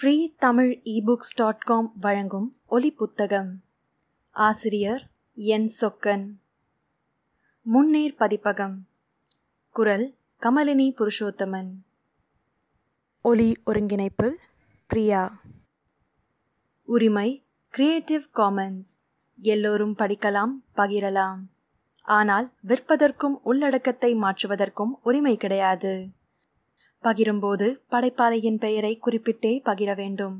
Free Tamil ebooks dot com வழங்கும் ஒலி புத்தகம் ஆசிரியர் என் சொக்கன். முன்னேர் பதிப்பகம். குரல் கமலினி புருஷோத்தமன். ஒலி ஒருங்கிணைப்பு பிரியா. உரிமை கிரியேட்டிவ் காமன்ஸ் எல்லோரும் படிக்கலாம் பகிரலாம். ஆனால் விற்பதற்கும் உள்ளடக்கத்தை மாற்றுவதற்கும் உரிமை கிடையாது. பகிரும்போது படைப்பாளையின் பெயரை குறிப்பிட்டே பகிர வேண்டும்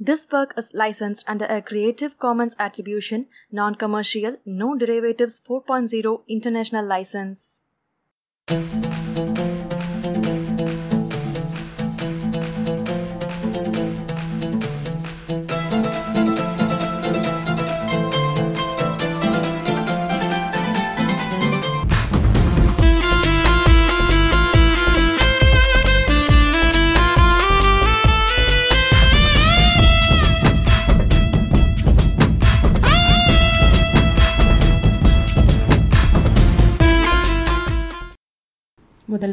This work is licensed under a Creative Commons Attribution, Non-Commercial, No Derivatives 4.0 International License.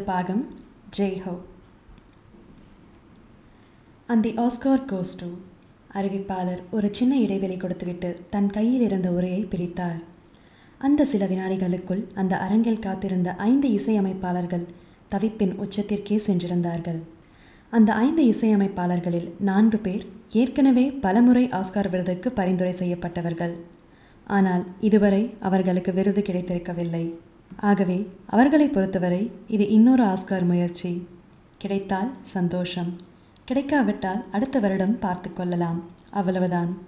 முதல் பாகம் ஜெய் ஹோ அந்த ஆஸ்கார் கோஸ்டோ அறிவிப்பாளர் ஒரு சின்ன இடைவெளி கொடுத்துவிட்டு தன் கையில் இருந்த உரையை பிரித்தார். அந்த சில வினாடிகளுக்குள் அந்த அரங்கில் காத்திருந்த ஐந்து இசையமைப்பாளர்கள் தவிப்பின் உச்சத்திற்கே சென்றிருந்தார்கள். அந்த ஐந்து இசையமைப்பாளர்களில் நான்கு பேர் ஏற்கனவே பலமுறை ஆஸ்கார் விருதுக்கு பரிந்துரை செய்யப்பட்டவர்கள். ஆனால் இதுவரை அவர்களுக்கு விருது கிடைத்திருக்கவில்லை. ஆகவே அவர்களை பொறுத்தவரை இது இன்னொரு ஆஸ்கார் முயற்சி. கிடைத்தால் சந்தோஷம். கிடைக்காவிட்டால் அடுத்த வருடம் பார்த்து கொள்ளலாம். அவ்வளவுதான்.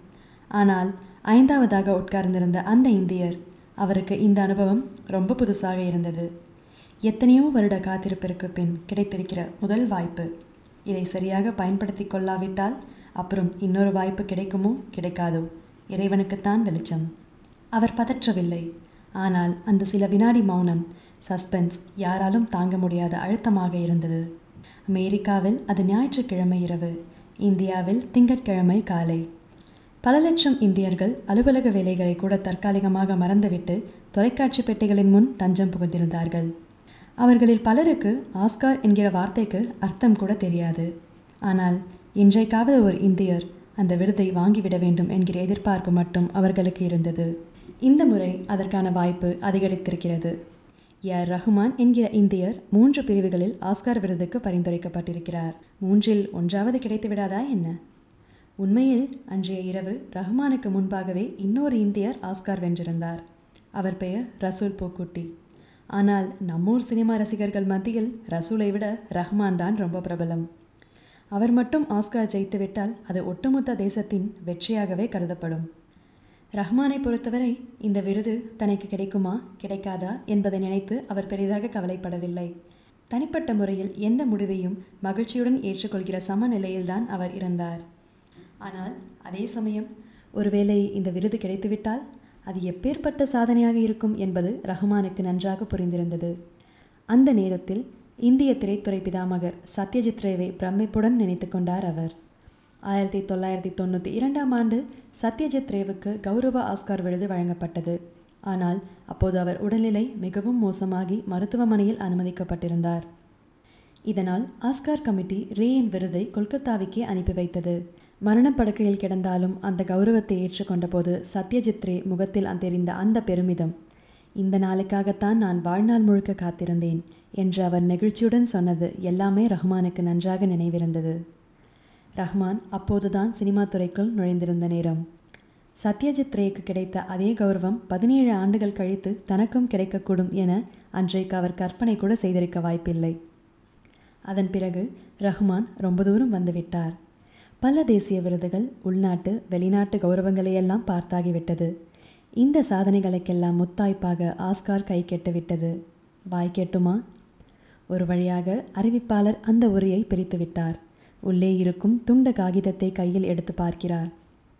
ஆனால் ஐந்தாவதாக உட்கார்ந்திருந்த அந்த இந்தியர் அவருக்கு இந்த அனுபவம் ரொம்ப புதுசாக இருந்தது. எத்தனையோ வருட காத்திருப்பிற்கு பின் கிடைத்திருக்கிற முதல் வாய்ப்பு. இதை சரியாக பயன்படுத்தி கொள்ளாவிட்டால் அப்புறம் இன்னொரு வாய்ப்பு கிடைக்குமோ கிடைக்காதோ இறைவனுக்குத்தான் வெளிச்சம். அவர் பதற்றவில்லை. ஆனால் அந்த சில வினாடி மௌனம் சஸ்பென்ஸ் யாராலும் தாங்க முடியாத அழுத்தமாக இருந்தது. அமெரிக்காவில் அது ஞாயிற்றுக்கிழமை இரவு இந்தியாவில் திங்கட்கிழமை காலை. பல லட்சம் இந்தியர்கள் அலுவலக வேலைகளை கூட தற்காலிகமாக மறந்துவிட்டு தொலைக்காட்சி பெட்டிகளின் முன் தஞ்சம் புகுந்திருந்தார்கள். அவர்களில் பலருக்கு ஆஸ்கார் என்கிற வார்த்தைக்கு அர்த்தம் கூட தெரியாது. ஆனால் இன்றைக்காவது ஒரு இந்தியர் அந்த விருதை வாங்கிவிட வேண்டும் என்கிற எதிர்பார்ப்பு மட்டும் அவர்களுக்கு இருந்தது. இந்த முறை அதற்கான வாய்ப்பு அதிகரித்திருக்கிறது. ஏர் ரஹ்மான் என்கிற இந்தியர் மூன்று பிரிவுகளில் ஆஸ்கார் விருதுக்கு பரிந்துரைக்கப்பட்டிருக்கிறார். மூன்றில் ஒன்றாவது கிடைத்து விடாதா என்ன? உண்மையில் அன்றைய இரவு ரஹ்மானுக்கு முன்பாகவே இன்னொரு இந்தியர் ஆஸ்கார் வென்றிருந்தார். அவர் பெயர் ரசூல் பூக்குட்டி. ஆனால் நம்மூர் சினிமா ரசிகர்கள் மத்தியில் ரசூலை விட ரஹ்மான் தான் ரொம்ப பிரபலம். அவர் மட்டும் ஆஸ்கார் ஜெயித்துவிட்டால் அது ஒட்டுமொத்த தேசத்தின் வெற்றியாகவே கருதப்படும். ரஹ்மானை பொறுத்தவரை இந்த விருது தனக்கு கிடைக்குமா கிடைக்காதா என்பதை நினைத்து அவர் பெரிதாக கவலைப்படவில்லை. தனிப்பட்ட முறையில் எந்த முடிவையும் மகிழ்ச்சியுடன் ஏற்றுக்கொள்கிற சமநிலையில்தான் அவர் இருந்தார். ஆனால் அதே சமயம் ஒருவேளை இந்த விருது கிடைத்துவிட்டால் அது எப்பேற்பட்ட சாதனையாக இருக்கும் என்பது ரஹ்மானுக்கு நன்றாக புரிந்திருந்தது. அந்த நேரத்தில் இந்திய திரைத்துறை பிதாமகர் சத்யஜித் ரேவை பிரமிப்புடன் நினைத்து கொண்டார் அவர். ஆயிரத்தி தொள்ளாயிரத்தி தொண்ணூற்றி இரண்டாம் ஆண்டு சத்யஜித் ரேவுக்கு கௌரவ ஆஸ்கார் விருது வழங்கப்பட்டது. ஆனால் அப்போது அவர் உடல்நிலை மிகவும் மோசமாகி மருத்துவமனையில் அனுமதிக்கப்பட்டிருந்தார். இதனால் ஆஸ்கார் கமிட்டி ரேயின் விருதை கொல்கத்தாவுக்கே அனுப்பி வைத்தது. மரணப்படுக்கையில் கிடந்தாலும் அந்த கௌரவத்தை ஏற்றுக்கொண்டபோது சத்யஜித் ரே முகத்தில் தெரிந்த அந்த பெருமிதம் இந்த நாளுக்காகத்தான் நான் வாழ்நாள் முழுக்க காத்திருந்தேன் என்று அவர் நெகிழ்ச்சியுடன் சொன்னது எல்லாமே ரஹ்மானுக்கு நன்றாக நினைவிருந்தது. ரஹ்மான் அப்போதுதான் சினிமா துறைக்குள் நுழைந்திருந்த நேரம். சத்யஜித் ரேக்கு கிடைத்த அதே கௌரவம் பதினேழு ஆண்டுகள் கழித்து தனக்கும் கிடைக்கக்கூடும் என அன்றைக்கு அவர் கற்பனை கூட செய்திருக்க வாய்ப்பில்லை. அதன் பிறகு ரஹ்மான் ரொம்ப தூரம் வந்துவிட்டார் பல தேசிய விருதுகள் உள்நாட்டு வெளிநாட்டு கௌரவங்களையெல்லாம் பார்த்தாகிவிட்டது இந்த சாதனைகளுக்கெல்லாம் முத்தாய்ப்பாக ஆஸ்கார் கை கெட்டுவிட்டது வாய் கேட்டுமா? ஒரு வழியாக அறிவிப்பாளர் அந்த உரையை பிரித்து விட்டார். உள்ளே இருக்கும் துண்ட காகிதத்தை கையில் எடுத்து பார்க்கிறார்.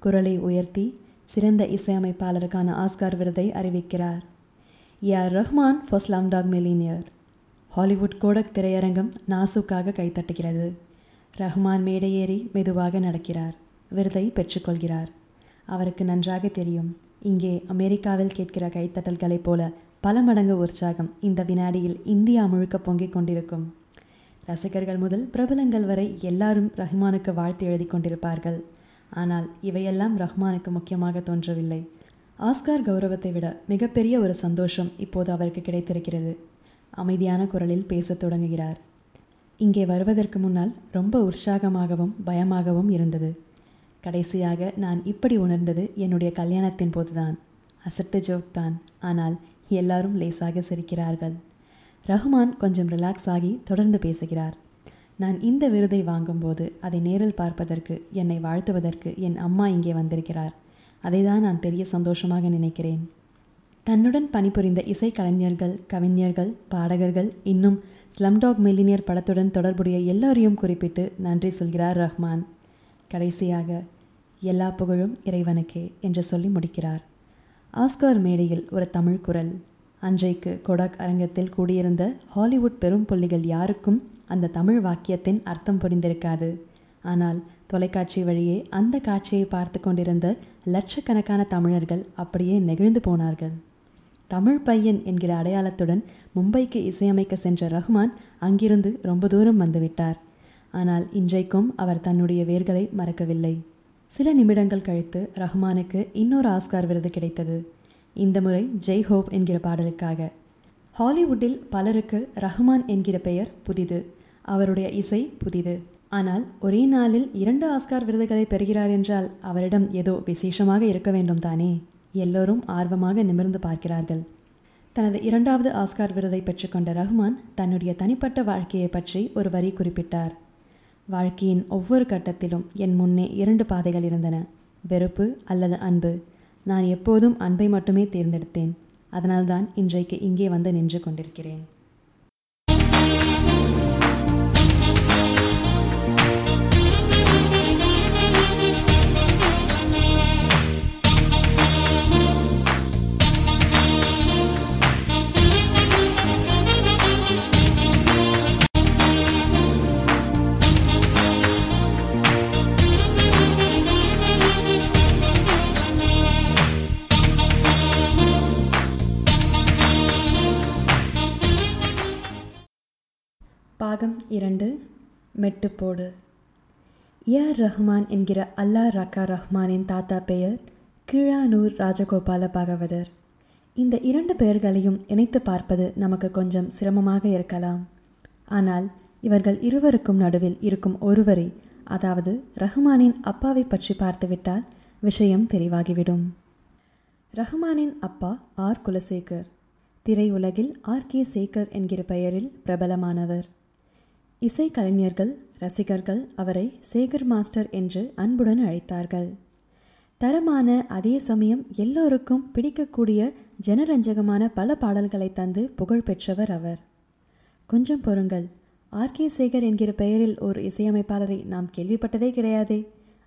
குரலை உயர்த்தி சிறந்த இசையமைப்பாளருக்கான ஆஸ்கார் விருதை அறிவிக்கிறார். யார் Rahman for Slumdog Millionaire Hollywood Kodak திரையரங்கம் நாசுக்காக கைத்தட்டுகிறது ரஹ்மான் மேடையேறி மெதுவாக நடக்கிறார். விருதை பெற்றுக்கொள்கிறார் அவருக்கு நன்றாக தெரியும். இங்கே அமெரிக்காவில் கேட்கிற கைத்தட்டல்களைப் போல பல மடங்கு உற்சாகம் இந்த வினாடியில் இந்தியா முழுக்க பொங்கிக் கொண்டிருக்கும். ரசிகர்கள் முதல் பிரபலங்கள் வரை எல்லாரும் ரஹ்மானுக்கு வாழ்த்து எழுதி கொண்டிருப்பார்கள். ஆனால் இவையெல்லாம் ரஹ்மானுக்கு முக்கியமாக தோன்றவில்லை. ஆஸ்கார் கௌரவத்தை விட மிகப்பெரிய ஒரு சந்தோஷம் இப்போது அவருக்கு கிடைத்திருக்கிறது. அமைதியான குரலில் பேசத் தொடங்குகிறார். இங்கே வருவதற்கு முன்னால் ரொம்ப உற்சாகமாகவும் பயமாகவும் இருந்தது. கடைசியாக நான் இப்படி உணர்ந்தது என்னுடைய கல்யாணத்தின் போதுதான். அசட்டு ஜோக் தான். ஆனால் எல்லாரும் லேசாக சிரிக்கிறார்கள். ரஹ்மான் கொஞ்சம் ரிலாக்ஸ் ஆகி தொடர்ந்து பேசுகிறார். நான் இந்த விருதை வாங்கும்போது அதை நேரில் பார்ப்பதற்கு என்னை வாழ்த்துவதற்கு என் அம்மா இங்கே வந்திருக்கிறார். அதை தான் நான் பெரிய சந்தோஷமாக நினைக்கிறேன். தன்னுடன் பணிபுரிந்த இசைக்கலைஞர்கள் கவிஞர்கள் பாடகர்கள் இன்னும் ஸ்லம்டாக் மில்லினியர் படத்துடன் தொடர்புடைய எல்லோரையும் குறிப்பிட்டு நன்றி சொல்கிறார் ரஹ்மான். கடைசியாக எல்லா புகழும் இறைவனுக்கே என்று சொல்லி முடிக்கிறார். ஆஸ்கர் மேடையில் ஒரு தமிழ் குரல். அன்றைக்கு கொடாக் அரங்கத்தில் கூடியிருந்த ஹாலிவுட் பெரும் புள்ளிகள் யாருக்கும் அந்த தமிழ் வாக்கியத்தின் அர்த்தம் புரிந்திருக்காது. ஆனால் தொலைக்காட்சி வழியே அந்த காட்சியை பார்த்து கொண்டிருந்த லட்சக்கணக்கான தமிழர்கள் அப்படியே நெகிழ்ந்து போனார்கள். தமிழ் பையன் என்கிற அடையாளத்துடன் மும்பைக்கு இசையமைக்க சென்ற ரஹ்மான் அங்கிருந்து ரொம்ப தூரம் வந்துவிட்டார். ஆனால் இன்றைக்கும் அவர் தன்னுடைய வேர்களை மறக்கவில்லை. சில நிமிடங்கள் கழித்து ரஹ்மானுக்கு இன்னொரு ஆஸ்கார் விருது கிடைத்தது. இந்த முறை ஜெய் ஹோப் என்கிற பாடலுக்காக. ஹாலிவுட்டில் பலருக்கு ரஹ்மான் என்கிற பெயர் புதிது. அவருடைய இசை புதிது. ஆனால் ஒரே நாளில் இரண்டு ஆஸ்கார் விருதுகளை பெறுகிறார் என்றால் அவரிடம் ஏதோ விசேஷமாக இருக்க வேண்டும் தானே? எல்லோரும் ஆர்வமாக நிமிர்ந்து பார்க்கிறார்கள். தனது இரண்டாவது ஆஸ்கார் விருதை பெற்றுக்கொண்ட ரஹ்மான் தன்னுடைய தனிப்பட்ட வாழ்க்கையை பற்றி ஒரு வரி குறிப்பிட்டார். வாழ்க்கையின் ஒவ்வொரு கட்டத்திலும் என் முன்னே இரண்டு பாதைகள் இருந்தன. வெறுப்பு அல்லது அன்பு. நான் எப்போதும் அன்பை மட்டுமே தேர்ந்தெடுத்தேன். அதனால்தான் இன்றைக்கு இங்கே வந்து நின்று கொண்டிருக்கிறேன். பாகம் இரண்டு. மெட்டுப்போடு. ஏஆர் ரஹ்மான் என்கிற அல்லா ரக்கா ரஹ்மானின் தாத்தா பெயர் கீழானூர் ராஜகோபால பாகவதர். இந்த இரண்டு பெயர்களையும் இணைத்து பார்ப்பது நமக்கு கொஞ்சம் சிரமமாக இருக்கலாம். ஆனால் இவர்கள் இருவருக்கும் நடுவில் இருக்கும் ஒருவரை அதாவது ரஹ்மானின் அப்பாவை பற்றி பார்த்துவிட்டால் விஷயம் தெளிவாகிவிடும் ரஹ்மானின் அப்பா ஆர் குலசேகர். திரையுலகில் ஆர் கே சேகர் என்கிற பெயரில் பிரபலமானவர். இசைக்கலைஞர்கள் ரசிகர்கள் அவரை சேகர் மாஸ்டர் என்று அன்புடன் அழைத்தார்கள். தரமான அதே சமயம் எல்லோருக்கும் பிடிக்கக்கூடிய ஜனரஞ்சகமான பல பாடல்களை தந்து புகழ் பெற்றவர் அவர். கொஞ்சம் பொறுங்கள். ஆர். கே. சேகர் என்கிற பெயரில் ஒரு இசையமைப்பாளரை நாம் கேள்விப்பட்டதே கிடையாதே.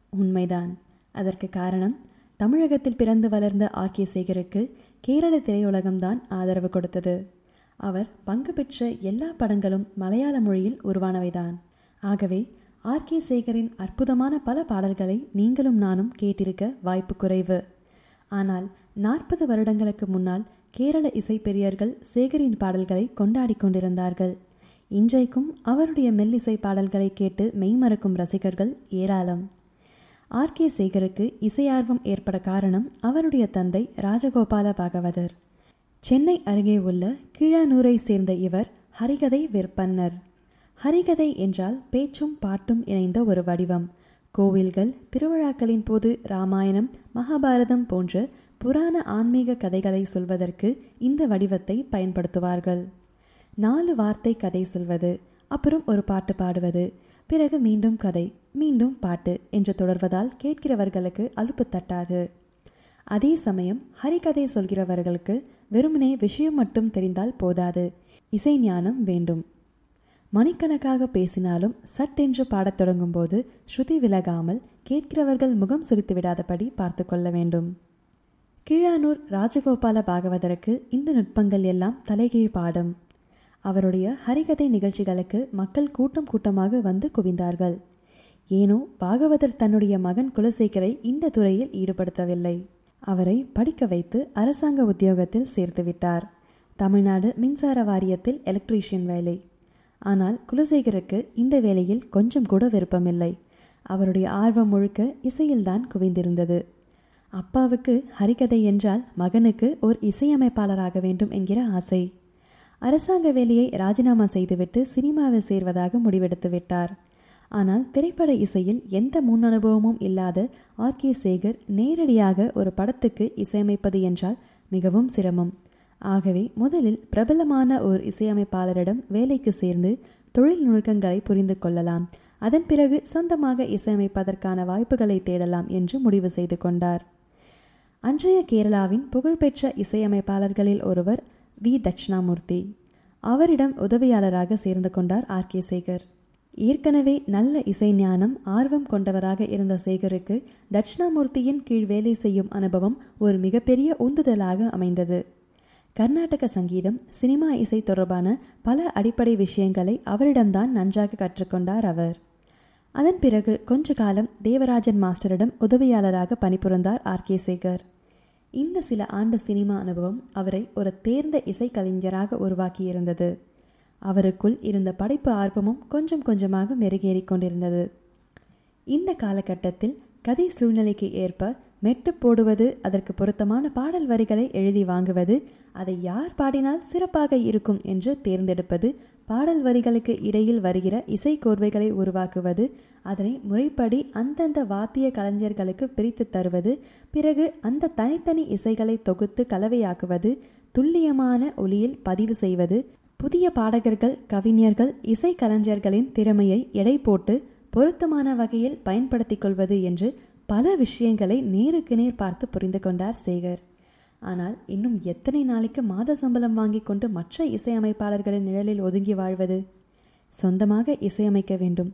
உண்மைதான். அதற்கு காரணம் தமிழகத்தில் பிறந்து வளர்ந்த ஆர். கே. சேகருக்கு கேரள திரையுலகம்தான் ஆதரவு கொடுத்தது. அவர் பங்கு பெற்ற எல்லா படங்களும் மலையாள மொழியில் உருவானவைதான். ஆகவே ஆர். கே. சேகரின் அற்புதமான பல பாடல்களை நீங்களும் நானும் கேட்டிருக்க வாய்ப்பு குறைவு. ஆனால் நாற்பது வருடங்களுக்கு முன்னால் கேரள இசைப்பெரியர்கள் சேகரின் பாடல்களை கொண்டாடி கொண்டிருந்தார்கள். இன்றைக்கும் அவருடைய மெல்லிசை பாடல்களை கேட்டு மெய்மறக்கும் ரசிகர்கள் ஏராளம். ஆர். கே. சேகருக்கு இசையார்வம் ஏற்பட காரணம் அவருடைய தந்தை ராஜகோபால பாகவதர். சென்னை அருகே உள்ள கீழானூரை சேர்ந்த இவர் ஹரிகதை விற்பன்னர். ஹரிகதை என்றால் பேச்சும் பாட்டும் இணைந்த ஒரு வடிவம். கோவில்கள் திருவிழாக்களின் போது ராமாயணம் மகாபாரதம் போன்ற புராண ஆன்மீக கதைகளை சொல்வதற்கு இந்த வடிவத்தை பயன்படுத்துவார்கள். நாலு வார்த்தை கதை சொல்வது அப்புறம் ஒரு பாட்டு பாடுவது பிறகு மீண்டும் கதை மீண்டும் பாட்டு என்று தொடர்வதால் கேட்கிறவர்களுக்கு அலுப்பு தட்டாது. அதே சமயம் ஹரிகதை சொல்கிறவர்களுக்கு வெறுமனே விஷயம் மட்டும் தெரிந்தால் போதாது. இசை ஞானம் வேண்டும். மணிக்கணக்காக பேசினாலும் சட்டென்று பாடத் தொடங்கும்போது ஸ்ருதி விலகாமல் கேட்கிறவர்கள் முகம் சுரித்து விடாதபடி பார்த்து கொள்ள வேண்டும். கீழானூர் ராஜகோபால பாகவதருக்கு இந்த நுட்பங்கள் எல்லாம் தலைகீழ் பாடம். அவருடைய ஹரிகதை நிகழ்ச்சிகளுக்கு மக்கள் கூட்டம் கூட்டமாக வந்து குவிந்தார்கள். ஏனோ பாகவதர் தன்னுடைய மகன் குலசேகரை இந்த துறையில் ஈடுபடுத்தவில்லை. அவரை படிக்க வைத்து அரசாங்க உத்தியோகத்தில் சேர்த்துவிட்டார் தமிழ்நாடு மின்சார வாரியத்தில் எலக்ட்ரீஷியன் வேலை. ஆனால் குலசேகருக்கு இந்த வேலையில் கொஞ்சம் கூட விருப்பமில்லை. அவருடைய ஆர்வம் முழுக்க இசையில்தான் குவிந்திருந்தது. அப்பாவுக்கு ஹரிகதை என்றால் மகனுக்கு ஓர் இசையமைப்பாளராக வேண்டும் என்கிற ஆசை. அரசாங்க வேலையை ராஜினாமா செய்துவிட்டு சினிமாவில் சேர்வதாக முடிவெடுத்து விட்டார். ஆனால் திரைப்பட இசையில் எந்த முன் அனுபவமும் இல்லாத ஆர் கே சேகர் நேரடியாக ஒரு படத்துக்கு இசையமைப்பது என்றால் மிகவும் சிரமம். ஆகவே முதலில் பிரபலமான ஒரு இசையமைப்பாளரிடம் வேலைக்கு சேர்ந்து தொழில் நுணுக்கங்களை புரிந்து கொள்ளலாம். அதன் பிறகு சொந்தமாக இசையமைப்பதற்கான வாய்ப்புகளை தேடலாம் என்று முடிவு செய்து கொண்டார். அன்றைய கேரளாவின் புகழ்பெற்ற இசையமைப்பாளர்களில் ஒருவர் வி. தட்சிணாமூர்த்தி. அவரிடம் உதவியாளராக சேர்ந்து கொண்டார் ஆர். கே. சேகர். ஏற்கனவே நல்ல இசை ஞானம் ஆர்வம் கொண்டவராக இருந்த சேகருக்கு தட்சிணாமூர்த்தியின் கீழ் வேலை செய்யும் அனுபவம் ஒரு மிகப்பெரிய உந்துதலாக அமைந்தது. கர்நாடக சங்கீதம் சினிமா இசை தொடர்பான பல அடிப்படை விஷயங்களை அவரிடம்தான் நன்றாக கற்றுக்கொண்டார் அவர். அதன் பிறகு கொஞ்ச காலம் தேவராஜன் மாஸ்டரிடம் உதவியாளராக பணிபுரிந்தார் ஆர். கே. சேகர். இந்த சில ஆண்டு சினிமா அனுபவம் அவரை ஒரு தேர்ந்த இசைக்கலைஞராக உருவாக்கியிருந்தது. அவருக்குள் இருந்த படைப்பு ஆர்வமும் கொஞ்சம் கொஞ்சமாக மெருகேறி கொண்டிருந்தது. இந்த காலகட்டத்தில் கதை சூழ்நிலைக்கு ஏற்ப மெட்டு போடுவது அதற்கு பொருத்தமான பாடல் வரிகளை எழுதி வாங்குவது அதை யார் பாடினால் சிறப்பாக இருக்கும் என்று தேர்ந்தெடுப்பது பாடல் வரிகளுக்கு இடையில் வருகிற இசை கோர்வைகளை உருவாக்குவது அதனை முறைப்படி அந்தந்த வாத்திய கலைஞர்களுக்கு பிரித்து தருவது பிறகு அந்த தனித்தனி இசைகளை தொகுத்து கலவையாக்குவது துல்லியமான ஒளியில் பதிவு செய்வது புதிய பாடகர்கள் கவிஞர்கள் இசைக்கலைஞர்களின் திறமையை எடை போட்டு பொருத்தமான வகையில் பயன்படுத்திக் கொள்வது என்று பல விஷயங்களை நேருக்கு நேர் பார்த்து புரிந்து கொண்டார் சேகர். ஆனால் இன்னும் எத்தனை நாளைக்கு மாத சம்பளம் வாங்கி கொண்டு மற்ற இசையமைப்பாளர்களின் நிழலில் ஒதுங்கி வாழ்வது? சொந்தமாக இசையமைக்க வேண்டும்.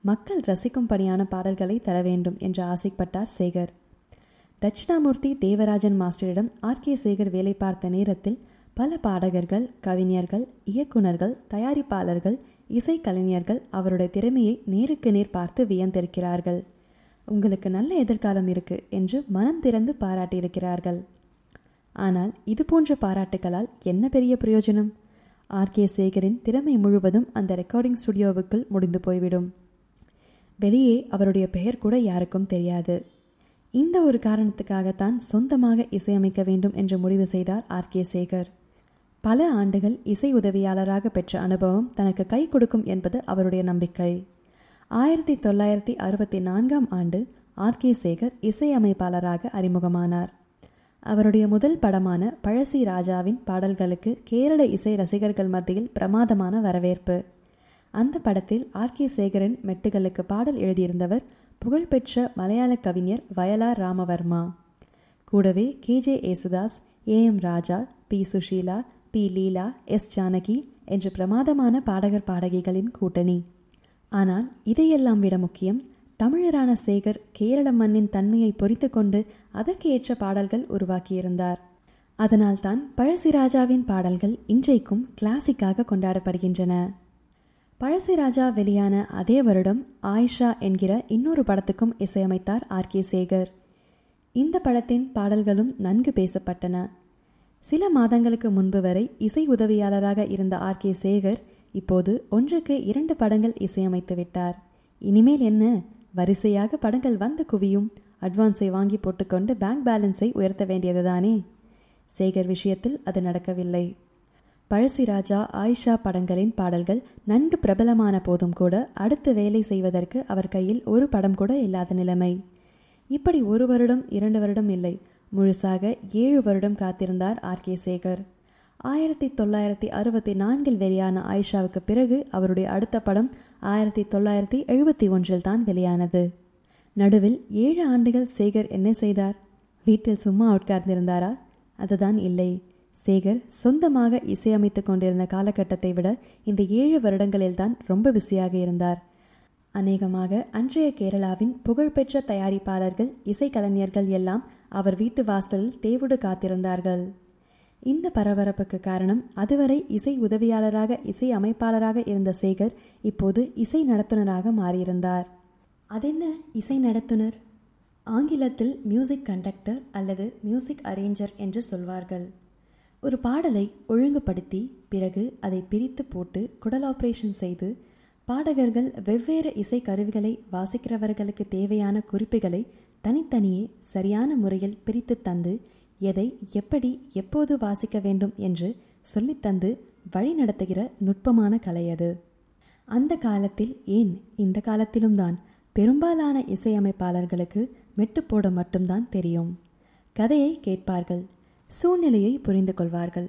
மக்கள் ரசிக்கும்படியான பாடல்களை தர வேண்டும் என்று ஆசைப்பட்டார் சேகர். தட்சிணாமூர்த்தி தேவராஜன் மாஸ்டரிடம் ஆர் கே சேகர் வேலை பார்த்த நேரத்தில் பல பாடகர்கள் கவிஞர்கள் இயக்குனர்கள் தயாரிப்பாளர்கள் இசைக்கலைஞர்கள் அவருடைய திறமையை நேருக்கு நேர் பார்த்து வியந்திருக்கிறார்கள். உங்களுக்கு நல்ல எதிர்காலம் இருக்கு என்று மனம் திறந்து பாராட்டியிருக்கிறார்கள். ஆனால் இது போன்ற பாராட்டுகளால் என்ன பெரிய பிரயோஜனம்? ஆர்கே சேகரின் திறமை முழுவதும் அந்த ரெக்கார்டிங் ஸ்டுடியோவுக்குள் முடிந்து போய்விடும். வெளியே அவருடைய பெயர் கூட யாருக்கும் தெரியாது. இந்த ஒரு காரணத்துக்காகத்தான் சொந்தமாக இசையமைக்க வேண்டும் என்று முடிவு செய்தார் ஆர்கே சேகர். பல ஆண்டுகள் இசை உதவியாளராக பெற்ற அனுபவம் தனக்கு கை கொடுக்கும் என்பது அவருடைய நம்பிக்கை. ஆயிரத்தி தொள்ளாயிரத்தி அறுபத்தி நான்காம் ஆண்டு ஆர். கே. சேகர் இசையமைப்பாளராக அறிமுகமானார். அவருடைய முதல் படமான பழசி ராஜாவின் பாடல்களுக்கு கேரள இசை ரசிகர்கள் மத்தியில் பிரமாதமான வரவேற்பு. அந்த படத்தில் ஆர். கே. சேகரின் மெட்டுகளுக்கு பாடல் எழுதியிருந்தவர் புகழ்பெற்ற மலையாள கவிஞர் வயலார் ராமவர்மா. கூடவே K. J. Yesudas A. M. Raja P. Susheela P. Leela S. Janaki என்று பிரமாதமான பாடகர் பாடகிகளின் கூட்டணி. ஆனால் இதையெல்லாம் விட முக்கியம் தமிழரான சேகர் கேரள மண்ணின் தன்மையை பொறித்து கொண்டு அதற்கு ஏற்ற பாடல்கள் உருவாக்கியிருந்தார். அதனால்தான் பழசிராஜாவின் பாடல்கள் இன்றைக்கும் கிளாசிக்காக கொண்டாடப்படுகின்றன. பழசிராஜா வெளியான அதே வருடம் ஆயிஷா என்கிற இன்னொரு படத்துக்கும் இசையமைத்தார் ஆர். கே. சேகர். இந்த படத்தின் பாடல்களும் நன்கு பேசப்பட்டன. சில மாதங்களுக்கு முன்பு வரை இசை உதவியாளராக இருந்த ஆர் கே சேகர் இப்போது ஒன்றுக்கு இரண்டு படங்கள் இசையமைத்து விட்டார். இனிமேல் என்ன? வரிசையாக படங்கள் வந்து குவியும். அட்வான்ஸை வாங்கி போட்டுக்கொண்டு பேங்க் பேலன்ஸை உயர்த்த வேண்டியதுதானே? சேகர் விஷயத்தில் அது நடக்கவில்லை. பழசிராஜா ஆயிஷா படங்களின் பாடல்கள் நன்கு பிரபலமான போதும் கூட அடுத்து வேலை செய்வதற்கு அவர் கையில் ஒரு படம் கூட இல்லாத நிலைமை. இப்படி ஒரு வருடம் இரண்டு வருடம் இல்லை. முழுசாக ஏழு வருடம் காத்திருந்தார் ஆர் கே சேகர். ஆயிரத்தி தொள்ளாயிரத்தி அறுபத்தி நான்கில் வெளியான ஆயிஷாவுக்கு பிறகு அவருடைய அடுத்த படம் ஆயிரத்தி தொள்ளாயிரத்தி எழுபத்தி ஒன்றில் தான் வெளியானது. நடுவில் ஏழு ஆண்டுகள் சேகர் என்ன செய்தார்? வீட்டில் சும்மா உட்கார்ந்திருந்தாரா? அதுதான் இல்லை. சேகர் சொந்தமாக இசையமைத்து கொண்டிருந்த காலகட்டத்தை விட இந்த ஏழு வருடங்களில்தான் ரொம்ப பிஸியாக இருந்தார். அநேகமாக அன்றைய கேரளாவின் புகழ்பெற்ற தயாரிப்பாளர்கள் இசைக்கலைஞர்கள் எல்லாம் அவர் வீட்டு வாசலில் தேவுடு காத்திருந்தார்கள். இந்த பரபரப்புக்கு காரணம் அதுவரை இசை உதவியாளராக இசை அமைப்பாளராக இருந்த சேகர் இப்போது இசை நடத்துனராக மாறியிருந்தார். அதென்ன இசை நடத்துனர்? ஆங்கிலத்தில் மியூசிக் கண்டக்டர் அல்லது மியூசிக் அரேஞ்சர் என்று சொல்வார்கள். ஒரு பாடலை ஒழுங்குபடுத்தி பிறகு அதை பிரித்து போட்டு குடல் ஆபரேஷன் செய்து பாடகர்கள் வெவ்வேறு இசை கருவிகளை வாசிக்கிறவர்களுக்கு தேவையான குறிப்புகளை தனித்தனியே சரியான முறையில் பிரித்து தந்து எதை எப்படி எப்போது வாசிக்க வேண்டும் என்று சொல்லித்தந்து வழி நடத்துகிற நுட்பமான கலை அது. அந்த காலத்தில் ஏன் இந்த காலத்திலும் தான் பெரும்பாலான இசையமைப்பாளர்களுக்கு மெட்டு போட மட்டும்தான் தெரியும்? கதையை கேட்பார்கள் சூழ்நிலையை புரிந்து கொள்வார்கள்.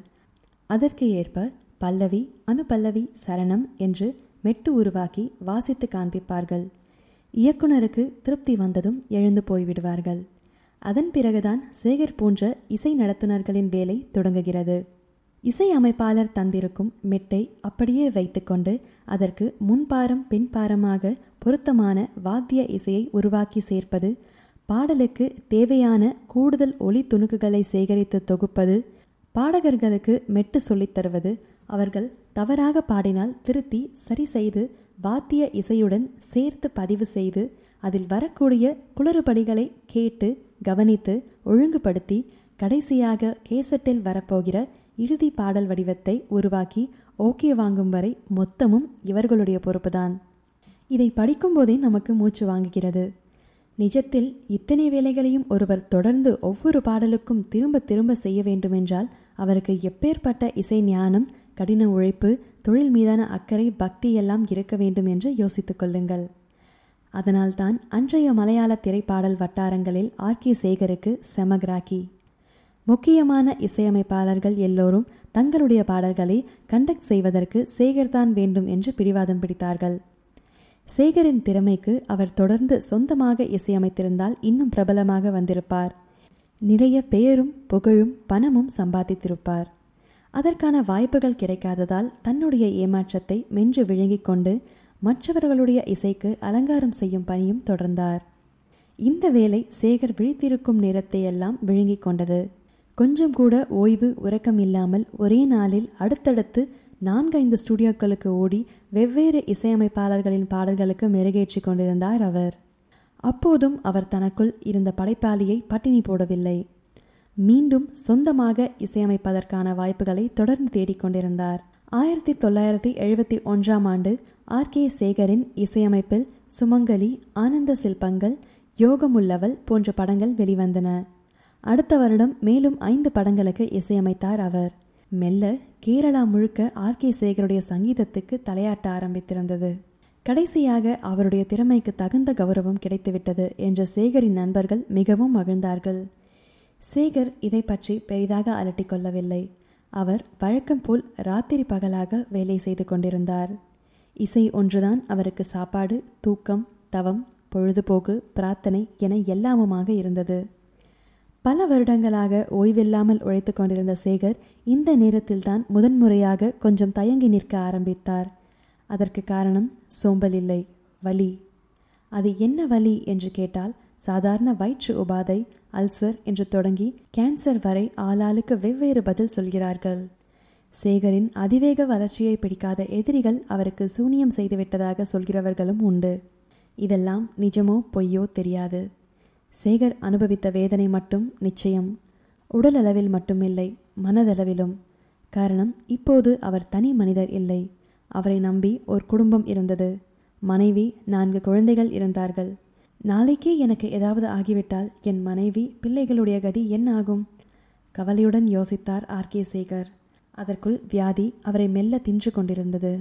அதற்கு ஏற்ப பல்லவி அனுபல்லவி சரணம் என்று மெட்டு உருவாக்கி வாசித்து காண்பிப்பார்கள். இயக்குனருக்கு திருப்தி வந்ததும் எழுந்து போய்விடுவார்கள். அதன் பிறகுதான் சேகர் போன்ற இசை நடத்துனர்களின் வேலை தொடங்குகிறது. இசை அமைப்பாளர் தந்திருக்கும் மெட்டை அப்படியே வைத்துக்கொண்டு அதற்கு முன்பாரம் பின்பாரமாக பொருத்தமான வாத்திய இசையை உருவாக்கி சேர்ப்பது பாடலுக்கு தேவையான கூடுதல் ஒளி துணுக்குகளை சேகரித்து தொகுப்பது பாடகர்களுக்கு மெட்டு சொல்லித் தருவது அவர்கள் தவறாக பாடினால் திருத்தி சரி செய்து வாத்திய இசையுடன் சேர்த்து பதிவு செய்து அதில் வரக்கூடிய குளறுபடிகளை கேட்டு கவனித்து ஒழுங்குபடுத்தி கடைசியாக கேசட்டில் வரப்போகிற இறுதி பாடல் வடிவத்தை உருவாக்கி ஓகே வாங்கும் வரை மொத்தமும் இவர்களுடைய பொறுப்புதான். இதை படிக்கும்போதே நமக்கு மூச்சு வாங்குகிறது. நிஜத்தில் இத்தனை வேலைகளையும் ஒருவர் தொடர்ந்து ஒவ்வொரு பாடலுக்கும் திரும்ப திரும்ப செய்ய வேண்டுமென்றால் அவருக்கு எப்பேற்பட்ட இசை ஞானம் கடின உழைப்பு தொழில் மீதான அக்கறை பக்தி எல்லாம் இருக்க வேண்டும் என்று யோசித்துக் கொள்ளுங்கள். அதனால்தான் அன்றைய மலையாள திரைப்பாடல் வட்டாரங்களில் ஆர் கே சேகருக்கு செமகிராக்கி. முக்கியமான இசையமைப்பாளர்கள் எல்லோரும் தங்களுடைய பாடல்களை கண்டக்ட் செய்வதற்கு சேகர்தான் வேண்டும் என்று பிடிவாதம் பிடித்தார்கள். சேகரின் திறமைக்கு அவர் தொடர்ந்து சொந்தமாக இசையமைத்திருந்தால் இன்னும் பிரபலமாக வந்திருப்பார். நிறைய பெயரும் புகழும் பணமும் சம்பாதித்திருப்பார். அதற்கான வாய்ப்புகள் கிடைக்காததால் தன்னுடைய ஏமாற்றத்தை மென்று விழுங்கிக் கொண்டு மற்றவர்களுடைய இசைக்கு அலங்காரம் செய்யும் பணியும் தொடர்ந்தார். இந்த வேலை சேகர் விழித்திருக்கும் நேரத்தை எல்லாம் விழுங்கிக் கொண்டது கொஞ்சம் கூட ஓய்வு உறக்கம் இல்லாமல் ஒரே நாளில் அடுத்தடுத்து நான்கைந்து ஸ்டுடியோக்களுக்கு ஓடி வெவ்வேறு இசையமைப்பாளர்களின் பாடல்களுக்கு மெருகேற்றி கொண்டிருந்தார் அவர். அப்போதும் அவர் தனக்குள் இருந்த படைப்பாளியை பட்டினி போடவில்லை. மீண்டும் சொந்தமாக இசையமைப்பதற்கான வாய்ப்புகளை தொடர்ந்து தேடிக்கொண்டிருந்தார். ஆயிரத்தி தொள்ளாயிரத்தி எழுபத்தி ஒன்றாம் ஆண்டு ஆர். கே. சேகரின் இசையமைப்பில் சுமங்கலி ஆனந்த சில்பங்கள் யோகமுள்ளவள் போன்ற படங்கள் வெளிவந்தன. அடுத்த வருடம் மேலும் ஐந்து படங்களுக்கு இசையமைத்தார் அவர். மெல்ல கேரளா முழுக்க ஆர். கே. சேகருடைய சங்கீதத்துக்கு தலையாட்ட ஆரம்பித்திருந்தது. கடைசியாக அவருடைய திறமைக்கு தகுந்த கௌரவம் கிடைத்துவிட்டது என்ற சேகரின் நண்பர்கள் மிகவும் மகிழ்ந்தார்கள். சேகர் இதை பற்றி பெரிதாக அலட்டிக் கொள்ளவில்லை. அவர் வழக்கம் போல் ராத்திரி பகலாக வேலை செய்து கொண்டிருந்தார். இசை ஒன்றுதான் அவருக்கு சாப்பாடு தூக்கம் தவம் பொழுதுபோக்கு பிரார்த்தனை என எல்லாமுமாக இருந்தது. பல வருடங்களாக ஓய்வில்லாமல் உழைத்து கொண்டிருந்த சேகர் இந்த நேரத்தில்தான் முதன்முறையாக கொஞ்சம் தயங்கி நிற்க ஆரம்பித்தார். அதற்கு காரணம் சோம்பல் இல்லை வலி. அது என்ன வலி என்று கேட்டால் சாதாரண வயிற்று உபாதை அல்சர் என்று தொடங்கி கேன்சர் வரை ஆளாளுக்கு வெவ்வேறு பதில் சொல்கிறார்கள். சேகரின் அதிவேக வளர்ச்சியை பிடிக்காத எதிரிகள் அவருக்கு சூனியம் செய்துவிட்டதாக சொல்கிறவர்களும் உண்டு. இதெல்லாம் நிஜமோ பொய்யோ தெரியாது. சேகர் அனுபவித்த வேதனை மட்டும் நிச்சயம். உடலளவில் மட்டுமில்லை மனதளவிலும். காரணம் இப்போது அவர் தனி மனிதர் இல்லை. அவரை நம்பி ஒரு குடும்பம் இருந்தது. மனைவி நான்கு குழந்தைகள் இருந்தார்கள். நாளைக்கே எனக்கு ஏதாவது ஆகிவிட்டால் என் மனைவி பிள்ளைகளுடைய கதி என்ன ஆகும்? கவலையுடன் யோசித்தார் ஆர் கே சேகர். அதற்குள் வியாதி அவரை மெல்ல தின்று கொண்டிருந்தது.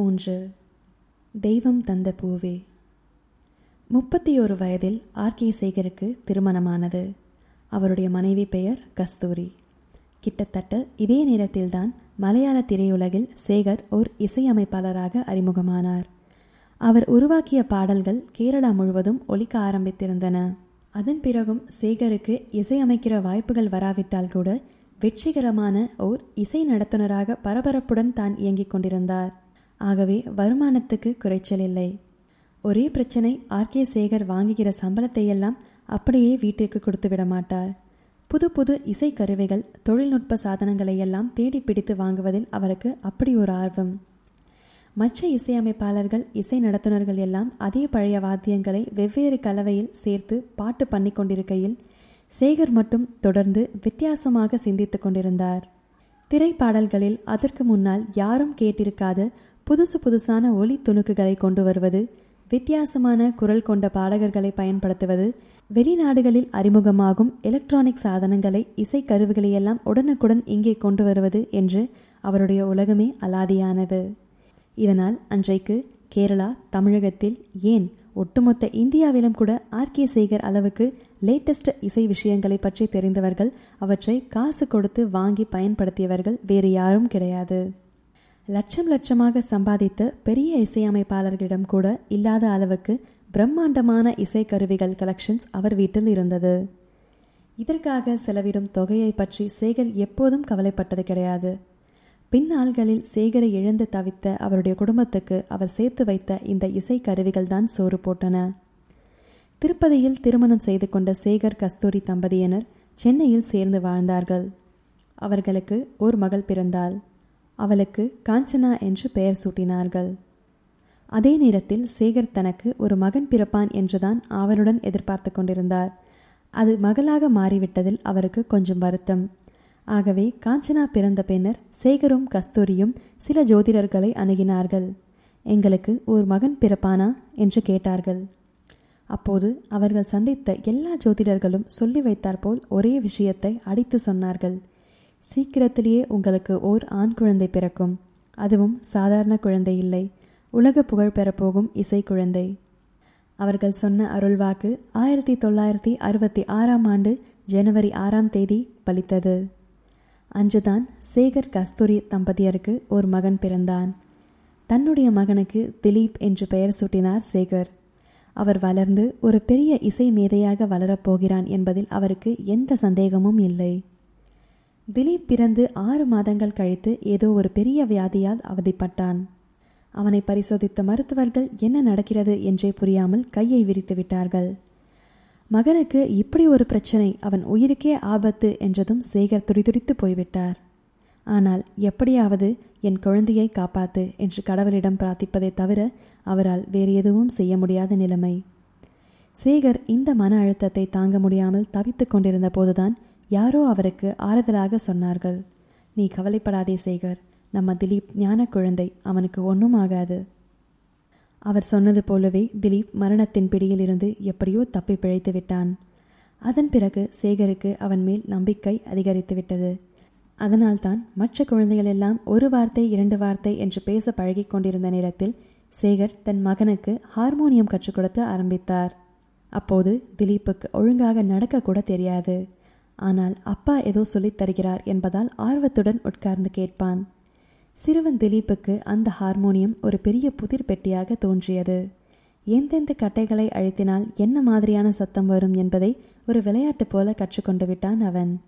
மூன்று. தெய்வம் தந்த பூவே. முப்பத்தி ஒரு வயதில் ஆர் கே சேகருக்கு திருமணமானது. அவருடைய மனைவி பெயர் கஸ்தூரி. கிட்டத்தட்ட இதே நேரத்தில்தான் மலையாள திரையுலகில் சேகர் ஓர் இசையமைப்பாளராக அறிமுகமானார். அவர் உருவாக்கிய பாடல்கள் கேரளா முழுவதும் ஒலிக்க ஆரம்பித்திருந்தன. அதன் பிறகும் சேகருக்கு இசையமைக்கிற வாய்ப்புகள் வராவிட்டால் கூட வெற்றிகரமான ஓர் இசை நடத்துனராக பரபரப்புடன் தான் இயங்கிக் கொண்டிருந்தார். ஆகவே வருமானத்துக்கு குறைச்சல் இல்லை. ஒரே பிரச்சனை ஆர்கே சேகர் வாங்குகிற சம்பளத்தை எல்லாம் அப்படியே வீட்டிற்கு கொடுத்து விட மாட்டார். புது புது இசை கருவிகள் தொழில்நுட்ப சாதனங்களை எல்லாம் தேடி பிடித்து வாங்குவதில் அவருக்கு அப்படி ஒரு ஆர்வம். மற்ற இசையமைப்பாளர்கள் இசை நடத்துனர்கள் எல்லாம் அதே பழைய வாத்தியங்களை வெவ்வேறு கலவையில் சேர்த்து பாட்டு பண்ணி கொண்டிருக்கையில் சேகர் மட்டும் தொடர்ந்து வித்தியாசமாக சிந்தித்து கொண்டிருந்தார். திரைப்பாடல்களில் அதற்கு முன்னால் யாரும் கேட்டிருக்காத புதுசு புதுசான ஒலி துணுக்குகளை கொண்டு வருவது வித்தியாசமான குரல் கொண்ட பாடகர்களை பயன்படுத்துவது வெளிநாடுகளில் அறிமுகமாகும் எலக்ட்ரானிக் சாதனங்களை இசை கருவிகளையெல்லாம் உடனுக்குடன் இங்கே கொண்டு வருவது என்று அவருடைய உலகமே அலாதியானது. இதனால் அன்றைக்கு கேரளா தமிழகத்தில் ஏன் ஒட்டுமொத்த இந்தியாவிலும் கூட ஆர்கே சேகர் அளவுக்கு லேட்டஸ்ட் இசை விஷயங்களை பற்றி தெரிந்தவர்கள் அவற்றை காசு கொடுத்து வாங்கி பயன்படுத்தியவர்கள் வேறு யாரும் கிடையாது. லட்சம் லட்சமாக சம்பாதித்த பெரிய இசையமைப்பாளர்களிடம் கூட இல்லாத அளவுக்கு பிரம்மாண்டமான இசைக்கருவிகள் கலெக்ஷன்ஸ் அவர் வீட்டில் இருந்தது. இதற்காக செலவிடும் தொகையை பற்றி சேகர் எப்போதும் கவலைப்பட்டது கிடையாது. பின்னாள்களில் சேகரை இழந்து தவித்த அவருடைய குடும்பத்துக்கு அவர் சேர்த்து வைத்த இந்த இசை கருவிகள் தான் சோறு போட்டன. திருப்பதியில் திருமணம் செய்து கொண்ட சேகர் கஸ்தூரி தம்பதியினர் சென்னையில் சேர்ந்து வாழ்ந்தார்கள். அவர்களுக்கு ஒரு மகள் பிறந்தாள். அவளுக்கு காஞ்சனா என்று பெயர் சூட்டினார்கள். அதே நேரத்தில் சேகர் தனக்கு ஒரு மகன் பிறப்பான் என்றுதான் ஆவலுடன் எதிர்பார்த்து கொண்டிருந்தார். அது மகளாக மாறிவிட்டதில் அவருக்கு கொஞ்சம் வருத்தம். ஆகவே காஞ்சனா பிறந்த பின்னர் சேகரும் கஸ்தூரியும் சில ஜோதிடர்களை அணுகினார்கள். எங்களுக்கு ஒரு மகன் பிறப்பானா? என்று கேட்டார்கள். அப்போது அவர்கள் சந்தித்த எல்லா ஜோதிடர்களும் சொல்லி வைத்தாற்போல் ஒரே விஷயத்தை அடித்து சொன்னார்கள். சீக்கிரத்திலேயே உங்களுக்கு ஓர் ஆண் குழந்தை பிறக்கும். அதுவும் சாதாரண குழந்தை இல்லை. உலக புகழ் பெறப்போகும் இசை குழந்தை. அவர்கள் சொன்ன அருள்வாக்கு ஆயிரத்தி தொள்ளாயிரத்தி அறுபத்தி ஆறாம் ஆண்டு ஜனவரி ஆறாம் தேதி பலித்தது. அன்றுதான் சேகர் கஸ்தூரி தம்பதியருக்கு ஒரு மகன் பிறந்தான். தன்னுடைய மகனுக்கு திலீப் என்று பெயர் சூட்டினார் சேகர். அவர் வளர்ந்து ஒரு பெரிய இசை மேதையாக வளரப்போகிறான் என்பதில் அவருக்கு எந்த சந்தேகமும் இல்லை. திலீப் பிறந்து ஆறு மாதங்கள் கழித்து ஏதோ ஒரு பெரிய வியாதியால் அவதிப்பட்டான். அவனை பரிசோதித்த மருத்துவர்கள் என்ன நடக்கிறது என்றே புரியாமல் கையை விரித்து விட்டார்கள். மகனுக்கு இப்படி ஒரு பிரச்சனை அவன் உயிருக்கே ஆபத்து என்றதும் சேகர் துடிதுடித்து போய்விட்டார். ஆனால் எப்படியாவது என் குழந்தையை காப்பாத்து என்று கடவுளிடம் பிரார்த்திப்பதை தவிர அவரால் வேறு எதுவும் செய்ய முடியாத நிலைமை. சேகர் இந்த மன அழுத்தத்தை தாங்க முடியாமல் தவித்துக் கொண்டிருந்த போதுதான் யாரோ அவருக்கு ஆறுதலாக சொன்னார்கள். நீ கவலைப்படாதே சேகர். நம்ம திலீப் ஞான குழந்தை. அவனுக்கு ஒன்றும் ஆகாது. அவர் சொன்னது போலவே திலீப் மரணத்தின் பிடியில் இருந்து எப்படியோ தப்பி பிழைத்து விட்டான். அதன் பிறகு சேகருக்கு அவன் மேல் நம்பிக்கை அதிகரித்து விட்டது. அதனால்தான் மற்ற குழந்தைகளெல்லாம் ஒரு வார்த்தை இரண்டு வார்த்தை என்று பேச பழகி கொண்டிருந்த நேரத்தில் சேகர் தன் மகனுக்கு ஹார்மோனியம் கற்றுக் கொடுத்து ஆரம்பித்தார். அப்போது திலீப்புக்கு ஒழுங்காக நடக்கக்கூட தெரியாது. ஆனால் அப்பா ஏதோ சொல்லித் தருகிறார் என்பதால் ஆர்வத்துடன் உட்கார்ந்து கேட்பான். சிறுவன் திலீப்புக்கு அந்த ஹார்மோனியம் ஒரு பெரிய புதிர் பெட்டியாக தோன்றியது. எந்தெந்த கட்டைகளை அழுத்தினால் என்ன மாதிரியான சத்தம் வரும் என்பதை ஒரு விளையாட்டு போல கற்றுக்கொண்டு விட்டான் அவன்.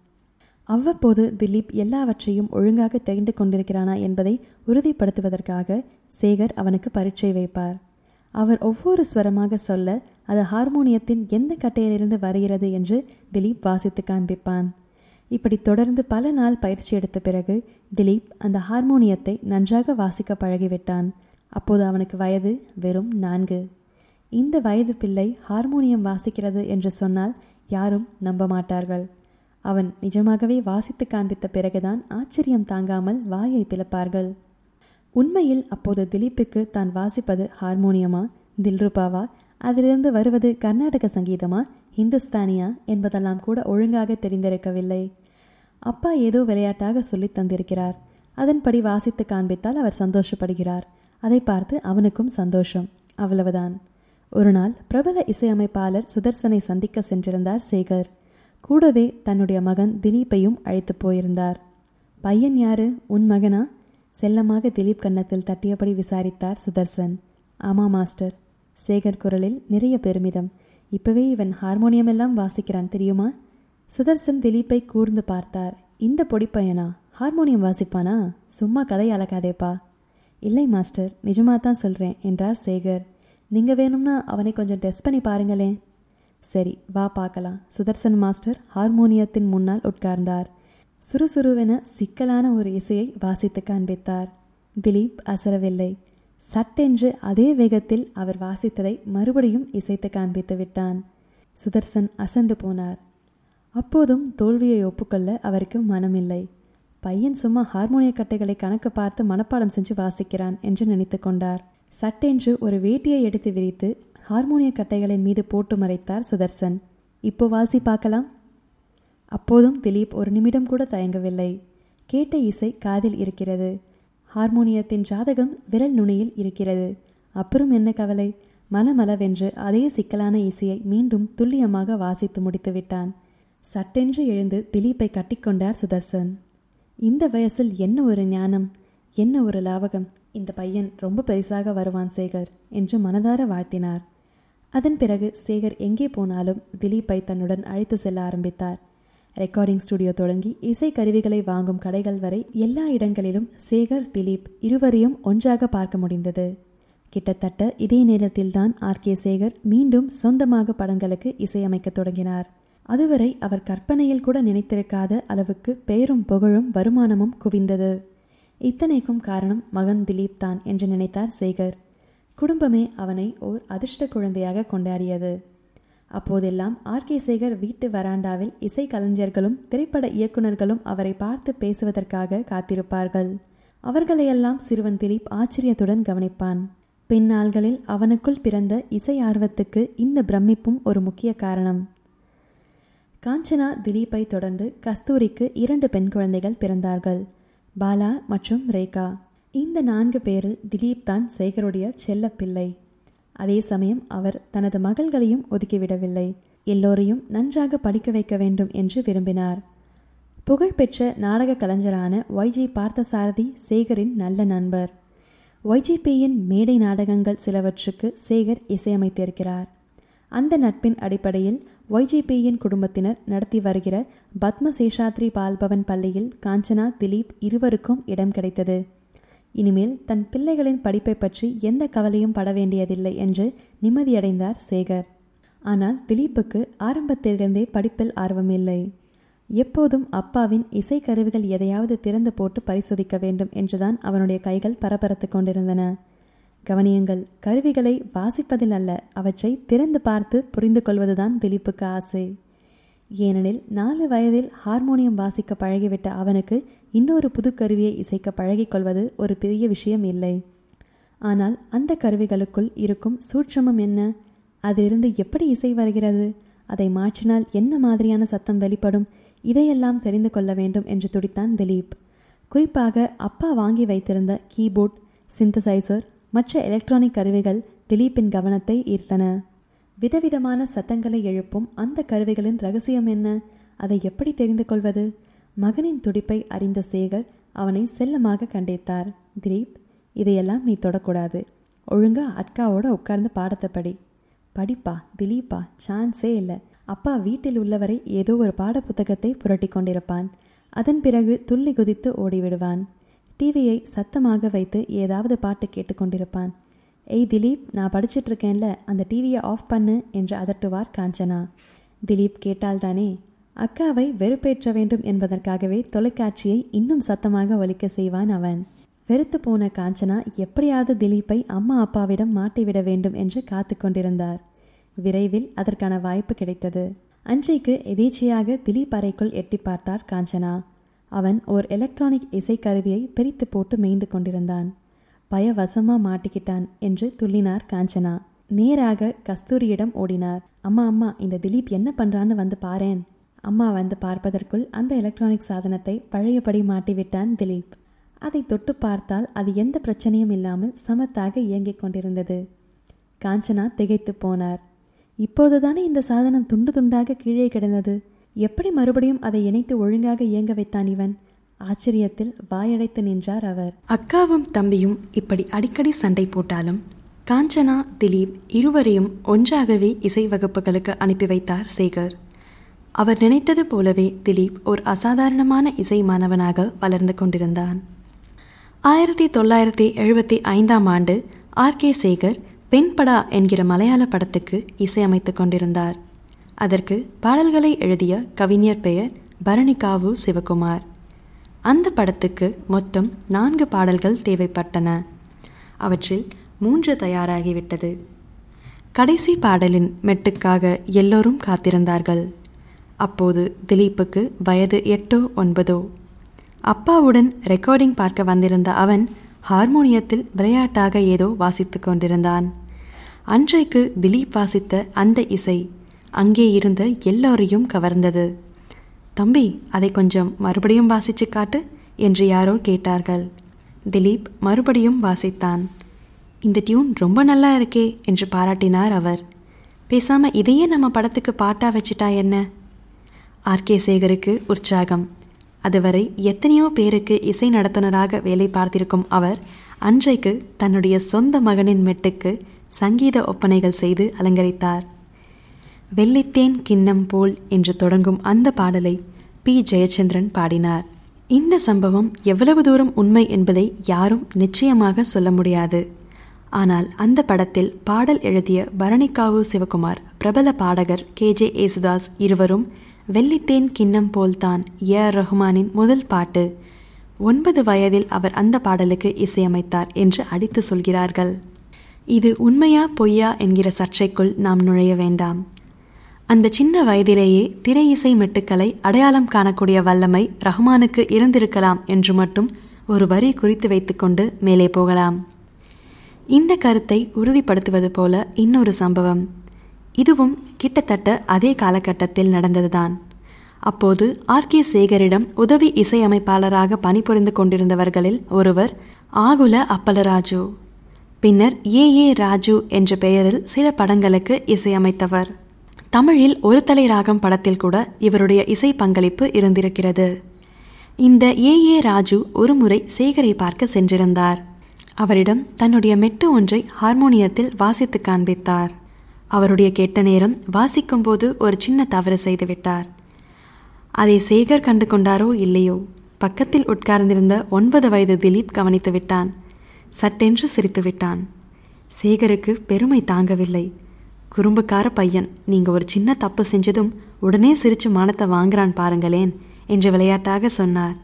அவ்வப்போது திலீப் எல்லாவற்றையும் ஒழுங்காக தெரிந்து கொண்டிருக்கிறானா என்பதை உறுதிப்படுத்துவதற்காக சேகர் அவனுக்கு பரீட்சை வைப்பார். அவர் ஒவ்வொரு ஸ்வரமாக சொல்ல அது ஹார்மோனியத்தின் எந்த கட்டையிலிருந்து வருகிறது என்று திலீப் வாசித்து காண்பிப்பான். இப்படி தொடர்ந்து பல நாள் பயிற்சி எடுத்த பிறகு திலீப் அந்த ஹார்மோனியத்தை நன்றாக வாசிக்க பழகிவிட்டான். அப்போது அவனுக்கு வயது வெறும் நான்கு. இந்த வயது பிள்ளை ஹார்மோனியம் வாசிக்கிறது என்று சொன்னால் யாரும் நம்ப மாட்டார்கள். அவன் நிஜமாகவே வாசித்து காண்பித்த பிறகுதான் ஆச்சரியம் தாங்காமல் வாயை பிளப்பார்கள். உண்மையில் அப்போது திலீப்புக்கு தான் வாசிப்பது ஹார்மோனியமா தில்ருபாவா? அதிலிருந்து வருவது கர்நாடக சங்கீதமா ஹிந்துஸ்தானியா என்பதெல்லாம் கூட ஒழுங்காக தெரிந்திருக்கவில்லை. அப்பா ஏதோ விளையாட்டாக சொல்லி தந்திருக்கிறார். அதன்படி வாசித்து காண்பித்தால் அவர் சந்தோஷப்படுகிறார். அதை பார்த்து அவனுக்கும் சந்தோஷம். அவ்வளவுதான். ஒரு நாள் பிரபல இசையமைப்பாளர் சுதர்சனை சந்திக்க சென்றிருந்தார் சேகர். கூடவே தன்னுடைய மகன் திலீப்பையும் அழைத்து போயிருந்தார். பையன் யாரு? உன் மகனா? செல்லமாக திலீப் கன்னத்தில் தட்டியபடி விசாரித்தார் சுதர்சன். ஆமா மாஸ்டர். சேகர் குரலில் நிறைய பெருமிதம். இப்பவே இவன் ஹார்மோனியம் எல்லாம் வாசிக்கிறான் தெரியுமா? சுதர்சன் திலீப்பை கூர்ந்து பார்த்தார். இந்த பொடிப்பையனா? ஹார்மோனியம் வாசிப்பானா? சும்மா கதை அளக்காதேப்பா இல்லை மாஸ்டர். நிஜமாக தான் சொல்கிறேன் என்றார் சேகர். நீங்கள் வேணும்னா அவனை கொஞ்சம் டெஸ்ட் பண்ணி பாருங்களேன். சரி வா பார்க்கலாம். சுதர்சன் மாஸ்டர் ஹார்மோனியத்தின் முன்னால் உட்கார்ந்தார். சுறுசுறுவென சிக்கலான ஒரு இசையை வாசித்து காண்பித்தார். திலீப் அசரவில்லை. சட்டென்று அதே வேகத்தில் அவர் வாசித்ததை மறுபடியும் இசைத்து காண்பித்து விட்டான். சுதர்சன் அசந்து போனார். அப்போதும் தோல்வியை ஒப்புக்கொள்ள அவருக்கு மனமில்லை. பையன் சும்மா ஹார்மோனிய கட்டைகளை கணக்கு பார்த்து மனப்பாடம் செஞ்சு வாசிக்கிறான் என்று நினைத்து கொண்டார். சட்டென்று ஒரு வேட்டியை எடுத்து விரித்து ஹார்மோனிய கட்டைகளின் மீது போட்டு மறைத்தார் சுதர்சன். இப்போ வாசி பார்க்கலாம். அப்போதும் திலீப் ஒரு நிமிடம் கூட தயங்கவில்லை. கேட்ட இசை காதில் இருக்கிறது. ஹார்மோனியத்தின் ஜாதகம் விரல் நுனியில் இருக்கிறது. அப்புறம் என்ன கவலை? மலமளவென்று அதே சிக்கலான இசையை மீண்டும் துல்லியமாக வாசித்து முடித்து விட்டான். சட்டென்று எழுந்து திலீப்பை கட்டிக்கொண்டார் சுதர்சன். இந்த வயசில் என்ன ஒரு ஞானம்? என்ன ஒரு லாவகம்? இந்த பையன் ரொம்ப பெரிசாக வருவான் சேகர் என்று மனதார வாழ்த்தினார். அதன் பிறகு சேகர் எங்கே போனாலும் திலீப்பை தன்னுடன் அழைத்து செல்ல ஆரம்பித்தார். ரெக்கார்டிங் ஸ்டுடியோ தொடங்கி இசை கருவிகளை வாங்கும் கடைகள் வரை எல்லா இடங்களிலும் சேகர் திலீப் இருவரையும் ஒன்றாக பார்க்க முடிந்தது. கிட்டத்தட்ட இதே நேரத்தில்தான் ஆர். கே. சேகர் மீண்டும் சொந்தமாக படங்களுக்கு இசையமைக்கத் தொடங்கினார். அதுவரை அவர் கற்பனையில் கூட நினைத்திருக்காத அளவுக்கு பெயரும் புகழும் வருமானமும் குவிந்தது. இத்தனைக்கும் காரணம் மகன் திலீப் தான் என்று நினைத்தார் சேகர். குடும்பமே அவனை ஓர் அதிர்ஷ்ட குழந்தையாக கொண்டாடியது. அப்போதெல்லாம் ஆர் கே சேகர் வீட்டு வராண்டாவில் இசை கலைஞர்களும் திரைப்பட இயக்குநர்களும் அவரை பார்த்து பேசுவதற்காக காத்திருப்பார்கள். அவர்களையெல்லாம் சிறுவன் திலீப் ஆச்சரியத்துடன் கவனிப்பான். பின்னாள்களில் அவனுக்குள் பிறந்த இசை ஆர்வத்துக்கு இந்த பிரமிப்பும் ஒரு முக்கிய காரணம். காஞ்சனா திலீப்பை தொடர்ந்து கஸ்தூரிக்கு இரண்டு பெண் குழந்தைகள் பிறந்தார்கள் பாலா மற்றும் ரேகா. இந்த நான்கு பேரில் திலீப் தான் சேகருடைய செல்ல பிள்ளை அதே சமயம் அவர் தனது மகள்களையும் ஒதுக்கிவிடவில்லை. எல்லோரையும் நன்றாக படிக்க வைக்க வேண்டும் என்று விரும்பினார். புகழ்பெற்ற நாடக கலைஞரான ஒய்ஜி பார்த்தசாரதி சேகரின் நல்ல நண்பர். ஒய்ஜிபியின் மேடை நாடகங்கள் சிலவற்றுக்கு சேகர் இசையமைத்திருக்கிறார். அந்த நட்பின் அடிப்படையில் ஒய்ஜிபியின் குடும்பத்தினர் நடத்தி வருகிற பத்ம சேஷாத்ரி பால்பவன் பள்ளியில் காஞ்சனா திலீப் இருவருக்கும் இடம் கிடைத்தது. இனிமேல் தன் பிள்ளைகளின் படிப்பை பற்றி எந்த கவலையும் பட வேண்டியதில்லை என்று நிம்மதியடைந்தார் சேகர். ஆனால் திலீப்புக்கு ஆரம்பத்திலிருந்தே படிப்பில் ஆர்வமில்லை எப்போதும் அப்பாவின் இசைக்கருவிகள் எதையாவது திறந்து போட்டு பரிசோதிக்க வேண்டும் என்றுதான் அவனுடைய கைகள் பரபரத்து கொண்டிருந்தன. கவனியங்கள் கருவிகளை வாசிப்பதில் அல்ல அவற்றை திறந்து பார்த்து புரிந்து கொள்வதுதான் திலீப்புக்கு ஆசை. ஏனெனில் நாலு வயதில் ஹார்மோனியம் வாசிக்க பழகிவிட்ட அவனுக்கு இன்னொரு புது கருவியை இசைக்க பழகிக்கொள்வது ஒரு பெரிய விஷயம் இல்லை. ஆனால் அந்த கருவிகளுக்குள் இருக்கும் சூட்சமம் என்ன? அதிலிருந்து எப்படி இசை வருகிறது? அதை மாற்றினால் என்ன மாதிரியான சத்தம் வெளிப்படும்? இதையெல்லாம் தெரிந்து கொள்ள வேண்டும் என்று துடித்தான் திலீப். குறிப்பாக அப்பா வாங்கி வைத்திருந்த கீபோர்ட் சிந்தசைசர் மற்ற எலக்ட்ரானிக் கருவிகள் திலீப்பின் கவனத்தை ஈர்த்தன. விதவிதமான சத்தங்களை எழுப்பும் அந்த கருவிகளின் ரகசியம் என்ன? அதை எப்படி தெரிந்து கொள்வது? மகனின் துடிப்பை அறிந்த சேகர் அவனை செல்லமாக கண்டித்தார். திலீப் இதையெல்லாம் நீ தொடக்கூடாது. ஒழுங்கா அட்காவோட உட்கார்ந்து பாடத்தை படி. படிப்பா திலீப்பா சான்ஸே இல்லை. அப்பா வீட்டில் உள்ளவரை ஏதோ ஒரு பாடப்புத்தகத்தை புரட்டி கொண்டிருப்பான். அதன் பிறகு துள்ளி குதித்து ஓடிவிடுவான். டிவியை சத்தமாக வைத்து ஏதாவது பாட்டு கேட்டுக்கொண்டிருப்பான் ஏய் திலீப் நான் படிச்சிட்ருக்கேன்ல அந்த டிவியை ஆஃப் பண்ணு என்று அதட்டுவார் காஞ்சனா. திலீப் கேட்டால்தானே அக்காவை வெறுப்பேற்ற வேண்டும் என்பதற்காகவே தொலைக்காட்சியை இன்னும் சத்தமாக ஒலிக்க செய்வான் அவன். வெறுத்து போன காஞ்சனா எப்படியாவது திலீப்பை அம்மா அப்பாவிடம் மாட்டிவிட வேண்டும் என்று காத்து கொண்டிருந்தார். விரைவில் அதற்கான வாய்ப்பு கிடைத்தது. அன்றைக்கு எதேச்சையாக திலீப் அறைக்குள் எட்டி பார்த்தார் காஞ்சனா. அவன் ஓர் எலக்ட்ரானிக் இசைக்கருவியை பிரித்து போட்டு மேய்ந்து கொண்டிருந்தான். பயவசமா மாட்டிக்கிட்டான் என்று துள்ளினார் காஞ்சனா. நேராக கஸ்தூரியிடம் ஓடினார். அம்மா அம்மா இந்த திலீப் என்ன பண்றான்னு வந்து பாரேன். அம்மா வந்து பார்ப்பதற்குள் அந்த எலக்ட்ரானிக் சாதனத்தை பழையபடி மாட்டிவிட்டான் திலீப். அதை தொட்டு பார்த்தால் அது எந்த பிரச்சனையும் இல்லாமல் சமத்தாக இயங்கிக் கொண்டிருந்தது. காஞ்சனா திகைத்து போனார். இப்போதுதானே இந்த சாதனம் துண்டு துண்டாக கீழே கிடந்தது. எப்படி மறுபடியும் அதை இணைத்து ஒழுங்காக இயங்க வைத்தான் இவன்? ஆச்சரியத்தில் வாயடைத்து நின்றார் அவர். அக்காவும் தம்பியும் இப்படி அடிக்கடி சண்டை போட்டாலும் காஞ்சனா திலீப் இருவரையும் ஒன்றாகவே இசை வகுப்புகளுக்கு அனுப்பி வைத்தார் சேகர். அவர் நினைத்தது போலவே திலீப் ஒரு அசாதாரணமான இசை மாணவனாக வளர்ந்து கொண்டிருந்தான். ஆயிரத்தி தொள்ளாயிரத்தி எழுபத்தி ஐந்தாம் ஆண்டு ஆர். கே. சேகர் பெண்படா என்கிற மலையாள படத்துக்கு இசையமைத்து கொண்டிருந்தார். அதற்கு பாடல்களை எழுதிய கவிஞர் பெயர் பரணிகாவு சிவகுமார். அந்த படத்துக்கு மொத்தம் நான்கு பாடல்கள் தேவைப்பட்டன. அவற்றில் மூன்று தயாராகிவிட்டது. கடைசி பாடலின் மெட்டுக்காக எல்லோரும் காத்திருந்தார்கள். அப்போது திலீப்புக்கு வயது எட்டோ ஒன்பதோ. அப்பாவுடன் ரெக்கார்டிங் பார்க்க வந்திருந்த அவன் ஹார்மோனியத்தில் விளையாட்டாக ஏதோ வாசித்து கொண்டிருந்தான். அன்றைக்கு திலீப் வாசித்த அந்த இசை அங்கே இருந்த எல்லோரையும் கவர்ந்தது. தம்பி அதை கொஞ்சம் மறுபடியும் வாசிச்சு காட்டு என்று யாரோ கேட்டார்கள். திலீப் மறுபடியும் வாசித்தான். இந்த டியூன் ரொம்ப நல்லா இருக்கே என்று பாராட்டினார் அவர். பேசாம இதையே நம்ம படத்துக்கு பாட்டா வச்சிட்டா என்ன? ஆர்கே சேகருக்கு உற்சாகம். அதுவரை எத்தனையோ பேருக்கு இசை நடத்துனராக வேலை பார்த்திருக்கும் அவர் அன்றைக்கு தன்னுடைய சொந்த மகனின் மெட்டுக்கு சங்கீத ஒப்பனைகள் செய்து அலங்கரித்தார். வெள்ளித்தேன் கிண்ணம் போல் என்று தொடங்கும் அந்த பாடலை பி. ஜெயச்சந்திரன் பாடினார். இந்த சம்பவம் எவ்வளவு தூரம் உண்மை என்பதை யாரும் நிச்சயமாக சொல்ல முடியாது. ஆனால் அந்த படத்தில் பாடல் எழுதிய பரணிக்காவு சிவகுமார் பிரபல பாடகர் கே. ஜே. ஏசுதாஸ் இருவரும் வெள்ளித்தேன் கிண்ணம் போல்தான் ஏ. ஆர் ரஹ்மானின் முதல் பாட்டு. ஒன்பது வயதில் அவர் அந்த பாடலுக்கு இசையமைத்தார் என்று அடித்து சொல்கிறார்கள். இது உண்மையா பொய்யா என்கிற சர்ச்சைக்குள் நாம் நுழைய வேண்டாம். அந்த சின்ன வயதிலேயே திரை இசை மெட்டுக்களை அடையாளம் காணக்கூடிய வல்லமை ரஹ்மானுக்கு இருந்திருக்கலாம் என்று மட்டும் ஒரு வரி குறித்து வைத்துக்கொண்டு மேலே போகலாம். இந்த கருத்தை உறுதிப்படுத்துவது போல இன்னொரு சம்பவம். இதுவும் கிட்டத்தட்ட அதே காலகட்டத்தில் நடந்ததுதான். அப்போது ஆர் கே சேகரிடம் உதவி இசையமைப்பாளராக பணிபுரிந்து கொண்டிருந்தவர்களில் ஒருவர் ஆகுல அப்பலராஜு பின்னர் ஏ. ஏ. ராஜு என்ற பெயரில் சில படங்களுக்கு இசையமைத்தவர். தமிழில் ஒரு தலை ராகம் படத்தில் கூட இவருடைய இசை பங்களிப்பு இருந்திருக்கிறது. இந்த ஏ. ஏ. ராஜு ஒருமுறை சேகரை பார்க்க சென்றிருந்தார். அவரிடம் தன்னுடைய மெட்டு ஒன்றை ஹார்மோனியத்தில் வாசித்து காண்பித்தார். அவருடைய கெட்ட நேரம் வாசிக்கும்போது ஒரு சின்ன தவறு செய்துவிட்டார் அதை சேகர் கண்டு கொண்டாரோ இல்லையோ? பக்கத்தில் உட்கார்ந்திருந்த ஒன்பது வயது திலீப் கவனித்து விட்டான். சட்டென்று சிரித்து விட்டான். சேகருக்கு பெருமை தாங்கவில்லை. குறும்புக்கார பையன் நீங்க ஒரு சின்ன தப்பு செஞ்சதும் உடனே சிரிச்சு மானத்தை வாங்குறான் பாருங்களேன் என்று விளையாட்டாக சொன்னார்.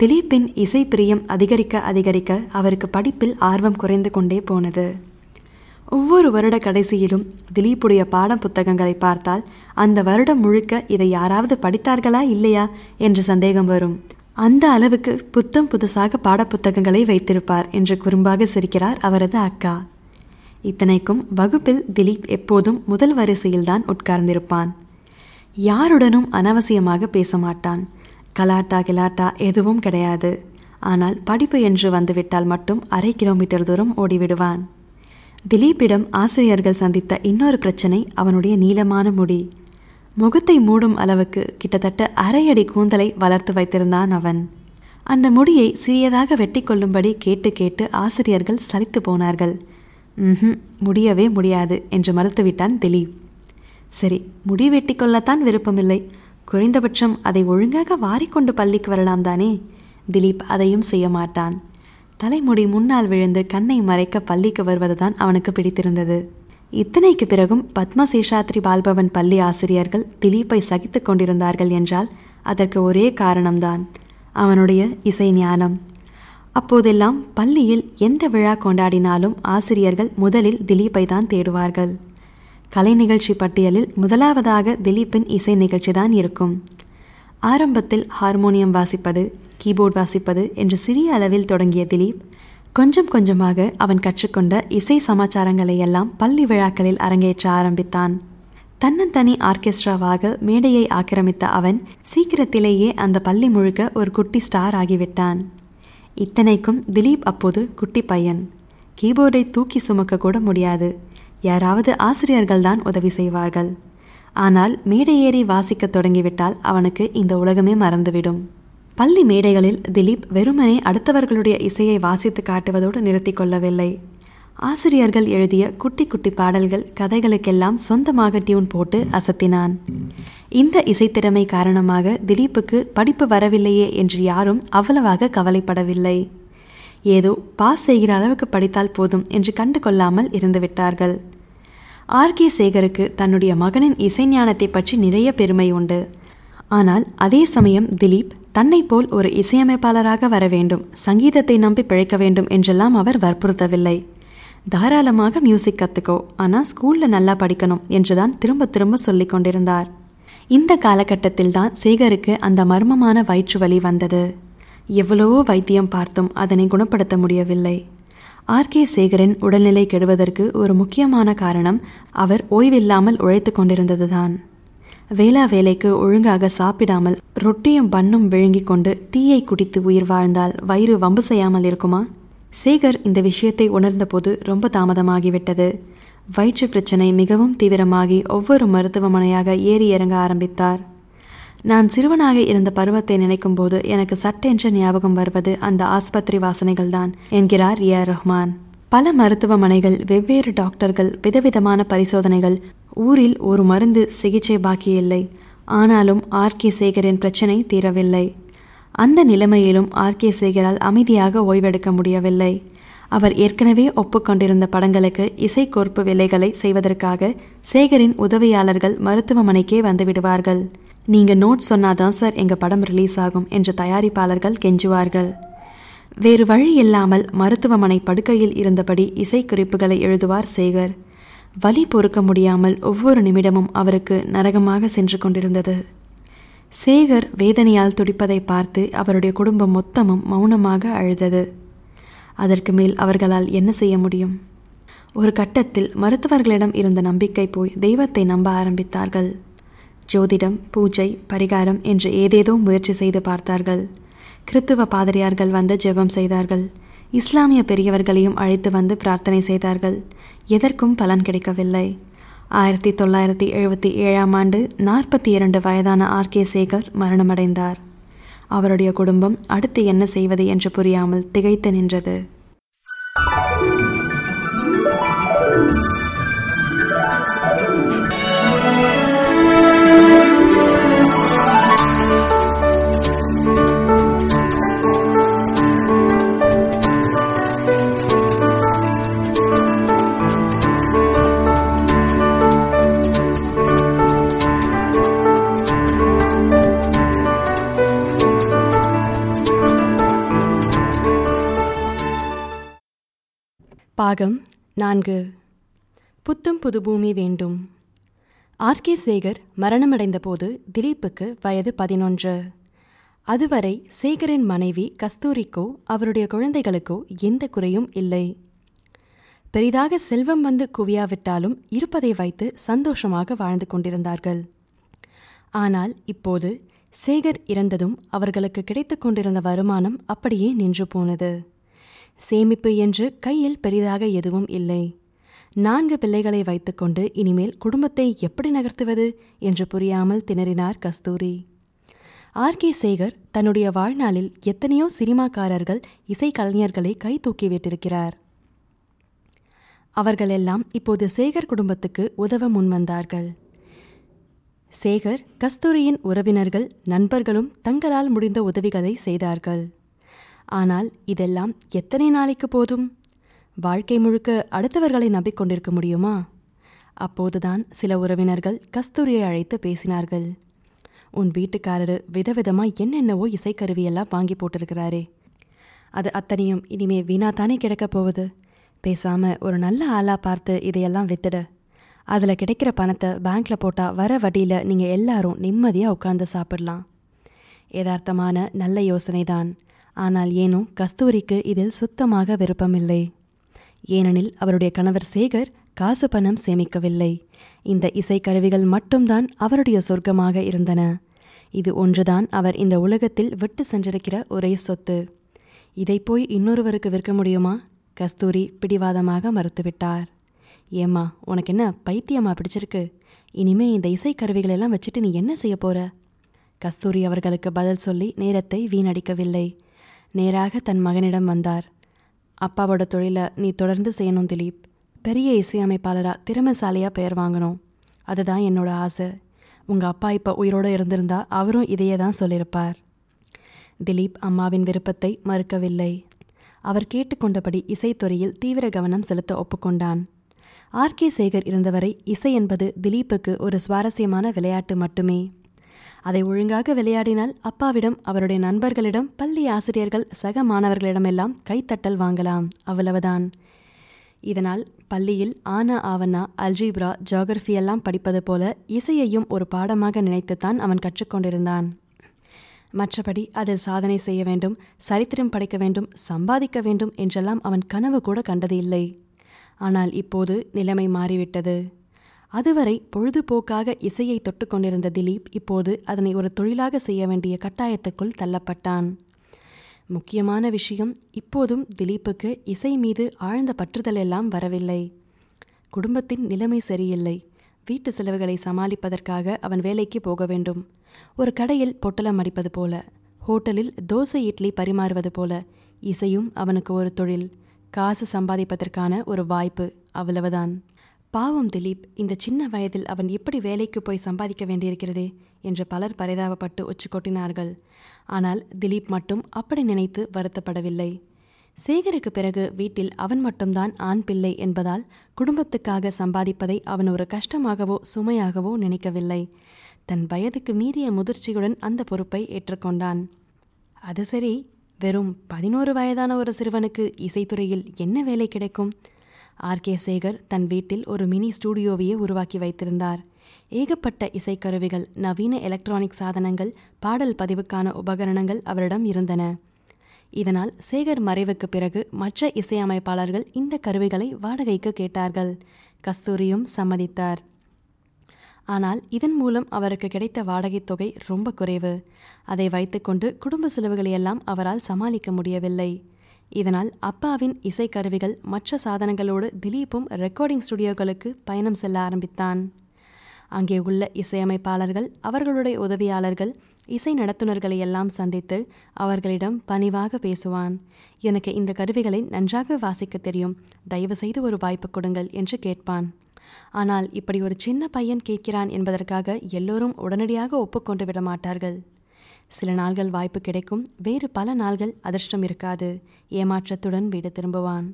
திலீப்பின் இசை பிரியம் அதிகரிக்க அதிகரிக்க அவருக்கு படிப்பில் ஆர்வம் குறைந்து கொண்டே போனது. ஒவ்வொரு வருட கடைசியிலும் திலீப்புடைய பாட புத்தகங்களை பார்த்தால் அந்த வருடம் முழுக்க இதை யாராவது படித்தார்களா இல்லையா என்று சந்தேகம் வரும். அந்த அளவுக்கு புத்தம் புதுசாக பாடப்புத்தகங்களை வைத்திருப்பார் என்று குறும்பாக சிரிக்கிறார் அவரது அக்கா. இத்தனைக்கும் வகுப்பில் திலீப் எப்போதும் முதல் வரிசையில்தான் உட்கார்ந்திருப்பான். யாருடனும் அனாவசியமாக பேச மாட்டான். கலாட்டா கிலாட்டா எதுவும் கிடையாது. ஆனால் படிப்பு என்று வந்துவிட்டால் மட்டும் அரை கிலோமீட்டர் தூரம் ஓடிவிடுவான். திலீப்பிடம் ஆசிரியர்கள் சந்தித்த இன்னொரு பிரச்சனை அவனுடைய நீளமான முடி. முகத்தை மூடும் அளவுக்கு கிட்டத்தட்ட அரை அடி கூந்தலை வளர்த்து வைத்திருந்தான் அவன். அந்த முடியை சிறியதாக வெட்டி கொள்ளும்படி கேட்டு கேட்டு ஆசிரியர்கள் சலித்து போனார்கள். ம் முடியவே முடியாது என்று மறுத்துவிட்டான் திலீப். சரி முடி வெட்டி கொள்ளத்தான் விருப்பமில்லை. குறைந்தபட்சம் அதை ஒழுங்காக வாரிக்கொண்டு பள்ளிக்கு வரலாம் தானே? திலீப் அதையும் செய்ய மாட்டான். தலைமுடி முன்னால் விழுந்து கண்ணை மறைக்க பள்ளிக்கு வருவதுதான் அவனுக்கு பிடித்திருந்தது. இத்தனைக்கு பிறகும் பத்ம சேஷாத்ரி பால்பவன் பள்ளி ஆசிரியர்கள் திலீப்பை சகித்து கொண்டிருந்தார்கள் என்றால் அதற்கு ஒரே காரணம்தான். அவனுடைய இசை ஞானம். அப்போதெல்லாம் பள்ளியில் எந்த விழா கொண்டாடினாலும் ஆசிரியர்கள் முதலில் திலீப்பை தான் தேடுவார்கள். கலை நிகழ்ச்சி பட்டியலில் முதலாவதாக திலீப்பின் இசை நிகழ்ச்சி தான் இருக்கும். ஆரம்பத்தில் ஹார்மோனியம் வாசிப்பது கீபோர்ட் வாசிப்பது என்று சிறிய அளவில் தொடங்கிய திலீப் கொஞ்சம் கொஞ்சமாக அவன் கற்றுக்கொண்ட இசை சமாச்சாரங்களை எல்லாம் பள்ளி விழாக்களில் அரங்கேற்ற ஆரம்பித்தான். தன்னந்தனி ஆர்கெஸ்ட்ராவாக மேடையை ஆக்கிரமித்த அவன் சீக்கிரத்திலேயே அந்த பள்ளி முழுக்க ஒரு குட்டி ஸ்டார் ஆகிவிட்டான். இத்தனைக்கும் திலீப் அப்போது குட்டி பையன். கீபோர்டை தூக்கி சுமக்க கூட முடியாது. யாராவது ஆசிரியர்கள்தான் உதவி செய்வார்கள். ஆனால் மேடையேறி வாசிக்கத் தொடங்கிவிட்டால் அவனுக்கு இந்த உலகமே மறந்துவிடும். பள்ளி மேடைகளில் திலீப் வெறுமனே அடுத்தவர்களுடைய இசையை வாசித்து காட்டுவதோடு நிறுத்தி கொள்ளவில்லை. ஆசிரியர்கள் எழுதிய குட்டி குட்டி பாடல்கள் கதைகளுக்கெல்லாம் சொந்தமாக டியூன் போட்டு அசத்தினான். இந்த இசைத்திறமை காரணமாக திலீப்புக்கு படிப்பு வரவில்லையே என்று யாரும் அவ்வளவாக கவலைப்படவில்லை. ஏதோ பாஸ் செய்கிற அளவுக்கு படித்தால் போதும் என்று கண்டு கொள்ளாமல் இருந்துவிட்டார்கள். ஆர் கே சேகருக்கு தன்னுடைய மகனின் இசைஞானத்தை பற்றி நிறைய பெருமை உண்டு. ஆனால் அதே சமயம் திலீப் தன்னை போல் ஒரு இசையமைப்பாளராக வர வேண்டும் சங்கீதத்தை நம்பி பிழைக்க வேண்டும் என்றெல்லாம் அவர் வற்புறுத்தவில்லை. தாராளமாக மியூசிக் கற்றுக்கோ ஆனால் ஸ்கூலில் நல்லா படிக்கணும் என்றுதான் திரும்ப திரும்ப சொல்லிக் கொண்டிருந்தார். இந்த காலகட்டத்தில் தான் சேகருக்கு அந்த மர்மமான வயிற்று வலி வந்தது. எவ்வளவோ வைத்தியம் பார்த்தும் அதனை குணப்படுத்த முடியவில்லை. ஆர் கே சேகரின் உடல்நிலை கெடுவதற்கு ஒரு முக்கியமான காரணம் அவர் ஓய்வில்லாமல் உழைத்து கொண்டிருந்ததுதான். வேளா வேலைக்கு ஒழுங்காக சாப்பிடாமல் ரொட்டியும் பண்ணும் விழுங்கிக் கொண்டு தீயை குடித்து உயிர் வாழ்ந்தால் வயிறு வம்பு செய்யாமல் இருக்குமா? சேகர் இந்த விஷயத்தை உணர்ந்தபோது ரொம்ப தாமதமாகிவிட்டது. வயிற்று பிரச்சனை மிகவும் தீவிரமாகி ஒவ்வொரு மருத்துவமனையாக ஏறி இறங்க ஆரம்பித்தார். நான் சிறுவனாக இருந்த பருவத்தை நினைக்கும் போது எனக்கு சட்டென்ற ஞாபகம் வருவது அந்த ஆஸ்பத்திரி வாசனைகள்தான் என்கிறார் ஏ. ரஹ்மான். பல மருத்துவமனைகள் வெவ்வேறு டாக்டர்கள் விதவிதமான பரிசோதனைகள் ஊரில் ஒரு மருந்து சிகிச்சை பாக்கியில்லை ஆனாலும் ஆர். கே. சேகரின் பிரச்சனை தீரவில்லை. அந்த நிலைமையிலும் ஆர். கே. சேகரால் அமைதியாக ஓய்வெடுக்க முடியவில்லை. அவர் ஏற்கனவே ஒப்புக்கொண்டிருந்த படங்களுக்கு இசைக்கோர்ப்பு வேலைகளை செய்வதற்காக சேகரின் உதவியாளர்கள் மருத்துவமனைக்கே வந்துவிடுவார்கள் நீங்கள் நோட் சொன்னாதான் சார் எங்கள் படம் ரிலீஸ் ஆகும் என்று தயாரிப்பாளர்கள் கெஞ்சுவார்கள். வேறு வழி இல்லாமல் மருத்துவமனை படுக்கையில் இருந்தபடி இசைக்குறிப்புகளை எழுதுவார் சேகர். வலி பொறுக்க முடியாமல் ஒவ்வொரு நிமிடமும் அவருக்கு நரகமாக சென்று கொண்டிருந்தது. சேகர் வேதனையால் துடிப்பதை பார்த்து அவருடைய குடும்பம் மொத்தமும் மௌனமாக அழுதது. அதற்கு மேல் அவர்களால் என்ன செய்ய முடியும்? ஒரு கட்டத்தில் மருத்துவர்களிடம் இருந்த நம்பிக்கை போய் தெய்வத்தை நம்ப ஆரம்பித்தார்கள். ஜோதிடம் பூஜை பரிகாரம் என்று ஏதேதோ முயற்சி செய்து பார்த்தார்கள். கிறித்துவ பாதிரியார்கள் வந்து ஜெபம் செய்தார்கள். இஸ்லாமிய பெரியவர்களையும் அழைத்து வந்து பிரார்த்தனை செய்தார்கள். எதற்கும் பலன் கிடைக்கவில்லை. ஆயிரத்தி தொள்ளாயிரத்தி எழுபத்தி ஏழாம் ஆண்டு நாற்பத்தி இரண்டு வயதான ஆர் கே சேகர் மரணமடைந்தார். அவருடைய குடும்பம் அடுத்து என்ன செய்வது என்று புரியாமல் திகைத்து நின்றது. பாகம் நான்கு. புத்தும் புது பூமி வேண்டும். ஆர் கே சேகர் மரணமடைந்த போது திலீப்புக்கு வயது பதினொன்று. அதுவரை சேகரின் மனைவி கஸ்தூரிக்கோ அவருடைய குழந்தைகளுக்கோ எந்த குறையும் இல்லை. பெரிதாக செல்வம் வந்து குவியாவிட்டாலும் இருப்பதை வைத்து சந்தோஷமாக வாழ்ந்து கொண்டிருந்தார்கள். ஆனால் இப்போது சேகர் இறந்ததும் அவர்களுக்கு கிடைத்து கொண்டிருந்த வருமானம் அப்படியே நின்று போனது. சேமிப்பு என்று கையில் பெரிதாக எதுவும் இல்லை. நான்கு பிள்ளைகளை வைத்துக்கொண்டு இனிமேல் குடும்பத்தை எப்படி நகர்த்துவது என்று புரியாமல் திணறினார் கஸ்தூரி. ஆர். கே. சேகர் தன்னுடைய வாழ்நாளில் எத்தனையோ சினிமாக்காரர்கள் இசைக்கலைஞர்களை கை தூக்கிவிட்டிருக்கிறார் அவர்களெல்லாம் இப்போது சேகர் குடும்பத்துக்கு உதவ முன்வந்தார்கள். சேகர் கஸ்தூரியின் உறவினர்கள் நண்பர்களும் தங்களால் முடிந்த உதவிகளை செய்தார்கள். ஆனால் இதெல்லாம் எத்தனை நாளைக்கு போதும்? வாழ்க்கை முழுக்க அடுத்தவர்களை நம்பிக்கொண்டிருக்க முடியுமா? அப்போதுதான் சில உறவினர்கள் கஸ்தூரியை அழைத்து பேசினார்கள். உன் வீட்டுக்காரரு விதவிதமாக என்னென்னவோ இசைக்கருவியெல்லாம் வாங்கி போட்டிருக்கிறாரே. அது அத்தனையும் இனிமே வீணா தானே கிடக்கப் போகுது. பேசாம ஒரு நல்ல ஆளா பார்த்து இதையெல்லாம் வித்துடு. அதில் கிடைக்கிற பணத்தை பேங்க்ல போட்டால் வர வட்டியில் நீங்கள் எல்லாரும் நிம்மதியாக உட்கார்ந்து சாப்பிடலாம். யதார்த்தமான நல்ல யோசனை தான் ஆனால் ஏனோ கஸ்தூரிக்கு இதில் சுத்தமாக விருப்பமில்லை. ஏனெனில் அவருடைய கணவர் சேகர் காசு பணம் சேமிக்கவில்லை. இந்த இசைக்கருவிகள் மட்டும்தான் அவருடைய சொர்க்கமாக இருந்தன. இது ஒன்றுதான் அவர் இந்த உலகத்தில் விட்டு சென்றிருக்கிற ஒரே சொத்து. இதை போய் இன்னொருவருக்கு விற்க முடியுமா? கஸ்தூரி பிடிவாதமாக மறுத்துவிட்டார். ஏம்மா உனக்கு என்ன பைத்தியமா பிடிச்சிருக்கு? இனிமே இந்த இசைக்கருவிகளெல்லாம் வச்சுட்டு நீ என்ன செய்ய போற? கஸ்தூரி அவர்களுக்கு பதில் சொல்லி நேரத்தை வீணடிக்கவில்லை. நேராக தன் மகனிடம் வந்தார். அப்பாவோட தொழிலை நீ தொடர்ந்து செய்யணும் திலீப். பெரிய இசையமைப்பாளராக திறமைசாலியாக பெயர் வாங்கணும். அதுதான் என்னோட ஆசை. உங்கள் அப்பா இப்போ உயிரோடு இருந்திருந்தா அவரும் இதையே தான் சொல்லியிருப்பார். திலீப் அம்மாவின் விருப்பத்தை மறுக்கவில்லை. அவர் கேட்டுக்கொண்டபடி இசைத்துறையில் தீவிர கவனம் செலுத்த ஒப்புக்கொண்டான். ஆர் கே சேகர் இருந்தவரை இசை என்பது திலீப்புக்கு ஒரு சுவாரஸ்யமான விளையாட்டு மட்டுமே. அதை ஒழுங்காக விளையாடினால் அப்பாவிடம் அவருடைய நண்பர்களிடம் பள்ளி ஆசிரியர்கள் சக மாணவர்களிடமெல்லாம் கைத்தட்டல் வாங்கலாம். அவ்வளவுதான். இதனால் பள்ளியில் ஆனா ஆவனா அல்ஜீப்ரா ஜாகிரஃபி எல்லாம் படிப்பது போல இசையையும் ஒரு பாடமாக நினைத்துத்தான் அவன் கற்றுக்கொண்டிருந்தான். மற்றபடி அதில் சாதனை செய்ய வேண்டும் சரித்திரம் படைக்க வேண்டும் சம்பாதிக்க வேண்டும் என்றெல்லாம் அவன் கனவு கூட கண்டது இல்லை ஆனால் இப்போது நிலைமை மாறிவிட்டது. அதுவரை பொழுதுபோக்காக இசையை தொட்டுக்கொண்டிருந்த திலீப் இப்போது அதனை ஒரு தொழிலாக செய்ய வேண்டிய கட்டாயத்துக்குள் தள்ளப்பட்டான். முக்கியமான விஷயம் இப்போதும் திலீப்புக்கு இசை மீது ஆழ்ந்த பற்றுதல் எல்லாம் வரவில்லை. குடும்பத்தின் நிலைமை சரியில்லை. வீட்டு செலவுகளை சமாளிப்பதற்காக அவன் வேலைக்கு போக வேண்டும். ஒரு கடையில் பொட்டலம் அடிப்பது போல ஹோட்டலில் தோசை இட்லி பரிமாறுவது போல இசையும் அவனுக்கு ஒரு தொழில். காசு சம்பாதிப்பதற்கான ஒரு வாய்ப்பு அவ்வளவுதான். பாவம் திலீப் இந்த சின்ன வயதில் அவன் எப்படி வேலைக்கு போய் சம்பாதிக்க வேண்டியிருக்கிறதே? என்று பலர் பரிதாபப்பட்டு உச்சி கொட்டினார்கள் ஆனால் திலீப் மட்டும் அப்படி நினைத்து வருத்தப்படவில்லை. சேகருக்கு பிறகு வீட்டில் அவன் மட்டும்தான் ஆண் பிள்ளை என்பதால் குடும்பத்துக்காக சம்பாதிப்பதை அவன் ஒரு கஷ்டமாகவோ சுமையாகவோ நினைக்கவில்லை. தன் வயதுக்கு மீறிய முதிர்ச்சியுடன் அந்த பொறுப்பை ஏற்றுக்கொண்டான். அது சரி வெறும் பதினோரு வயதான ஒரு சிறுவனுக்கு இசைத்துறையில் என்ன வேலை கிடைக்கும்? ஆர். கே. சேகர் தன் வீட்டில் ஒரு மினி ஸ்டூடியோவையே உருவாக்கி வைத்திருந்தார். ஏகப்பட்ட இசைக்கருவிகள் நவீன எலக்ட்ரானிக் சாதனங்கள் பாடல் பதிவுக்கான உபகரணங்கள் அவரிடம் இருந்தன. இதனால் சேகர் மறைவுக்கு பிறகு மற்ற இசையமைப்பாளர்கள் இந்த கருவிகளை வாடகைக்கு கேட்டார்கள். கஸ்தூரியும் சம்மதித்தார். ஆனால் இதன் மூலம் அவருக்கு கிடைத்த வாடகைத் தொகை ரொம்ப குறைவு. அதை வைத்துக்கொண்டு குடும்ப செலவுகளையெல்லாம் அவரால் சமாளிக்க முடியவில்லை. இதனால் அப்பாவின் இசைக்கருவிகள் மற்ற சாதனங்களோடு திலீப்பும் ரெக்கார்டிங் ஸ்டுடியோக்களுக்கு பயணம் செல்ல ஆரம்பித்தான். அங்கே உள்ள இசையமைப்பாளர்கள் அவர்களுடைய உதவியாளர்கள் இசை நடத்துனர்களை எல்லாம் சந்தித்து அவர்களிடம் பணிவாக பேசுவான். எனக்கு இந்த கருவிகளை நன்றாக வாசிக்க தெரியும். தயவு செய்து ஒரு வாய்ப்பு கொடுங்கள் என்று கேட்பான். ஆனால் இப்படி ஒரு சின்ன பையன் கேட்கிறான் என்பதற்காக எல்லோரும் உடனடியாக ஒப்புக்கொண்டு விட மாட்டார்கள் சில நாள்கள் வாய்ப்பு கிடைக்கும் வேறு பல நாள்கள் அதிர்ஷ்டம் இருக்காது. ஏமாற்றத்துடன் வீடு திரும்புவான்.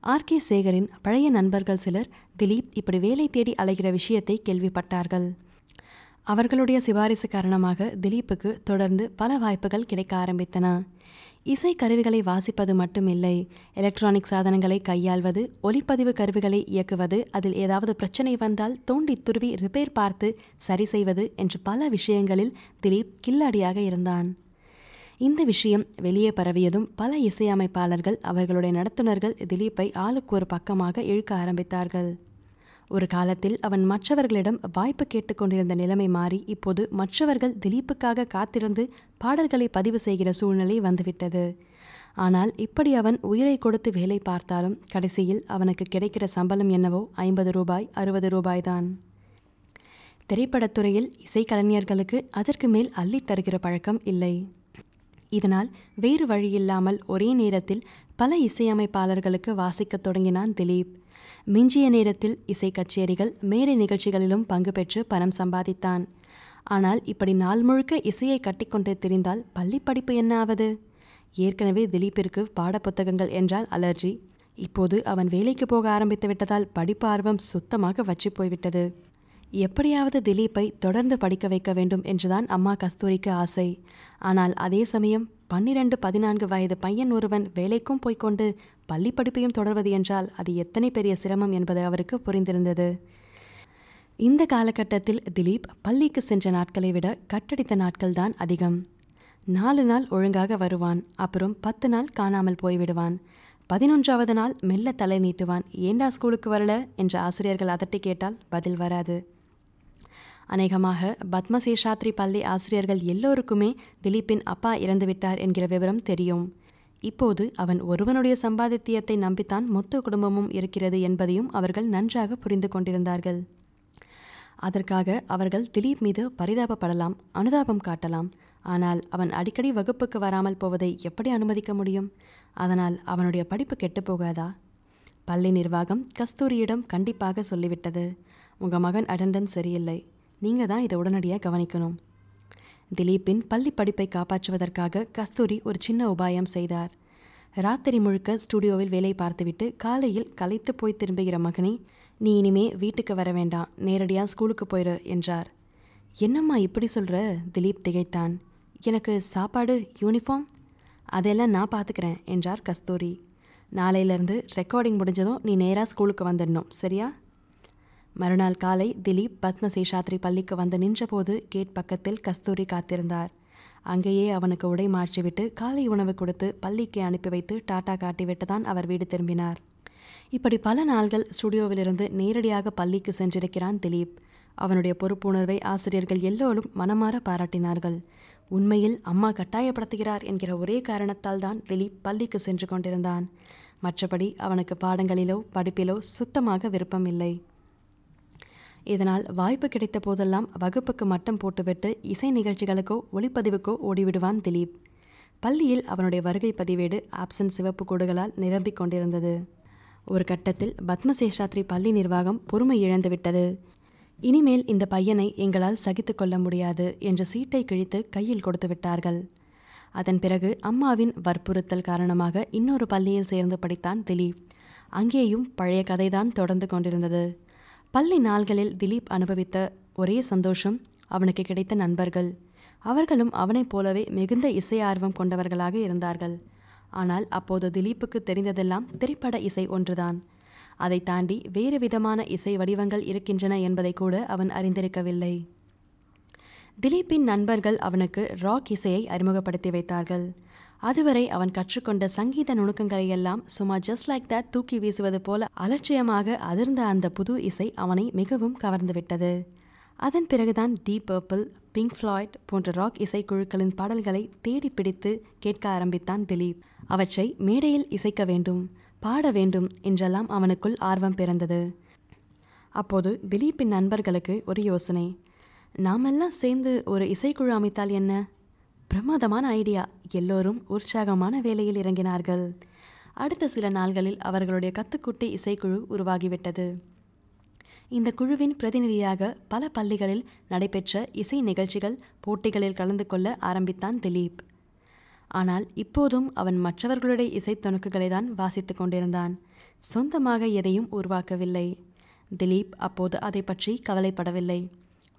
ஆர். கே. சேகரின் பழைய நண்பர்கள் சிலர் திலீப் இப்படி வேலை தேடி அலைகிற விஷயத்தை கேள்விப்பட்டார்கள். அவர்களுடைய சிபாரிசு காரணமாக திலீப்புக்கு தொடர்ந்து பல வாய்ப்புகள் கிடைக்க ஆரம்பித்தன. இசை கருவிகளை வாசிப்பது மட்டுமில்லை. எலக்ட்ரானிக் சாதனங்களை கையாள்வது ஒலிப்பதிவு கருவிகளை இயக்குவது அதில் ஏதாவது பிரச்சனை வந்தால் தோண்டி துருவி ரிப்பேர் பார்த்து சரி செய்வது என்று பல விஷயங்களில் திலீப் கில்லாடியாக இருந்தான். இந்த விஷயம் வெளியே பரவியதும் பல இசையமைப்பாளர்கள் அவர்களுடைய நடத்துனர்கள் திலீப்பை ஆளுக்கு ஒரு பக்கமாக இழுக்க ஆரம்பித்தார்கள். ஒரு காலத்தில் அவன் மற்றவர்களிடம் வாய்ப்பு கேட்டுக்கொண்டிருந்த நிலைமை மாறி இப்போது மற்றவர்கள் திலீப்புக்காக காத்திருந்து பாடல்களை பதிவு செய்கிற சூழ்நிலை வந்துவிட்டது. ஆனால் இப்படி அவன் உயிரை கொடுத்து வேலை பார்த்தாலும் கடைசியில் அவனுக்கு கிடைக்கிற சம்பளம் என்னவோ ஐம்பது ரூபாய் அறுபது ரூபாய்தான் திரைப்படத்துறையில் இசைக்கலைஞர்களுக்கு அதற்கு மேல் அள்ளித் தருகிற பழக்கம் இல்லை. இதனால் வேறு வழியில்லாமல் ஒரே நேரத்தில் பல இசையமைப்பாளர்களுக்கு வாசிக்கத் தொடங்கினான் திலீப். மிஞ்சிய நேரத்தில் இசை கச்சேரிகள் மேடை நிகழ்ச்சிகளிலும் பங்கு பெற்று பணம் சம்பாதித்தான். ஆனால் இப்படி நாள் முழுக்க இசையை கட்டிக்கொண்டு திரிந்தால் பள்ளி படிப்பு என்ன ஆவது? ஏற்கனவே திலீப்பிற்கு பாடப்புத்தகங்கள் என்றால் அலர்ஜி. இப்போது அவன் வேலைக்கு போக ஆரம்பித்து விட்டதால் படிப்பு ஆர்வம் சுத்தமாக வச்சு போய்விட்டது. எப்படியாவது திலீப்பை தொடர்ந்து படிக்க வைக்க வேண்டும் என்றுதான் அம்மா கஸ்தூரிக்கு ஆசை. ஆனால் அதே சமயம் பன்னிரண்டு பதினான்கு வயது பையன் ஒருவன் வேலைக்கும் போய்க்கொண்டு பள்ளி படிப்பையும் தொடர்வது என்றால் அது எத்தனை பெரிய சிரமம் என்பது அவருக்கு புரிந்திருந்தது. இந்த காலகட்டத்தில் திலீப் பள்ளிக்கு சென்ற நாட்களை விட கட்டடித்த நாட்கள்தான் அதிகம். நாலு நாள் ஒழுங்காக வருவான் அப்புறம் பத்து நாள் காணாமல் போய்விடுவான். பதினொன்றாவது நாள் மெல்ல தலை நீட்டுவான் ஏண்டா ஸ்கூலுக்கு வரல? என்ற ஆசிரியர்கள் அதட்டி கேட்டால் பதில் வராது. அநேகமாக பத்மசேஷாத்ரி பள்ளி ஆசிரியர்கள் எல்லோருக்குமே திலீப்பின் அப்பா இறந்துவிட்டார் என்கிற விவரம் தெரியும். இப்போது அவன் ஒருவனுடைய சம்பாதித்தியத்தை நம்பித்தான் மொத்த குடும்பமும் இருக்கிறது என்பதையும் அவர்கள் நன்றாக புரிந்து கொண்டிருந்தார்கள். அதற்காக அவர்கள் திலீப் மீது பரிதாபப்படலாம் அனுதாபம் காட்டலாம். ஆனால் அவன் அடிக்கடி வகுப்புக்கு வராமல் போவதை எப்படி அனுமதிக்க முடியும்? அதனால் அவனுடைய படிப்பு கெட்டுப்போகாதா பள்ளி நிர்வாகம் கஸ்தூரியிடம் கண்டிப்பாக சொல்லிவிட்டது. உங்கள் மகன் அட்டண்டன்ஸ் சரியில்லை. நீங்கள் தான் இதை உடனடியாக கவனிக்கணும். திலீப்பின் பள்ளி படிப்பை காப்பாற்றுவதற்காக கஸ்தூரி ஒரு சின்ன உபாயம் செய்தார். ராத்திரி முழுக்க ஸ்டுடியோவில் வேலை பார்த்துவிட்டு காலையில் கலைத்து போய் திரும்புகிற மகனே நீ இனிமே வீட்டுக்கு வர வேண்டாம். நேரடியாக ஸ்கூலுக்கு போயிரு என்றார். என்னம்மா இப்படி சொல்கிற திலீப் திகைத்தான். எனக்கு சாப்பாடு யூனிஃபார்ம்? அதெல்லாம் நான் பார்த்துக்கிறேன் என்றார் கஸ்தூரி. நாளையிலேருந்து ரெக்கார்டிங் முடிஞ்சதும் நீ நேராக ஸ்கூலுக்கு வந்துடணும் சரியா? மறுநாள் காலை திலீப் பத்மசேஷாத்ரி பள்ளிக்கு வந்து நின்றபோது கேட் பக்கத்தில் கஸ்தூரி காத்திருந்தார். அங்கேயே அவனுக்கு உடை மாற்றிவிட்டு காலை உணவு கொடுத்து பள்ளிக்கு அனுப்பி வைத்து டாட்டா காட்டிவிட்டு தான் அவர் வீடு திரும்பினார். இப்படி பல நாள்கள் ஸ்டுடியோவிலிருந்து நேரடியாக பள்ளிக்கு சென்றிருக்கிறான் திலீப். அவனுடைய பொறுப்புணர்வை ஆசிரியர்கள் எல்லோரும் மனமாற பாராட்டினார்கள். உண்மையில் அம்மா கட்டாயப்படுத்துகிறார் என்கிற ஒரே காரணத்தால் தான் திலீப் பள்ளிக்கு சென்று கொண்டிருந்தான். மற்றபடி அவனுக்கு பாடங்களிலோ படிப்பிலோ சுத்தமாக விருப்பம் இல்லை இதனால் வாய்ப்பு கிடைத்த போதெல்லாம் வகுப்புக்கு மட்டம் போட்டுவிட்டு இசை நிகழ்ச்சிகளுக்கோ ஒளிப்பதிவுக்கோ ஓடிவிடுவான் திலீப். பள்ளியில் அவனுடைய வருகை பதிவேடு ஆப்சன் சிவப்பு கோடுகளால் நிரம்பிக் கொண்டிருந்தது. ஒரு கட்டத்தில் பத்மசேஷாத்ரி பள்ளி நிர்வாகம் பொறுமை இழந்துவிட்டது இனிமேல் இந்த பையனை எங்களால் சகித்து கொள்ள முடியாது என்ற சீட்டை கிழித்து கையில் கொடுத்து விட்டார்கள். அதன் பிறகு அம்மாவின் வற்புறுத்தல் காரணமாக இன்னொரு பள்ளியில் சேர்ந்து படித்தான் திலீப். அங்கேயும் பழைய கதைதான் தொடர்ந்து கொண்டிருந்தது. பள்ளி நாள்களில் திலீப் அனுபவித்த ஒரே சந்தோஷம் அவனுக்கு கிடைத்த நண்பர்கள். அவர்களும் அவனைப் போலவே மிகுந்த இசை ஆர்வம் கொண்டவர்களாக இருந்தார்கள். ஆனால் அப்போது திலீப்புக்கு தெரிந்ததெல்லாம் திரைப்பட இசை ஒன்றுதான். அதை தாண்டி வேறு விதமான இசை வடிவங்கள் இருக்கின்றன என்பதை கூட அவன் அறிந்திருக்கவில்லை. திலீப்பின் நண்பர்கள் அவனுக்கு ராக் இசையை அறிமுகப்படுத்தி வைத்தார்கள். அதுவரை அவன் கற்றுக்கொண்ட சங்கீத நுணுக்கங்களை எல்லாம் சும்மா ஜஸ்ட் லைக் தட் தூக்கி வீசுவது போல அலட்சியமாக அதிர்ந்த அந்த புது இசை அவனை மிகவும் கவர்ந்துவிட்டது அதன் பிறகுதான் டீப் பர்பிள் பிங்க் ஃப்ளாய்ட் போன்ற ராக் இசைக்குழுக்களின் பாடல்களை தேடி பிடித்து கேட்க ஆரம்பித்தான் திலீப். அவற்றை மேடையில் இசைக்க வேண்டும் பாட வேண்டும் என்றெல்லாம் அவனுக்குள் ஆர்வம் பிறந்தது. அப்போது திலீப்பின் நண்பர்களுக்கு ஒரு யோசனை. நாமெல்லாம் சேர்ந்து ஒரு இசைக்குழு அமைத்தால் என்ன? பிரமாதமான ஐடியா எல்லோரும் உற்சாகமான வேலையில் இறங்கினார்கள். அடுத்த சில நாள்களில் அவர்களுடைய கத்துக்குட்டி இசைக்குழு உருவாகிவிட்டது. இந்த குழுவின் பிரதிநிதியாக பல பள்ளிகளில் நடைபெற்ற இசை நிகழ்ச்சிகள் போட்டிகளில் கலந்து கொள்ள ஆரம்பித்தான் திலீப். ஆனால் இப்போதும் அவன் மற்றவர்களுடைய இசை துணுக்குகளை தான் வாசித்து கொண்டிருந்தான். சொந்தமாக எதையும் உருவாக்கவில்லை. திலீப் அப்போது அதை பற்றி கவலைப்படவில்லை.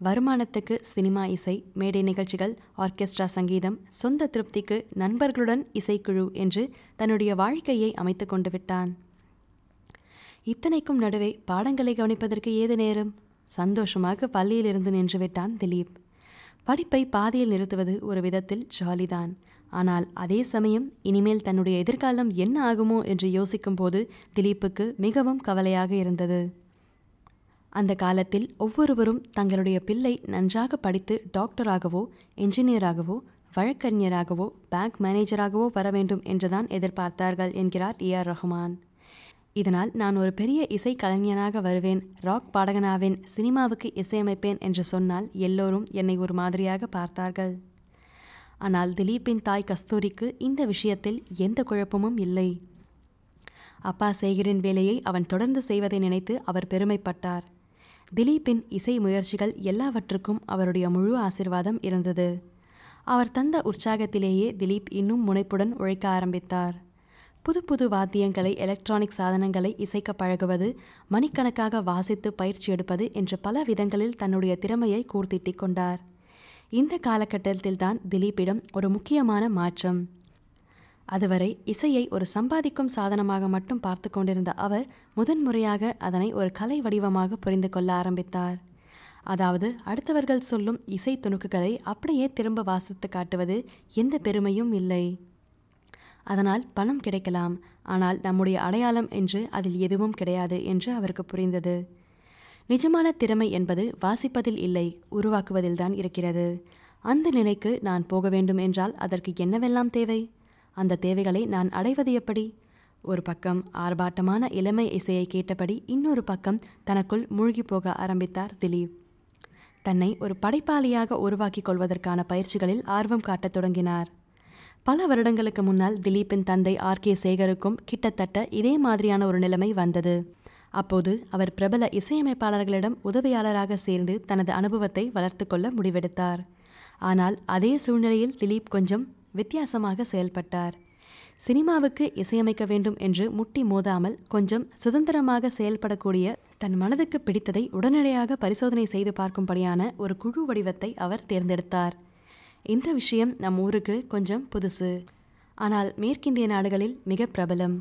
வருமானத்துக்கு சினிமா இசை மேடை நிகழ்ச்சிகள் ஆர்கெஸ்ட்ரா சங்கீதம் சொந்த திருப்திக்கு நண்பர்களுடன் இசைக்குழு என்று தன்னுடைய வாழ்க்கையை அமைத்து கொண்டு விட்டான். இத்தனைக்கும் நடுவே பாடங்களை கவனிப்பதற்கு ஏது நேரம்? சந்தோஷமாக பள்ளியில் இருந்து நின்று விட்டான் திலீப். படிப்பை பாதியில் நிறுத்துவது ஒரு விதத்தில் ஜாலிதான். ஆனால் அதே சமயம் இனிமேல் தன்னுடைய எதிர்காலம் என்ன ஆகுமோ என்று யோசிக்கும்போது திலீப்புக்கு மிகவும் கவலையாக இருந்தது. அந்த காலத்தில் ஒவ்வொருவரும் தங்களுடைய பிள்ளை நன்றாக படித்து டாக்டராகவோ என்ஜினியராகவோ வழக்கறிஞராகவோ பேங்க் மேனேஜராகவோ வர வேண்டும் என்றுதான் எதிர்பார்த்தார்கள் என்கிறார் ஏ ஆர் ரஹ்மான் இதனால் நான் ஒரு பெரிய இசை கலைஞனாக வருவேன் ராக் பாடகனாவேன் சினிமாவுக்கு இசையமைப்பேன் என்று சொன்னால் எல்லோரும் என்னை ஒரு மாதிரியாக பார்த்தார்கள். ஆனால் திலீப்பின் தாய் கஸ்தூரிக்கு இந்த விஷயத்தில் எந்த குழப்பமும் இல்லை. அப்பா சேகரின் வேலையை அவன் தொடர்ந்து செய்வதை நினைத்து அவர் பெருமைப்பட்டார். திலீப்பின் இசை முயற்சிகள் எல்லாவற்றுக்கும் அவருடைய முழு ஆசிர்வாதம் இருந்தது. அவர் தந்த உற்சாகத்திலேயே திலீப் இன்னும் முனைப்புடன் உழைக்க ஆரம்பித்தார். புது புது வாத்தியங்களை எலக்ட்ரானிக் சாதனங்களை இசைக்க பழகுவது மணிக்கணக்காக வாசித்து பயிற்சி எடுப்பது என்று பல விதங்களில் தன்னுடைய திறமையை கூர்த்திட்டிக் கொண்டார். இந்த காலகட்டத்தில்தான் திலீப்பிடம் ஒரு முக்கியமான மாற்றம். அதுவரை இசையை ஒரு சம்பாதிக்கும் சாதனமாக மட்டும் பார்த்து கொண்டிருந்த அவர் முதன்முறையாக அதனை ஒரு கலை வடிவமாக புரிந்து கொள்ள ஆரம்பித்தார். அதாவது அடுத்தவர்கள் சொல்லும் இசை துணுக்குகளை அப்படியே திரும்ப வாசித்து காட்டுவது எந்த பெருமையும் இல்லை. அதனால் பணம் கிடைக்கலாம். ஆனால் நம்முடைய அடையாளம் என்று அதில் எதுவும் கிடையாது என்று அவருக்கு புரிந்தது. நிஜமான திறமை என்பது வாசிப்பதில் இல்லை உருவாக்குவதில்தான் இருக்கிறது. அந்த நிலைக்கு நான் போக வேண்டும் என்றால் அதற்கு என்னவெல்லாம் தேவை? அந்த தேவைகளை நான் அடைவது எப்படி? ஒரு பக்கம் ஆர்ப்பாட்டமான இளமை இசையை கேட்டபடி இன்னொரு பக்கம் தனக்குள் மூழ்கி போக ஆரம்பித்தார் திலீப். தன்னை ஒரு படைப்பாளியாக உருவாக்கிக் கொள்வதற்கான பயிற்சிகளில் ஆர்வம் காட்டத் தொடங்கினார். பல வருடங்களுக்கு முன்னால் திலீப்பின் தந்தை ஆர். கே. சேகருக்கும் கிட்டத்தட்ட இதே மாதிரியான ஒரு நிலைமை வந்தது. அப்போது அவர் பிரபல இசையமைப்பாளர்களிடம் உதவியாளராக சேர்ந்து தனது அனுபவத்தை வளர்த்து கொள்ள முடிவெடுத்தார். ஆனால் அதே சூழ்நிலையில் திலீப் கொஞ்சம் வித்தியாசமாக செயல்பட்டார். சினிமாவுக்கு இசையமைக்க வேண்டும் என்று முட்டி மோதாமல் கொஞ்சம் சுதந்திரமாக செயல்படக்கூடிய தன் மனதுக்கு பிடித்ததை உடனடியாக பரிசோதனை செய்து பார்க்கும்படியான ஒரு குழு வடிவத்தை அவர் தேர்ந்தெடுத்தார். இந்த விஷயம் நம் ஊருக்கு கொஞ்சம் புதுசு. ஆனால் மேற்கிந்திய நாடுகளில் மிக பிரபலம்.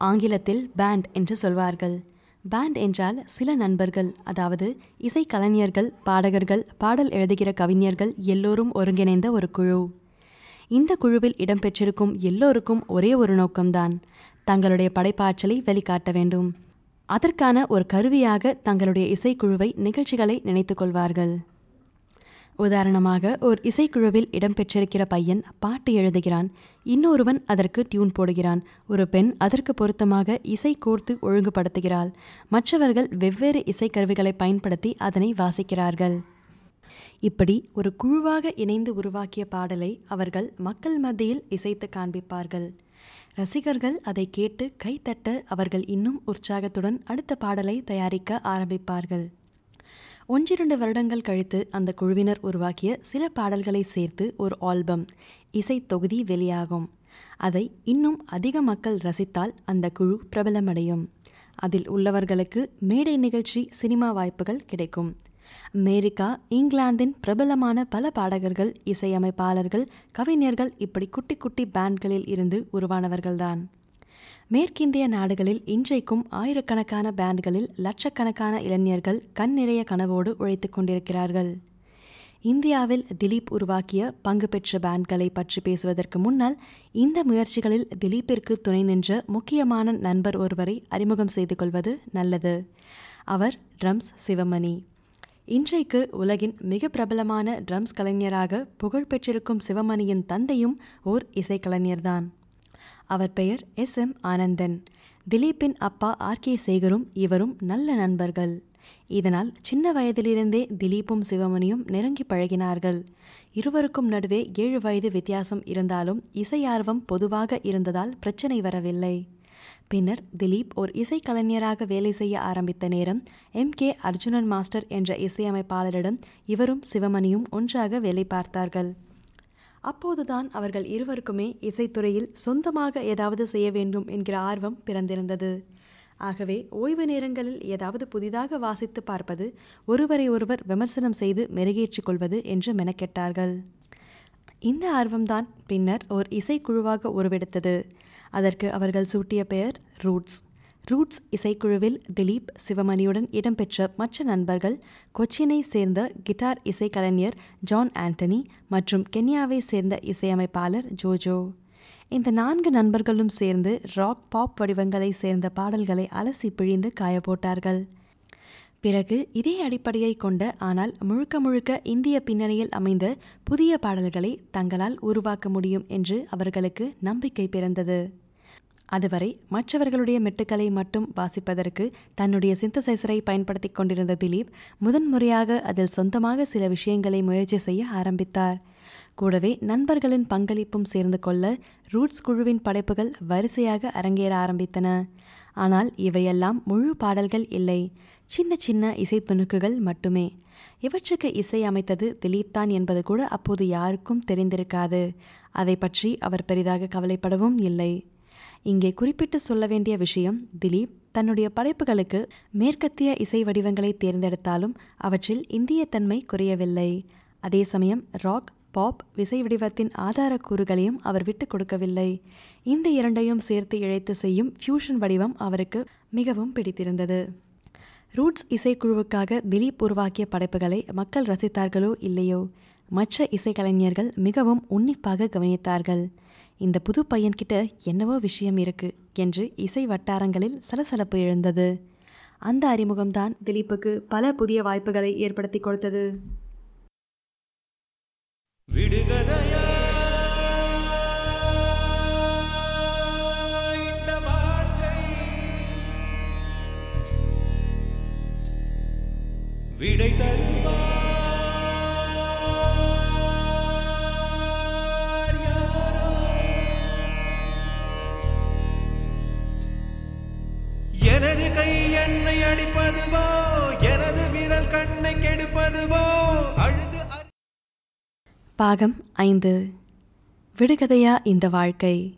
ஆங்கிலத்தில் பேண்ட் என்று சொல்வார்கள். பேண்ட் என்றால் சில நண்பர்கள் அதாவது இசைக்கலைஞர்கள் பாடகர்கள் பாடல் எழுதுகிற கவிஞர்கள் எல்லோரும் ஒருங்கிணைந்த ஒரு குழு. இந்த குழுவில் இடம்பெற்றிருக்கும் எல்லோருக்கும் ஒரே ஒரு நோக்கம்தான் தங்களுடைய படைப்பாற்றலை வெளிக்காட்ட வேண்டும். அதற்கான ஒரு கருவியாக தங்களுடைய இசைக்குழுவை நிகழ்ச்சிகளை நினைத்து கொள்வார்கள் உதாரணமாக ஒரு இசைக்குழுவில் இடம்பெற்றிருக்கிற பையன் பாட்டு எழுதுகிறான். இன்னொருவன் அதற்கு டியூன் போடுகிறான். ஒரு பெண் அதற்கு பொருத்தமாக இசை கோர்த்து ஒழுங்குபடுத்துகிறாள். மற்றவர்கள் வெவ்வேறு இசைக்கருவிகளை பயன்படுத்தி அதனை வாசிக்கிறார்கள். இப்படி ஒரு குழுவாக இணைந்து உருவாக்கிய பாடலை அவர்கள் மக்கள் மத்தியில் இசைத்து காண்பிப்பார்கள். ரசிகர்கள் அதை கேட்டு கைத்தட்ட அவர்கள் இன்னும் உற்சாகத்துடன் அடுத்த பாடலை தயாரிக்க ஆரம்பிப்பார்கள். ஒன்றிரண்டு வருடங்கள் கழித்து அந்த குழுவினர் உருவாக்கிய சில பாடல்களை சேர்த்து ஒரு ஆல்பம் இசை தொகுதி வெளியாகும். அதை இன்னும் அதிக மக்கள் ரசித்தால் அந்த குழு பிரபலமடையும். அதில் உள்ளவர்களுக்கு மேடை நிகழ்ச்சி சினிமா வாய்ப்புகள் கிடைக்கும். அமெரிக்கா இங்கிலாந்தின் பிரபலமான பல பாடகர்கள் இசையமைப்பாளர்கள் கவிஞர்கள் இப்படி குட்டி குட்டி பேண்ட்களில் இருந்து உருவானவர்கள்தான். மேற்கிந்திய நாடுகளில் இன்றைக்கும் ஆயிரக்கணக்கான பேண்ட்களில் லட்சக்கணக்கான இளைஞர்கள் கண் நிறைய கனவோடு உழைத்துக் கொண்டிருக்கிறார்கள். இந்தியாவில் திலீப் உருவாக்கிய பங்கு பெற்ற பேண்ட்களை பற்றி பேசுவதற்கு முன்னால் இந்த முயற்சிகளில் திலீப்பிற்கு துணை நின்ற முக்கியமான நண்பர் ஒருவரை அறிமுகம் செய்து கொள்வது நல்லது. அவர் ட்ரம்ஸ் சிவமணி. இன்றைக்கு உலகின் மிக பிரபலமான ட்ரம்ஸ் கலைஞராக புகழ் பெற்றிருக்கும் சிவமணியின் தந்தையும் ஓர் இசைக்கலைஞர்தான். அவர் பெயர் எஸ். எம். ஆனந்தன். திலீப்பின் அப்பா ஆர். கே. சேகரும் இவரும் நல்ல நண்பர்கள். இதனால் சின்ன வயதிலிருந்தே திலீப்பும் சிவமணியும் நெருங்கி பழகினார்கள். இருவருக்கும் நடுவே ஏழு வயது வித்தியாசம் இருந்தாலும் இசை ஆர்வம் பொதுவாக இருந்ததால் பிரச்சனை வரவில்லை. பின்னர் திலீப் ஒரு இசைக்கலைஞராக வேலை செய்ய ஆரம்பித்த நேரம் எம். கே. அர்ஜுனன் மாஸ்டர் என்ற இசையமைப்பாளரிடம் இவரும் சிவமணியும் ஒன்றாக வேலை பார்த்தார்கள். அப்போதுதான் அவர்கள் இருவருக்குமே இசைத்துறையில் சொந்தமாக ஏதாவது செய்ய வேண்டும் என்கிற ஆர்வம் பிறந்திருந்தது. ஆகவே ஓய்வு நேரங்களில் ஏதாவது புதிதாக வாசித்து பார்ப்பது ஒருவரை ஒருவர் விமர்சனம் செய்து மெருகேற்றிக் கொள்வது என்று மெனக்கெட்டார்கள். இந்த ஆர்வம்தான் பின்னர் ஓர் இசைக்குழுவாக உருவெடுத்தது. அதற்கு அவர்கள் சூட்டிய பெயர் ரூட்ஸ். ரூட்ஸ் இசைக்குழுவில் திலீப் சிவமணியுடன் இடம்பெற்ற மற்ற நண்பர்கள் கொச்சினை சேர்ந்த கிட்டார் இசைக்கலைஞர் ஜான் ஆண்டனி மற்றும் கென்யாவை சேர்ந்த இசையமைப்பாளர் ஜோஜோ. இந்த நான்கு நண்பர்களும் சேர்ந்து ராக் பாப் வடிவங்களை சேர்ந்த பாடல்களை அலசி பிழிந்து காயப்போட்டார்கள். பிறகு இதே அடிப்படையை கொண்ட ஆனால் முழுக்க முழுக்க இந்திய பின்னணியில் அமைந்த புதிய பாடல்களை தங்களால் உருவாக்க முடியும் என்று அவர்களுக்கு நம்பிக்கை பிறந்தது. அதுவரை மற்றவர்களுடைய மெட்டுக்களை மட்டும் வாசிப்பதற்கு தன்னுடைய சிந்தசைசரை பயன்படுத்தி கொண்டிருந்த திலீப் முதன்முறையாக அதில் சொந்தமாக சில விஷயங்களை முயற்சி செய்ய ஆரம்பித்தார். கூடவே நண்பர்களின் பங்களிப்பும் சேர்ந்து கொள்ள ரூட்ஸ் குழுவின் படைப்புகள் வரிசையாக அரங்கேற ஆரம்பித்தன. ஆனால் இவையெல்லாம் முழு பாடல்கள் இல்லை. சின்ன சின்ன இசை துணுக்குகள் மட்டுமே. இவற்றுக்கு இசை அமைத்தது திலீப் தான் என்பது கூட அப்போது யாருக்கும் தெரிந்திருக்காது. அதை பற்றி அவர் பெரிதாக கவலைப்படவும் இல்லை. இங்கே குறிப்பிட்டு சொல்ல வேண்டிய விஷயம் திலீப் தன்னுடைய படைப்புகளுக்கு மேற்கத்திய இசை வடிவங்களை தேர்ந்தெடுத்தாலும் அவற்றில் இந்திய தன்மை குறையவில்லை. அதே சமயம் ராக் பாப் விசை வடிவத்தின் ஆதாரக்கூறுகளையும் அவர் விட்டு கொடுக்கவில்லை. இந்த இரண்டையும் சேர்த்து இழைத்து செய்யும் ஃபியூஷன் வடிவம் அவருக்கு மிகவும் பிடித்திருந்தது. ரூட்ஸ் இசைக்குழுவுக்காக திலீப் உருவாக்கிய படைப்புகளை மக்கள் ரசித்தார்களோ இல்லையோ? மற்ற இசைக்கலைஞர்கள் மிகவும் உன்னிப்பாக கவனித்தார்கள். இந்த புது பையன்கிட்ட என்னவோ விஷயம் இருக்கு என்று இசை வட்டாரங்களில் சலசலப்பு எழுந்தது. அந்த அறிமுகம்தான் திலீப்புக்கு பல புதிய வாய்ப்புகளை ஏற்படுத்தி கொடுத்தது. விடுகதையா? விடை தருவார் எனது கை என்னை கண்ணை கெடுப்பதுவோ? அழுது பாகம் ஐந்து. விடுகதையா இந்த வாழ்க்கை.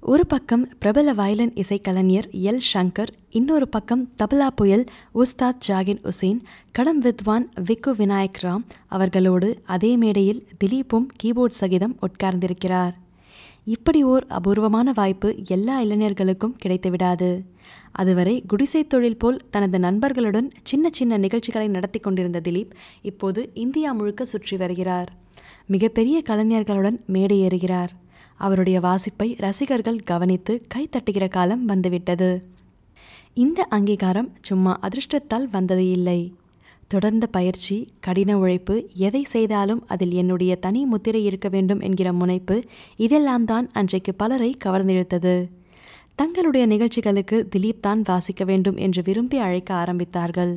ஒரு பக்கம் பிரபல வயலின் இசைக்கலைஞர் எல். ஷங்கர் இன்னொரு பக்கம் தபலா புயல் உஸ்தாத் ஜாகின் உசேன் கடம் வித்வான் விக்கு விநாயக் ராம் அவர்களோடு அதே மேடையில் திலீப்பும் கீபோர்ட் சகிதம் உட்கார்ந்திருக்கிறார். இப்படி ஓர் அபூர்வமான வாய்ப்பு எல்லா இளைஞர்களுக்கும் கிடைத்துவிடாது அதுவரை குடிசை தொழில் போல் தனது நண்பர்களுடன் சின்ன சின்ன நிகழ்ச்சிகளை நடத்தி கொண்டிருந்த திலீப் இப்போது இந்தியா முழுக்க சுற்றி வருகிறார். மிகப்பெரிய கலைஞர்களுடன் மேடை ஏறுகிறார். அவருடைய வாசிப்பை ரசிகர்கள் கவனித்து கைத்தட்டுகிற காலம் வந்துவிட்டது. இந்த அங்கீகாரம் சும்மா அதிர்ஷ்டத்தால் வந்தது இல்லை. தொடர்ந்த பயிற்சி கடின உழைப்பு எதை செய்தாலும் அதில் என்னுடைய தனி முத்திரை இருக்க வேண்டும் என்கிற முனைப்பு இதெல்லாம் தான் அன்றைக்கு பலரை கவர்ந்திழுத்தது. தங்களுடைய நிகழ்ச்சிகளுக்கு திலீப் தான் வாசிக்க வேண்டும் என்று விரும்பி அழைக்க ஆரம்பித்தார்கள்.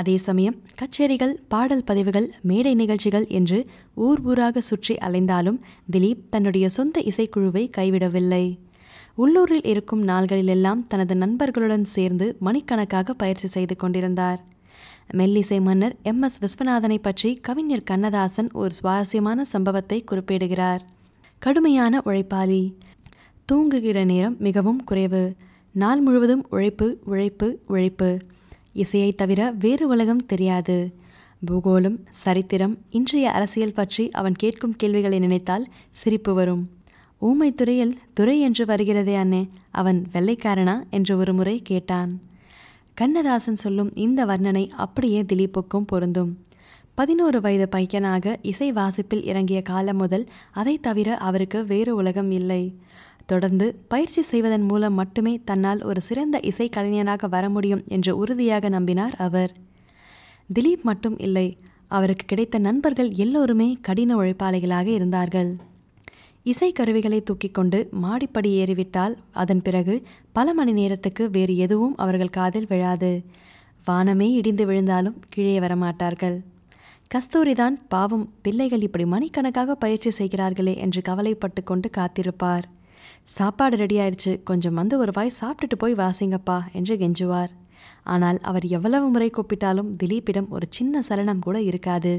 அதே சமயம் கச்சேரிகள் பாடல் பதிவுகள் மேடை நிகழ்ச்சிகள் என்று ஊர் ஊராக சுற்றி அலைந்தாலும் திலீப் தன்னுடைய சொந்த இசைக்குழுவை கைவிடவில்லை. உள்ளூரில் இருக்கும் நாள்களிலெல்லாம் தனது நண்பர்களுடன் சேர்ந்து மணிக்கணக்காக பயிற்சி செய்து கொண்டிருந்தார். மெல்லிசை மன்னர் எம். எஸ். விஸ்வநாதனை பற்றி கவிஞர் கண்ணதாசன் ஒரு சுவாரஸ்யமான சம்பவத்தை குறிப்பிடுகிறார். கடுமையான உழைப்பாளி. தூங்குகிற நேரம் மிகவும் குறைவு. நாள் முழுவதும் உழைப்பு உழைப்பு உழைப்பு. இசையை தவிர வேறு உலகம் தெரியாது. பூகோளம் சரித்திரம் இன்றைய அரசியல் பற்றி அவன் கேட்கும் கேள்விகளை நினைத்தால் சிரிப்பு வரும். ஊமைத்துறையில் துறை என்று வருகிறதே அண்ணே அவன் வெள்ளைக்காரனா? என்று ஒரு முறை கேட்டான். கண்ணதாசன் சொல்லும் இந்த வர்ணனை அப்படியே திலீப்புக்கும் பொருந்தும். பதினோரு வயது பையனாக இசை வாசிப்பில் இறங்கிய காலம் முதல் அதை தவிர அவருக்கு வேறு உலகம் இல்லை. தொடர்ந்து பயிற்சி செய்வதன் மூலம் மட்டுமே தன்னால் ஒரு சிறந்த இசை கலைஞனாக வர முடியும் என்று உறுதியாக நம்பினார் அவர். திலீப் மட்டும் இல்லை அவருக்கு கிடைத்த நண்பர்கள் எல்லோருமே கடின உழைப்பாளிகளாக இருந்தார்கள். இசை கருவிகளை தூக்கிக் கொண்டு மாடிப்படி ஏறிவிட்டால் அதன் பிறகு பல மணி நேரத்துக்கு வேறு எதுவும் அவர்கள் காதில் விழாது. வானமே இடிந்து விழுந்தாலும் கீழே வரமாட்டார்கள். கஸ்தூரிதான் பாவம் பிள்ளைகள் இப்படி மணிக்கணக்காக பயிற்சி செய்கிறார்களே என்று கவலைப்பட்டு கொண்டு காத்திருப்பார். சாப்பாடு ரெடி ஆயிடுச்சு கொஞ்சம் வந்து ஒரு வாய் சாப்பிட்டுட்டு போய் வாசிங்கப்பா என்று கெஞ்சுவார். ஆனால் அவர் எவ்வளவு முறை கூப்பிட்டாலும் திலீப்பிடம் ஒரு சின்ன சலனம் கூட இருக்காது.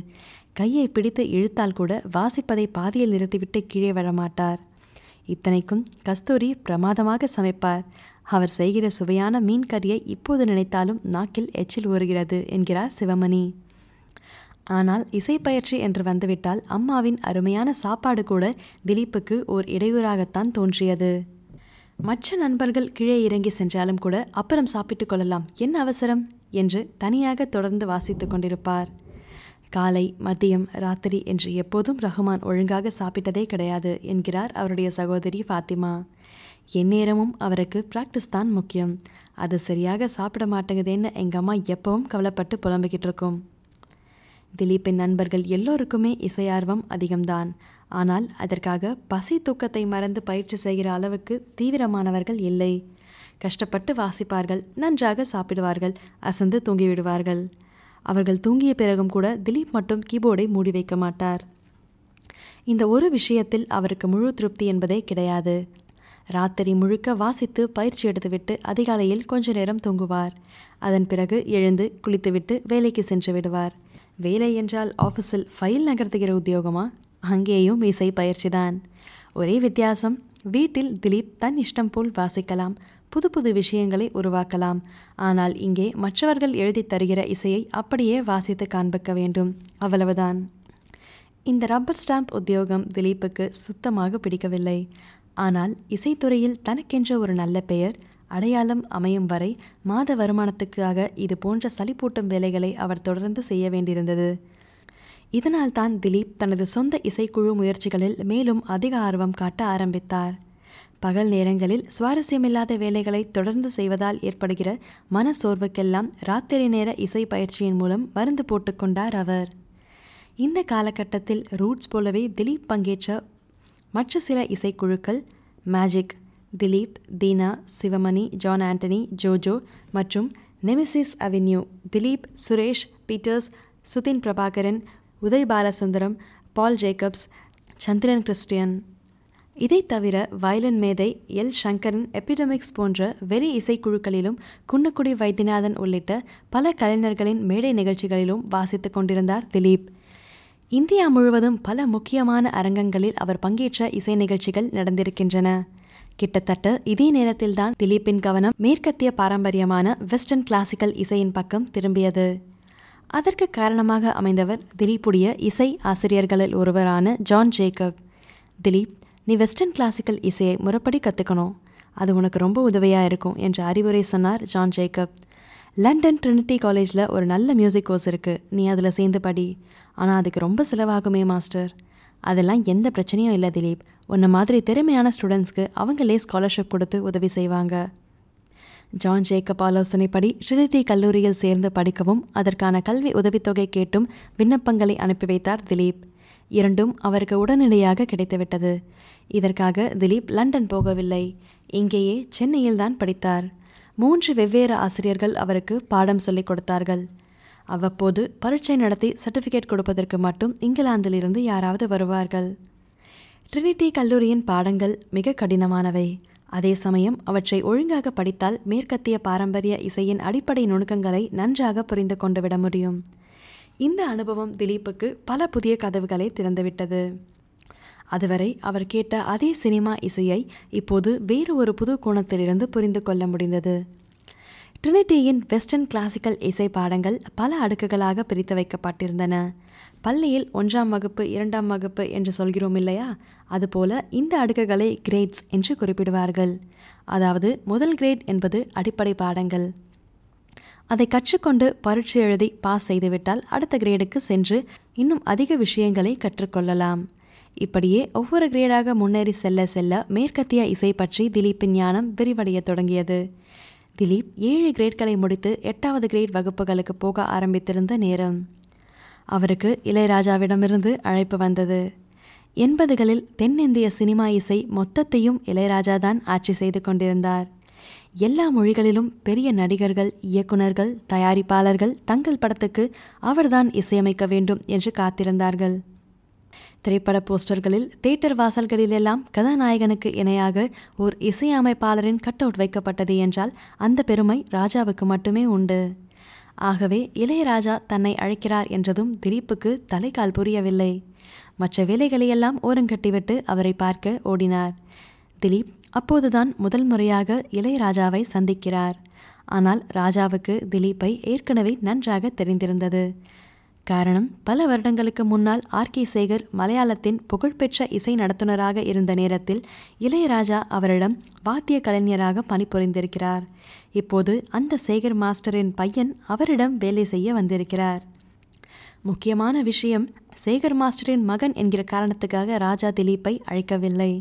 கையை பிடித்து இழுத்தால் கூட வாசிப்பதை பாதியில் நிறுத்திவிட்டு கீழே வரமாட்டார் இத்தனைக்கும் கஸ்தூரி பிரமாதமாக சமைப்பார். அவர் செய்கிற சுவையான மீன் கறியை இப்போது நினைத்தாலும் நாக்கில் எச்சில் ஊறுகிறது என்கிறார் சிவமணி. ஆனால் இசைப்பயிற்சி என்று வந்துவிட்டால் அம்மாவின் அருமையான சாப்பாடு கூட திலீப்புக்கு ஓர் இடையூறாகத்தான் தோன்றியது. மற்ற நண்பர்கள் கீழே இறங்கி சென்றாலும் கூட அப்புறம் சாப்பிட்டு கொள்ளலாம். என்ன அவசரம்? என்று தனியாக தொடர்ந்து வாசித்து கொண்டிருப்பார். காலை மதியம் ராத்திரி என்று எப்போதும் ரஹ்மான் ஒழுங்காக சாப்பிட்டதே கிடையாது என்கிறார் அவருடைய சகோதரி ஃபாத்திமா. எந்நேரமும் அவருக்கு ப்ராக்டிஸ் தான் முக்கியம். அது சரியாக சாப்பிட மாட்டேங்குதேன்னு எங்கள் அம்மா எப்பவும் கவலைப்பட்டு புலம்பிக்கிட்டு இருக்கும். திலீப்பின் நண்பர்கள் எல்லோருக்குமே இசையார்வம் அதிகம்தான். ஆனால் அதற்காக பசி தூக்கத்தை மறந்து பயிற்சி செய்கிற அளவுக்கு தீவிரமானவர்கள் இல்லை. கஷ்டப்பட்டு வாசிப்பார்கள் நன்றாக சாப்பிடுவார்கள் அசந்து தூங்கிவிடுவார்கள். அவர்கள் தூங்கிய பிறகும் கூட திலீப் மட்டும் கீபோர்டை மூடி வைக்க மாட்டார். இந்த ஒரு விஷயத்தில் அவருக்கு முழு திருப்தி என்பதே கிடையாது. ராத்திரி முழுக்க வாசித்து பயிற்சி எடுத்துவிட்டு அதிகாலையில் கொஞ்ச நேரம் தூங்குவார். அதன் பிறகு எழுந்து குளித்துவிட்டு வேலைக்கு சென்று விடுவார். வேலை என்றால் ஆஃபீஸில் ஃபைல் நகர்த்துகிற உத்தியோகமா? அங்கேயும் இசை பயிற்சிதான். ஒரே வித்தியாசம் வீட்டில் திலீப் தன் இஷ்டம் போல் வாசிக்கலாம் புது புது விஷயங்களை உருவாக்கலாம். ஆனால் இங்கே மற்றவர்கள் எழுதித் தருகிற இசையை அப்படியே வாசித்து காண்பிக்க வேண்டும். அவ்வளவுதான். இந்த ரப்பர் ஸ்டாம்ப் உத்தியோகம் திலீப்புக்கு சுத்தமாக பிடிக்கவில்லை. ஆனால் இசைத்துறையில் தனக்கென்ற ஒரு நல்ல பெயர் அடையாளம் அமையும் வரை மாத வருமானத்துக்காக இது போன்ற சலிப்பூட்டும் வேலைகளை அவர் தொடர்ந்து செய்ய வேண்டியிருந்தது. இதனால் தான் திலீப் தனது சொந்த இசைக்குழு முயற்சிகளில் மேலும் அதிக ஆர்வம் காட்ட ஆரம்பித்தார். பகல் நேரங்களில் சுவாரஸ்யமில்லாத வேலைகளை தொடர்ந்து செய்வதால் ஏற்படுகிற மன சோர்வுக்கெல்லாம் ராத்திரி நேர இசை பயிற்சியின் மூலம் மருந்து போட்டுக்கொண்டார் அவர். இந்த காலகட்டத்தில் ரூட்ஸ் போலவே திலீப் பங்கேற்ற மற்ற சில இசைக்குழுக்கள் magic Dilip Dheena Sivamani John Antony Jojo மற்றும் Nemesis Avenue Dilip Suresh Peters Sudhin Prabhakaran Uday Balasundaram Paul Jacobs Chandran Christian. இதை தவிர வயலின் மேதை எல். சங்கரன் எபிடமிக்ஸ் போன்ற வெளி இசைக்குழுக்களிலும் குன்னக்குடி வைத்தியநாதன் உள்ளிட்ட பல கலைஞர்களின் மேடை நிகழ்ச்சிகளிலும் வாசித்துக் கொண்டிருந்தார் திலீப். இந்தியா முழுவதும் பல முக்கியமான அரங்கங்களில் அவர் பங்கேற்ற இசை நிகழ்ச்சிகள் நடந்திருக்கின்றன. கிட்டத்தட்ட இதே நேரத்தில்தான் திலீப்பின் கவனம் மேற்கத்திய பாரம்பரியமான வெஸ்டர்ன் கிளாசிக்கல் இசையின் பக்கம் திரும்பியது. அதற்கு காரணமாக அமைந்தவர் திலீப்புடைய இசை ஆசிரியர்களில் ஒருவரான ஜான் ஜேக்கப். திலீப் நீ வெஸ்டர்ன் கிளாசிக்கல் இசையை முறைப்படி கற்றுக்கணும் அது உனக்கு ரொம்ப உதவியாக இருக்கும் என்று அறிவுரை சொன்னார் ஜான் ஜேக்கப். லண்டன் ட்ரினிட்டி காலேஜில் ஒரு நல்ல மியூசிக் கோர்ஸ் இருக்குது நீ அதில் சேர்ந்து படி. ஆனால் அதுக்கு ரொம்ப செலவாகுமே மாஸ்டர். அதெல்லாம் எந்த பிரச்சனையும் இல்லை திலீப். உன்ன மாதிரி திறமையான ஸ்டூடெண்ட்ஸ்க்கு அவங்களே ஸ்காலர்ஷிப் கொடுத்து உதவி செய்வாங்க. ஜான் ஜேக்கப் ஆலோசனைப்படி ட்ரினிட்டி கல்லூரியில் சேர்ந்து படிக்கவும் அதற்கான கல்வி உதவித்தொகை கேட்டும் விண்ணப்பங்களை அனுப்பி வைத்தார் திலீப். இரண்டும் அவருக்கு உடனடியாக கிடைத்துவிட்டது. இதற்காக திலீப் லண்டன் போகவில்லை. இங்கேயே சென்னையில்தான் படித்தார். மூன்று வெவ்வேறு ஆசிரியர்கள் அவருக்கு பாடம் சொல்லிக் கொடுத்தார்கள். அவ்வப்போது பரீட்சை நடத்தி சர்டிஃபிகேட் கொடுப்பதற்கு மட்டும் இங்கிலாந்திலிருந்து யாராவது வருவார்கள். ட்ரினிட்டி கல்லூரியின் பாடங்கள் மிக கடினமானவை. அதே சமயம் அவற்றை ஒழுங்காக படித்தால் மேற்கத்திய பாரம்பரிய இசையின் அடிப்படை நுணுக்கங்களை நன்றாக புரிந்து கொண்டு விட முடியும். இந்த அனுபவம் திலீப்புக்கு பல புதிய கதவுகளை திறந்துவிட்டது. அதுவரை அவர் கேட்ட அதே சினிமா இசையை இப்போது வேறு ஒரு புது கோணத்திலிருந்து புரிந்து கொள்ள முடிந்தது. ட்ரினிட்டியின் வெஸ்டர்ன் கிளாசிக்கல் இசை பாடங்கள் பல அடுக்குகளாக பிரித்து வைக்கப்பட்டிருந்தன. பள்ளியில் ஒன்றாம் வகுப்பு இரண்டாம் வகுப்பு என்று சொல்கிறோம் இல்லையா? அதுபோல இந்த அடுக்குகளை கிரேட்ஸ் என்று குறிப்பிடுவார்கள். அதாவது முதல் கிரேட் என்பது அடிப்படை பாடங்கள். அதை கற்றுக்கொண்டு பரீட்சை எழுதி பாஸ் செய்துவிட்டால் அடுத்த கிரேடுக்கு சென்று இன்னும் அதிக விஷயங்களை கற்றுக்கொள்ளலாம். இப்படியே ஒவ்வொரு கிரேடாக முன்னேறி செல்ல செல்ல மேற்கத்திய இசை பற்றி திலீப்பின் ஞானம் விரிவடைய தொடங்கியது. திலீப் ஏழு கிரேட்களை முடித்து எட்டாவது கிரேட் வகுப்புகளுக்கு போக ஆரம்பித்திருந்த நேரம். அவருக்கு இளையராஜாவிடமிருந்து அழைப்பு வந்தது. எண்பதுகளில் தென்னிந்திய சினிமா இசை மொத்தத்தையும் இளையராஜா தான் ஆட்சி செய்து கொண்டிருந்தார். எல்லா மொழிகளிலும் பெரிய நடிகர்கள் இயக்குனர்கள் தயாரிப்பாளர்கள் தங்கள் படத்துக்கு அவர்தான் இசையமைக்க வேண்டும் என்று காத்திருந்தார்கள். திரைப்பட போஸ்டர்களில் தேட்டர் வாசல்களிலெல்லாம் கதாநாயகனுக்கு இணையாக ஓர் இசையமைப்பாளரின் கட் அவுட் வைக்கப்பட்டது என்றால் அந்த பெருமை ராஜாவுக்கு மட்டுமே உண்டு. ஆகவே இளையராஜா தன்னை அழைக்கிறார் என்றதும் திலீப்புக்கு தலைகால் புரியவில்லை. மற்ற வேலைகளையெல்லாம் ஓரங்கட்டிவிட்டு அவரை பார்க்க ஓடினார். திலீப் அப்போதுதான் முதல் முறையாக இளையராஜாவை சந்திக்கிறார். ஆனால் ராஜாவுக்கு திலீப்பை ஏற்கனவே நன்றாக தெரிந்திருந்தது. காரணம் பல வருடங்களுக்கு முன்னால் ஆர். கே. சேகர் மலையாளத்தின் புகழ்பெற்ற இசை நடத்துனராக இருந்த நேரத்தில் இளையராஜா அவரிடம் வாத்திய கலைஞராக பணிபுரிந்திருக்கிறார். இப்போது அந்த சேகர் மாஸ்டரின் பையன் அவரிடம் வேலை செய்ய வந்திருக்கிறார். முக்கியமான விஷயம் சேகர் மாஸ்டரின் மகன் என்கிற காரணத்துக்காக ராஜா திலீப்பை அழைக்கவில்லை.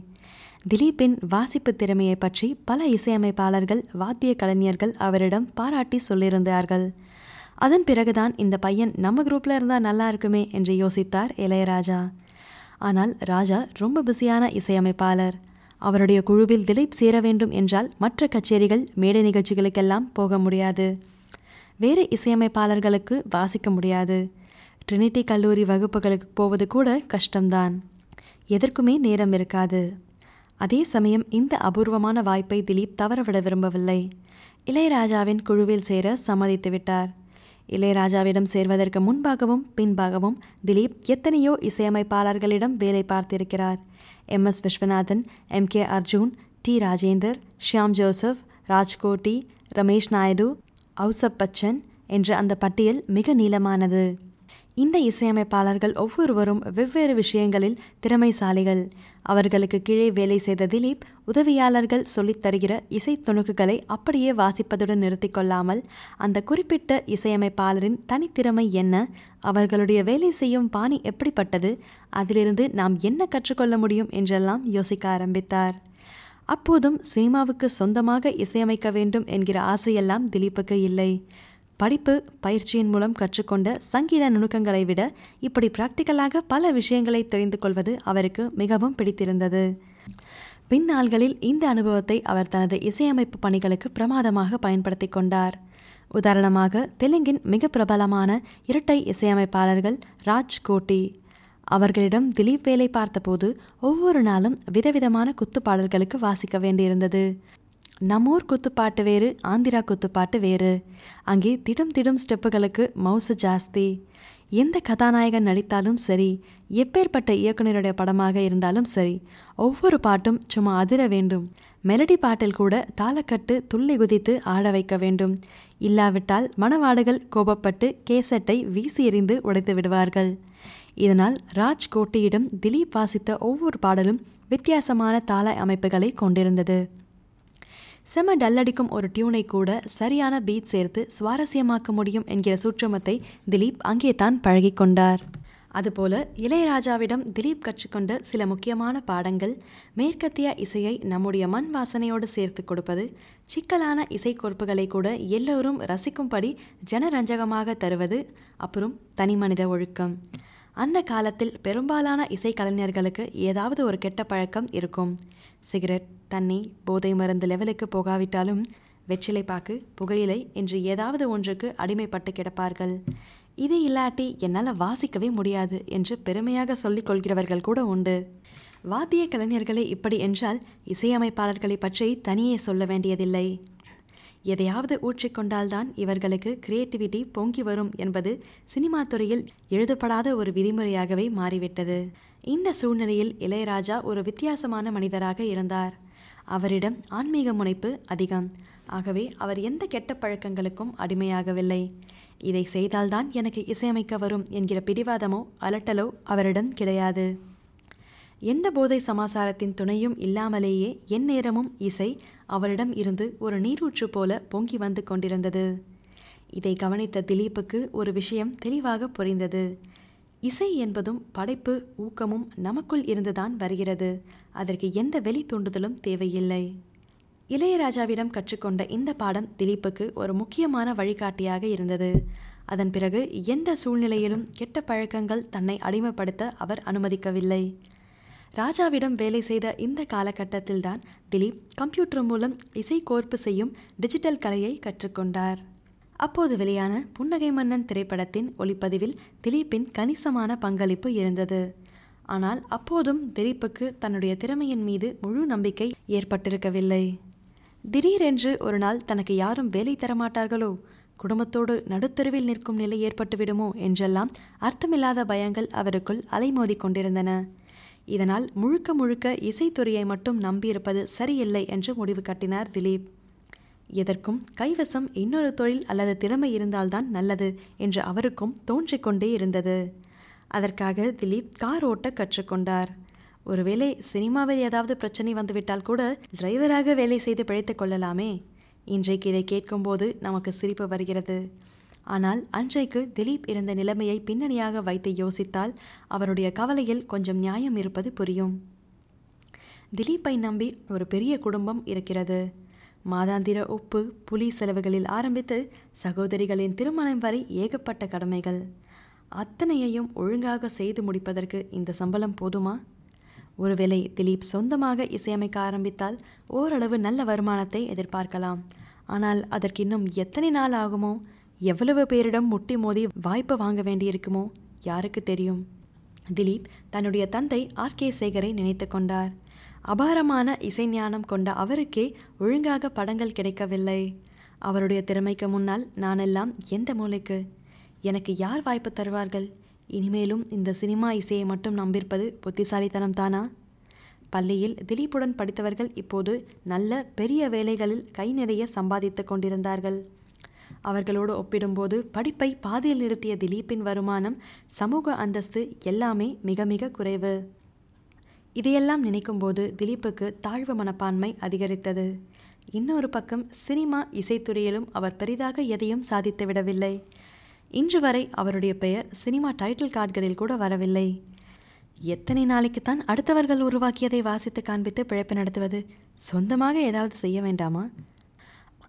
திலீப்பின் வாசிப்பு திறமையை பற்றி பல இசையமைப்பாளர்கள் வாத்திய கலைஞர்கள் அவரிடம் பாராட்டி சொல்லியிருந்தார்கள். அதன் பிறகுதான் இந்த பையன் நம்ம குரூப்பில் இருந்தால் நல்லா இருக்குமே என்று யோசித்தார் இளையராஜா. ஆனால் ராஜா ரொம்ப பிஸியான இசையமைப்பாளர். அவருடைய குழுவில் திலீப் சேர வேண்டும் என்றால் மற்ற கச்சேரிகள் மேடை நிகழ்ச்சிகளுக்கெல்லாம் போக முடியாது. வேறு இசையமைப்பாளர்களுக்கு வாசிக்க முடியாது. ட்ரினிட்டி கல்லூரி வகுப்புகளுக்கு போவது கூட கஷ்டம்தான். எதற்குமே நேரம் இருக்காது. அதே சமயம் இந்த அபூர்வமான வாய்ப்பை திலீப் தவறவிட விரும்பவில்லை. இளையராஜாவின் குழுவில் சேர சம்மதித்து விட்டார் இளையராஜாவிடம் சேர்வதற்கு முன்பாகவும் பின்பாகவும் திலீப் எத்தனையோ இசையமைப்பாளர்களிடம் வேலை பார்த்திருக்கிறார். M. S. Viswanathan M. K. Arjun T. Rajendar Shyam Joseph Rajkoti Ramesh Naidu Ouseppachan என்ற அந்த பட்டியல் மிக நீளமானது. இந்த இசையமைப்பாளர்கள் ஒவ்வொருவரும் வெவ்வேறு விஷயங்களில் திறமைசாலிகள். அவர்களுக்கு கீழே வேலை செய்த திலீப் உதவியாளர்கள் சொல்லித் தருகிற இசை துணுக்குகளை அப்படியே வாசிப்பதுடன் நிறுத்தி கொள்ளாமல் அந்த குறிப்பிட்ட இசையமைப்பாளரின் தனித்திறமை என்ன அவர்களுடைய வேலை செய்யும் பாணி எப்படிப்பட்டது அதிலிருந்து நாம் என்ன கற்றுக்கொள்ள முடியும் என்றெல்லாம் யோசிக்க ஆரம்பித்தார். அப்போதும் சினிமாவுக்கு சொந்தமாக இசையமைக்க வேண்டும் என்கிற ஆசையெல்லாம் திலீப்புக்கு இல்லை. படிப்பு பயிற்சியின் மூலம் கற்றுக்கொண்ட சங்கீத நுணுக்கங்களை விட இப்படி பிராக்டிக்கலாக பல விஷயங்களை தெரிந்து கொள்வது அவருக்கு மிகவும் பிடித்திருந்தது. பின்னாள்களில் இந்த அனுபவத்தை அவர் தனது இசையமைப்பு பணிகளுக்கு பிரமாதமாக பயன்படுத்தி கொண்டார். உதாரணமாக தெலுங்கின் மிக பிரபலமான இரட்டை இசையமைப்பாளர்கள் ராஜ் கோட்டி. அவர்களிடம் திலீப் வேலை பார்த்தபோது ஒவ்வொரு நாளும் விதவிதமான குத்துப்பாடல்களுக்கு வாசிக்க வேண்டியிருந்தது. நம்மூர் குத்துப்பாட்டு வேறு ஆந்திரா குத்துப்பாட்டு வேறு. அங்கே திடும் திடும் ஸ்டெப்புகளுக்கு மவுசு ஜாஸ்தி. எந்த கதாநாயகன் நடித்தாலும் சரி எப்பேற்பட்ட இயக்குனருடைய படமாக இருந்தாலும் சரி ஒவ்வொரு பாட்டும் சும்மா அதிர வேண்டும். மெலடி பாட்டில் கூட தாளக்கட்டு துள்ளி குதித்து ஆட வைக்க வேண்டும். இல்லாவிட்டால் மணவாடுகள் கோபப்பட்டு கேசட்டை வீசி எறிந்து உடைத்து விடுவார்கள். இதனால் ராஜ் கோட்டியிடம் திலீப் வாசித்த ஒவ்வொரு பாடலும் வித்தியாசமான தாள அமைப்புகளை கொண்டிருந்தது. செம டல்லடிக்கும் ஒரு டியூனை கூட சரியான பீட் சேர்த்து சுவாரஸ்யமாக்க முடியும் என்கிற சூற்றமத்தை திலீப் அங்கே தான் பழகி கொண்டார். அதுபோல இளையராஜாவிடம் திலீப் கற்றுக்கொண்ட சில முக்கியமான பாடங்கள் மேற்கத்திய இசையை நம்முடைய மண் வாசனையோடு சேர்த்து கொடுப்பது சிக்கலான இசைக்கோர்ப்புகளை கூட எல்லோரும் ரசிக்கும்படி ஜனரஞ்சகமாக தருவது அப்புறம் தனிமனித ஒழுக்கம். அந்த காலத்தில் பெரும்பாலான இசைக்கலைஞர்களுக்கு ஏதாவது ஒரு கெட்ட பழக்கம் இருக்கும். சிகரெட் தண்ணி போதை மருந்து லெவலுக்கு போகாவிட்டாலும் வெற்றிலை பாக்கு புகையிலை என்று ஏதாவது ஒன்றுக்கு அடிமைப்பட்டு கிடப்பார்கள். இது இல்லாட்டி என்னால் வாசிக்கவே முடியாது என்று பெருமையாக சொல்லிக் கொள்கிறவர்கள் கூட உண்டு. வாத்திய கலைஞர்களே இப்படி என்றால் இசையமைப்பாளர்களை பற்றி தனியே சொல்ல வேண்டியதில்லை. எதையாவது ஊற்றிக்கொண்டால்தான் இவர்களுக்கு கிரியேட்டிவிட்டி பொங்கி வரும் என்பது சினிமா துறையில் எழுதப்படாத ஒரு விதிமுறையாகவே மாறிவிட்டது. இந்த சூழ்நிலையில் இளையராஜா ஒரு வித்தியாசமான மனிதராக இருந்தார். அவரிடம் ஆன்மீக முனைப்பு அதிகம். ஆகவே அவர் எந்த கெட்ட பழக்கங்களுக்கும் அடிமையாகவில்லை. இதை செய்தால்தான் எனக்கு இசையமைக்க வரும் என்கிற பிடிவாதமோ அலட்டலோ அவரிடம் கிடையாது. எந்த போதை சமாசாரத்தின் துணையும் இல்லாமலேயே எந்நேரமும் இசை அவரிடம் இருந்து ஒரு நீரூற்று போல பொங்கி வந்து கொண்டிருந்தது. இதை கவனித்த திலீப்புக்கு ஒரு விஷயம் தெளிவாக புரிந்தது. இசை என்பதும் படைப்பு ஊக்கமும் நமக்குள் இருந்துதான் வருகிறது. அதற்கு எந்த வெளி தூண்டுதலும் தேவையில்லை. இளையராஜாவிடம் கற்றுக்கொண்ட இந்த பாடம் திலீப்புக்கு ஒரு முக்கியமான வழிகாட்டியாக இருந்தது. அதன் பிறகு எந்த சூழ்நிலையிலும் கெட்ட பழக்கங்கள் தன்னை அடிமைப்படுத்த அவர் அனுமதிக்கவில்லை. ராஜாவிடம் வேலை செய்த இந்த காலகட்டத்தில்தான் திலீப் கம்ப்யூட்டர் மூலம் இசை கோர்ப்பு செய்யும் டிஜிட்டல் கலையை கற்றுக்கொண்டார். அப்போது வெளியான புன்னகை மன்னன் திரைப்படத்தின் ஒளிப்பதிவில் திலீப்பின் கணிசமான பங்களிப்பு இருந்தது. ஆனால் அப்போதும் திலீப்புக்கு தன்னுடைய திறமையின் மீது முழு நம்பிக்கை ஏற்பட்டிருக்கவில்லை. திடீரென்று ஒரு நாள் தனக்கு யாரும் வேலை தரமாட்டார்களோ குடும்பத்தோடு நடுத்தருவில் நிற்கும் நிலை ஏற்பட்டுவிடுமோ? என்றெல்லாம் அர்த்தமில்லாத பயங்கள் அவருக்குள் அலைமோதி கொண்டிருந்தன. இதனால் முழுக்க முழுக்க இசைத்துறையை மட்டும் நம்பியிருப்பது சரியில்லை என்று முடிவு கட்டினார் திலீப். எதற்கும் கைவசம் இன்னொரு தொழில் அல்லது திறமை இருந்தால்தான் நல்லது என்று அவருக்கும் தோன்றிக்கொண்டே இருந்தது. அதற்காக திலீப் கார் ஓட்ட கற்றுக்கொண்டார். ஒருவேளை சினிமாவில் ஏதாவது பிரச்சனை வந்துவிட்டால் கூட டிரைவராக வேலை செய்து பிழைத்துக் கொள்ளலாமே. இன்றைக்கு இதை கேட்கும்போது நமக்கு சிரிப்பு வருகிறது. ஆனால் அன்றைக்கு திலீப் இருந்த நிலைமையை பின்னணியாக வைத்து யோசித்தால் அவருடைய கவலையில் கொஞ்சம் நியாயம் இருப்பது புரியும். திலீப்பை நம்பி ஒரு பெரிய குடும்பம் இருக்கிறது. மாதாந்திர உப்பு புலி செலவுகளில் ஆரம்பித்து சகோதரிகளின் திருமணம் வரை ஏகப்பட்ட கடமைகள். அத்தனையையும் ஒழுங்காக செய்து முடிப்பதற்கு இந்த சம்பளம் போதுமா? ஒருவேளை திலீப் சொந்தமாக இசையமைக்க ஆரம்பித்தால் ஓரளவு நல்ல வருமானத்தை எதிர்பார்க்கலாம். ஆனால் அதற்கு இன்னும் எத்தனை நாள் ஆகுமோ? எவ்வளவு பேரிடம் முட்டி மோதி வாய்ப்பு வாங்க வேண்டியிருக்குமோ? யாருக்கு தெரியும்? திலீப் தன்னுடைய தந்தை ஆர் கே சேகரை நினைத்து கொண்டார். அபாரமான இசைஞானம் கொண்ட அவருக்கே ஒழுங்காக படங்கள் கிடைக்கவில்லை. அவருடைய திறமைக்கு முன்னால் நானெல்லாம் எந்த மூலைக்கு எனக்கு யார் வாய்ப்பு தருவார்கள்? இனிமேலும் இந்த சினிமா இசையை மட்டும் நம்பியிருப்பது புத்திசாலித்தனம் தானா? பள்ளியில் திலீப்புடன் படித்தவர்கள் இப்போது நல்ல பெரிய வேலைகளில் கை நிறைய சம்பாதித்து கொண்டிருந்தார்கள். அவர்களோடு ஒப்பிடும்போது படிப்பை பாதியில் நிறுத்திய திலீப்பின் வருமானம் சமூக அந்தஸ்து எல்லாமே மிக மிக குறைவு. இதையெல்லாம் நினைக்கும்போது திலீப்புக்கு தாழ்வு மனப்பான்மை அதிகரித்தது. இன்னொரு பக்கம் சினிமா இசைத்துறையிலும் அவர் பெரிதாக எதையும் சாதித்து விடவில்லை. இன்று வரை அவருடைய பெயர் சினிமா டைட்டில் கார்டுகளில் கூட வரவில்லை. எத்தனை நாளைக்குத்தான் அடுத்தவர்கள் உருவாக்கியதை வாசித்து காண்பித்து பிழைப்பு நடத்துவது? சொந்தமாக ஏதாவது செய்ய வேண்டாமா?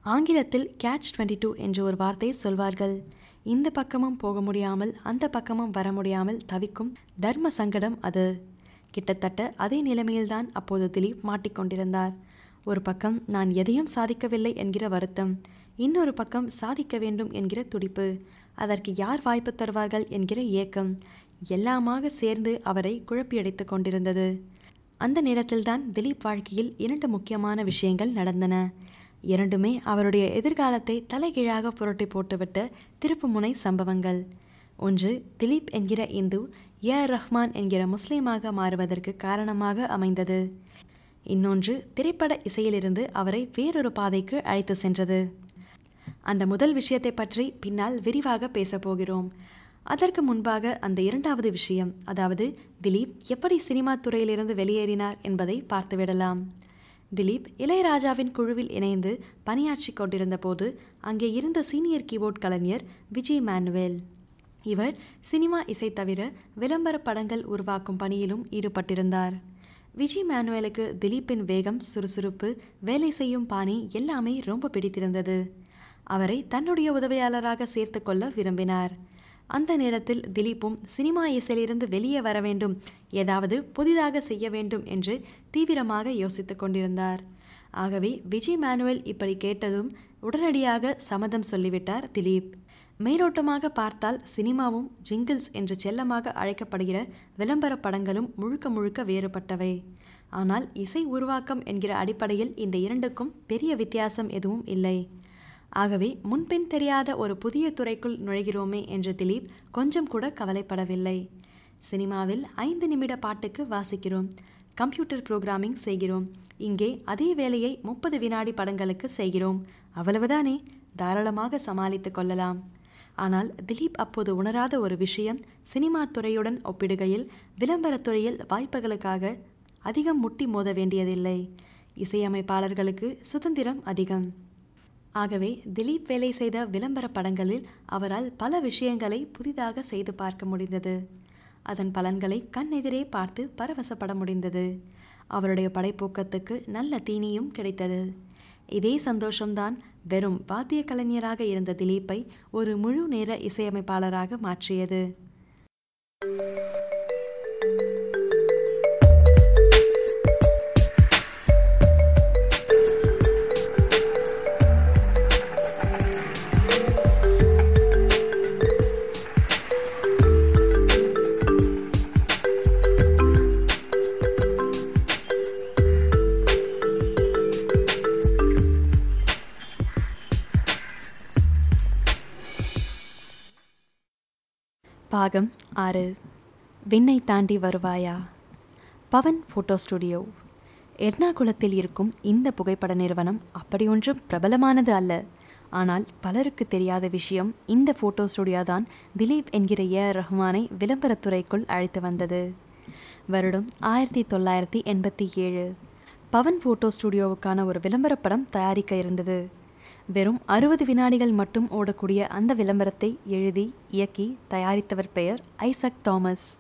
ஆங்கிலத்தில் கேட்ச் டுவெண்ட்டி டூ என்று ஒரு வார்த்தையை சொல்வார்கள். இந்த பக்கமும் போக முடியாமல் அந்த பக்கமும் வர முடியாமல் தவிக்கும் தர்ம சங்கடம் அது. கிட்டத்தட்ட அதே நிலைமையில்தான் அப்போது திலீப் மாட்டிக்கொண்டிருந்தார். ஒரு பக்கம் நான் எதையும் சாதிக்கவில்லை என்கிற வருத்தம் இன்னொரு பக்கம் சாதிக்க வேண்டும் என்கிற துடிப்பு அதற்கு யார் வாய்ப்பு தருவார்கள் என்கிற ஏக்கம் எல்லாமாக சேர்ந்து அவரை குழப்பியடைத்து கொண்டிருந்தது. அந்த நேரத்தில்தான் திலீப் வாழ்க்கையில் இரண்டு முக்கியமான விஷயங்கள் நடந்தன. இரண்டுமே அவருடைய எதிர்காலத்தை தலைகீழாக புரட்டி போட்டுவிட்ட திருப்புமுனை சம்பவங்கள். ஒன்று திலீப் என்கிற இந்து ஏ ஆர் ரஹ்மான் என்கிற முஸ்லீமாக மாறுவதற்கு காரணமாக அமைந்தது. இன்னொன்று திரைப்பட இசையிலிருந்து அவரை வேறொரு பாதைக்கு அழைத்து சென்றது. அந்த முதல் விஷயத்தை பற்றி பின்னால் விரிவாக பேசப்போகிறோம் அதற்கு முன்பாக அந்த இரண்டாவது விஷயம் அதாவது திலீப் எப்படி சினிமா துறையிலிருந்து வெளியேறினார் என்பதை பார்த்துவிடலாம். திலீப் இளையராஜாவின் குழுவில் இணைந்து பணியாற்றி கொண்டிருந்த போது அங்கே இருந்த சீனியர் கீபோர்ட் கலைஞர் விஜய் மேனுவேல். இவர் சினிமா இசை தவிர விளம்பர படங்கள் உருவாக்கும் பணியிலும் ஈடுபட்டிருந்தார். விஜய் மேனுவேலுக்கு திலீப்பின் வேகம் சுறுசுறுப்பு வேலை செய்யும் பாணி எல்லாமே ரொம்ப பிடித்திருந்தது. அவரை தன்னுடைய உதவியாளராக சேர்த்து கொள்ள விரும்பினார். அந்த நேரத்தில் திலீப்பும் சினிமா இசையிலிருந்து வெளியே வர வேண்டும் ஏதாவது புதிதாக செய்ய வேண்டும் என்று தீவிரமாக யோசித்துக் கொண்டிருந்தார். ஆகவே விஜய் மேனுவல் இப்படி கேட்டதும் உடனடியாக சம்மதம் சொல்லிவிட்டார் திலீப். மேலோட்டமாக பார்த்தால் சினிமாவும் ஜிங்கிள்ஸ் என்று செல்லமாக அழைக்கப்படுகிற விளம்பர படங்களும் முழுக்க முழுக்க வேறுபட்டவை. ஆனால் இசை உருவாக்கம் என்கிற அடிப்படையில் இந்த இரண்டுக்கும் பெரிய வித்தியாசம் எதுவும் இல்லை. ஆகவே முன்பின் தெரியாத ஒரு புதிய துறைக்குள் நுழைகிறோமே என்று திலீப் கொஞ்சம் கூட கவலைப்படவில்லை. சினிமாவில் ஐந்து நிமிட பாட்டுக்கு வாசிக்கிறோம் கம்ப்யூட்டர் புரோகிராமிங் செய்கிறோம் இங்கே அதே வேலையை முப்பது வினாடி படங்களுக்கு செய்கிறோம். அவ்வளவுதானே? தாராளமாக சமாளித்து கொள்ளலாம். ஆனால் திலீப் அப்போது உணராத ஒரு விஷயம் சினிமா துறையுடன் ஒப்பிடுகையில் விளம்பரத்துறையில் வாய்ப்புகளுக்காக அதிகம் முட்டி மோத வேண்டியதில்லை. இசையமைப்பாளர்களுக்கு சுதந்திரம் அதிகம். ஆகவே திலீப் வேலை செய்த விளம்பர படங்களில் அவரால் பல விஷயங்களை புதிதாக செய்து பார்க்க முடிந்தது. அதன் பலன்களை கண்ணெதிரே பார்த்து பரவசப்பட முடிந்தது. அவருடைய படைப்பூக்கத்துக்கு நல்ல தீனியும் கிடைத்தது. இதே சந்தோஷம்தான் வெறும் வாத்திய கலைஞராக இருந்த திலீப்பை ஒரு முழு நேர இசையமைப்பாளராக மாற்றியது. பாகம் ஆறு. விண்ணை தாண்டி வருவாயா? Pavan photo studio. எர்ணாகுளத்தில் இருக்கும் இந்த புகைப்பட நிறுவனம் அப்படியொன்றும் பிரபலமானது அல்ல. ஆனால் பலருக்கு தெரியாத விஷயம் இந்த ஃபோட்டோ ஸ்டுடியோ தான் திலீப் என்கிற ஏ ஆர் ரஹ்மானை விளம்பரத்துறைக்குள் அழைத்து வந்தது. வருடம் ஆயிரத்தி தொள்ளாயிரத்தி எண்பத்தி ஏழு. பவன் ஃபோட்டோ ஸ்டுடியோவுக்கான ஒரு விளம்பரப்படம் தயாரிக்க இருந்தது. வெறும் அறுபது வினாடிகள் மட்டும் ஓடக்கூடிய அந்த விளம்பரத்தை எழுதி இயக்கி தயாரித்தவர் பெயர் ஐசக் தாமஸ்.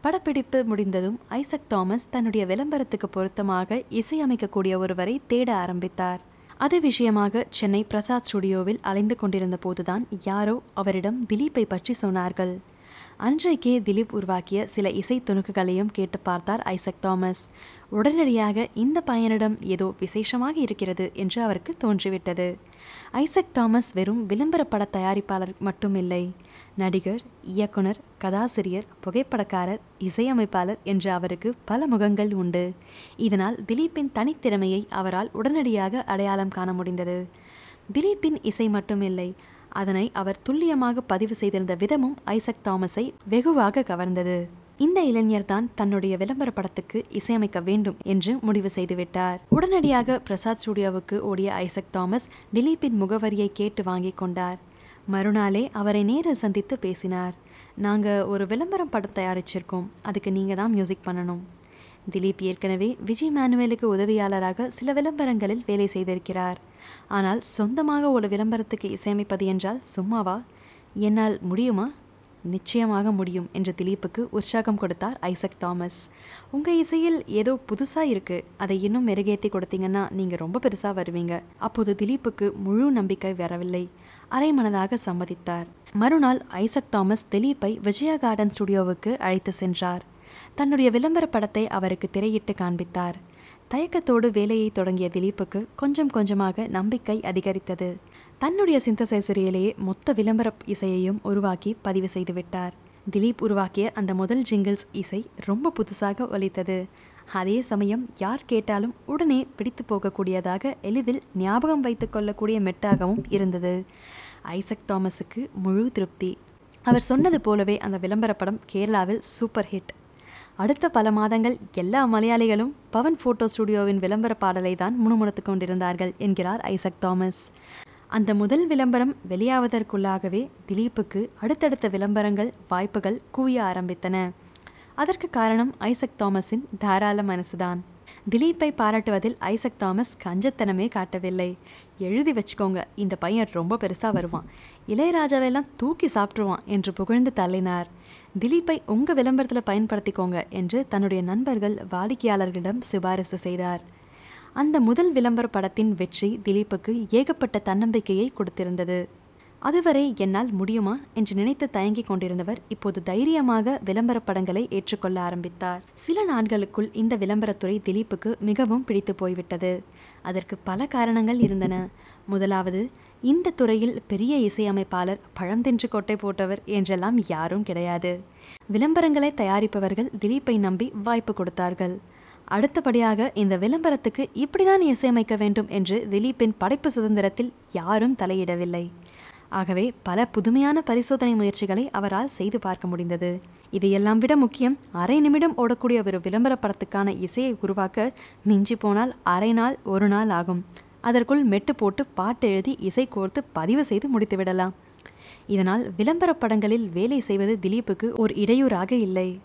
படப்பிடிப்பு முடிந்ததும் ஐசக் தாமஸ் தன்னுடைய விளம்பரத்துக்கு பொருத்தமாக இசையமைக்கக்கூடிய ஒருவரை தேட ஆரம்பித்தார். அது விஷயமாக சென்னை பிரசாத் ஸ்டுடியோவில் அலைந்து கொண்டிருந்த போதுதான் யாரோ அவரிடம் திலீப்பை பற்றி சொன்னார்கள். அன்றைக்கே திலீப் உருவாக்கிய சில இசை துணுக்குகளையும் கேட்டு பார்த்தார் ஐசக் தாமஸ். உடனடியாக இந்த பையனிடம் ஏதோ விசேஷமாக இருக்கிறது என்று அவருக்கு தோன்றிவிட்டது. ஐசக் தாமஸ் வெறும் விளம்பர பட தயாரிப்பாளர் மட்டுமில்லை. நடிகர் இயக்குனர் கதாசிரியர் புகைப்படக்காரர் இசையமைப்பாளர் என்று அவருக்கு பல முகங்கள் உண்டு. இதனால் திலீப்பின் தனித்திறமையை அவரால் உடனடியாக அடையாளம் காண முடிந்தது. திலீப்பின் இசை மட்டுமில்லை அதனை அவர் துல்லியமாக பதிவு செய்திருந்த விதமும் ஐசக் தாமஸை வெகுவாக கவர்ந்தது. இந்த இளைஞர் தான் தன்னுடைய விளம்பர படத்துக்கு இசையமைக்க வேண்டும் என்று முடிவு செய்துவிட்டார். உடனடியாக பிரசாத் ஸ்டுடியோவுக்கு ஓடிய ஐசக் தாமஸ் திலீப்பின் முகவரியை கேட்டு வாங்கி கொண்டார். மறுநாளே அவரை நேரில் சந்தித்து பேசினார். நாங்கள் ஒரு விளம்பரம் படம் தயாரிச்சிருக்கோம். அதுக்கு நீங்கள் தான் மியூசிக் பண்ணணும். திலீப் ஏற்கனவே விஜய் மேனுவேலுக்கு உதவியாளராக சில விளம்பரங்களில் வேலை செய்திருக்கிறார். ஆனால் சொந்தமாக ஒரு விளம்பரத்துக்கு இசையமைப்பது என்றால் சும்மாவா? என்னால் முடியுமா? நிச்சயமாக முடியும் என்று திலீப்புக்கு உற்சாகம் கொடுத்தார் ஐசக் தாமஸ். உங்கள் இசையில் ஏதோ புதுசாக இருக்குது அதை இன்னும் மெருகேற்றி கொடுத்தீங்கன்னா நீங்கள் ரொம்ப பெருசாக வருவீங்க. அப்போது திலீப்புக்கு முழு நம்பிக்கை வரவில்லை. அரை மனதாக சம்மதித்தார். மறுநாள் ஐசக் தாமஸ் திலீப்பை விஜயா கார்டன் ஸ்டுடியோவுக்கு அழைத்து சென்றார். தன்னுடைய விளம்பர படத்தை அவருக்கு திரையிட்டு காண்பித்தார். தயக்கத்தோடு வேலையை தொடங்கிய திலீப்புக்கு கொஞ்சம் கொஞ்சமாக நம்பிக்கை அதிகரித்தது. தன்னுடைய சிந்தசைசரியிலேயே மொத்த விளம்பர இசையையும் உருவாக்கி பதிவு செய்துவிட்டார் திலீப் உருவாக்கிய அந்த முதல் ஜிங்கிள்ஸ் இசை ரொம்ப புதுசாக ஒலித்தது. அதே சமயம் யார் கேட்டாலும் உடனே பிடித்து போகக்கூடியதாக எளிதில் ஞாபகம் வைத்து கொள்ளக்கூடிய மெட்டாகவும் இருந்தது. ஐசக் தாமஸுக்கு முழு திருப்தி. அவர் சொன்னது போலவே அந்த விளம்பர படம் கேரளாவில் சூப்பர் ஹிட். அடுத்த பல மாதங்கள் எல்லா மலையாளிகளும் பவன் ஃபோட்டோ ஸ்டுடியோவின் விளம்பர பாடலை தான் முணுமுணுத்து கொண்டிருந்தார்கள் என்கிறார் ஐசக் தாமஸ். அந்த முதல் விளம்பரம் வெளியாவதற்குள்ளாகவே திலீப்புக்கு அடுத்தடுத்த விளம்பரங்கள் வாய்ப்புகள் குவிய ஆரம்பித்தன. அதற்கு காரணம் ஐசக் தாமஸின் தாராள மனசுதான். திலீப்பை பாராட்டுவதில் ஐசக் தாமஸ் கஞ்சத்தனமே காட்டவில்லை. எழுதி வச்சுக்கோங்க இந்த பையன் ரொம்ப பெருசாக வருவான். இளையராஜாவெல்லாம் தூக்கி சாப்பிட்ருவான் என்று புகழ்ந்து தள்ளினார். திலீப்பை உங்கள் விளம்பரத்தில் பயன்படுத்திக்கோங்க என்று தன்னுடைய நண்பர்கள் வாடிக்கையாளர்களிடம் சிபாரிசு செய்தார். அந்த முதல் விளம்பர படத்தின் வெற்றி திலீப்புக்கு ஏகப்பட்ட தன்னம்பிக்கையை கொடுத்திருந்தது. அதுவரை என்னால் முடியுமா என்று நினைத்து தயங்கிக் கொண்டிருந்தவர் இப்போது தைரியமாக விளம்பர படங்களை ஏற்றுக்கொள்ள ஆரம்பித்தார். சில நாட்களுக்குள் இந்த விளம்பரத்துறை திலீப்புக்கு மிகவும் பிடித்து போய்விட்டது. அதற்கு பல காரணங்கள் இருந்தன. முதலாவது இந்த துறையில் பெரிய இசையமைப்பாளர் பழந்தென்று கொட்டை போட்டவர் என்றெல்லாம் யாரும் கிடையாது. விளம்பரங்களை தயாரிப்பவர்கள் திலீப்பை நம்பி வாய்ப்பு கொடுத்தார்கள். அடுத்தபடியாக இந்த விளம்பரத்துக்கு இப்படிதான் இசையமைக்க வேண்டும் என்று திலீப்பின் படைப்பு சுதந்திரத்தில் யாரும் தலையிடவில்லை. ஆகவே பல புதுமையான பரிசோதனை முயற்சிகளை அவரால் செய்து பார்க்க முடிந்தது. இதையெல்லாம் விட முக்கியம் அரை நிமிடம் ஓடக்கூடிய ஒரு விளம்பர படத்துக்கான இசையை உருவாக்க மிஞ்சி போனால் அரை நாள் ஒரு நாள் ஆகும். அதற்குள் மெட்டு போட்டு பாட்டு எழுதி இசை கோர்த்து பதிவு செய்து முடித்துவிடலாம் இதனால் விளம்பர படங்களில் வேலை செய்வது திலீப்புக்கு ஒரு இடையூறாக இல்லை.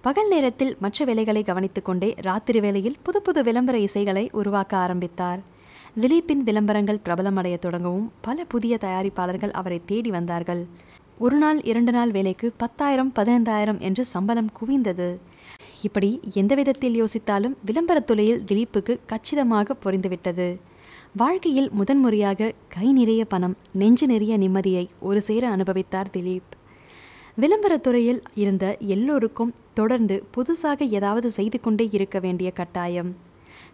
பகல் நேரத்தில் மற்ற வேலைகளை கவனித்துக்கொண்டே ராத்திரி வேளையில் புது புது விளம்பர இசைகளை உருவாக்க ஆரம்பித்தார். திலீப்பின் விளம்பரங்கள் பிரபலமடைய தொடங்கவும் பல புதிய தயாரிப்பாளர்கள் அவரை தேடி வந்தார்கள். ஒரு நாள் இரண்டு நாள் வேலைக்கு பத்தாயிரம் பதினைந்தாயிரம் என்று சம்பளம் குவிந்தது. இப்படி எந்த விதத்தில் யோசித்தாலும் விளம்பரத் துறையில் திலீப்புக்கு கச்சிதமாக பொறிந்துவிட்டது வாழ்க்கையில் முதன்முறையாக கை நிறைய பணம் நெஞ்சு நிறைய நிம்மதியை ஒரு சேர அனுபவித்தார் திலீப். விளம்பரத் துறையில் இருந்த எல்லோருக்கும் தொடர்ந்து புதுசாக ஏதாவது செய்து கொண்டே இருக்க வேண்டிய கட்டாயம்.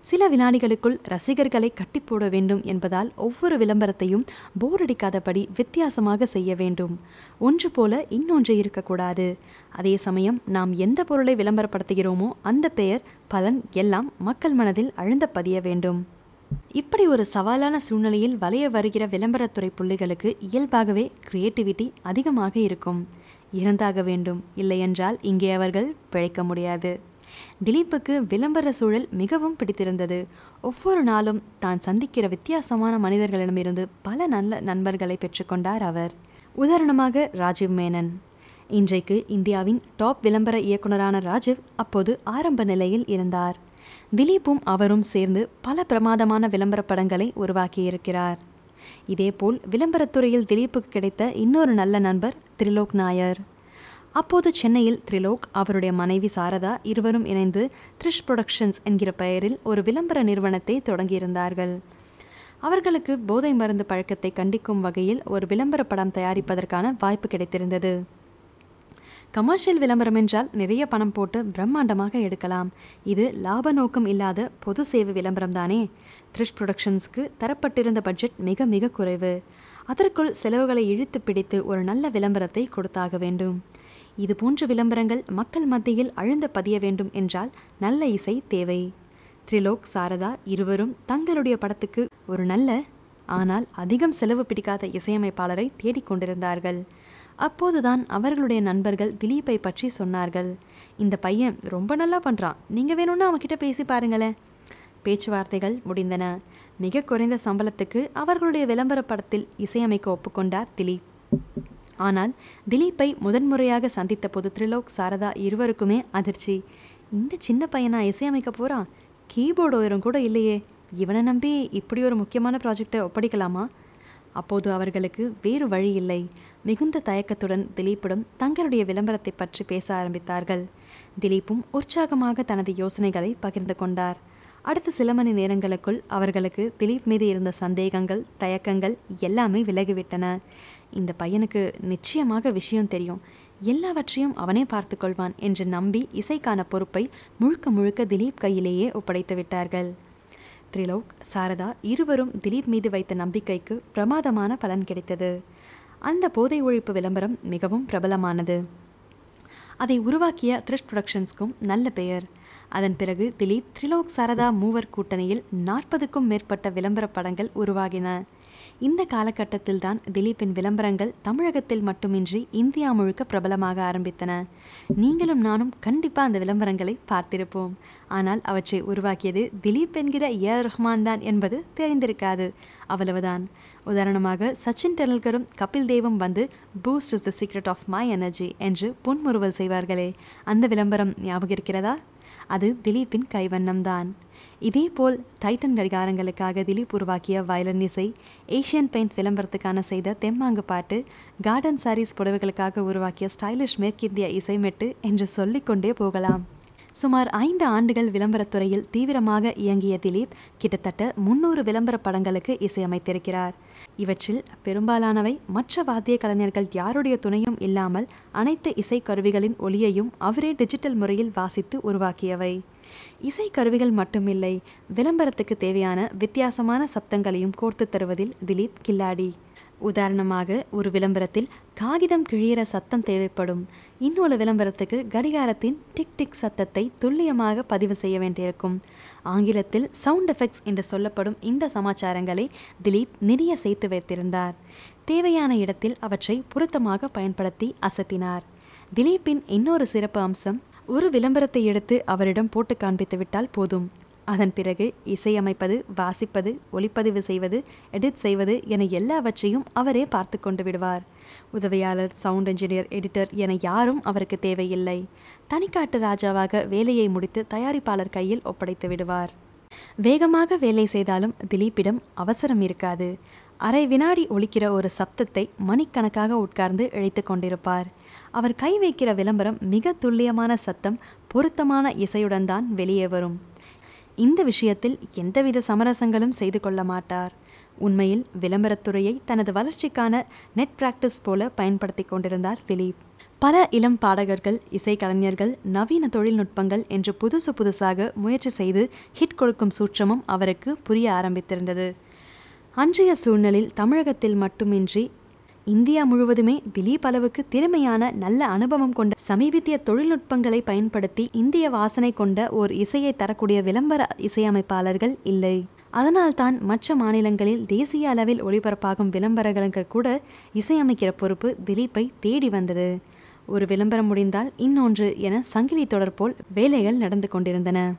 சில வினாடிகளுக்குள் ரசிகர்களை கட்டி போட வேண்டும் என்பதால் ஒவ்வொரு விளம்பரத்தையும் போரடிக்காதபடி வித்தியாசமாக செய்ய வேண்டும். ஒன்று போல இன்னொன்று இருக்கக்கூடாது. அதே சமயம் நாம் எந்த பொருளை விளம்பரப்படுத்துகிறோமோ அந்த பெயர் பலன் எல்லாம் மக்கள் மனதில் அழுந்த பதிய வேண்டும். இப்படி ஒரு சவாலான சூழ்நிலையில் வளைய வருகிற விளம்பரத்துறை புள்ளிகளுக்கு இயல்பாகவே கிரியேட்டிவிட்டி அதிகமாக இருக்கும். இருந்தாக வேண்டும். இல்லையென்றால் இங்கே அவர்கள் பிழைக்க முடியாது. திலீப்புக்கு விளம்பர சூழல் மிகவும் பிடித்திருந்தது. ஒவ்வொரு நாளும் தான் சந்திக்கிற வித்தியாசமான மனிதர்களிடமிருந்து பல நல்ல நண்பர்களை பெற்றுக்கொண்டார் அவர். உதாரணமாக ராஜீவ் மேனன். இன்றைக்கு இந்தியாவின் டாப் விளம்பர இயக்குனரான ராஜீவ் அப்போது ஆரம்ப நிலையில் இருந்தார். திலீப்பும் அவரும் சேர்ந்து பல பிரமாதமான விளம்பர படங்களை உருவாக்கியிருக்கிறார். இதேபோல் விளம்பரத்துறையில் திலீப்புக்கு கிடைத்த இன்னொரு நல்ல நண்பர் திரிலோக் நாயர். அப்போது சென்னையில் திரிலோக் அவருடைய மனைவி சாரதா இருவரும் இணைந்து த்ரிஷ் புரொடக்ஷன்ஸ் என்கிற பெயரில் ஒரு விளம்பர நிறுவனத்தை தொடங்கியிருந்தார்கள். அவர்களுக்கு போதை மருந்து பழக்கத்தை கண்டிக்கும் வகையில் ஒரு விளம்பர படம் தயாரிப்பதற்கான வாய்ப்பு கிடைத்திருந்தது. கமர்ஷியல் விளம்பரம் என்றால் நிறைய பணம் போட்டு பிரம்மாண்டமாக எடுக்கலாம். இது லாப நோக்கம் இல்லாத பொது சேவை விளம்பரம் தானே. த்ரிஷ் ப்ரொடக்ஷன்ஸ்க்கு தரப்பட்டிருந்த பட்ஜெட் மிக மிக குறைவு. அதற்குள் செலவுகளை இழுத்து பிடித்து ஒரு நல்ல விளம்பரத்தை கொடுத்தாக வேண்டும். இது போன்ற விளம்பரங்கள் மக்கள் மத்தியில் அழுந்த பதிய வேண்டும் என்றால் நல்ல இசை தேவை. த்ரிலோக் சாரதா இருவரும் தங்களுடைய படத்துக்கு ஒரு நல்ல ஆனால் அதிகம் செலவு பிடிக்காத இசையமைப்பாளரை தேடிக்கொண்டிருந்தார்கள். அப்போதுதான் அவர்களுடைய நண்பர்கள் திலீப்பை பற்றி சொன்னார்கள். இந்த பையன் ரொம்ப நல்லா பண்ணுறான் நீங்கள் வேணும்னா அவன்கிட்ட பேசி பாருங்களேன். பேச்சுவார்த்தைகள் முடிந்தன. மிக குறைந்த சம்பளத்துக்கு அவர்களுடைய விளம்பர படத்தில் இசையமைக்க ஒப்புக்கொண்டார் திலீப். ஆனால் திலீப்பை முதன்முறையாக சந்தித்த போது த்ரிலோக் சாரதா இருவருக்குமே அதிர்ச்சி. இந்த சின்ன பையனா இசையமைக்க போகிறான் கீபோர்டு உயரம் கூட இல்லையே. இவனை நம்பி இப்படி ஒரு முக்கியமான ப்ராஜெக்டை ஒப்படைக்கலாமா? அப்போது அவர்களுக்கு வேறு வழி இல்லை. மிகுந்த தயக்கத்துடன் திலீப்பிடம் தங்களுடைய விளம்பரத்தை பற்றி பேச ஆரம்பித்தார்கள். திலீப்பும் உற்சாகமாக தனது யோசனைகளை பகிர்ந்து கொண்டார். அடுத்த சில மணி நேரங்களுக்குள் அவர்களுக்கு திலீப் மீது இருந்த சந்தேகங்கள் தயக்கங்கள் எல்லாமே விலகிவிட்டன. இந்த பையனுக்கு நிச்சயமாக விஷயம் தெரியும். எல்லாவற்றையும் அவனே பார்த்துக்கொள்வான் என்று நம்பி இசைக்கான பொறுப்பை முழுக்க முழுக்க திலீப் கையிலேயே ஒப்படைத்து விட்டார்கள். த்ரிலோக் சாரதா இருவரும் திலீப் மீது வைத்த நம்பிக்கைக்கு பிரமாதமான பலன் கிடைத்தது. அந்த போதை ஒழிப்பு விளம்பரம் மிகவும் பிரபலமானது. அதை உருவாக்கிய த்ரிஷ் புரொடக்ஷன்ஸ்க்கும் நல்ல பெயர். அதன் பிறகு திலீப் த்ரிலோக் சாரதா மூவர் கூட்டணியில் நாற்பதுக்கும் மேற்பட்ட விளம்பர படங்கள் உருவாகின. இந்த காலகட்டத்தில் தான் திலீப்பின் விளம்பரங்கள் தமிழகத்தில் மட்டுமின்றி இந்தியா முழுக்க பிரபலமாக ஆரம்பித்தன. நீங்களும் நானும் கண்டிப்பாக அந்த விளம்பரங்களை பார்த்திருப்போம். ஆனால் அவற்றை உருவாக்கியது திலீப் என்கிற ஏ ரஹ்மான் தான் என்பது தெரிந்திருக்காது. அவ்வளவுதான். உதாரணமாக சச்சின் டெண்டுல்கரும் கபில் தேவும் வந்து Boost is the secret of my energy என்று புன்முறுவல் செய்வார்களே. அந்த விளம்பரம் ஞாபகம் இருக்கிறதா? அது திலீப்பின் கைவண்ணம்தான் இதேபோல் டைட்டன் கடிகாரங்களுக்காக திலீப் உருவாக்கிய வயலன் இசை ஏஷியன் பெயிண்ட் விளம்பரத்துக்கான செய்த தெம்மாங்கு பாட்டு கார்டன் சாரீஸ் புடவைகளுக்காக உருவாக்கிய ஸ்டைலிஷ் மேற்கிந்திய இசைமெட்டு என்று சொல்லிக்கொண்டே போகலாம். சுமார் ஐந்து ஆண்டுகள் விளம்பரத்துறையில் தீவிரமாக இயங்கிய திலீப் கிட்டத்தட்ட முன்னூறு விளம்பர படங்களுக்கு இசையமைத்திருக்கிறார். இவற்றில் பெரும்பாலானவை மற்ற வாத்திய கலைஞர்கள் யாருடைய துணையும் இல்லாமல் அனைத்து இசைக்கருவிகளின் ஒளியையும் அவரே டிஜிட்டல் முறையில் வாசித்து உருவாக்கியவை. இசைக்கருவிகள் மட்டுமில்லை விளம்பரத்துக்கு தேவையான வித்தியாசமான சப்தங்களையும் கோர்த்து தருவதில் திலீப் கில்லாடி. உதாரணமாக ஒரு விளம்பரத்தில் காகிதம் கிழியிற சத்தம் தேவைப்படும். இன்னொரு விளம்பரத்துக்கு கடிகாரத்தின் டிக் டிக் சத்தத்தை துல்லியமாக பதிவு செய்ய வேண்டியிருக்கும். ஆங்கிலத்தில் சவுண்ட் எஃபெக்ட்ஸ் என்று சொல்லப்படும் இந்த சமாச்சாரங்களை திலீப் நிறைய சேர்த்து வைத்திருந்தார். தேவையான இடத்தில் அவற்றை பொருத்தமாக பயன்படுத்தி அசத்தினார். திலீப்பின் இன்னொரு சிறப்பு அம்சம் ஒரு விளம்பரத்தை எடுத்து அவரிடம் போட்டு காண்பித்துவிட்டால் போதும். அதன் பிறகு இசையமைப்பது வாசிப்பது ஒளிப்பதிவு செய்வது எடிட் செய்வது என எல்லாவற்றையும் அவரே பார்த்து கொண்டு விடுவார். உதவியாளர் சவுண்ட் இன்ஜினியர் எடிட்டர் என யாரும் அவருக்கு தேவையில்லை. தனிக்காட்டு ராஜாவாக வேலையை முடித்து தயாரிப்பாளர் கையில் ஒப்படைத்து விடுவார். வேகமாக வேலை செய்தாலும் திலீப்பிடம் அவசரம் இருக்காது. அரை வினாடி ஒழிக்கிற ஒரு சப்தத்தை மணிக்கணக்காக உட்கார்ந்து இழைத்து கொண்டிருப்பார். அவர் கை வைக்கிற விளம்பரம் மிக துல்லியமான சத்தம் பொருத்தமான இசையுடன் தான் வெளியே வரும். இந்த விஷயத்தில் எந்தவித சமரசங்களும் செய்து கொள்ள மாட்டார். உண்மையில் விளம்பரத்துறையை தனது வளர்ச்சிக்கான நெட் பிராக்டிஸ் போல பயன்படுத்தி கொண்டிருந்தார் திலீப். பல இளம் பாடகர்கள் இசைக்கலைஞர்கள் நவீன தொழில்நுட்பங்கள் என்று புதுசு புதுசாக முயற்சி செய்து ஹிட் கொடுக்கும் சூட்சமும் அவருக்கு புரிய ஆரம்பித்திருந்தது. அன்றைய சூழ்நிலையில் தமிழகத்தில் மட்டுமின்றி இந்தியா முழுவதுமே திலீப் அளவுக்கு திறமையான நல்ல அனுபவம் கொண்ட சமீபத்திய தொழில்நுட்பங்களை பயன்படுத்தி இந்திய வாசனை கொண்ட ஓர் இசையை தரக்கூடிய விளம்பர இசையமைப்பாளர்கள் இல்லை. அதனால்தான் மற்ற மாநிலங்களில் தேசிய அளவில் ஒளிபரப்பாகும் விளம்பரங்களுக்கு கூட இசையமைக்கிற பொறுப்பு திலீப்பை தேடி வந்தது. ஒரு விளம்பரம் முடிந்தால் இன்னொன்று என சங்கிலி தொடர் போல் வேலைகள் நடந்து கொண்டிருந்தன.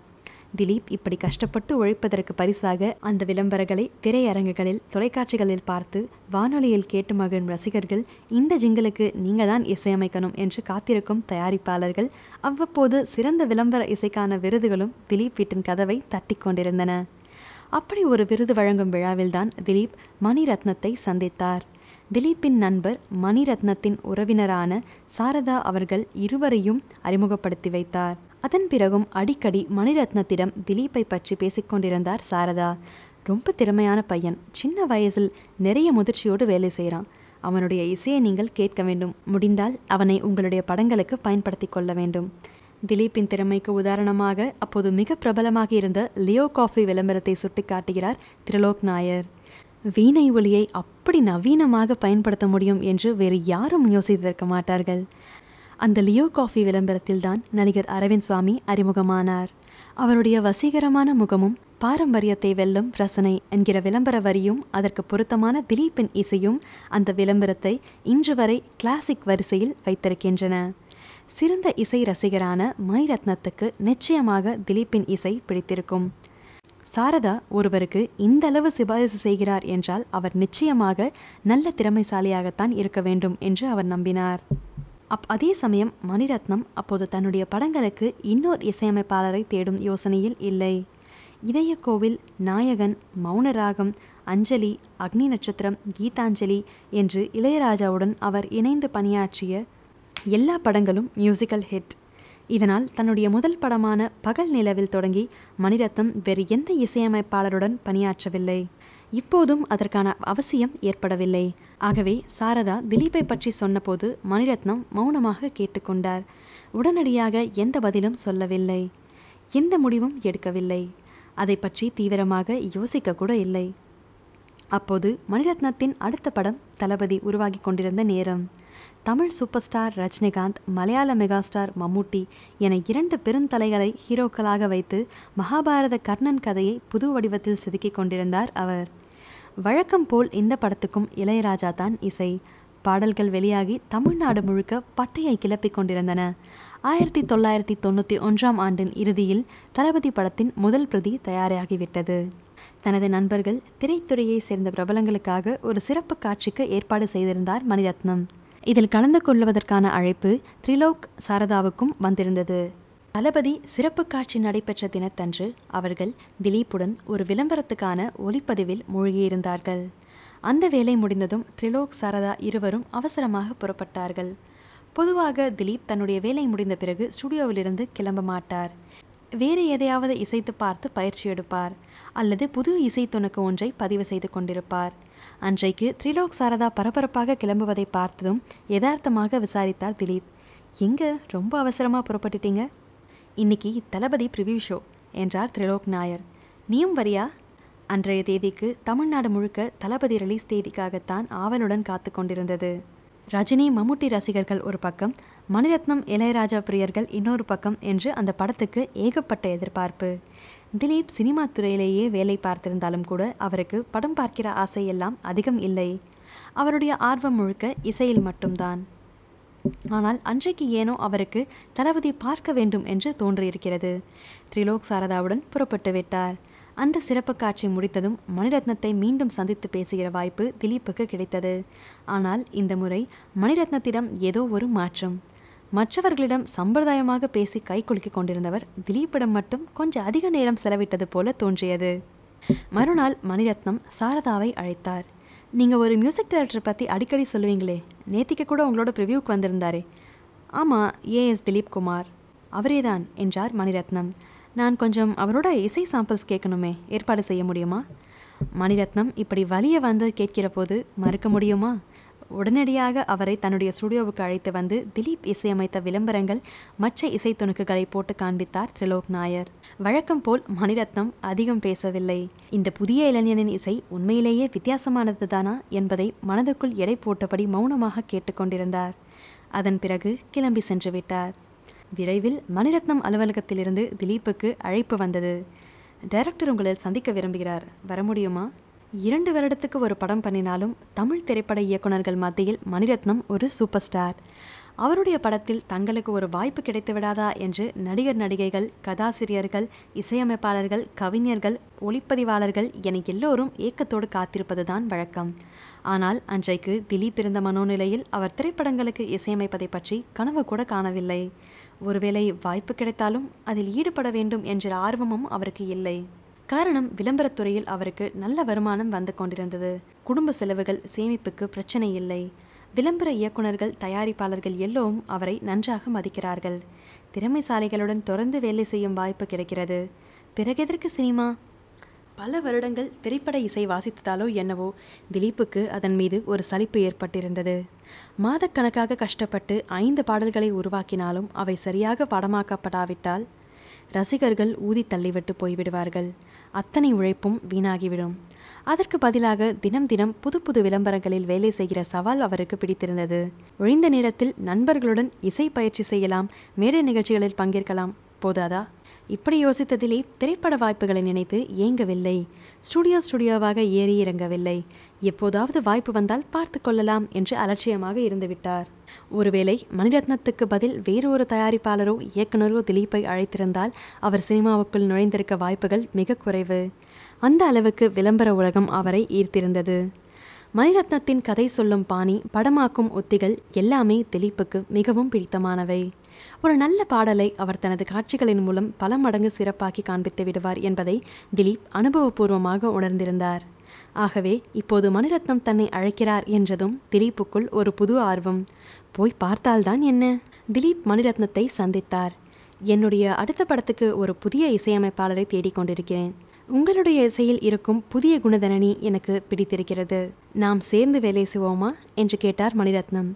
திலீப் இப்படி கஷ்டப்பட்டு உழைப்பதற்கு பரிசாக அந்த விளம்பரங்களை திரையரங்குகளில் தொலைக்காட்சிகளில் பார்த்து வானொலியில் கேட்டு மகிழும் ரசிகர்கள் இந்த ஜிங்களுக்கு நீங்கள் தான் இசையமைக்கணும் என்று காத்திருக்கும் தயாரிப்பாளர்கள் அவ்வப்போது சிறந்த விளம்பர இசைக்கான விருதுகளும் திலீப் வீட்டின் கதவை தட்டி கொண்டிருந்தன. அப்படி ஒரு விருது வழங்கும் விழாவில்தான் திலீப் மணிரத்னத்தை சந்தித்தார். திலீப்பின் நண்பர் மணிரத்னத்தின் உறவினரான சாரதா அவர்கள் இருவரையும் அறிமுகப்படுத்தி வைத்தார். அதன் பிறகும் அடிக்கடி மணிரத்னத்திடம் திலீப்பை பற்றி பேசிக்கொண்டிருந்தார் சாரதா. ரொம்ப திறமையான பையன். சின்ன வயசில் நிறைய முதிர்ச்சியோடு வேலை செய்கிறான் அவனுடைய இசையை நீங்கள் கேட்க வேண்டும். முடிந்தால் அவனை உங்களுடைய படங்களுக்கு பயன்படுத்தி கொள்ள வேண்டும். திலீப்பின் திறமைக்கு உதாரணமாக அப்போது மிக பிரபலமாக இருந்த லியோ காஃபி விளம்பரத்தை சுட்டிக்காட்டுகிறார் திரிலோக் நாயர். வீணை ஒலியை அப்படி நவீனமாக பயன்படுத்த முடியும் என்று வேறு யாரும் யோசித்திருக்க மாட்டார்கள். அந்த லியோ காஃபி விளம்பரத்தில்தான் நடிகர் அரவிந்த் சுவாமி அறிமுகமானார். அவருடைய வசீகரமான முகமும் பாரம்பரியத்தை வெல்லும் ரசனை என்கிற விளம்பர வரியும் அதற்கு பொருத்தமான திலீப்பின் இசையும் அந்த விளம்பரத்தை இன்று வரை கிளாசிக் வரிசையில் வைத்திருக்கின்றன. சிறந்த இசை ரசிகரான மணிரத்னத்துக்கு நிச்சயமாக திலீப்பின் இசை பிடித்திருக்கும். சாரதா ஒருவருக்கு இந்த அளவு சிபாரிசு செய்கிறார் என்றால் அவர் நிச்சயமாக நல்ல திறமைசாலியாகத்தான் இருக்க வேண்டும் என்று அவர் நம்பினார். அப் அதே சமயம் மணிரத்னம் அப்போது தன்னுடைய படங்களுக்கு இன்னொரு இசையமைப்பாளரை தேடும் யோசனையில் இல்லை. இதய கோவில் நாயகன் மௌனராகம் அஞ்சலி அக்னி நட்சத்திரம் கீதாஞ்சலி என்று இளையராஜாவுடன் அவர் இணைந்து பணியாற்றிய எல்லா படங்களும் மியூசிக்கல் ஹிட். இதனால் தன்னுடைய முதல் படமான பகல் நிலவில் தொடங்கி மணிரத்னம் வேறு எந்த இசையமைப்பாளருடன் பணியாற்றவில்லை. இப்போதும் அதற்கான அவசியம் ஏற்படவில்லை. ஆகவே சாரதா திலீப்பை பற்றி சொன்னபோது மணிரத்னம் மௌனமாக கேட்டுக்கொண்டார். உடனடியாக எந்த பதிலும் சொல்லவில்லை. எந்த முடிவும் எடுக்கவில்லை. அதை பற்றி தீவிரமாக யோசிக்க கூட இல்லை. அப்போது மணிரத்னத்தின் அடுத்த படம் தளபதி உருவாகி கொண்டிருந்த நேரம். தமிழ் சூப்பர் ஸ்டார் ரஜினிகாந்த் மலையாள மெகாஸ்டார் மம்முட்டி என இரண்டு பெருந்தலைகளை ஹீரோக்களாக வைத்து மகாபாரத கர்ணன் கதையை புது வடிவத்தில் செதுக்கிக் கொண்டிருந்தார் அவர். வழக்கம் போல் இந்த படத்துக்கும் இளையராஜா தான் இசை. பாடல்கள் வெளியாகி தமிழ்நாடு முழுக்க பட்டையை கிளப்பிக் கொண்டிருந்தன. ஆயிரத்தி தொள்ளாயிரத்தி தொண்ணூற்றி ஒன்றாம் ஆண்டின் இறுதியில் தளபதி படத்தின் முதல் பிரதி தயாராகிவிட்டது. தனது நண்பர்கள் திரைத்துறையை சேர்ந்த பிரபலங்களுக்காக ஒரு சிறப்பு காட்சிக்கு ஏற்பாடு செய்திருந்தார் மணிரத்னம். இதில் கலந்து கொள்வதற்கான அழைப்பு த்ரிலோக் சாரதாவுக்கும் வந்திருந்தது. தளபதி சிறப்பு காட்சி நடைபெற்ற தினத்தன்று அவர்கள் திலீப்புடன் ஒரு விளம்பரத்துக்கான ஒளிப்பதிவில் மூழ்கியிருந்தார்கள். அந்த வேலை முடிந்ததும் த்ரிலோக் சாரதா இருவரும் அவசரமாக புறப்பட்டார்கள். பொதுவாக திலீப் தன்னுடைய வேலை முடிந்த பிறகு ஸ்டுடியோவிலிருந்து கிளம்ப மாட்டார். வேறு எதையாவது இசைத்து பார்த்து பயிற்சி எடுப்பார் அல்லது புது இசை துணக்கு ஒன்றை பதிவு செய்து கொண்டிருப்பார். அன்றைக்கு த்ரிலோக் சாரதா பரபரப்பாக கிளம்புவதை பார்த்ததும் யதார்த்தமாக விசாரித்தார் திலீப். எங்க? ரொம்ப அவசரமாக புறப்பட்டுட்டீங்க? இன்னைக்கு தளபதி ப்ரிவ்யூ ஷோ என்றார் திரிலோக் நாயர். நீயும் வரியா? அன்றைய தேதிக்கு தமிழ்நாடு முழுக்க தளபதி ரிலீஸ் தேதிக்காகத்தான் ஆவலுடன் காத்து கொண்டிருந்தது. ரஜினி மம்முட்டி ரசிகர்கள் ஒரு பக்கம் மணிரத்னம் இளையராஜா பிரியர்கள் இன்னொரு பக்கம் என்று அந்த படத்துக்கு ஏகப்பட்ட எதிர்பார்ப்பு. திலீப் சினிமா துறையிலேயே வேலை பார்த்திருந்தாலும் கூட அவருக்கு படம் பார்க்கிற ஆசையெல்லாம் அதிகம் இல்லை. அவருடைய ஆர்வம் முழுக்க இசையில் மட்டும்தான். ஆனால் அன்றைக்கு ஏனோ அவருக்கு தளபதி பார்க்க வேண்டும் என்று தோன்றியிருக்கிறது. த்ரிலோக் சாரதாவுடன் புறப்பட்டு விட்டார். அந்த சிறப்பு காட்சி முடித்ததும் மணிரத்னத்தை மீண்டும் சந்தித்து பேசுகிற வாய்ப்பு திலீப்புக்கு கிடைத்தது. ஆனால் இந்த முறை மணிரத்னத்திடம் ஏதோ ஒரு மாற்றம். மற்றவர்களிடம் சம்பிரதாயமாக பேசி கை குலுக்கிக் கொண்டிருந்தவர் திலீப்பிடம் மட்டும் கொஞ்சம் அதிக நேரம் செலவிட்டது போல தோன்றியது. மறுநாள் மணிரத்னம் சாரதாவை அழைத்தார். நீங்கள் ஒரு மியூசிக் டைரக்டர் பற்றி அடிக்கடி சொல்லுவீங்களே. நேத்திக்கு கூட உங்களோட ப்ரிவியூக்கு வந்திருந்தாரே. ஆமாம் ஏஎஸ் திலீப் குமார். அவரே தான் என்றார் மணிரத்னம். நான் கொஞ்சம் அவரோட இசை சாம்பிள்ஸ் கேட்கணுமே. ஏற்பாடு செய்ய முடியுமா? மணிரத்னம் இப்படி வலிய வந்து கேட்கிற போது மறுக்க முடியுமா? உடனடியாக அவரை தன்னுடைய ஸ்டுடியோவுக்கு அழைத்து வந்து திலீப் இசையமைத்த விளம்பரங்கள் மற்ற இசை துணுக்குகளை போட்டு காண்பித்தார் திரிலோக் நாயர். வழக்கம் போல் மணிரத்னம் அதிகம் பேசவில்லை. இந்த புதிய இளைஞனின் இசை உண்மையிலேயே வித்தியாசமானது தானா என்பதை மனதுக்குள் எடை போட்டபடி மௌனமாக கேட்டுக்கொண்டிருந்தார் அதன் பிறகு கிளம்பி சென்று விட்டார். விரைவில் மணிரத்னம் அலுவலகத்திலிருந்து திலீப்புக்கு அழைப்பு வந்தது. டைரக்டர் உங்களை சந்திக்க விரும்புகிறார். வர முடியுமா? இரண்டு வருடத்துக்கு ஒரு படம் பண்ணினாலும் தமிழ் திரைப்பட இயக்குனர்கள் மத்தியில் மணிரத்னம் ஒரு சூப்பர் ஸ்டார் அவருடைய படத்தில் தங்களுக்கு ஒரு வாய்ப்பு கிடைத்து விடாதா என்று நடிகர் நடிகைகள் கதாசிரியர்கள் இசையமைப்பாளர்கள் கவிஞர்கள் ஒளிப்பதிவாளர்கள் என எல்லோரும் ஏக்கத்தோடு காத்திருப்பதுதான் வழக்கம். ஆனால் அன்றைக்கு திலீப் இருந்த மனோநிலையில் அவர் திரைப்படங்களுக்கு இசையமைப்பதை பற்றி கனவு கூட காணவில்லை. ஒருவேளை வாய்ப்பு கிடைத்தாலும் அதில் ஈடுபட வேண்டும் என்ற ஆர்வமும் அவருக்கு இல்லை. காரணம் விளம்பரத்துறையில் அவருக்கு நல்ல வருமானம் வந்து கொண்டிருந்தது. குடும்ப செலவுகள் சேமிப்புக்கு பிரச்சனை இல்லை. விளம்பர இயக்குனர்கள் தயாரிப்பாளர்கள் எல்லோரும் அவரை நன்றாக மதிக்கிறார்கள். திறமைசாலிகளுடன் தொடர்ந்து வேலை செய்யும் வாய்ப்பு கிடைக்கிறது. பிறகெதற்கு சினிமா? பல வருடங்கள் திரைப்பட இசை வாசித்ததாலோ என்னவோ திலீப்புக்கு அதன் மீது ஒரு சலிப்பு ஏற்பட்டிருந்தது. மாதக்கணக்காக கஷ்டப்பட்டு ஐந்து பாடல்களை உருவாக்கினாலும் அவை சரியாக படமாக்கப்படாவிட்டால் ரசிகர்கள் ஊதி தள்ளிவிட்டு போய்விடுவார்கள். அத்தனை உழைப்பும் வீணாகிவிடும். அதற்கு பதிலாக தினம் தினம் புது புது விளம்பரங்களில் வேலை செய்கிற சவால் அவருக்கு பிடித்திருந்தது. ஒழிந்த நேரத்தில் நண்பர்களுடன் இசை பயிற்சி செய்யலாம் மேடை நிகழ்ச்சிகளில் பங்கேற்கலாம். போதாதா? இப்படி யோசித்ததிலே திரைப்பட வாய்ப்புகளை நினைத்து ஏங்கவில்லை. ஸ்டுடியோ ஸ்டுடியோவாக ஏறி இறங்கவில்லை. எப்போதாவது வாய்ப்பு வந்தால் பார்த்து கொள்ளலாம் என்று அலட்சியமாக இருந்துவிட்டார் ஒருவேளை மணிரத்னத்துக்கு பதில் வேறொரு தயாரிப்பாளரோ இயக்குனரோ திலீப்பை அழைத்திருந்தால் அவர் சினிமாவுக்குள் நுழைந்திருக்க வாய்ப்புகள் மிக குறைவு. அந்த அளவுக்கு விளம்பர உலகம் அவரை ஈர்த்திருந்தது. மணிரத்னத்தின் கதை சொல்லும் பாணி படமாக்கும் உத்திகள் எல்லாமே திலீப்புக்கு மிகவும் பிடித்தமானவை. ஒரு நல்ல பாடலை அவர் தனது காட்சிகளின் மூலம் பல மடங்கு சிறப்பாக்கி காண்பித்து விடுவார் என்பதை திலீப் அனுபவபூர்வமாக உணர்ந்திருந்தார். ஆகவே இப்போது மணிரத்னம் தன்னை அழைக்கிறார் என்றதும் திலீப்புக்குள் ஒரு புது ஆர்வம். போய் பார்த்தால்தான் என்ன? திலீப் மணிரத்னத்தை சந்தித்தார். என்னுடைய அடுத்த படத்துக்கு ஒரு புதிய இசையமைப்பாளரை தேடிக்கொண்டிருக்கிறேன் உங்களுடைய இசையில் இருக்கும் புதிய குணதனனி எனக்கு பிடித்திருக்கிறது. நாம் சேர்ந்து வேலை செய்வோமா? என்று கேட்டார் மணிரத்னம்.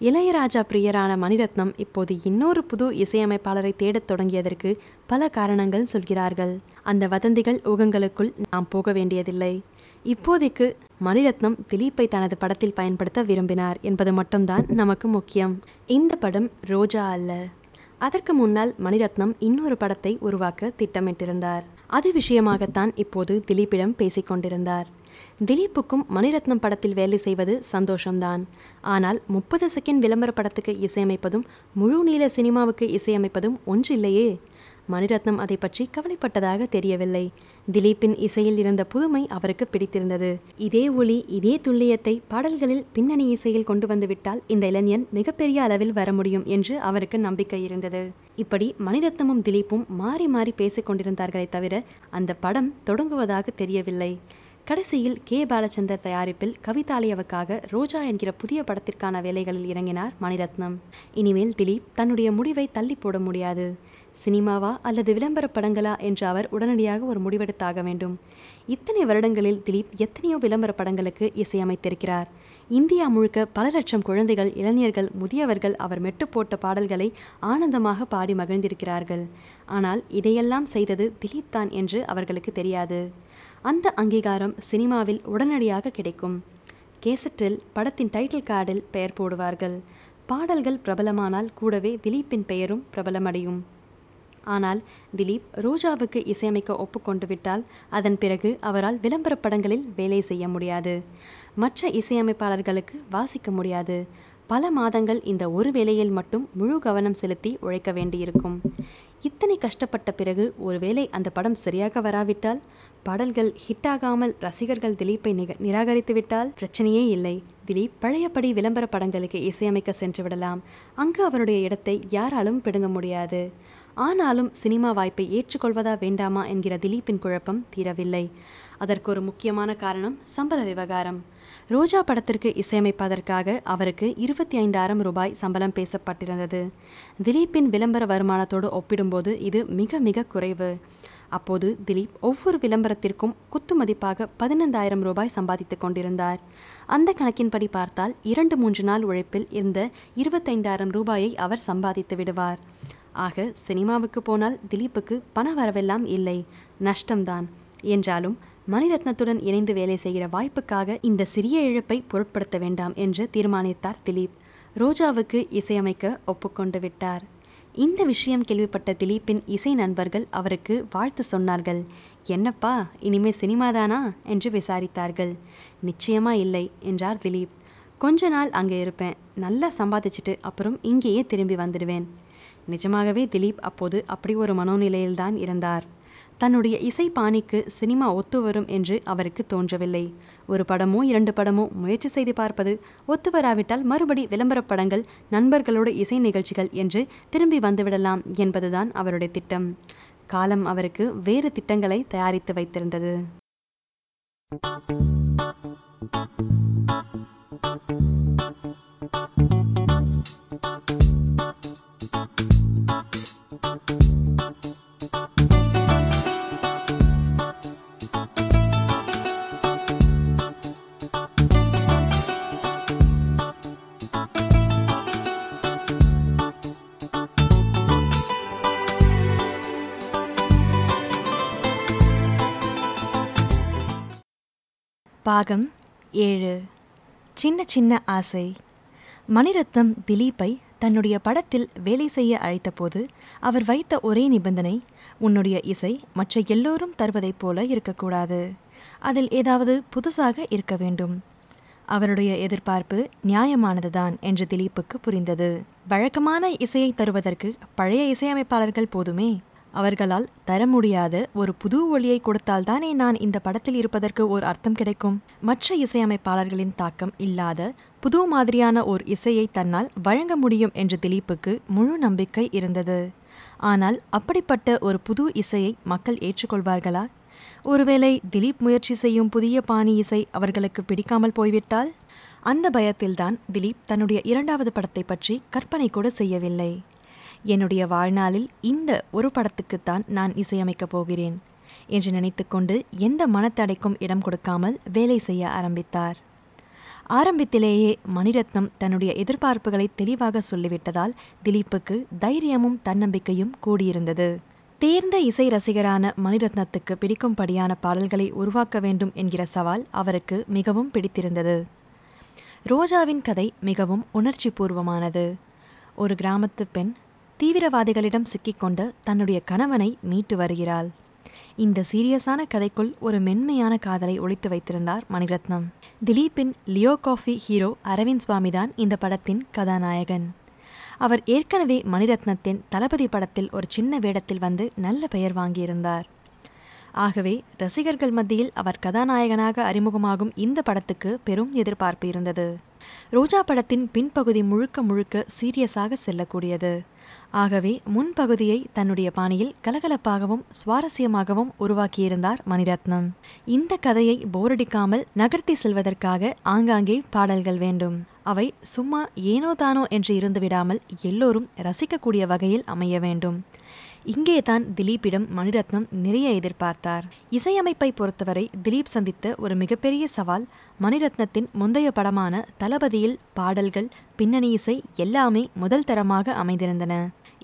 இளையராஜா பிரியரான மணிரத்னம் இப்போது இன்னொரு புது இசையமைப்பாளரை தேடத் தொடங்கியதற்கு பல காரணங்கள் சொல்கிறார்கள். அந்த வதந்திகள் ஊகங்களுக்குள் நாம் போக வேண்டியதில்லை. இப்போதைக்கு மணிரத்னம் திலீப்பை தனது படத்தில் பயன்படுத்த விரும்பினார் என்பது மட்டும்தான் நமக்கு முக்கியம். இந்த படம் ரோஜா அல்ல. அதற்கு முன்னால் மணிரத்னம் இன்னொரு படத்தை உருவாக்க திட்டமிட்டிருந்தார். அது விஷயமாகத்தான் இப்போது திலீப்பிடம் பேசிக் கொண்டிருந்தார் திலீப்புக்கும் மணிரத்னம் படத்தில் வேலை செய்வது சந்தோஷம்தான். ஆனால் முப்பது செகண்ட் விளம்பர படத்துக்கு இசையமைப்பதும் முழு நீள சினிமாவுக்கு இசையமைப்பதும் ஒன்றில்லையே. மணிரத்னம் அதை பற்றி கவலைப்பட்டதாக தெரியவில்லை. திலீப்பின் இசையில் இருந்த புதுமை அவருக்கு பிடித்திருந்தது. இதே ஒளி இதே துல்லியத்தை பாடல்களில் பின்னணி இசையில் கொண்டு வந்துவிட்டால் இந்த இளைஞன் மிகப்பெரிய அளவில் வர முடியும் என்று அவருக்கு நம்பிக்கை இருந்தது. இப்படி மணிரத்னமும் திலீப்பும் மாறி மாறி பேசிக் கொண்டிருந்தார்களே தவிர அந்த படம் தொடங்குவதாக தெரியவில்லை. கடைசியில் கே. பாலச்சந்தர் தயாரிப்பில் கவிதாலயவுக்காக ரோஜா என்கிற புதிய படத்திற்கான வேலைகளில் இறங்கினார் மணிரத்னம். இனிமேல் திலீப் தன்னுடைய முடிவை தள்ளி போட முடியாது. சினிமாவா அல்லது விளம்பர படங்களா என்று அவர் உடனடியாக ஒரு முடிவெடுத்தாக வேண்டும். இத்தனை வருடங்களில் திலீப் எத்தனையோ விளம்பர படங்களுக்கு இசையமைத்திருக்கிறார். இந்தியா முழுக்க பல லட்சம் குழந்தைகள் இளைஞர்கள் முதியவர்கள் அவர் மெட்டு போட்ட பாடல்களை ஆனந்தமாக பாடி மகிழ்ந்திருக்கிறார்கள். ஆனால் இதையெல்லாம் செய்தது திலீப் தான் என்று அவர்களுக்கு தெரியாது. அந்த அங்கீகாரம் சினிமாவில் உடனடியாக கிடைக்கும். கேசட்டில் படத்தின் டைட்டில் கார்டில் பெயர் போடுவார்கள். பாடல்கள் பிரபலமானால் கூடவே திலீப்பின் பெயரும் பிரபலமடையும். ஆனால் திலீப் ரோஜாவுக்கு இசையமைக்க ஒப்புக்கொண்டு விட்டால் அதன் பிறகு அவரால் விளம்பர படங்களில் வேலை செய்ய முடியாது. மற்ற இசையமைப்பாளர்களுக்கு வாசிக்க முடியாது. பல மாதங்கள் இந்த ஒரு வேலையில் மட்டும் முழு கவனம் செலுத்தி உழைக்க வேண்டியிருக்கும். இத்தனை கஷ்டப்பட்ட பிறகு ஒருவேளை அந்த படம் சரியாக வராவிட்டால் பாடல்கள் ஹிட்டாகாமல் ரசிகர்கள் திலீப்பை நிராகரித்துவிட்டால் பிரச்சனையே இல்லை. திலீப் பழையபடி விளம்பர படங்களுக்கு இசையமைக்க சென்று விடலாம். அங்கு அவருடைய இடத்தை யாராலும் பிடுங்க முடியாது. ஆனாலும் சினிமா வாய்ப்பை ஏற்றுக்கொள்வதா வேண்டாமா என்கிற திலீப்பின் குழப்பம் தீரவில்லை. அதற்கு ஒரு முக்கியமான காரணம் சம்பள விவகாரம். ரோஜா படத்திற்கு இசையமைப்பதற்காக அவருக்கு இருபத்தி ஐந்தாயிரம் ரூபாய் சம்பளம் பேசப்பட்டிருந்தது. திலீப்பின் விளம்பர வருமானத்தோடு ஒப்பிடும்போது இது மிக மிக குறைவு. அப்போது திலீப் ஒவ்வொரு விளம்பரத்திற்கும் குத்து மதிப்பாக பதினைந்தாயிரம் ரூபாய் சம்பாதித்துக் கொண்டிருந்தார். அந்த கணக்கின்படி பார்த்தால் இரண்டு மூன்று நாள் உழைப்பில் இருந்த இருபத்தைந்தாயிரம் ரூபாயை அவர் சம்பாதித்து விடுவார். ஆக சினிமாவுக்கு போனால் திலீப்புக்கு பண வரவெல்லாம் இல்லை. நஷ்டம்தான். என்றாலும் மணிரத்னத்துடன் இணைந்து வேலை செய்கிற வாய்ப்புக்காக இந்த சிறிய இழப்பை பொருட்படுத்த வேண்டாம் என்று தீர்மானித்தார் திலீப். ரோஜாவுக்கு இசையமைக்க ஒப்புக்கொண்டு விட்டார். இந்த விஷயம் கேள்விப்பட்ட திலீப்பின் இசை நண்பர்கள் அவருக்கு வாழ்த்து சொன்னார்கள். என்னப்பா இனிமே சினிமாதானா என்று விசாரித்தார்கள். நிச்சயமா இல்லை என்றார் திலீப். கொஞ்ச நாள் அங்கே இருப்பேன். நல்லா சம்பாதிச்சுட்டு அப்புறம் இங்கேயே திரும்பி வந்துடுவேன். நிஜமாகவே திலீப் அப்போது அப்படி ஒரு மனோநிலையில்தான் இருந்தார். தன்னுடைய இசை பாணிக்கு சினிமா ஒத்து வரும் என்று அவருக்கு தோன்றவில்லை. ஒரு படமோ இரண்டு படமோ முயற்சி செய்து பார்ப்பது ஒத்து வராவிட்டால் மறுபடி விளம்பரப் படங்கள் நண்பர்களோடு இசை நிகழ்ச்சிகள் என்று திரும்பி வந்துவிடலாம் என்பதுதான் அவருடைய திட்டம். காலம் அவருக்கு வேறு திட்டங்களை தயாரித்து வைத்திருந்தது. பாகம் ஏழு. சின்ன சின்ன ஆசை. மணிரத்னம் திலீப்பை தன்னுடைய படத்தில் வேலை செய்ய அழைத்தபோது அவர் வைத்த ஒரே நிபந்தனை உன்னுடைய இசை மற்ற எல்லோரும் தருவதைப் போல இருக்கக்கூடாது. அதில் ஏதாவது புதுசாக இருக்க வேண்டும். அவருடைய எதிர்பார்ப்பு நியாயமானதுதான் என்று திலீப்புக்கு புரிந்தது. வழக்கமான இசையை தருவதற்கு பழைய இசையமைப்பாளர்கள் போதுமே. அவர்களால் தர முடியாத ஒரு புது ஒளியை கொடுத்தால்தானே நான் இந்த படத்தில் இருப்பதற்கு ஒரு அர்த்தம் கிடைக்கும். மற்ற இசையமைப்பாளர்களின் தாக்கம் இல்லாத புது மாதிரியான ஒரு இசையை தன்னால் வழங்க முடியும் என்று திலீப்புக்கு முழு நம்பிக்கை இருந்தது. ஆனால் அப்படிப்பட்ட ஒரு புது இசையை மக்கள் ஏற்றுக்கொள்வார்களா? ஒருவேளை திலீப் முயற்சி செய்யும் புதிய பாணி இசை அவர்களுக்கு பிடிக்காமல் போய்விட்டால்? அந்த பயத்தில்தான் திலீப் தன்னுடைய இரண்டாவது படத்தை பற்றி கற்பனை கூட செய்யவில்லை. என்னுடைய வாழ்நாளில் இந்த ஒரு படத்துக்குத்தான் நான் இசையமைக்கப் போகிறேன் என்று நினைத்துக்கொண்டு எந்த மனத்தடைக்கும் இடம் கொடுக்காமல் வேலை செய்ய ஆரம்பித்தார். ஆரம்பத்திலேயே மணிரத்னம் தன்னுடைய எதிர்பார்ப்புகளை தெளிவாக சொல்லிவிட்டதால் திலீப்புக்கு தைரியமும் தன்னம்பிக்கையும் கூடியிருந்தது. தேர்ந்த இசை ரசிகரான மணிரத்னத்துக்கு பிடிக்கும்படியான பாடல்களை உருவாக்க வேண்டும் என்கிற சவால் அவருக்கு மிகவும் பிடித்திருந்தது. ரோஜாவின் கதை மிகவும் உணர்ச்சி பூர்வமானது ஒரு கிராமத்து பெண் தீவிரவாதிகளிடம் சிக்கிக்கொண்டு தன்னுடைய கணவனை மீட்டு வருகிறாள். இந்த சீரியஸான கதைக்குள் ஒரு மென்மையான காதலை ஒழித்து வைத்திருந்தார் மணிரத்னம். திலீப்பின் லியோ காஃபி ஹீரோ அரவிந்த் சுவாமிதான் இந்த படத்தின் கதாநாயகன். அவர் ஏற்கனவே மணிரத்னத்தின் தளபதி படத்தில் ஒரு சின்ன வேடத்தில் வந்து நல்ல பெயர் வாங்கியிருந்தார். ஆகவே ரசிகர்கள் மத்தியில் அவர் கதாநாயகனாக அறிமுகமாகும் இந்த படத்துக்கு பெரும் எதிர்பார்ப்பு இருந்தது. ரோஜா படத்தின் பின்பகுதி முழுக்க முழுக்க சீரியஸாக செல்லக்கூடியது. ஆகவே முன்பகுதியை தன்னுடைய பாணியில் கலகலப்பாகவும் சுவாரஸ்யமாகவும் உருவாக்கியிருந்தார் மணிரத்னம். இந்த கதையை போரடிக்காமல் நகர்த்தி செல்வதற்காக ஆங்காங்கே பாடல்கள் வேண்டும். அவை சும்மா ஏனோ தானோ என்று இருந்து விடாமல் எல்லோரும் ரசிக்கக்கூடிய வகையில் அமைய வேண்டும். இங்கே தான் திலீப்பிடம் மணிரத்னம் நிறைய எதிர்பார்த்தார். இசையமைப்பை பொறுத்தவரை திலீப் சந்தித்த ஒரு மிகப்பெரிய சவால் மணிரத்னத்தின் முந்தைய படமான தளபதியில் பாடல்கள் பின்னணி இசை எல்லாமே முதல் தரமாக அமைந்திருந்தன.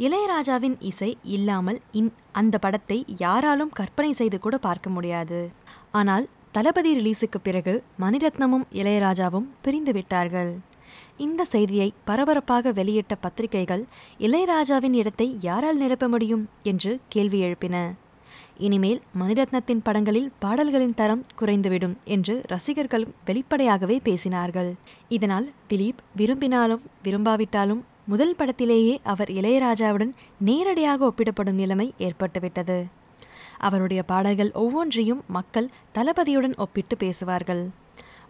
இளையராஜாவின் இசை இல்லாமல் இன் அந்த படத்தை யாராலும் கற்பனை செய்து கூட பார்க்க முடியாது. ஆனால் தளபதி ரிலீஸுக்கு பிறகு மணிரத்னமும் இளையராஜாவும் பிரிந்து விட்டார்கள். இந்த செய்தியை பரபரப்பாக வெளியிட்ட பத்திரிகைகள் இளையராஜாவின் இடத்தை யாரால் நிரப்ப முடியும் என்று கேள்வி எழுப்பின. இனிமேல் மணிரத்னத்தின் படங்களில் பாடல்களின் தரம் குறைந்துவிடும் என்று ரசிகர்கள் வெளிப்படையாகவே பேசினார்கள். இதனால் திலீப் விரும்பினாலும் விரும்பாவிட்டாலும் முதல் படத்திலேயே அவர் இளையராஜாவுடன் நேரடியாக ஒப்பிடப்படும் நிலைமை ஏற்பட்டுவிட்டது. அவருடைய பாடல்கள் ஒவ்வொன்றையும் மக்கள் தளபதியுடன் ஒப்பிட்டு பேசுவார்கள்.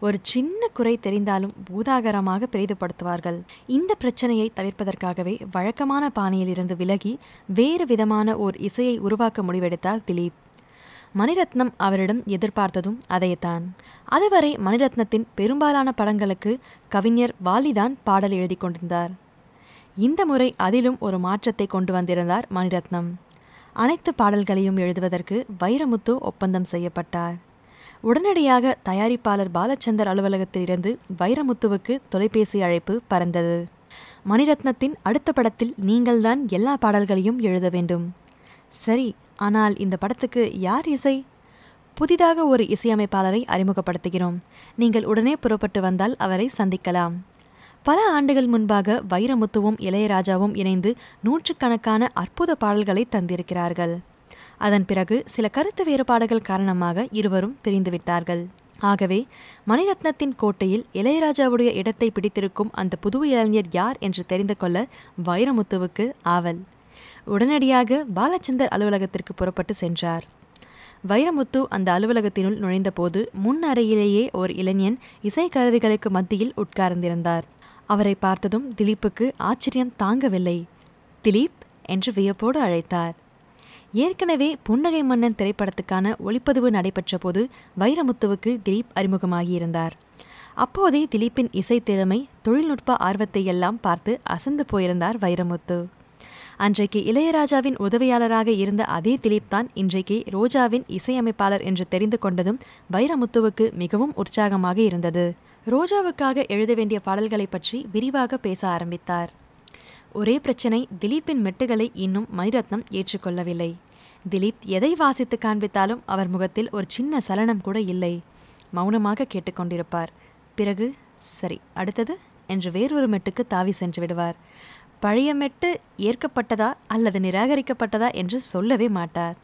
ஒரு சின்ன குறை தெரிந்தாலும் பூதாகரமாக பெரிதுபடுத்துவார்கள் இந்த பிரச்சனையை தவிர்ப்பதற்காகவே வழக்கமான பாணியிலிருந்து விலகி வேறு விதமான ஓர் இசையை உருவாக்க முடிவெடுத்தார் திலீப். மணிரத்னம் அவரிடம் எதிர்பார்த்ததும் அதைத்தான். அதுவரை மணிரத்னத்தின் பெரும்பாலான படங்களுக்கு கவிஞர் வாலிதான் பாடல் எழுதி கொண்டிருந்தார். இந்த முறை அதிலும் ஒரு மாற்றத்தை கொண்டு வந்திருந்தார் மணிரத்னம். அனைத்து பாடல்களையும் எழுதுவதற்கு வைரமுத்து ஒப்பந்தம் செய்யப்பட்டார். உடனடியாக தயாரிப்பாளர் பாலச்சந்தர் அலுவலகத்திலிருந்து வைரமுத்துவுக்கு தொலைபேசி அழைப்பு பறந்தது. மணிரத்னத்தின் அடுத்த படத்தில் நீங்கள்தான் எல்லா பாடல்களையும் எழுத வேண்டும். சரி ஆனால் இந்த படத்துக்கு யார் இசை? புதிதாக ஒரு இசையமைப்பாளரை அறிமுகப்படுத்துகிறோம். நீங்கள் உடனே புறப்பட்டு வந்தால் அவரை சந்திக்கலாம். பல ஆண்டுகள் முன்பாக வைரமுத்துவும் இளையராஜாவும் இணைந்து நூற்றுக்கணக்கான அற்புத பாடல்களை தந்திருக்கிறார்கள். அதன் பிறகு சில கருத்து வேறுபாடுகள் காரணமாக இருவரும் பிரிந்துவிட்டார்கள். ஆகவே மணிரத்னத்தின் கோட்டையில் இளையராஜாவுடைய இடத்தை பிடித்திருக்கும் அந்த புது இளைஞர் யார் என்று தெரிந்து கொள்ள வைரமுத்துவுக்கு ஆவல். உடனடியாக பாலச்சந்தர் அலுவலகத்திற்கு புறப்பட்டு சென்றார். வைரமுத்து அந்த அலுவலகத்தினுள் நுழைந்தபோது முன் அறையிலேயே ஓர் இளைஞன் இசைக்கருவிகளுக்கு மத்தியில் உட்கார்ந்திருந்தார். அவரை பார்த்ததும் திலீப்புக்கு ஆச்சரியம் தாங்கவில்லை. திலீப் என்று வியப்போடு அழைத்தார். ஏற்கனவே புன்னகை மன்னன் திரைப்படத்துக்கான ஒளிப்பதிவு நடைபெற்ற போது வைரமுத்துவுக்கு திலீப் அறிமுகமாகியிருந்தார். அப்போதே திலீப்பின் இசைத்திறமை தொழில்நுட்ப ஆர்வத்தை எல்லாம் பார்த்து அசந்து போயிருந்தார் வைரமுத்து. அன்றைக்கு இளையராஜாவின் உதவியாளராக இருந்த அதே திலீப் தான் இன்றைக்கு ரோஜாவின் இசையமைப்பாளர் என்று தெரிந்து கொண்டதும் வைரமுத்துவுக்கு மிகவும் உற்சாகமாக இருந்தது. ரோஜாவுக்காக எழுத வேண்டிய பாடல்களை பற்றி விரிவாக பேச ஆரம்பித்தார். ஒரே பிரச்சனை திலீப்பின் மெட்டுகளை இன்னும் மணிரத்னம் ஏற்றுக்கொள்ளவில்லை. திலீப் எதை வாசித்து காண்பித்தாலும் அவர் முகத்தில் ஒரு சின்ன சலனம் கூட இல்லை. மௌனமாக கேட்டுக்கொண்டிருப்பார். பிறகு சரி அடுத்தது? என்று வேறொரு மெட்டுக்கு தாவி சென்று விடுவார். பழைய மெட்டு ஏற்கப்பட்டதா அல்லது நிராகரிக்கப்பட்டதா என்று சொல்லவே மாட்டார்.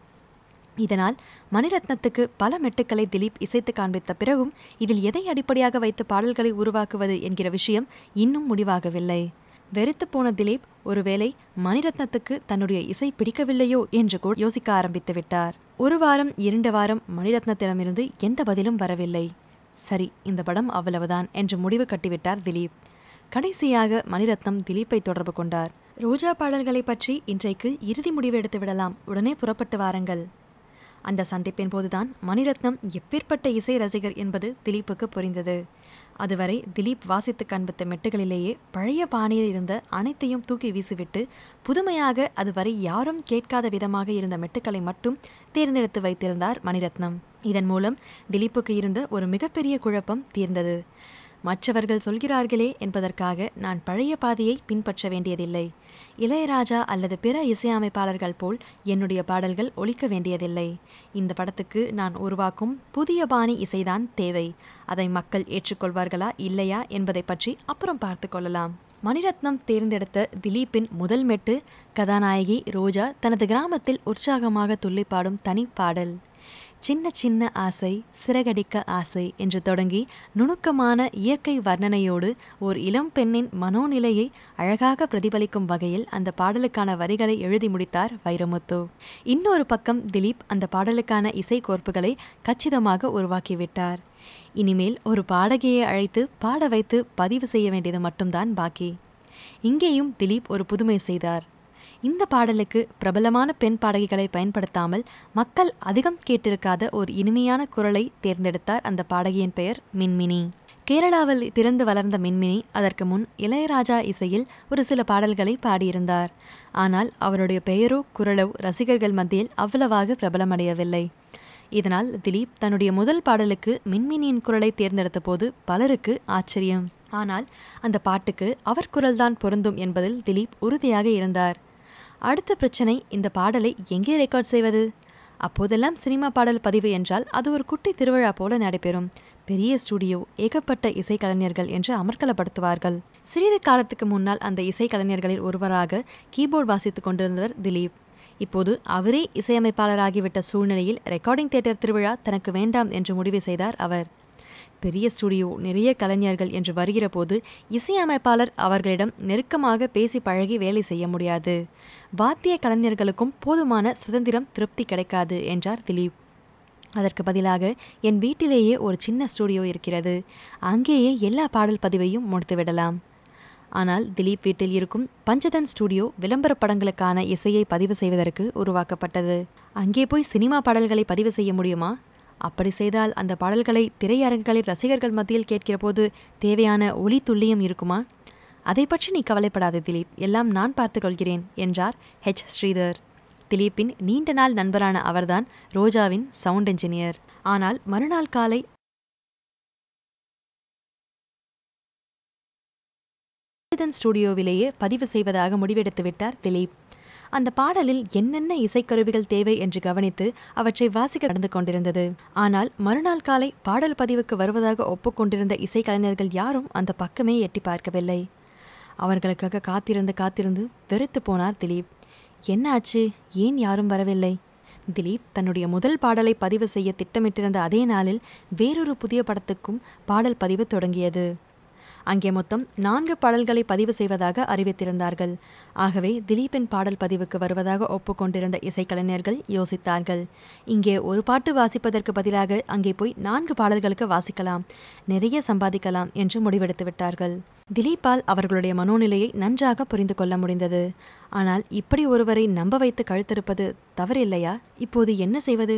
இதனால் மணிரத்னத்துக்கு பல மெட்டுக்களை திலீப் இசைத்து காண்பித்த பிறகும் இதில் எதை அடிப்படையாக வைத்து பாடல்களை உருவாக்குவது என்கிற விஷயம் இன்னும் முடிவாகவில்லை. வெறுத்து போன திலீப் ஒருவேளை மணிரத்னத்துக்கு தன்னுடைய இசை பிடிக்கவில்லையோ என்று கூட யோசிக்க ஆரம்பித்து விட்டார். ஒரு வாரம் இரண்டு வாரம் மணிரத்னத்திடமிருந்து எந்த பதிலும் வரவில்லை. சரி இந்த படம் அவ்வளவுதான் என்று முடிவு கட்டிவிட்டார் திலீப். கடைசியாக மணிரத்னம் திலீப்பை தொடர்பு கொண்டார். ரோஜா பாடல்களை பற்றி இன்றைக்கு இறுதி முடிவு எடுத்து விடலாம். உடனே புறப்பட்டு வாருங்கள். அந்த சந்திப்பின் போதுதான் மணிரத்னம் எப்பேற்பட்ட இசை ரசிகர் என்பது திலீப்புக்கு புரிந்தது. அதுவரை திலீப் வாசித்து காண்பித்த மெட்டுகளிலேயே பழைய பாணியில் இருந்த அனைத்தையும் தூக்கி வீசிவிட்டு புதுமையாக அதுவரை யாரும் கேட்காத விதமாக இருந்த மெட்டுக்களை மட்டும் தேர்ந்தெடுத்து வைத்திருந்தார் மணிரத்னம். இதன் மூலம் திலீப்புக்கு இருந்த ஒரு மிகப்பெரிய குழப்பம் தீர்ந்தது. மற்றவர்கள் சொல்கிறார்களே என்பதற்காக நான் பழைய பாதையை பின்பற்ற வேண்டியதில்லை. இளையராஜா அல்லது பிற இசையமைப்பாளர்கள் போல் என்னுடைய பாடல்கள் ஒழிக்க வேண்டியதில்லை. இந்த படத்துக்கு நான் உருவாக்கும் புதிய பாணி இசைதான் தேவை. அதை மக்கள் ஏற்றுக்கொள்வார்களா இல்லையா என்பதை பற்றி அப்புறம் பார்த்து கொள்ளலாம். மணிரத்னம் தேர்ந்தெடுத்த திலீப்பின் முதல் மெட்டு கதாநாயகி ரோஜா தனது கிராமத்தில் உற்சாகமாக துள்ளிப்பாடும் தனி பாடல். சின்ன சின்ன ஆசை சிறகடிக்க ஆசை என்று தொடங்கி நுணுக்கமான இயற்கை வர்ணனையோடு ஓர் இளம் பெண்ணின் மனோநிலையை அழகாக பிரதிபலிக்கும் வகையில் அந்த பாடலுக்கான வரிகளை எழுதி முடித்தார் வைரமுத்து. இன்னொரு பக்கம் திலீப் அந்த பாடலுக்கான இசை கோர்ப்புகளை கச்சிதமாக உருவாக்கிவிட்டார். இனிமேல் ஒரு பாடகியை அழைத்து பாட வைத்து பதிவு செய்ய வேண்டியது மட்டும்தான் பாக்கி. இங்கேயும் திலீப் ஒரு புதுமை செய்தார். இந்த பாடலுக்கு பிரபலமான பெண் பாடகிகளை பயன்படுத்தாமல் மக்கள் அதிகம் கேட்டிருக்காத ஒரு இனிமையான குரலை தேர்ந்தெடுத்தார் அந்த பாடகியின் பெயர் மின்மினி. கேரளாவில் பிறந்து வளர்ந்த மின்மினி அதற்கு முன் இளையராஜா இசையில் ஒரு சில பாடல்களை பாடியிருந்தார். ஆனால் அவருடைய பெயரோ குரலோ ரசிகர்கள் மத்தியில் அவ்வளவாக பிரபலமடையவில்லை. இதனால் திலீப் தன்னுடைய முதல் பாடலுக்கு மின்மினியின் குரலை தேர்ந்தெடுத்த போது பலருக்கு ஆச்சரியம். ஆனால் அந்த பாட்டுக்கு அவர் குரல்தான் பொருந்தும் என்பதில் திலீப் உறுதியாக இருந்தார். அடுத்த பிரச்சனை இந்த பாடலை எங்கே ரெக்கார்ட் செய்வது? அப்போதெல்லாம் சினிமா பாடல் பதிவு என்றால் அது ஒரு குட்டி திருவிழா போல நடைபெறும். பெரிய ஸ்டுடியோ ஏகப்பட்ட இசைக்கலைஞர்கள் என்று அமர்க்கலப்படுத்துவார்கள் சிறிது காலத்துக்கு முன்னால் அந்த இசைக்கலைஞர்களில் ஒருவராக கீபோர்டு வாசித்துக் கொண்டிருந்தவர் திலீப். இப்போது அவரே இசையமைப்பாளராகிவிட்ட சூழ்நிலையில் ரெக்கார்டிங் தியேட்டர் திருவிழா தனக்கு வேண்டாம் என்று முடிவு செய்தார் அவர். பெரிய ஸ்டுடியோ நிறைய கலைஞர்கள் என்று வருகிற போது இசையமைப்பாளர் அவர்களிடம் நெருக்கமாக பேசி பழகி வேலை செய்ய முடியாது. வாத்திய கலைஞர்களுக்கும் போதுமான சுதந்திரம் திருப்தி கிடைக்காது என்றார் திலீப். அதற்கு பதிலாக என் வீட்டிலேயே ஒரு சின்ன ஸ்டுடியோ இருக்கிறது. அங்கேயே எல்லா பாடல் பதிவையும் முடித்துவிடலாம் ஆனால் திலீப் வீட்டில் இருக்கும் பஞ்சதன் ஸ்டுடியோ விளம்பர படங்களுக்கான இசையை பதிவு செய்வதற்கு உருவாக்கப்பட்டது. அங்கே போய் சினிமா பாடல்களை பதிவு செய்ய முடியுமா? அப்படி செய்தால் அந்த பாடல்களை திரையரங்குகளில் ரசிகர்கள் மத்தியில் கேட்கிற போது தேவையான ஒளி துல்லியம் இருக்குமா? அதை பற்றி நீ கவலைப்படாத திலீப். எல்லாம் நான் பார்த்துக்கொள்கிறேன் என்றார் ஹெச் ஸ்ரீதர். திலீப்பின் நீண்ட நாள் நண்பரான அவர்தான் ரோஜாவின் சவுண்ட் என்ஜினியர். ஆனால் மறுநாள் காலை ஸ்டுடியோவிலேயே பதிவு செய்வதாக முடிவெடுத்து விட்டார் திலீப். அந்த பாடலில் என்னென்ன இசைக்கருவிகள் தேவை என்று கவனித்து அவற்றை வாசிக்க நடந்து கொண்டிருந்தது. ஆனால் மறுநாள் காலை பாடல் பதிவுக்கு வருவதாக ஒப்புக்கொண்டிருந்த இசைக்கலைஞர்கள் யாரும் அந்த பக்கமே எட்டி பார்க்கவில்லை. அவர்களுக்காக காத்திருந்து காத்திருந்து வெறுத்து போனார் திலீப். என்ன ஆச்சு? ஏன் யாரும் வரவில்லை? திலீப் தன்னுடைய முதல் பாடலை பதிவு செய்ய திட்டமிட்டிருந்த அதே நாளில் வேறொரு புதிய படத்துக்கும் பாடல் பதிவு தொடங்கியது. அங்கே மொத்தம் நான்கு பாடல்களை பதிவு செய்வதாக அறிவித்திருந்தார்கள். ஆகவே திலீப்பின் பாடல் பதிவுக்கு வருவதாக ஒப்புக்கொண்டிருந்த இசைக்கலைஞர்கள் யோசித்தார்கள். இங்கே ஒரு பாட்டு வாசிப்பதற்கு பதிலாக அங்கே போய் நான்கு பாடல்களுக்கு வாசிக்கலாம் நிறைய சம்பாதிக்கலாம் என்று முடிவெடுத்து விட்டார்கள். திலீப்பால் அவர்களுடைய மனோநிலையை நன்றாக புரிந்து கொள்ள முடிந்தது. ஆனால் இப்படி ஒருவரை நம்ப வைத்து கழுத்திருப்பது தவறில்லையா? இப்போது என்ன செய்வது?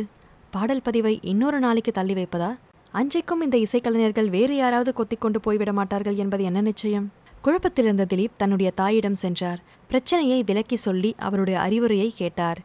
பாடல் பதிவை இன்னொரு நாளைக்கு தள்ளி வைப்பதா? அன்றைக்கும் இந்த இசைக்கலைஞர்கள் வேறு யாராவது கொத்திக்கொண்டு போய்விட மாட்டார்கள் என்பது என்ன நிச்சயம்? குழப்பத்திலிருந்த திலீப் தன்னுடைய தாயிடம் சென்றார். பிரச்சனையை விலக்கி சொல்லி அவருடைய அறிவுரையை கேட்டார்.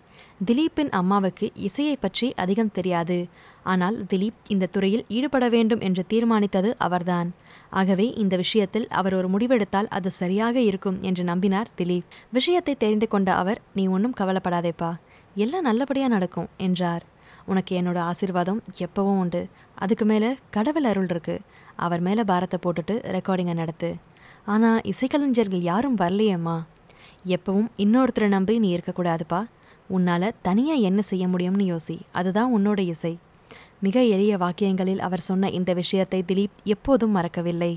திலீப்பின் அம்மாவுக்கு இசையை பற்றி அதிகம் தெரியாது. ஆனால் திலீப் இந்த துறையில் ஈடுபட வேண்டும் என்று தீர்மானித்தது அவர்தான். ஆகவே இந்த விஷயத்தில் அவர் ஒரு முடிவெடுத்தால் அது சரியாக இருக்கும் என்று நம்பினார் திலீப். விஷயத்தை தெரிந்து கொண்ட அவர் நீ ஒன்றும் கவலைப்படாதேப்பா. எல்லாம் நல்லபடியாக நடக்கும் என்றார். உனக்கு என்னோட ஆசிர்வாதம் எப்பவும் உண்டு. அதுக்கு மேலே கடவுள் அருள் இருக்குது அவர் மேலே பாரத்தை போட்டுட்டு ரெக்கார்டிங்கை நடத்து. ஆனால் இசைக்கலைஞர்கள் யாரும் வரலையேம்மா? எப்பவும் இன்னொருத்தரை நம்பி நீ இருக்கக்கூடாதுப்பா. உன்னால் தனியாக என்ன செய்ய முடியும்னு யோசி. அதுதான் உன்னோட இசை. மிக எளிய வாக்கியங்களில் அவர் சொன்ன இந்த விஷயத்தை திலீப் எப்போதும் மறக்கவில்லை.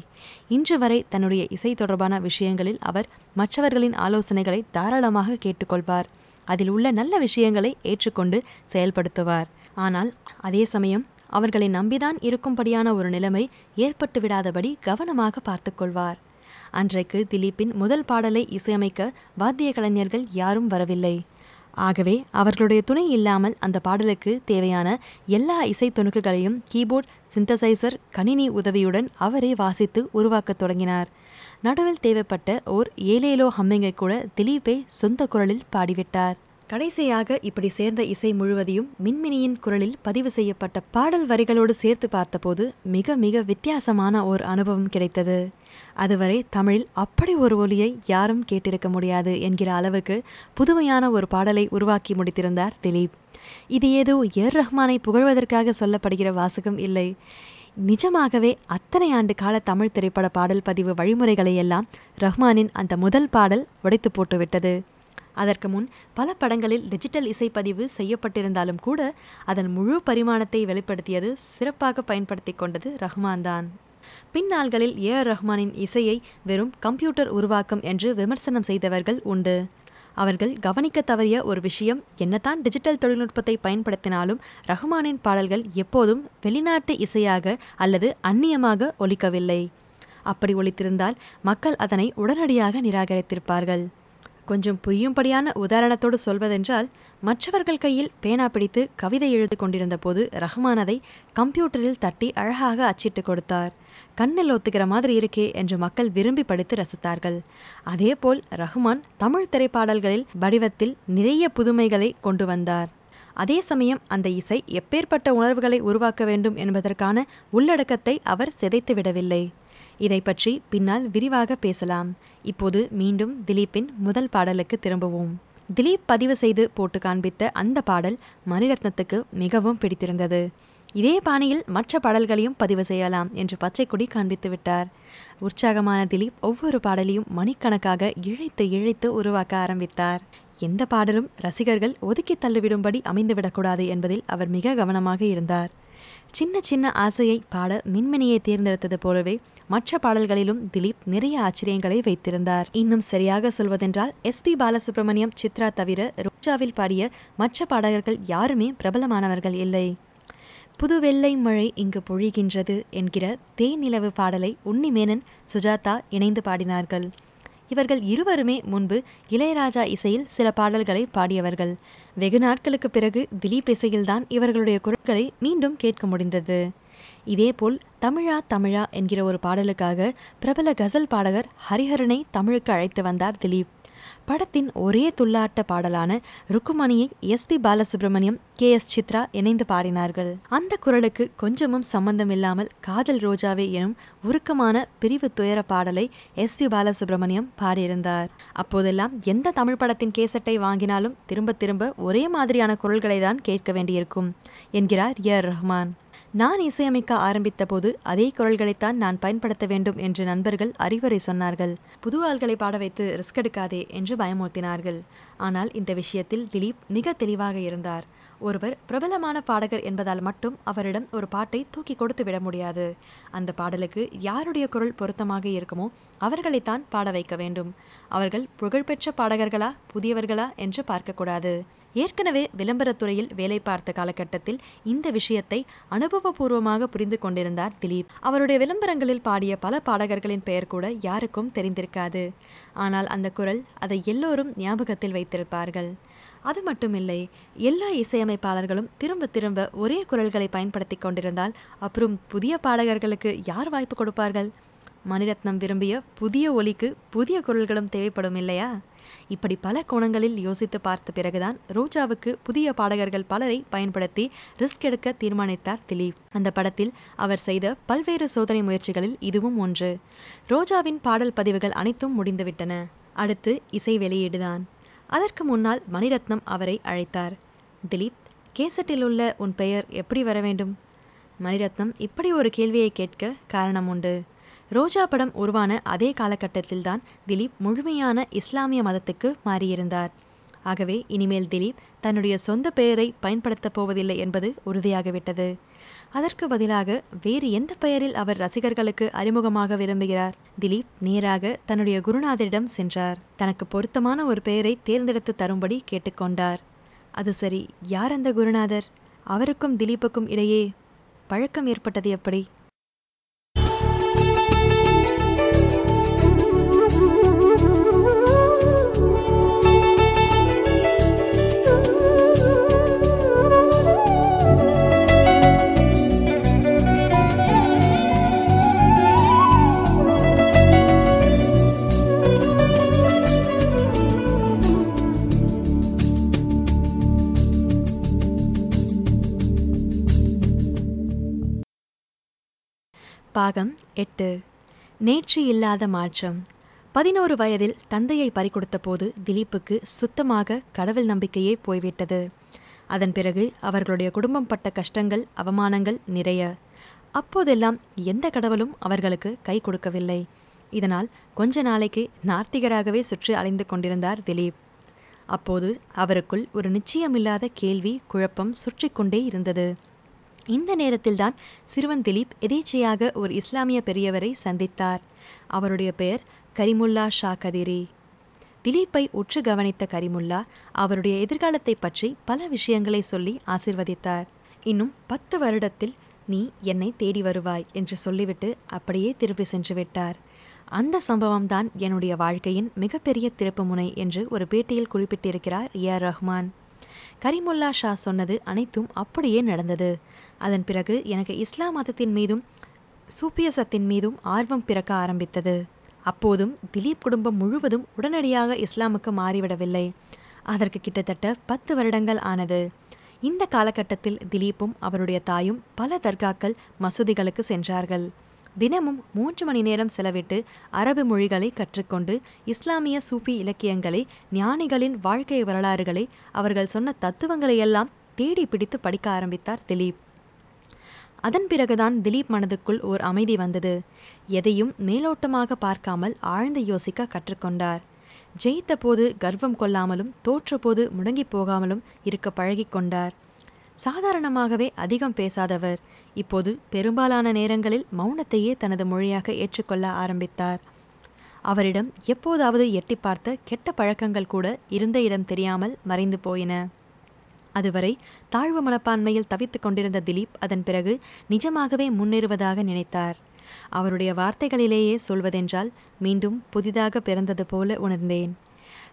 இன்று வரை தன்னுடைய இசை தொடர்பான விஷயங்களில் அவர் மற்றவர்களின் ஆலோசனைகளை தாராளமாக கேட்டுக்கொள்வார். அதில் உள்ள நல்ல விஷயங்களை ஏற்றுக்கொண்டு செயல்படுத்துவார். ஆனால் அதே சமயம் அவர்களை நம்பிதான் இருக்கும்படியான ஒரு நிலைமை ஏற்பட்டுவிடாதபடி கவனமாக பார்த்துக்கொள்வார் அன்றைக்கு திலீப்பின் முதல் பாடலை இசையமைக்க வாத்திய கலைஞர்கள் யாரும் வரவில்லை. ஆகவே அவர்களுடைய துணை இல்லாமல் அந்த பாடலுக்கு தேவையான எல்லா இசை துணுக்குகளையும் கீபோர்ட் சிந்தசைசர் கணினி உதவியுடன் அவரே வாசித்து உருவாக்கத் தொடங்கினார். நடுவில் தேவைப்பட்ட ஓர் ஏலேலோ ஹம்மிங்கை கூட திலீப்பே சொந்த குரலில் பாடிவிட்டார். கடைசியாக இப்படி சேர்ந்த இசை முழுவதையும் மின்மினியின் குரலில் பதிவு செய்யப்பட்ட பாடல் வரிகளோடு சேர்த்து பார்த்தபோது மிக மிக வித்தியாசமான ஓர் அனுபவம் கிடைத்தது. அதுவரை தமிழில் அப்படி ஒரு ஒலியை யாரும் கேட்டிருக்க முடியாது என்கிற அளவுக்கு புதுமையான ஒரு பாடலை உருவாக்கி முடித்திருந்தார் திலீப். இது ஏதோ ஏர் ரஹ்மானை புகழ்வதற்காக சொல்லப்படுகிற வாசகம் இல்லை. நிஜமாகவே அத்தனை ஆண்டு கால தமிழ் திரைப்பட பாடல் பதிவு வழிமுறைகளை எல்லாம் ரஹ்மானின் அந்த முதல் பாடல் உடைத்து போட்டுவிட்டது. அதற்கு முன் பல படங்களில் டிஜிட்டல் இசைப்பதிவு செய்யப்பட்டிருந்தாலும் கூட அதன் முழு பரிமாணத்தை வெளிப்படுத்தியது சிறப்பாக பயன்படுத்தி கொண்டது ரஹ்மான் தான். பின்னாள்களில் ஏ ஆர் ரஹ்மானின் இசையை வெறும் கம்ப்யூட்டர் உருவாக்கம் என்று விமர்சனம் செய்தவர்கள் உண்டு. அவர்கள் கவனிக்க தவறிய ஒரு விஷயம் என்னதான் டிஜிட்டல் தொழில்நுட்பத்தை பயன்படுத்தினாலும் ரஹ்மானின் பாடல்கள் எப்போதும் வெளிநாட்டு இசையாக அல்லது அந்நியமாக ஒலிக்கவில்லை. அப்படி ஒலித்திருந்தால் மக்கள் அதனை உடனடியாக நிராகரித்திருப்பார்கள். கொஞ்சம் புரியும்படியான உதாரணத்தோடு சொல்வதென்றால் மற்றவர்கள் கையில் பேனா பிடித்து கவிதை எழுதி கொண்டிருந்த போது ரஹ்மான் அதை கம்ப்யூட்டரில் தட்டி அழகாக அச்சிட்டு கொடுத்தார். கண்ணில் ஒத்துக்கிற மாதிரி இருக்கே என்று மக்கள் விரும்பி படித்து ரசித்தார்கள். அதேபோல் ரஹ்மான் தமிழ் திரைப்பாடல்களில் வடிவத்தில் நிறைய புதுமைகளை கொண்டு வந்தார். அதே சமயம் அந்த இசை எப்பேற்பட்ட உணர்வுகளை உருவாக்க வேண்டும் என்பதற்கான உள்ளடக்கத்தை அவர் சிதைத்து விடவில்லை இதை பற்றி பின்னால் விரிவாக பேசலாம். இப்போது மீண்டும் திலீப்பின் முதல் பாடலுக்கு திரும்புவோம். திலீப் பதிவு செய்து போட்டு காண்பித்த அந்த பாடல் மணிரத்னத்துக்கு மிகவும் பிடித்திருந்தது. இதே பாணியில் மற்ற பாடல்களையும் பதிவு செய்யலாம் என்று பச்சைக்குடி காண்பித்து விட்டார். உற்சாகமான திலீப் ஒவ்வொரு பாடலையும் மணிக்கணக்காக இழைத்து இழைத்து உருவாக்க ஆரம்பித்தார். எந்த பாடலும் ரசிகர்கள் ஒதுக்கி தள்ளிவிடும்படி அமைந்துவிடக்கூடாது என்பதில் அவர் மிக கவனமாக இருந்தார். சின்ன சின்ன ஆசையை பாட மின்மினியை தேர்ந்தெடுத்தது போலவே மற்ற பாடல்களிலும் திலீப் நிறைய ஆச்சரியங்களை வைத்திருந்தார். இன்னும் சரியாக சொல்வதென்றால் எஸ். பி. பாலசுப்ரமணியம் சித்ரா தவிர ரோஜாவில் பாடிய மற்ற பாடகர்கள் யாருமே பிரபலமானவர்கள் இல்லை. புது வெள்ளை மழை இங்கு பொழிகின்றது என்கிற தேநிலவு பாடலை உன்னிமேனன் சுஜாதா இணைந்து பாடினார்கள். இவர்கள் இருவருமே முன்பு இளையராஜா இசையில் சில பாடல்களை பாடியவர்கள். வெகு நாட்களுக்கு பிறகு திலீப் இசையில்தான் இவர்களுடைய குரல்களை மீண்டும் கேட்க முடிந்தது. இதேபோல் தமிழா தமிழா என்கிற ஒரு பாடலுக்காக பிரபல கசல் பாடகர் ஹரிஹரனை தமிழுக்கு அழைத்து வந்தார் திலீப். படத்தின் ஒரே துள்ளாட்ட பாடலான ருக்குமணியை S P Balasubrahmanyam K S Chithra இணைந்து பாடினார்கள். அந்த குரலுக்கு கொஞ்சமும் சம்பந்தம் இல்லாமல் காதல் ரோஜாவே எனும் உருக்கமான பிரிவு துயர பாடலை எஸ் பி பாலசுப்ரமணியம் பாடியிருந்தார். அப்போதெல்லாம் எந்த தமிழ் படத்தின் கேசட்டை வாங்கினாலும் திரும்ப திரும்ப ஒரே மாதிரியான குரல்களை தான் கேட்க வேண்டியிருக்கும் என்கிறார் ஏ ரஹ்மான். நான் இசையமைக்க ஆரம்பித்த போது அதே குரல்களைத்தான் நான் பயன்படுத்த வேண்டும் என்று நண்பர்கள் அறிவுரை சொன்னார்கள். புது ஆள்களை பாட வைத்து ரிஸ்க் எடுக்காதே என்று பயமுறுத்தினார்கள். ஆனால் இந்த விஷயத்தில் திலீப் மிக தெளிவாக இருந்தார். ஒருவர் பிரபலமான பாடகர் என்பதால் மட்டும் அவரிடம் ஒரு பாட்டை தூக்கி கொடுத்து விட முடியாது. அந்த பாடலுக்கு யாருடைய குரல் பொருத்தமாக இருக்குமோ அவர்களைத்தான் பாட வைக்க வேண்டும். அவர்கள் புகழ்பெற்ற பாடகர்களா புதியவர்களா என்று பார்க்கக்கூடாது. ஏற்கனவே விளம்பரத்துறையில் வேலை பார்த்த காலகட்டத்தில் இந்த விஷயத்தை அனுபவபூர்வமாக புரிந்து கொண்டிருந்தார் திலீப். அவருடைய விளம்பரங்களில் பாடிய பல பாடகர்களின் பெயர் கூட யாருக்கும் தெரிந்திருக்காது. ஆனால் அந்த குரல் அதை எல்லோரும் ஞாபகத்தில் வைத்திருப்பார்கள். அது மட்டுமில்லை எல்லா இசையமைப்பாளர்களும் திரும்ப திரும்ப ஒரே குரல்களை பயன்படுத்தி கொண்டிருந்தால் அப்புறம் புதிய பாடகர்களுக்கு யார் வாய்ப்பு கொடுப்பார்கள்? மணிரத்னம் விரும்பிய புதிய ஒலிக்கு புதிய குரல்களும் தேவைப்படும் இல்லையா? இப்படி பல கோணங்களில் யோசித்து பார்த்த பிறகுதான் ரோஜாவுக்கு புதிய பாடகர்கள் பலரை பயன்படுத்தி ரிஸ்க் எடுக்க தீர்மானித்தார் திலீப். அந்த படத்தில் அவர் செய்த பல்வேறு சோதனை முயற்சிகளில் இதுவும் ஒன்று. ரோஜாவின் பாடல் பதிவுகள் அனைத்தும் முடிந்துவிட்டன. அடுத்து இசை வெளியீடுதான். அதற்கு முன்னால் மணிரத்னம் அவரை அழைத்தார். திலீப் கேசட்டில் உள்ள உன் பெயர் எப்படி வர வேண்டும்? மணிரத்னம் இப்படி ஒரு கேள்வியை கேட்க காரணம் உண்டு. ரோஜா படம் உருவான அதே காலகட்டத்தில்தான் திலீப் முழுமையான இஸ்லாமிய மதத்துக்கு மாறியிருந்தார். ஆகவே இனிமேல் திலீப் தன்னுடைய சொந்த பெயரை பயன்படுத்தப் போவதில்லை என்பது உறுதியாகிவிட்டது. அதற்கு பதிலாக வேறு எந்த பெயரில் அவர் ரசிகர்களுக்கு அறிமுகமாக விரும்புகிறார்? திலீப் நேராக தன்னுடைய குருநாதரிடம் சென்றார். தனக்கு பொருத்தமான ஒரு பெயரை தேர்ந்தெடுத்து தரும்படி கேட்டுக்கொண்டார். அது சரி யார் அந்த குருநாதர்? அவருக்கும் திலீப்புக்கும் இடையே பழக்கம் ஏற்பட்டது எப்படி? பாகம் எட்டு. நேற்று இல்லாத மாற்றம். பதினோரு வயதில் தந்தையை பறிகொடுத்த போது திலீப்புக்கு சுத்தமாக கடவுள் நம்பிக்கையே போய்விட்டது. அதன் பிறகு அவர்களுடைய குடும்பம் பட்ட கஷ்டங்கள் அவமானங்கள் நிறைய. அப்போதெல்லாம் எந்த கடவுளும் அவர்களுக்கு கை கொடுக்கவில்லை. இதனால் கொஞ்ச நாளைக்கு நார்த்திகராகவே சுற்றி அலைந்து கொண்டிருந்தார் திலீப். அப்போது அவருக்குள் ஒரு நிச்சயமில்லாத கேள்வி குழப்பம் சுற்றி கொண்டே இருந்தது. இந்த நேரத்தில்தான் சிறுவன் திலீப் எதேச்சையாக ஒரு இஸ்லாமிய பெரியவரை சந்தித்தார். அவருடைய பெயர் கரிமுல்லா ஷா கதிரி. திலீப்பை உற்று கவனித்த கரிமுல்லா அவருடைய எதிர்காலத்தை பற்றி பல விஷயங்களை சொல்லி ஆசிர்வதித்தார். இன்னும் பத்து வருடத்தில் நீ என்னை தேடி வருவாய் என்று சொல்லிவிட்டு அப்படியே திருப்பி சென்று விட்டார். அந்த சம்பவம்தான் என்னுடைய வாழ்க்கையின் மிகப்பெரிய திருப்புமுனை என்று ஒரு பேட்டியில் குறிப்பிட்டிருக்கிறார் ஏ ரஹ்மான். கரிமுல்லா ஷா சொன்னது அனைத்தும் அப்படியே நடந்தது. அதன் பிறகு எனக்கு இஸ்லாம் மதத்தின் மீதும் சூப்பியசத்தின் மீதும் ஆர்வம் பிறக்க ஆரம்பித்தது. அப்போதும் திலீப் குடும்பம் முழுவதும் உடனடியாக இஸ்லாமுக்கு மாறிவிடவில்லை. அதற்கு கிட்டத்தட்ட பத்து வருடங்கள் ஆனது. இந்த காலகட்டத்தில் திலீப்பும் அவருடைய தாயும் பல தர்காக்கள் மசூதிகளுக்கு சென்றார்கள். தினமும் மூன்று மணி நேரம் செலவிட்டு அரபு மொழிகளை கற்றுக்கொண்டு இஸ்லாமிய சூஃபி இலக்கியங்களை ஞானிகளின் வாழ்க்கை வரலாறுகளை அவர்கள் சொன்ன தத்துவங்களை எல்லாம் தேடி பிடித்து படிக்க ஆரம்பித்தார் திலீப். அதன் பிறகுதான் திலீப் மனதுக்குள் ஓர் அமைதி வந்தது. எதையும் மேலோட்டமாக பார்க்காமல் ஆழ்ந்து யோசிக்க கற்றுக்கொண்டார். ஜெயித்த போது கர்வம் கொள்ளாமலும் தோற்றபோது முடங்கி போகாமலும் இருக்க பழகிக்கொண்டார் கொண்டார். சாதாரணமாகவே அதிகம் பேசாதவர். இப்போது பெரும்பாலான நேரங்களில் மௌனத்தையே தனது மொழியாக ஏற்றுக்கொள்ள ஆரம்பித்தார். அவரிடம் எப்போதாவது எட்டி பார்த்த கெட்ட பழக்கங்கள் கூட இருந்த இடம் தெரியாமல் மறைந்து போயின. அதுவரை தாழ்வு மனப்பான்மையில் தவித்துக் கொண்டிருந்த திலீப் அதன் பிறகு நிஜமாகவே முன்னேறுவதாக நினைத்தார். அவருடைய வார்த்தைகளிலேயே சொல்வதென்றால் மீண்டும் புதிதாக பிறந்தது போல உணர்ந்தேன்.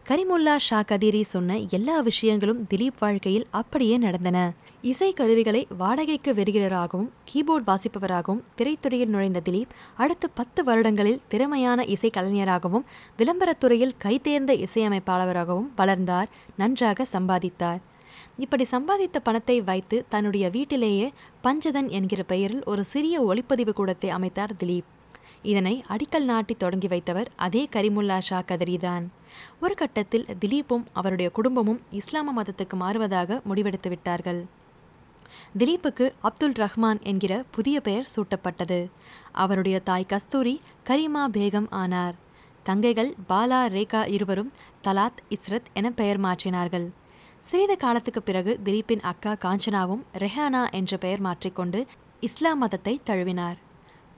கரிமுல்லா ஷா கதீரி சொன்ன எல்லா விஷயங்களும் திலீப் வாழ்க்கையில் அப்படியே நடந்தன. இசை கருவிகளை வாடகைக்கு வெறுகிறவராகவும் கீபோர்ட் வாசிப்பவராகவும் திரைத்துறையில் நுழைந்த திலீப் அடுத்த பத்து வருடங்களில் திறமையான இசை கலைஞராகவும் விளம்பரத்துறையில் கைதேர்ந்த இசையமைப்பாளராகவும் வளர்ந்தார் நன்றாக சம்பாதித்தார். இப்படி சம்பாதித்த பணத்தை வைத்து தன்னுடைய வீட்டிலேயே பஞ்சதன் என்கிற பெயரில் ஒரு சிறிய ஒளிப்பதிவு கூடத்தை அமைத்தார் திலீப். இதனை அடிக்கல் நாட்டி தொடங்கி வைத்தவர் அதே கரிமுல்லா ஷா கதரிதான். ஒரு கட்டத்தில் திலீப்பும் அவருடைய குடும்பமும் இஸ்லாம மதத்துக்கு மாறுவதாக முடிவெடுத்து விட்டார்கள். திலீப்புக்கு அப்துல் ரஹ்மான் என்கிற புதிய பெயர் சூட்டப்பட்டது. அவருடைய தாய் கஸ்தூரி கரிமா பேகம் ஆனார். தங்கைகள் பாலா ரேகா இருவரும் தலாத் இஸ்ரத் என பெயர் மாற்றினார்கள். சிறிது காலத்துக்கு பிறகு திலீப்பின் அக்கா காஞ்சனாவும் ரெஹானா என்ற பெயர் மாற்றிக்கொண்டு இஸ்லாம் மதத்தை தழுவினார்.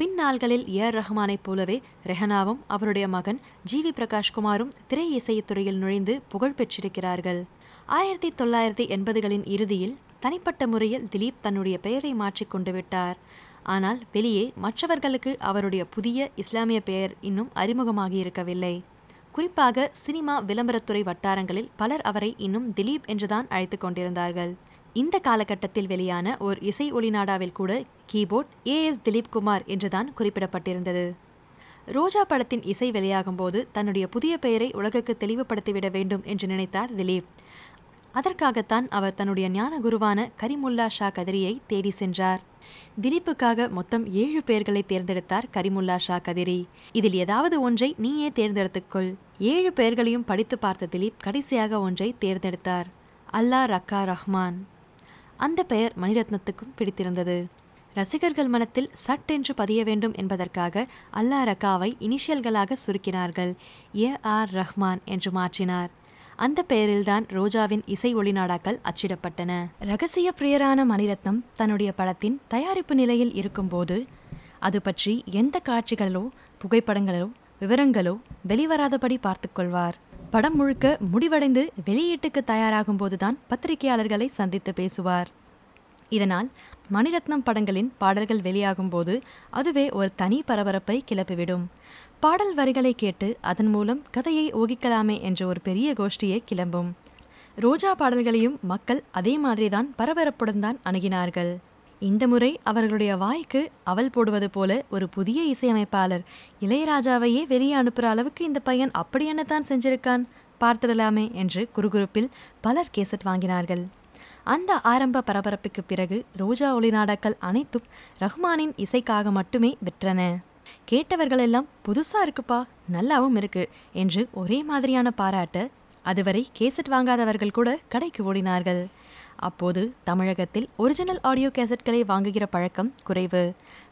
பின்னாள்களில் ஏஆர் ரஹ்மானைப் போலவே ரெஹனாவும் அவருடைய மகன் ஜி வி பிரகாஷ்குமாரும் திரை இசைத்துறையில் நுழைந்து புகழ் பெற்றிருக்கிறார்கள். ஆயிரத்தி தொள்ளாயிரத்தி எண்பதுகளின் இறுதியில் தனிப்பட்ட முறையில் திலீப் தன்னுடைய பெயரை மாற்றிக்கொண்டு விட்டார். ஆனால் வெளியே மற்றவர்களுக்கு அவருடைய புதிய இஸ்லாமிய பெயர் இன்னும் அறிமுகமாகி இருக்கவில்லை. குறிப்பாக சினிமா விளம்பரத்துறை வட்டாரங்களில் பலர் அவரை இன்னும் திலீப் என்றுதான் அழைத்து கொண்டிருந்தார்கள். இந்த காலகட்டத்தில் வெளியான ஓர் இசை ஒளிநாடாவில் கூட keyboard A S Dileep Kumar என்றுதான் குறிப்பிடப்பட்டிருந்தது. ரோஜா படத்தின் இசை வெளியாகும் போது தன்னுடைய புதிய பெயரை உலகுக்கு தெளிவுபடுத்திவிட வேண்டும் என்று நினைத்தார் திலீப். அதற்காகத்தான் அவர் தன்னுடைய ஞான குருவான கரிமுல்லா ஷா கதிரியை தேடி சென்றார். திலீப்புக்காக மொத்தம் ஏழு பெயர்களை தேர்ந்தெடுத்தார் கரிமுல்லா ஷா கதிரி. இதில் ஏதாவது ஒன்றை நீயே தேர்ந்தெடுத்துக்கொள். ஏழு பெயர்களையும் படித்து பார்த்த திலீப் கடைசியாக ஒன்றை தேர்ந்தெடுத்தார். அல்லா ரக்கா ரஹ்மான். அந்த பெயர் மணிரத்னத்துக்கும் பிடித்திருந்தது. ரசிகர்கள் மனத்தில் சட் என்று பதிய வேண்டும் என்பதற்காக அல்லா ரக்காவை இனிஷியல்களாக சுருக்கினார்கள். ஏ ஆர் ரஹ்மான் என்று மாற்றினார். அந்த பெயரில்தான் ரோஜாவின் இசை ஒளிநாடாக்கள் அச்சிடப்பட்டன. ரகசிய பிரியரான மணிரத்னம் தன்னுடைய படத்தின் தயாரிப்பு நிலையில் இருக்கும்போது அது பற்றி எந்த காட்சிகளோ புகைப்படங்களோ விவரங்களோ வெளிவராதபடி பார்த்துக்கொள்வார் படம் முழுக்க முடிவடைந்து வெளியீட்டுக்கு தயாராகும் போதுதான் பத்திரிகையாளர்களை சந்தித்து பேசுவார். இதனால் மணிரத்னம் படங்களின் பாடல்கள் வெளியாகும் போது அதுவே ஒரு தனி பரபரப்பை கிளப்பிவிடும். பாடல் வரிகளை கேட்டு அதன் மூலம் கதையை ஊகிக்கலாமே என்ற ஒரு பெரிய கோஷ்டியை கிளம்பும். ரோஜா பாடல்களையும் மக்கள் அதே மாதிரிதான் பரபரப்புடன் தான் அணுகினார்கள். இந்த முறை அவர்களுடைய வாய்க்கு அவல் போடுவது போல ஒரு புதிய இசையமைப்பாளர் இளையராஜாவையே வெளியே அனுப்புகிற அளவுக்கு இந்த பையன் அப்படி என்னத்தான் செஞ்சிருக்கான்? பார்த்திடலாமே என்று குறுகுறுப்பில் பலர் கேசட் வாங்கினார்கள். அந்த ஆரம்ப பரபரப்புக்கு பிறகு ரோஜா ஒளிநாடாக்கள் அனைத்தும் ரஹ்மானின் இசைக்காக மட்டுமே விற்றன. கேட்டவர்களெல்லாம் புதுசாக இருக்குப்பா நல்லாவும் இருக்கு என்று ஒரே மாதிரியான பாராட்ட அதுவரை கேசட் வாங்காதவர்கள் கூட கடைக்கு ஓடினார்கள். அப்போது தமிழகத்தில் ஒரிஜினல் ஆடியோ கேசட்களை வாங்குகிற பழக்கம் குறைவு.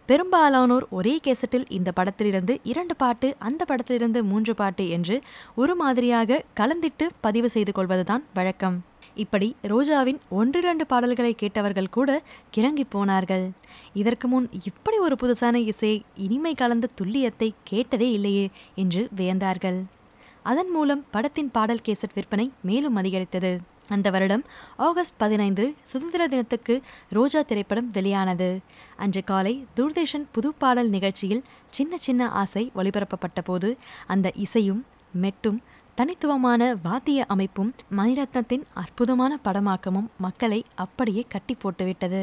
பெரும்பாலானோர் ஒரே கேசட்டில் இந்த படத்திலிருந்து இரண்டு பாட்டு அந்த படத்திலிருந்து மூன்று பாட்டு என்று ஒரு மாதிரியாக கலந்திட்டு பதிவு செய்து கொள்வதுதான் வழக்கம். இப்படி ரோஜாவின் ஒன்றிரண்டு பாடல்களை கேட்டவர்கள் கூட கிறங்கி போனார்கள். இதற்கு முன் இப்படி ஒரு புதுசான இசை இனிமை கலந்த துல்லியத்தை கேட்டதே இல்லையே என்று வியந்தார்கள். அதன் மூலம் படத்தின் பாடல் கேசட் விற்பனை மேலும் அதிகரித்தது. அந்த வருடம் ஆகஸ்ட் பதினைந்து சுதந்திர தினத்துக்கு ரோஜா திரைப்படம் வெளியானது. அன்று காலை தூர்தர்ஷன் புது பாடல் நிகழ்ச்சியில் சின்ன சின்ன ஆசை ஒளிபரப்பப்பட்ட போது அந்த இசையும் மெட்டும் தனித்துவமான வாத்திய அமைப்பும் மணிரத்னத்தின் அற்புதமான படமாக்கமும் மக்களை அப்படியே கட்டி போட்டுவிட்டது.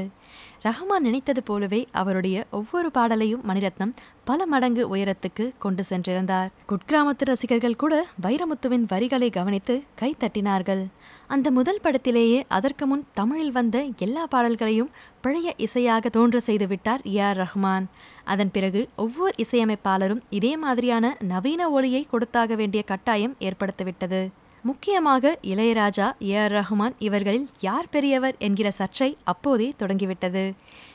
ரஹ்மான் நினைத்தது போலவே அவருடைய ஒவ்வொரு பாடலையும் மணிரத்னம் பல மடங்கு உயரத்துக்கு கொண்டு சென்றிருந்தார். குட்கிராமத்து ரசிகர்கள் கூட வைரமுத்துவின் வரிகளை கவனித்து கை தட்டினார்கள். அந்த முதல் படத்திலேயே அதற்கு முன் தமிழில் வந்த எல்லா பாடல்களையும் பழைய இசையாக தோன்ற செய்து விட்டார் ஏ ஆர் ரஹ்மான். அதன் பிறகு ஒவ்வொரு இசையமைப்பாளரும் இதே மாதிரியான நவீன ஒளியை கொடுத்தாக வேண்டிய கட்டாயம் ஏற்படுத்திவிட்டது. முக்கியமாக இளையராஜா ஏ. ஆர். ரஹ்மான் இவர்களில் யார் பெரியவர் என்கிற சர்ச்சை அப்போதே தொடங்கிவிட்டது.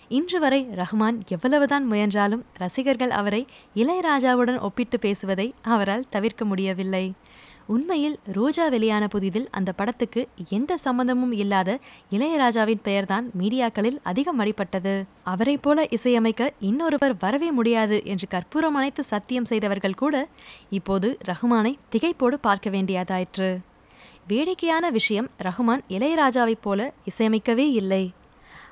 இன்று வரை ரஹ்மான் எவ்வளவுதான் முயன்றாலும் ரசிகர்கள் அவரை இளையராஜாவுடன் ஒப்பிட்டு பேசுவதை அவரால் தவிர்க்க முடியவில்லை. உண்மையில் ரோஜா வெளியான புதிதில் அந்த படத்துக்கு எந்த சம்பந்தமும் இல்லாத இளையராஜாவின் பெயர்தான் மீடியாக்களில் அதிகம் அடிபட்டது. அவரை போல இசையமைக்க இன்னொருவர் வரவே முடியாது என்று கற்பூரம் அனைத்து சத்தியம் செய்தவர்கள் கூட இப்போது ரஹ்மானை திகைப்போடு பார்க்க வேண்டியதாயிற்று. வேடிக்கையான விஷயம் ரஹ்மான் இளையராஜாவைப் போல இசையமைக்கவே இல்லை.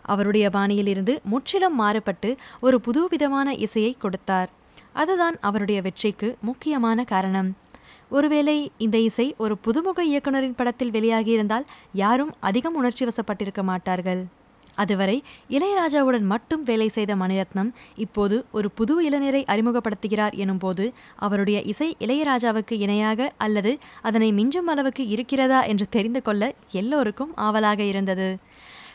அவருடைய பாணியிலிருந்து முற்றிலும் மாறுபட்டு ஒரு புதுவிதமான இசையை கொடுத்தார். அதுதான் அவருடைய வெற்றிக்கு முக்கியமான காரணம். ஒருவேளை இந்த இசை ஒரு புதுமுக இயக்குனரின் படத்தில் வெளியாகியிருந்தால் யாரும் அதிகம் உணர்ச்சி வசப்பட்டிருக்க மாட்டார்கள். அதுவரை இளையராஜாவுடன் மட்டும் வேலை செய்த மணிரத்னம் இப்போது ஒரு புது இளைஞரை அறிமுகப்படுத்துகிறார் எனும்போது அவருடைய இசை இளையராஜாவுக்கு இணையாக அல்லது அதனை மிஞ்சும் அளவுக்கு இருக்கிறதா என்று தெரிந்து கொள்ள எல்லோருக்கும் ஆவலாக இருந்தது.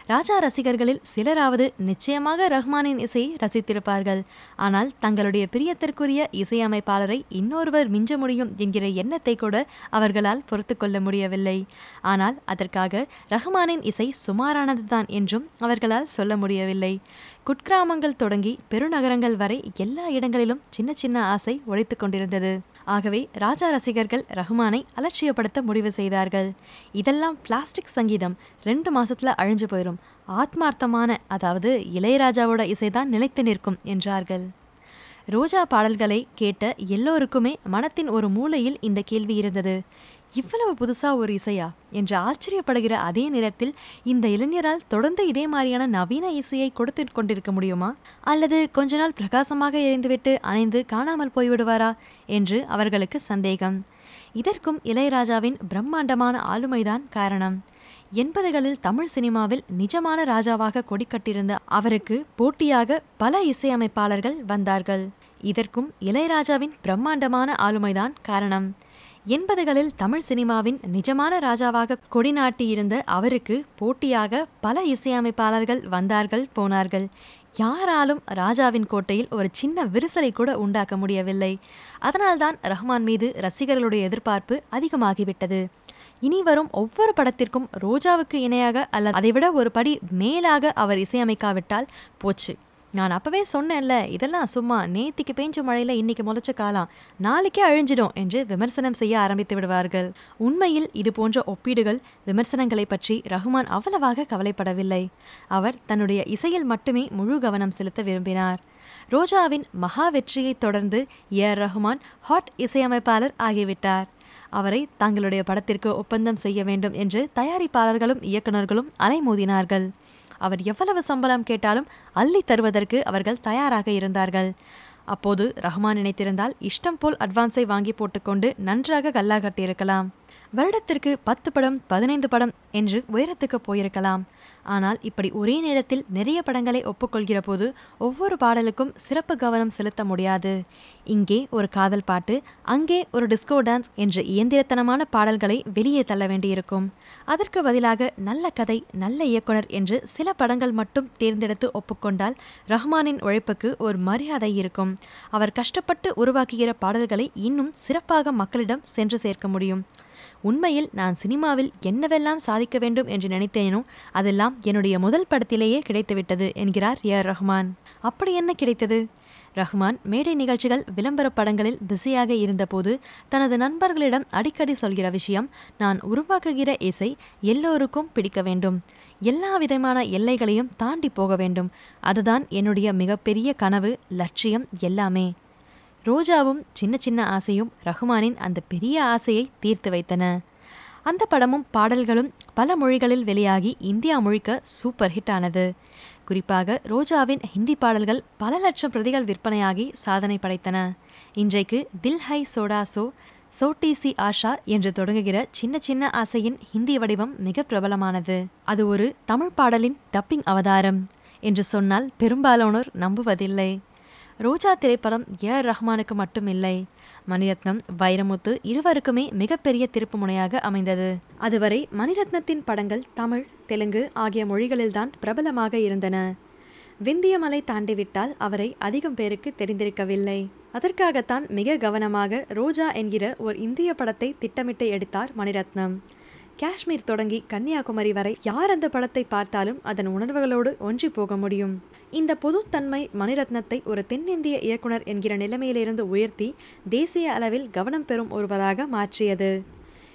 ராஜா ரசிகர்களில் சிலராவது நிச்சயமாக ரஹ்மானின் இசையை ரசித்திருப்பார்கள். ஆனால் தங்களுடைய பிரியத்திற்குரிய இசையமைப்பாளரை இன்னொருவர் மிஞ்ச முடியும் என்கிற எண்ணத்தை கூட அவர்களால் பொறுத்து கொள்ள முடியவில்லை. ஆனால் அதற்காக ரஹ்மானின் இசை சுமாரானதுதான் என்றும் அவர்களால் சொல்ல முடியவில்லை. குட்கிராமங்கள் தொடங்கி பெருநகரங்கள் வரை எல்லா இடங்களிலும் சின்ன சின்ன ஆசை ஒழித்து கொண்டிருந்தது. ஆகவே ராஜா ரசிகர்கள் ரஹ்மானை அலட்சியப்படுத்த முடிவு செய்தார்கள். இதெல்லாம் பிளாஸ்டிக் சங்கீதம். ரெண்டு மாசத்துல அழிஞ்சு போயிடும் ஆத்மார்த்தமான அதாவது இளையராஜாவோட இசைதான் நிலைத்து நிற்கும் என்றார்கள். ரோஜா பாடல்களை கேட்ட எல்லோருக்குமே மனத்தின் ஒரு மூலையில் இந்த கேள்வி இருந்தது. இவ்வளவு புதுசாக ஒரு இசையா? என்று ஆச்சரியப்படுகிற அதே நேரத்தில் இந்த இளைஞரால் தொடர்ந்து இதே மாதிரியான நவீன இசையை கொடுத்து கொண்டிருக்க முடியுமா? அல்லது கொஞ்ச நாள் பிரகாசமாக எரிந்துவிட்டு அணைந்து காணாமல் போய்விடுவாரா? என்று அவர்களுக்கு சந்தேகம். இதற்கும் இளையராஜாவின் பிரம்மாண்டமான ஆளுமைதான் காரணம். எண்பதுகளில் தமிழ் சினிமாவில் நிஜமான ராஜாவாக கொடிக்கட்டிருந்த அவருக்கு போட்டியாக பல இசையமைப்பாளர்கள் வந்தார்கள். இதற்கும் இளையராஜாவின் பிரம்மாண்டமான ஆளுமைதான் காரணம். எண்பதுகளில் தமிழ் சினிமாவின் நிஜமான ராஜாவாக கொடிநாட்டியிருந்த அவருக்கு போட்டியாக பல இசையமைப்பாளர்கள் வந்தார்கள் போனார்கள். யாராலும் ராஜாவின் கோட்டையில் ஒரு சின்ன விரிசலை கூட உண்டாக்க முடியவில்லை. அதனால்தான் ரஹ்மான் மீது ரசிகர்களுடைய எதிர்பார்ப்பு அதிகமாகிவிட்டது. இனி வரும் ஒவ்வொரு படத்திற்கும் ரோஜாவுக்கு இணையாக அல்லது அதைவிட ஒரு படி மேலாக அவர் இசையமைக்காவிட்டால் போச்சு. நான் அப்பவே சொன்னேன்ல இதெல்லாம் சும்மா நேத்திக்கு பெஞ்ச மழையில இன்னைக்கு முளைச்ச காலம். நாளைக்கே அழிஞ்சிடும் என்று விமர்சனம் செய்ய ஆரம்பித்து விடுவார்கள். உண்மையில் இது போன்ற ஒப்பீடுகள் விமர்சனங்களை பற்றி ரஹ்மான் அவ்வளவாக கவலைப்படவில்லை. அவர் தன்னுடைய இசையில் மட்டுமே முழு கவனம் செலுத்த விரும்பினார். ரோஜாவின் மகா வெற்றியைத் தொடர்ந்து ஏ. ஆர். ரஹ்மான் ஹாட் இசையமைப்பாளர் ஆகிவிட்டார். அவரை தங்களுடைய படத்திற்கு ஒப்பந்தம் செய்ய வேண்டும் என்று தயாரிப்பாளர்களும் இயக்குநர்களும் அலைமோதினார்கள். அவர் எவ்வளவு சம்பளம் கேட்டாலும் அள்ளி தருவதற்கு அவர்கள் தயாராக இருந்தார்கள். அப்போது ரஹ்மான் நினைத்திருந்தால் இஷ்டம் போல் அட்வான்ஸை வாங்கி போட்டுக்கொண்டு நன்றாக கல்லா கட்டியிருக்கலாம் வருடத்திற்கு பத்து படம் பதினைந்து படம் என்று உயரத்துக்கு போயிருக்கலாம். ஆனால் இப்படி ஒரே நேரத்தில் நிறைய படங்களை ஒப்புக்கொள்கிற போது ஒவ்வொரு பாடலுக்கும் சிறப்பு கவனம் செலுத்த முடியாது. இங்கே ஒரு காதல் பாட்டு அங்கே ஒரு டிஸ்கோ டான்ஸ் என்ற இயந்திரத்தனமான பாடல்களை வெளியே தள்ள வேண்டியிருக்கும். அதற்கு பதிலாக நல்ல கதை நல்ல இயக்குனர் என்று சில படங்கள் மட்டும் தேர்ந்தெடுத்து ஒப்புக்கொண்டால் ரஹ்மானின் உழைப்புக்கு ஒரு மரியாதை இருக்கும். அவர் கஷ்டப்பட்டு உருவாக்குகிற பாடல்களை இன்னும் சிறப்பாக மக்களிடம் சென்று சேர்க்க முடியும். உண்மையில் நான் சினிமாவில் என்னவெல்லாம் சாதிக்க வேண்டும் என்று நினைத்தேனோ அதெல்லாம் என்னுடைய முதல் படத்திலேயே கிடைத்துவிட்டது என்கிறார் ஏ ஆர் ரஹ்மான். அப்படி என்ன கிடைத்தது? ரஹ்மான் மேடை நிகழ்ச்சிகள் விளம்பர படங்களில் பிஸியாக இருந்தபோது தனது நண்பர்களிடம் அடிக்கடி சொல்கிற விஷயம் நான் உருவாக்குகிற இசை எல்லோருக்கும் பிடிக்க வேண்டும். எல்லா விதமான எல்லைகளையும் தாண்டி போக வேண்டும். அதுதான் என்னுடைய மிகப்பெரிய கனவு லட்சியம் எல்லாமே. ரோஜாவும் சின்ன சின்ன ஆசையும் ரஹ்மானின் அந்த பெரிய ஆசையை தீர்த்து வைத்தன. அந்த படமும் பாடல்களும் பல மொழிகளில் வெளியாகி இந்தியா முழுக்க சூப்பர் ஹிட் ஆனது. குறிப்பாக ரோஜாவின் ஹிந்தி பாடல்கள் பல லட்சம் பிரதிகள் விற்பனையாகி சாதனை படைத்தன. இன்றைக்கு தில் ஹை சோடா சோ சோட்டி சி ஆஷா என்று தொடங்குகிற சின்ன சின்ன ஆசையின் ஹிந்தி வடிவம் மிக பிரபலமானது. அது ஒரு தமிழ் பாடலின் டப்பிங் அவதாரம். என்று சொன்னால் பெரும்பாலானோர் நம்புவதில்லை. ரோஜா திரைப்படம் ஏ ரஹ்மானுக்கு மட்டுமில்லை. மணிரத்னம் வைரமுத்து இருவருக்குமே மிகப்பெரிய திருப்பு முனையாக அமைந்தது. அதுவரை மணிரத்னத்தின் படங்கள் தமிழ் தெலுங்கு ஆகிய மொழிகளில்தான் பிரபலமாக இருந்தன. விந்திய மலை தாண்டிவிட்டால் அவரை அதிகம் பேருக்கு தெரிந்திருக்கவில்லை. அதற்காகத்தான் மிக கவனமாக ரோஜா என்கிற ஒரு இந்திய படத்தை திட்டமிட்டு எடுத்தார் மணிரத்னம். காஷ்மீர் தொடங்கி கன்னியாகுமரி வரை யார் அந்த படத்தை பார்த்தாலும் அதன் உணர்வுகளோடு ஒன்றி போக முடியும். இந்த பொதுத்தன்மை மணிரத்னத்தை ஒரு தென்னிந்திய இயக்குனர் என்கிற நிலைமையிலிருந்து உயர்த்தி தேசிய அளவில் கவனம் பெறும் ஒருவராக மாற்றியது.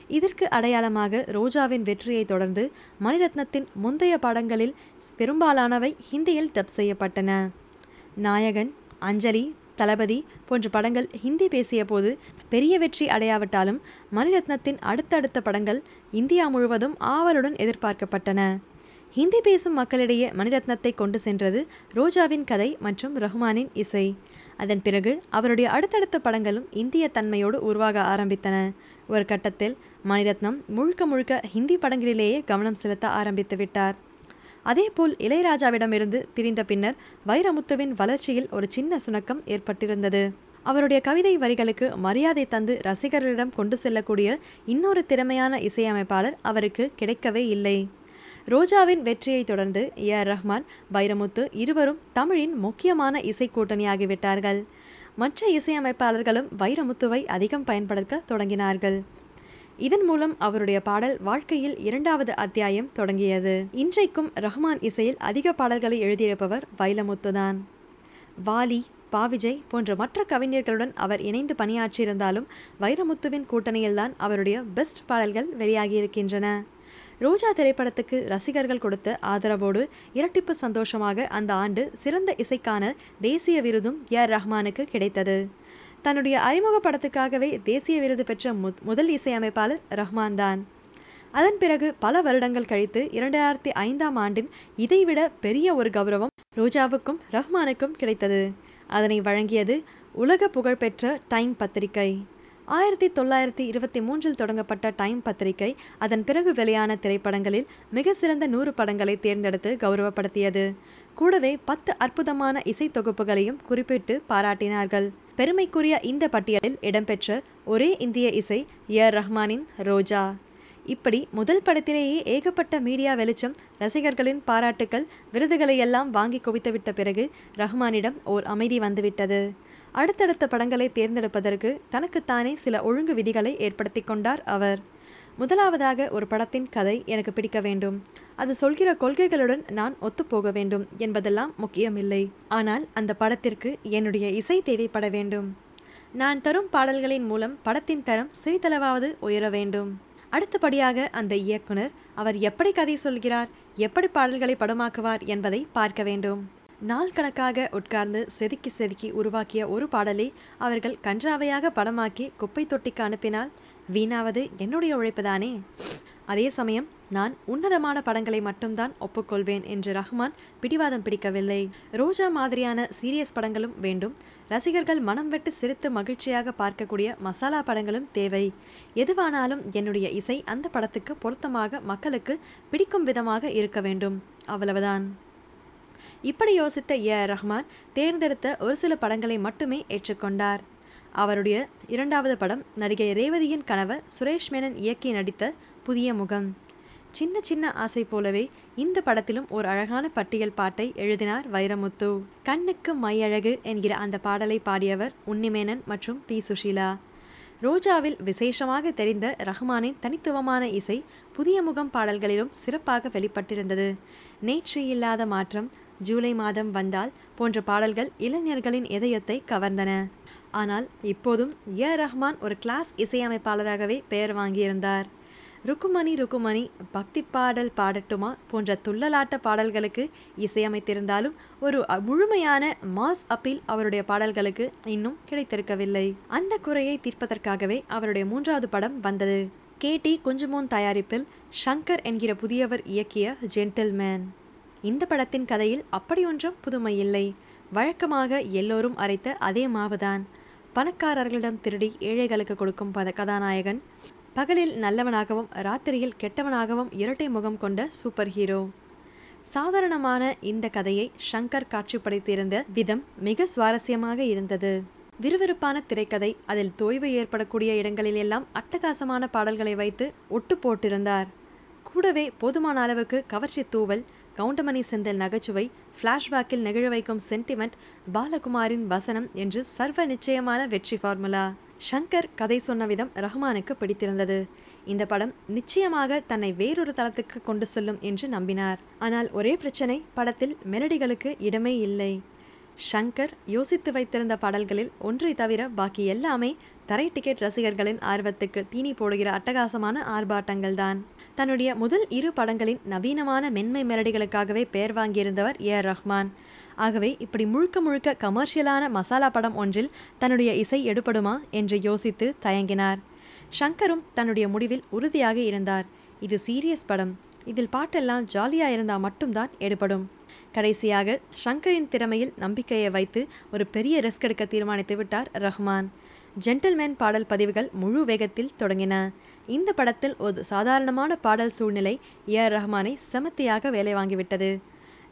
இதற்கு அடையாளமாக ரோஜாவின் வெற்றியை தொடர்ந்து மணிரத்னத்தின் முந்தைய படங்களில் பெரும்பாலானவை ஹிந்தியில் டப் செய்யப்பட்டன. நாயகன் அஞ்சலி தளபதி போன்ற படங்கள் ஹிந்தி பேசிய போது பெரிய வெற்றி அடையாவிட்டாலும் மணிரத்னத்தின் அடுத்தடுத்த படங்கள் இந்தியா முழுவதும் ஆவலுடன் எதிர்பார்க்கப்பட்டன. ஹிந்தி பேசும் மக்களிடையே மணிரத்னத்தை கொண்டு சென்றது ரோஜாவின் கதை மற்றும் ரஹ்மானின் இசை. அதன் பிறகு அவருடைய அடுத்தடுத்த படங்களும் இந்திய தன்மையோடு உருவாக ஆரம்பித்தன. ஒரு கட்டத்தில் மணிரத்னம் முழுக்க முழுக்க ஹிந்தி படங்களிலேயே கவனம் செலுத்த ஆரம்பித்து விட்டார். அதேபோல் இளையராஜாவிடமிருந்து பிரிந்த பின்னர் வைரமுத்துவின் வளர்ச்சியில் ஒரு சின்ன சுணக்கம் ஏற்பட்டிருந்தது. அவருடைய கவிதை வரிகளுக்கு மரியாதை தந்து ரசிகர்களிடம் கொண்டு செல்லக்கூடிய இன்னொரு திறமையான இசையமைப்பாளர் அவருக்கு கிடைக்கவே இல்லை. ரோஜாவின் வெற்றியை தொடர்ந்து ஏ ஆர் ரஹ்மான் வைரமுத்து இருவரும் தமிழின் முக்கியமான இசை கூட்டணியாகிவிட்டார்கள். மற்ற இசையமைப்பாளர்களும் வைரமுத்துவை அதிகம் பயன்படுத்த தொடங்கினார்கள். இதன் மூலம் அவருடைய பாடல் வாழ்க்கையில் இரண்டாவது அத்தியாயம் தொடங்கியது. இன்றைக்கும் ரஹ்மான் இசையில் அதிக பாடல்களை எழுதியிருப்பவர் வைலமுத்துதான் வாலி பாவிஜய் போன்ற மற்ற கவிஞர்களுடன் அவர் இணைந்து பணியாற்றியிருந்தாலும் வைரமுத்துவின் கூட்டணியில்தான் அவருடைய பெஸ்ட் பாடல்கள் வெளியாகியிருக்கின்றன. ரோஜா திரைப்படத்துக்கு ரசிகர்கள் கொடுத்த ஆதரவோடு இரட்டிப்பு சந்தோஷமாக அந்த ஆண்டு சிறந்த இசைக்கான தேசிய விருதும் ஏ ஆர் ரஹ்மானுக்கு கிடைத்தது. தன்னுடைய அறிமுக படத்துக்காகவே தேசிய விருது பெற்ற மு முதல் இசையமைப்பாளர் ரஹ்மான் தான். அதன் பிறகு பல வருடங்கள் கழித்து இரண்டாயிரத்தி ஐந்தாம் ஆண்டின் இதைவிட பெரிய ஒரு கௌரவம் ரோஜாவுக்கும் ரஹ்மானுக்கும் கிடைத்தது. அதனை வழங்கியது உலக புகழ்பெற்ற டைம் பத்திரிகை. ஆயிரத்தி தொள்ளாயிரத்தி இருபத்தி மூன்றில் தொடங்கப்பட்ட டைம் பத்திரிகை அதன் பிறகு வெளியான திரைப்படங்களில் மிக சிறந்த நூறு படங்களை தேர்ந்தெடுத்து கௌரவப்படுத்தியது. கூடவே பத்து அற்புதமான இசை தொகுப்புகளையும் குறிப்பிட்டு பாராட்டினார்கள். பெருமைக்குரிய இந்த பட்டியலில் இடம்பெற்ற ஒரே இந்திய இசை ஏஆர் ரஹ்மானின் ரோஜா. இப்படி முதல் படத்திலேயே ஏகப்பட்ட மீடியா வெளிச்சம் ரசிகர்களின் பாராட்டுக்கள் விருதுகளை எல்லாம் வாங்கி குவித்துவிட்ட பிறகு ரஹ்மானிடம் ஓர் அமைதி வந்துவிட்டது. அடுத்தடுத்த படங்களை தேர்ந்தெடுப்பதற்கு தனக்குத்தானே சில ஒழுங்கு விதிகளை ஏற்படுத்தி கொண்டார் அவர். முதலாவதாக ஒரு படத்தின் கதை எனக்கு பிடிக்க வேண்டும். அது சொல்கிற கொள்கைகளுடன் நான் ஒத்துப்போக வேண்டும் என்பதெல்லாம் முக்கியமில்லை. ஆனால் அந்த படத்திற்கு என்னுடைய இசை தேவைப்பட வேண்டும். நான் தரும் பாடல்களின் மூலம் படத்தின் தரம் சிறிதளவாவது உயர வேண்டும். அடுத்தபடியாக அந்த இயக்குனர் அவர் எப்படி கதை சொல்கிறார் எப்படி பாடல்களை படமாக்குவார் என்பதை பார்க்க வேண்டும். நாள் கணக்காக உட்கார்ந்து செதுக்கி செதுக்கி உருவாக்கிய ஒரு பாடலை அவர்கள் கன்றாவையாக படமாக்கி குப்பை தொட்டிக்கு அனுப்பினால் வீணாவது என்னுடைய உழைப்பு தானே? அதே சமயம் நான் உன்னதமான படங்களை மட்டும்தான் ஒப்புக்கொள்வேன் என்று ரஹ்மான் பிடிவாதம் பிடிக்கவில்லை. ரோஜா மாதிரியான சீரியஸ் படங்களும் வேண்டும். ரசிகர்கள் மனம் விட்டு சிரித்து மகிழ்ச்சியாக பார்க்கக்கூடிய மசாலா படங்களும் தேவை. எதுவானாலும் என்னுடைய இசை அந்த படத்துக்கு பொருத்தமாக மக்களுக்கு பிடிக்கும் விதமாக இருக்க வேண்டும். அவ்வளவுதான். இப்படி யோசித்த ஏ ரஹ்மான் தேர்ந்தெடுத்த ஒரு சில படங்களை மட்டுமே ஏற்றுக்கொண்டார். அவருடைய இரண்டாவது படம் நடிகை ரேவதியின் கணவர் சுரேஷ் மேனன் இயக்கி நடித்த புதிய முகம். சின்ன சின்ன ஆசை போலவே இந்த படத்திலும் ஒரு அழகான பட்டியல் பாட்டை எழுதினார் வைரமுத்து. கண்ணுக்கு மையழகு என்கிற அந்த பாடலை பாடியவர் உன்னிமேனன் மற்றும் பி. சுஷீலா. ரோஜாவில் விசேஷமாக தெரிந்த ரஹ்மானின் தனித்துவமான இசை புதிய முகம் பாடல்களிலும் சிறப்பாக வெளிப்பட்டிருந்தது. நேற்று இல்லாத மாற்றம் ஜூலை மாதம் வந்தால் போன்ற பாடல்கள் இளைஞர்களின் இதயத்தை கவர்ந்தன. ஆனால் இப்போதும் ஏ. ரஹ்மான் ஒரு கிளாஸ் இசையமைப்பாளராகவே பெயர் வாங்கியிருந்தார். ருக்குமணி ருக்குமணி பக்தி பாடல் பாடட்டுமா போன்ற துள்ளலாட்ட பாடல்களுக்கு இசையமைத்திருந்தாலும் ஒரு முழுமையான மாஸ் அப்பீல் அவருடைய பாடல்களுக்கு இன்னும் கிடைத்திருக்கவில்லை. அந்த குறையை தீர்ப்பதற்காகவே அவருடைய மூன்றாவது படம் வந்தது. கேடி குஞ்சுமோன் தயாரிப்பில் ஷங்கர் என்கிற புதியவர் இயக்கிய ஜென்டில்மேன் இந்த படத்தின் கதையில் அப்படியொன்றும் புதுமை இல்லை. வழக்கமாக எல்லோரும் அரைத்த அதே மாவுதான். பணக்காரர்களிடம் திருடி ஏழைகளுக்கு கொடுக்கும் பத கதாநாயகன் பகலில் நல்லவனாகவும் ராத்திரியில் கெட்டவனாகவும் இரட்டை முகம் கொண்ட சூப்பர் ஹீரோ சாதாரணமான இந்த கதையை ஷங்கர் காட்சிப்படுத்தியிருந்த விதம் மிக சுவாரஸ்யமாக இருந்தது. விறுவிறுப்பான திரைக்கதை அதில் தொய்வு ஏற்படக்கூடிய இடங்களில் எல்லாம் அட்டகாசமான பாடல்களை வைத்து ஒட்டு போட்டிருந்தார். கூடவே போதுமான அளவுக்கு கவர்ச்சி தூவல் கவுண்டமணி செந்தில் நகைச்சுவை ஃப்ளாஷ்பேக்கில் நெகிழ வைக்கும் சென்டிமெண்ட் பாலகுமாரின் வசனம் என்று சர்வ நிச்சயமான வெற்றி ஃபார்முலா ஷங்கர் கதை சொன்ன விதம் ரஹ்மானுக்கு பிடித்திருந்தது. இந்த படம் நிச்சயமாக தன்னை வேறொரு தளத்துக்கு கொண்டு செல்லும் என்று நம்பினார். ஆனால் ஒரே பிரச்சனை படத்தில் மெலடிகளுக்கு இடமே இல்லை. ஷங்கர் யோசித்து வைத்திருந்த பாடல்களில் ஒன்றை தவிர பாக்கி எல்லாமே தரை டிக்கெட் ரசிகர்களின் ஆர்வத்துக்கு தீனி போடுகிற அட்டகாசமான ஆர்ப்பாட்டங்கள்தான். தன்னுடைய முதல் இரு படங்களின் நவீனமான மென்மை மெரடிகளுக்காகவே பெயர் வாங்கியிருந்தவர் ஏ ரஹ்மான். ஆகவே இப்படி முழுக்க முழுக்க கமர்ஷியலான மசாலா படம் ஒன்றில் தன்னுடைய இசை எடுபடுமா என்று யோசித்து தயங்கினார். ஷங்கரும் தன்னுடைய முடிவில் உறுதியாக இருந்தார். இது சீரியஸ் படம். இதில் பாட்டெல்லாம் ஜாலியாக இருந்தால் மட்டும்தான் எடுபடும். கடைசியாக ஷங்கரின் திறமையில் நம்பிக்கையை வைத்து ஒரு பெரிய ரிஸ்க் எடுக்க தீர்மானித்து விட்டார் ரஹ்மான். ஜென்டில்மேன் பாடல் பதிவுகள் முழு வேகத்தில் தொடங்கின. இந்த படத்தில் ஒரு சாதாரணமான பாடல் சூழ்நிலை ஏ ஆர் ரஹ்மானை செமத்தியாக வேலை வாங்கிவிட்டது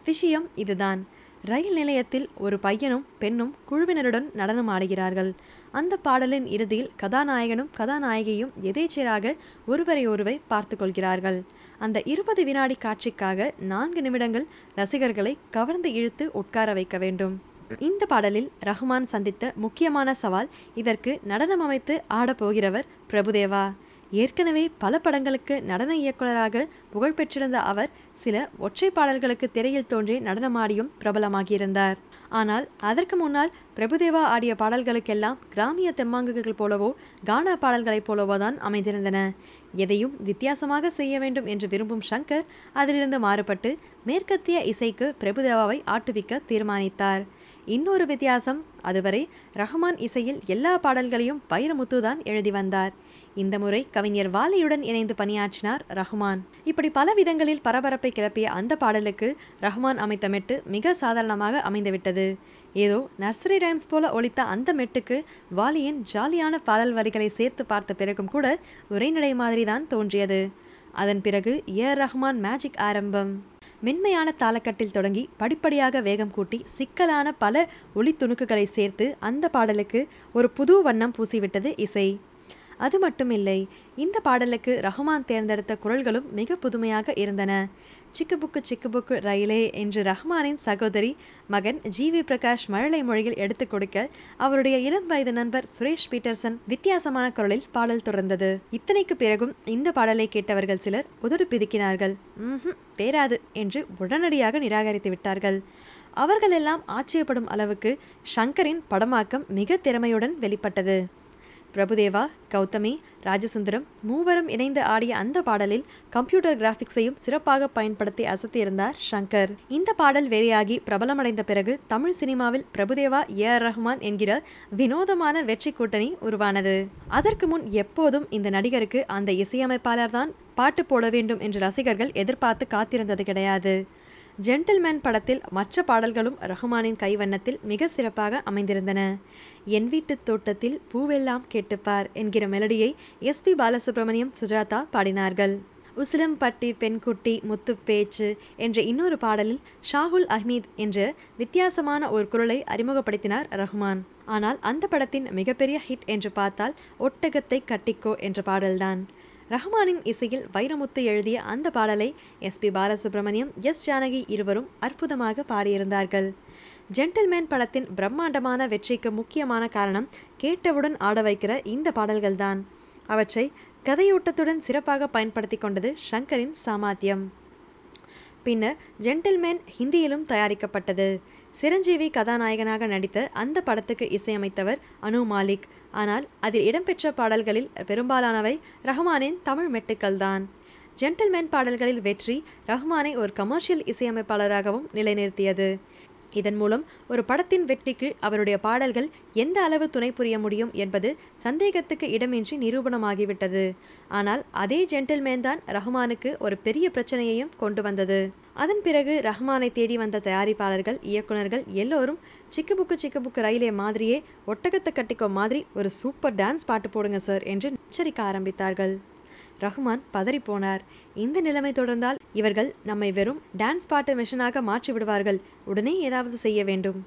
விஷயம் இதுதான். ரயில் நிலையத்தில் ஒரு பையனும் பெண்ணும் குழுவினருடன் நடனம் ஆடுகிறார்கள். அந்த பாடலின் இறுதியில் கதாநாயகனும் கதாநாயகியும் எதேச்சையாக ஒருவரை ஒருவர் பார்த்து கொள்கிறார்கள். அந்த இருபது வினாடி காட்சிக்காக நான்கு நிமிடங்கள் ரசிகர்களை கவர்ந்து இழுத்து உட்கார வைக்க வேண்டும். இந்த பாடலில் ரஹ்மான் சந்தித்த முக்கியமான சவால் இதற்கு நடனம் அமைத்து ஆடப்போகிறவர் பிரபுதேவா. ஏற்கனவே பல படங்களுக்கு நடன இயக்குனராக புகழ்பெற்றிருந்த அவர் சில ஒற்றை பாடல்களுக்கு திரையில் தோன்றி நடனமாடியும் பிரபலமாகியிருந்தார். ஆனால் அதற்கு முன்னால் பிரபுதேவா ஆடிய பாடல்களுக்கெல்லாம் கிராமிய தெம்மாங்குகள் போலவோ கானா பாடல்களைப் போலவோ தான் அமைந்திருந்தன. எதையும் வித்தியாசமாக செய்ய வேண்டும் என்று விரும்பும் ஷங்கர் அதிலிருந்து மாறுபட்டு மேற்கத்திய இசைக்கு பிரபுதேவாவை ஆட்டுவிக்க தீர்மானித்தார். இன்னொரு வித்தியாசம் அதுவரை ரஹ்மான் இசையில் எல்லா பாடல்களையும் வைரமுத்து தான் எழுதி வந்தார். இந்த முறை கவிஞர் வாலியுடன் இணைந்து பணியாற்றினார் ரஹ்மான். இப்படி பல விதங்களில் பரபரப்பை கிளப்பிய அந்த பாடலுக்கு ரஹ்மான் அமைத்த மெட்டு மிக சாதாரணமாக அமைந்துவிட்டது. ஏதோ நர்சரி ரைம்ஸ் போல ஒழித்த அந்த மெட்டுக்கு வாலியின் ஜாலியான பாடல் வரிகளை சேர்த்து பார்த்த பிறகும் கூட உரைநடை மாதிரிதான் தோன்றியது. அதன் பிறகு ஏ ரஹ்மான் மேஜிக் ஆரம்பம். மென்மையான தாளக்கட்டில் தொடங்கி படிப்படியாக வேகம் கூட்டி சிக்கலான பல ஒளி துணுக்குகளை சேர்த்து அந்த பாடலுக்கு ஒரு புது வண்ணம் பூசிவிட்டது இசை. அது மட்டுமில்லை இந்த பாடலுக்கு ரஹ்மான் தேர்ந்தெடுத்த குரல்களும் மிக புதுமையாக இருந்தன. சிக்கு புக்கு சிக்கு புக்கு ரயிலே என்று ரஹ்மானின் சகோதரி மகன் ஜி வி பிரகாஷ் மழலை மொழியில் எடுத்துக் கொடுக்க அவருடைய இளம் வயது நண்பர் சுரேஷ் பீட்டர்சன் வித்தியாசமான குரலில் பாடல் தொடர்ந்தது. இத்தனைக்கு பிறகும் இந்த பாடலை கேட்டவர்கள் சிலர் உதடு பிதுக்கினார்கள். தேராது என்று உடனடியாக நிராகரித்து விட்டார்கள். அவர்களெல்லாம் ஆச்சரியப்படும் அளவுக்கு ஷங்கரின் படமாக்கம் மிக திறமையுடன் வெளிப்பட்டது. பிரபுதேவா கௌதமி ராஜசுந்தரம் மூவரும் இணைந்து ஆடிய அந்த பாடலில் கம்ப்யூட்டர் கிராபிக்ஸையும் சிறப்பாக பயன்படுத்தி அசத்தியிருந்தார் ஷங்கர் இந்த பாடல் வெளியாகி பிரபலமடைந்த பிறகு தமிழ் சினிமாவில் பிரபுதேவா ஏ. ஆர். ரஹ்மான் என்கிற வினோதமான வெற்றி கூட்டணி உருவானது. அதற்கு முன் எப்போதும் இந்த நடிகருக்கு அந்த இசையமைப்பாளர் தான் பாட்டு போட வேண்டும் என்று ரசிகர்கள் எதிர்பார்த்து காத்திருந்தது கிடையாது. ஜென்டில்மேன் படத்தில் மற்ற பாடல்களும் ரஹ்மானின் கைவண்ணத்தில் மிக சிறப்பாக அமைந்திருந்தன. என் வீட்டு தோட்டத்தில் பூவெல்லாம் கேட்டுப்பார் என்கிற மெலடியை எஸ்பி பாலசுப்ரமணியம் சுஜாதா பாடினார்கள். உசிலம்பட்டி பெண்குட்டி முத்து பேச்சு என்ற இன்னொரு பாடலில் ஷாகுல் அஹ்மீத் என்ற வித்தியாசமான ஒரு குரலை அறிமுகப்படுத்தினார் ரஹ்மான். ஆனால் அந்த படத்தின் மிகப்பெரிய ஹிட் என்று பார்த்தால் ஒட்டகத்தை கட்டிக்கோ என்ற பாடல்தான். ரஹ்மானின் இசையில் வைரமுத்து எழுதிய அந்த பாடலை S P Balasubrahmanyam S Janaki இருவரும் அற்புதமாக பாடியிருந்தார்கள். ஜென்டில்மேன் படத்தின் பிரம்மாண்டமான வெற்றிக்கு முக்கியமான காரணம் கேட்டவுடன் ஆட வைக்கிற இந்த பாடல்கள்தான். அவற்றை கதையோட்டத்துடன் சிறப்பாக பயன்படுத்தி கொண்டது ஷங்கரின் சாமாத்தியம் பின்னர் ஜென்டில்மேன் ஹிந்தியிலும் தயாரிக்கப்பட்டது. சிரஞ்சீவி கதாநாயகனாக நடித்த அந்த படத்துக்கு இசையமைத்தவர் அனு மாலிக். ஆனால் அதில் இடம்பெற்ற பாடல்களில் பெரும்பாலானவை ரஹ்மானின் தமிழ் மெட்டுக்கள்தான். ஜென்டில்மேன் பாடல்களில் வெற்றி ரஹ்மானை ஒரு கமர்ஷியல் இசையமைப்பாளராகவும் நிலைநிறுத்தியது. இதன் மூலம் ஒரு படத்தின் வெற்றிக்கு அவருடைய பாடல்கள் எந்த அளவு துணை புரிய முடியும் என்பது சந்தேகத்துக்கு இடமின்றி நிரூபணமாகிவிட்டது. ஆனால் அதே ஜென்டில்மேன் தான் ரஹ்மானுக்கு ஒரு பெரிய பிரச்சனையையும் கொண்டு வந்தது. அதன் பிறகு ரஹ்மானை தேடி வந்த தயாரிப்பாளர்கள் இயக்குனர்கள் எல்லோரும் சிக்கு புக்கு சிக்கு புக்கு ரயிலே மாதிரியே ஒட்டகத்தை கட்டிக்கோ மாதிரி ஒரு சூப்பர் டான்ஸ் பாட்டு போடுங்க சார் என்று எச்சரிக்க ஆரம்பித்தார்கள். ரஹ்மான் பதறிப்போனார். இந்த நிலைமை தொடர்ந்தால் இவர்கள் நம்மை வெறும் டான்ஸ் பாட்டு மிஷனாக மாற்றி விடுவார்கள். உடனே ஏதாவது செய்ய வேண்டும்.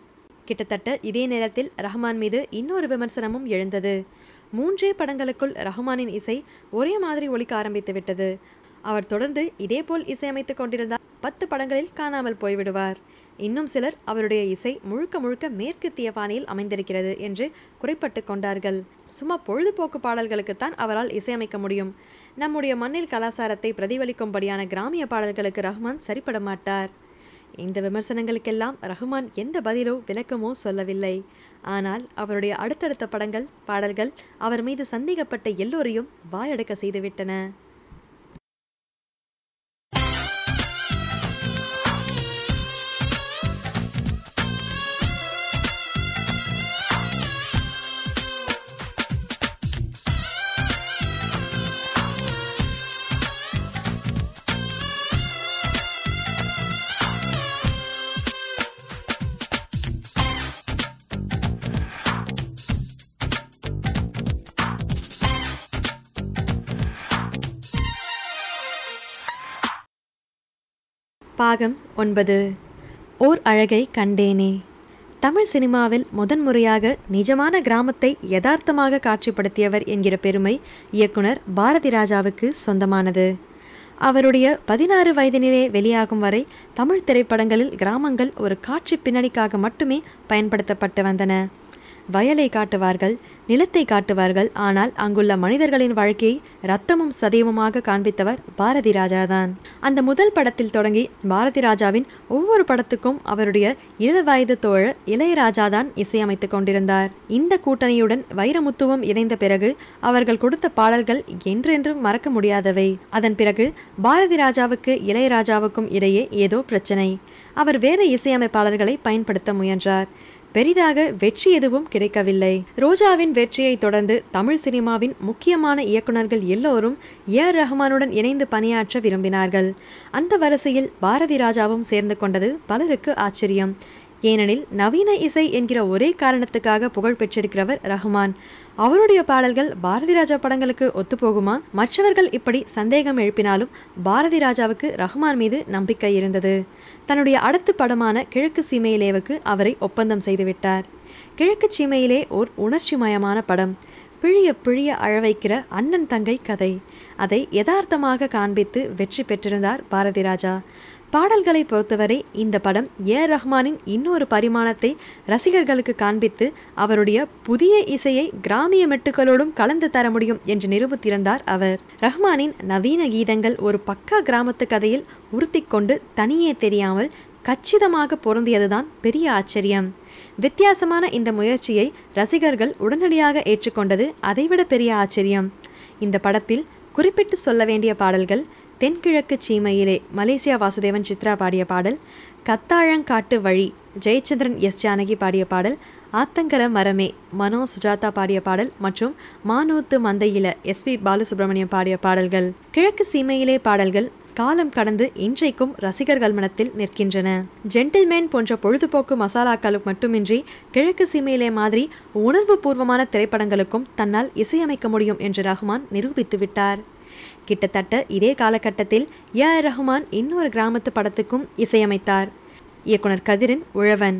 கிட்டத்தட்ட இதே நேரத்தில் ரஹ்மான் மீது இன்னொரு விமர்சனமும் எழுந்தது. மூன்றே படங்களுக்குள் ரஹ்மானின் இசை ஒரே மாதிரி ஒழிக்க ஆரம்பித்து விட்டது. அவர் தொடர்ந்து இதேபோல் இசையமைத்துக் கொண்டிருந்தால் பத்து படங்களில் காணாமல் போய்விடுவார். இன்னும் சிலர் அவருடைய இசை முழுக்க முழுக்க மேற்கத்திய பாணியில் அமைந்திருக்கிறது என்று குறைப்பட்டு கொண்டார்கள். சும்மா பொழுதுபோக்கு பாடல்களுக்குத்தான் அவரால் இசையமைக்க முடியும். நம்முடைய மண்ணில் கலாச்சாரத்தை பிரதிபலிக்கும்படியான கிராமிய பாடல்களுக்கு ரஹ்மான் சரிப்பட மாட்டார். இந்த விமர்சனங்களுக்கெல்லாம் ரஹ்மான் எந்த பதிலோ விளக்கமோ சொல்லவில்லை. ஆனால் அவருடைய அடுத்தடுத்த படங்கள் பாடல்கள் அவர் மீது சந்தேகப்பட்ட எல்லோரையும் வாயடக்க செய்துவிட்டன. பாகம் ஒன்பது. ஓர் அழகை கண்டேனே. தமிழ் சினிமாவில் முதன்முறையாக நிஜமான கிராமத்தை யதார்த்தமாக காட்சிப்படுத்தியவர் என்கிற பெருமை இயக்குனர் பாரதி ராஜாவுக்கு சொந்தமானது. அவருடைய பதினாறு வயதினிலே வெளியாகும் வரை தமிழ் திரைப்படங்களில் கிராமங்கள் ஒரு காட்சி பின்னணிக்காக மட்டுமே பயன்படுத்தப்பட்டு வந்தன. வயலை காட்டுவார்கள் நிலத்தை காட்டுவார்கள். ஆனால் அங்குள்ள மனிதர்களின் வாழ்க்கையை ரத்தமும் சதீவமாக காண்பித்தவர் பாரதி ராஜாதான் அந்த முதல் படத்தில் தொடங்கி பாரதி ராஜாவின் ஒவ்வொரு படத்துக்கும் அவருடைய இளவயது தோழர் இளையராஜாதான் இசையமைத்துக் கொண்டிருந்தார். இந்த கூட்டணியுடன் வைரமுத்துவம் இணைந்த பிறகு அவர்கள் கொடுத்த பாடல்கள் என்றென்றும் மறக்க முடியாதவை. அதன் பிறகு பாரதி ராஜாவுக்கு இளையராஜாவுக்கும் இடையே ஏதோ பிரச்சனை. அவர் வேறு இசையமைப்பாளர்களை பயன்படுத்த முயன்றார். பெரிதாக வெற்றி எதுவும் கிடைக்கவில்லை. ரோஜாவின் வெற்றியை தொடர்ந்து தமிழ் சினிமாவின் முக்கியமான இயக்குனர்கள் எல்லோரும் ஏ ஆர் ரஹ்மானுடன் இணைந்து பணியாற்ற விரும்பினார்கள். அந்த வரிசையில் பாரதி ராஜாவும் சேர்ந்து கொண்டது பலருக்கு ஆச்சரியம். ஏனெனில் நவீன இசை என்கிற ஒரே காரணத்துக்காக புகழ் பெற்றிருக்கிறவர் ரஹ்மான். அவருடைய பாடல்கள் பாரதி ராஜா படங்களுக்கு ஒத்துப்போகுமா? மற்றவர்கள் இப்படி சந்தேகம் எழுப்பினாலும் பாரதி ராஜாவுக்கு ரஹ்மான் மீது நம்பிக்கை இருந்தது. தன்னுடைய அடுத்த படமான கிழக்கு சீமையிலேவுக்கு அவரை ஒப்பந்தம் செய்துவிட்டார். கிழக்கு சீமையிலே ஓர் உணர்ச்சிமயமான படம். பிழிய பிழிய அழவைக்கிற அண்ணன் தங்கை கதை. அதை யதார்த்தமாக காண்பித்து வெற்றி பெற்றிருந்தார் பாரதி ராஜா. பாடல்களை பொறுத்தவரை இந்த படம் ஏ. ரஹ்மானின் இன்னொரு பரிமாணத்தை ரசிகர்களுக்கு காண்பித்து அவருடைய புதிய இசையை கிராமிய மெட்டுகளோடும் கலந்து தர முடியும் என்று நிரூபித்திருந்தார் அவர். ரஹ்மானின் நவீன கீதங்கள் ஒரு பக்கா கிராமத்து கதையில் உறுத்தி கொண்டு தனியே தெரியாமல் கச்சிதமாக பொருந்தியதுதான் பெரிய ஆச்சரியம். வித்தியாசமான இந்த முயற்சியை ரசிகர்கள் உடனடியாக ஏற்றுக்கொண்டது அதைவிட பெரிய ஆச்சரியம். இந்த படத்தில் குறிப்பிட்டு சொல்ல வேண்டிய பாடல்கள் தென்கிழக்கு சீமையிலே மலேசியா வாசுதேவன் சித்ரா பாடிய பாடல் கத்தாழங்காட்டு வழி ஜெயச்சந்திரன் எஸ். ஜானகி பாடிய பாடல் ஆத்தங்கர மரமே மனோ சுஜாதா பாடிய பாடல் மற்றும் மானூத்து மந்தையில எஸ்பி பாலசுப்ரமணியம் பாடிய பாடல்கள். கிழக்கு சீமையிலே பாடல்கள் காலம் கடந்து இன்றைக்கும் ரசிகர்கள் மனத்தில் நிற்கின்றன. ஜென்டில்மேன் போன்ற பொழுதுபோக்கு மசாலாக்களுக்கு மட்டுமின்றி கிழக்கு சீமையிலே மாதிரி உணர்வு பூர்வமான திரைப்படங்களுக்கும் தன்னால் இசையமைக்க முடியும் என்று ரஹ்மான் நிரூபித்து விட்டார் கிட்டத்தட்ட இதே காலகட்டத்தில் ஏ ஆர் ரஹ்மான் இன்னொரு கிராமத்து படத்துக்கும் இசையமைத்தார். இயக்குனர் கதிரின் உழவன்.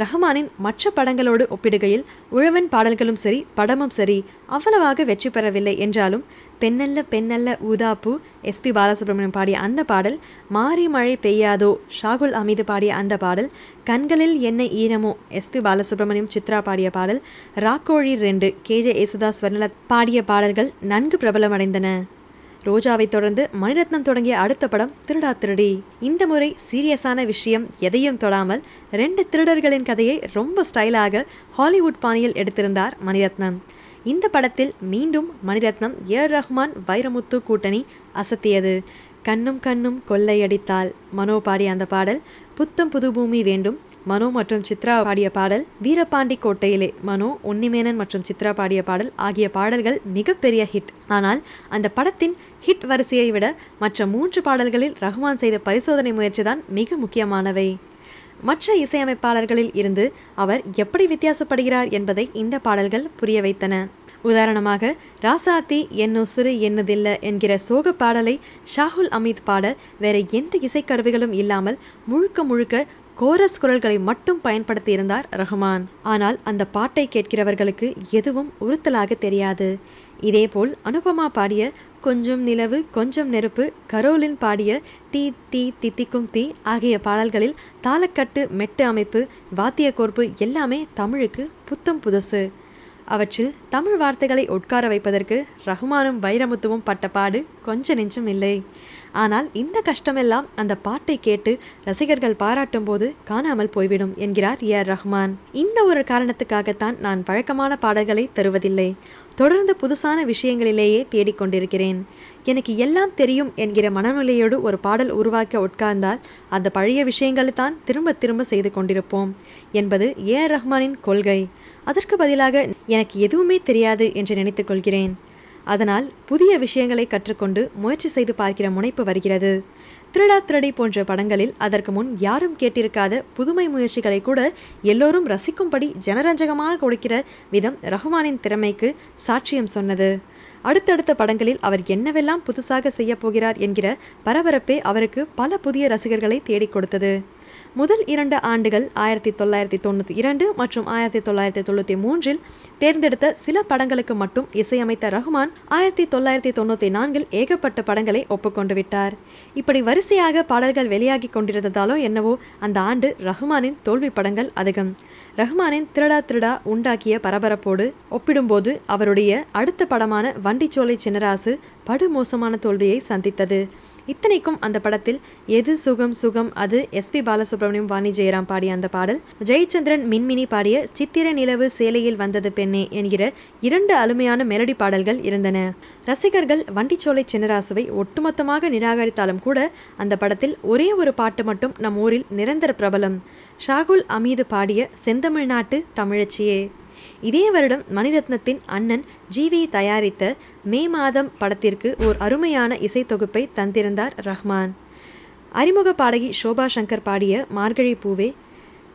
ரஹ்மானின் மற்ற படங்களோடு ஒப்பிடுகையில் உழவன் பாடல்களும் சரி படமும் சரி அவ்வளவாக வெற்றி பெறவில்லை என்றாலும் பெண்ணல்ல பெண்ணல்ல ஊதாப்பூ எஸ்பி பாலசுப்ரமணியம் பாடிய அந்த பாடல் மாறி மழை பெய்யாதோ ஷாகுல் அமீது பாடிய அந்த பாடல் கண்களில் என்ன ஈரமோ எஸ்பி பாலசுப்ரமணியம் சித்ரா பாடிய பாடல் ராக்கோழி ரெண்டு கேஜே யேசுதாஸ் வர்ணல பாடிய பாடல்கள் நன்கு பிரபலமடைந்தன. ரோஜாவை தொடர்ந்து மணிரத்னம் தொடங்கிய அடுத்த படம் திருடா திருடி. இந்த முறை சீரியஸான விஷயம் எதையும் தொடாமல் ரெண்டு திருடர்களின் கதையை ரொம்ப ஸ்டைலாக ஹாலிவுட் பாணியில் எடுத்திருந்தார் மணிரத்னம். இந்த படத்தில் மீண்டும் மணிரத்னம் ஏர் ரஹ்மான் வைரமுத்து கூட்டணி அசத்தியது. கண்ணும் கண்ணும் கொள்ளையடித்தால் மனோ பாடிய அந்த பாடல் புத்தம் புது பூமி வேண்டும் மனோ மற்றும் சித்ரா பாடிய பாடல் வீரபாண்டி கோட்டையிலே. மனோ உன்னிமேனன் மற்றும் சித்ரா பாடிய பாடல் ஆகிய பாடல்கள் மிகப்பெரிய ஹிட் ஆனால் அந்த படத்தின் ஹிட் வரிசையை விட மற்ற மூன்று பாடல்களில் ரஹ்மான் செய்த பரிசோதனை முயற்சிதான் மிக முக்கியமானவை. மற்ற இசையமைப்பாளர்களில் இருந்து அவர் எப்படி வித்தியாசப்படுகிறார் என்பதை இந்த பாடல்கள் புரிய வைத்தன. உதாரணமாக ராசாத்தி என்னுசிறு என்னதில்ல என்கிற சோக பாடலை ஷாகுல் அமீத் பாட வேற எந்த இசைக்கருவிகளும் இல்லாமல் முழுக்க முழுக்க கோரஸ் குரல்களை மட்டும் பயன்படுத்தியிருந்தார் ரஹ்மான். ஆனால் அந்த பாட்டை கேட்கிறவர்களுக்கு எதுவும் உறுத்தலாக தெரியாது. இதேபோல் அனுபமா பாடிய கொஞ்சம் நிலவு கொஞ்சம் நெருப்பு கரோலின் பாடிய டீ தீ தித்திக்கும் தீ ஆகிய பாடல்களில் தாளக்கட்டு மெட்டு அமைப்பு வாத்திய கோர்ப்பு எல்லாமே தமிழுக்கு புத்தம் புதுசு. அவற்றில் தமிழ் வார்த்தைகளை உட்கார வைப்பதற்கு ரஹ்மானும் வைரமுத்துவும் பட்ட பாடு கொஞ்ச நெஞ்சம் இல்லை. ஆனால் இந்த கஷ்டமெல்லாம் அந்த பாட்டை கேட்டு ரசிகர்கள் பாராட்டும் போது காணாமல் போய்விடும் என்கிறார் ஏ ஆர் ரஹ்மான். இந்த ஒரு காரணத்துக்காகத்தான் நான் பழக்கமான பாடல்களை தருவதில்லை. தொடர்ந்து புதுசான விஷயங்களிலேயே தேடிக்கொண்டிருக்கிறேன் எனக்கு எல்லாம் தெரியும் என்கிற மனநிலையோடு ஒரு பாடல் உருவாக்க உட்கார்ந்தால் அந்த பழைய விஷயங்களை தான் திரும்ப திரும்ப செய்து கொண்டிருப்போம் என்பது ஏ ரஹ்மானின் கொள்கை. அதற்கு பதிலாக எனக்கு எதுவுமே தெரியாது என்று நினைத்துக் கொள்கிறேன். அதனால் புதிய விஷயங்களை கற்றுக்கொண்டு முயற்சி செய்து பார்க்கிற முனைப்பு வருகிறது. திருடா திருடி போன்ற படங்களில் அதற்கு முன் யாரும் கேட்டிருக்காத புதுமை முயற்சிகளை கூட எல்லோரும் ரசிக்கும்படி ஜனரஞ்சகமாக கொடுக்கிற விதம் ரஹ்மானின் திறமைக்கு சாட்சியம் சொன்னது. அடுத்தடுத்த படங்களில் அவர் என்னவெல்லாம் புதுசாக செய்யப்போகிறார் என்கிற பரபரப்பே அவருக்கு பல புதிய ரசிகர்களை தேடிக் கொடுத்தது. முதல் இரண்டு ஆண்டுகள் ஆயிரத்தி தொள்ளாயிரத்தி தொண்ணூற்றி இரண்டு மற்றும் ஆயிரத்தி தொள்ளாயிரத்தி தொண்ணூற்றி மூன்றில் தேர்ந்தெடுத்த சில படங்களுக்கு மட்டும் இசையமைத்த ரஹ்மான் ஆயிரத்தி தொள்ளாயிரத்தி தொண்ணூற்றி நான்கில் ஏகப்பட்ட படங்களை ஒப்புக்கொண்டு விட்டார். இப்படி வரிசையாக பாடல்கள் வெளியாகி கொண்டிருந்ததாலோ என்னவோ அந்த ஆண்டு ரஹ்மானின் தோல்வி படங்கள் அதிகம். ரஹ்மானின் திருடா திருடா உண்டாக்கிய பரபரப்போடு ஒப்பிடும்போது அவருடைய அடுத்த படமான வண்டிச்சோலை சின்னராசு படுமோசமான தோல்வியை சந்தித்தது. இத்தனைக்கும் அந்த படத்தில் எது சுகம் சுகம்? அது எஸ்பி பாலசுப்ரமணியம் வாணி ஜெயராம் பாடிய அந்த பாடல். ஜெயச்சந்திரன் மின்மினி பாடிய சித்திர நிலவு சேலையில் வந்தது பெண்ணே என்கிற இரண்டு அருமையான மெலடி பாடல்கள் இருந்தன. ரசிகர்கள் வண்டிச்சோலை சின்னராசுவை ஒட்டுமொத்தமாக நிராகரித்தாலும் கூட அந்த படத்தில் ஒரே ஒரு பாட்டு மட்டும் நம் ஊரில் நிரந்தர பிரபலம். ஷாகுல் அமீது பாடிய செந்தமிழ்நாட்டு தமிழச்சியே. இதே வருடம் மணிரத்னத்தின் அண்ணன் ஜிவி தயாரித்த மே மாதம் படத்திற்கு ஓர் அருமையான இசைத்தொகுப்பை தந்திருந்தார் ரஹ்மான். அறிமுக பாடகி ஷோபா சங்கர் பாடிய மார்கழி பூவே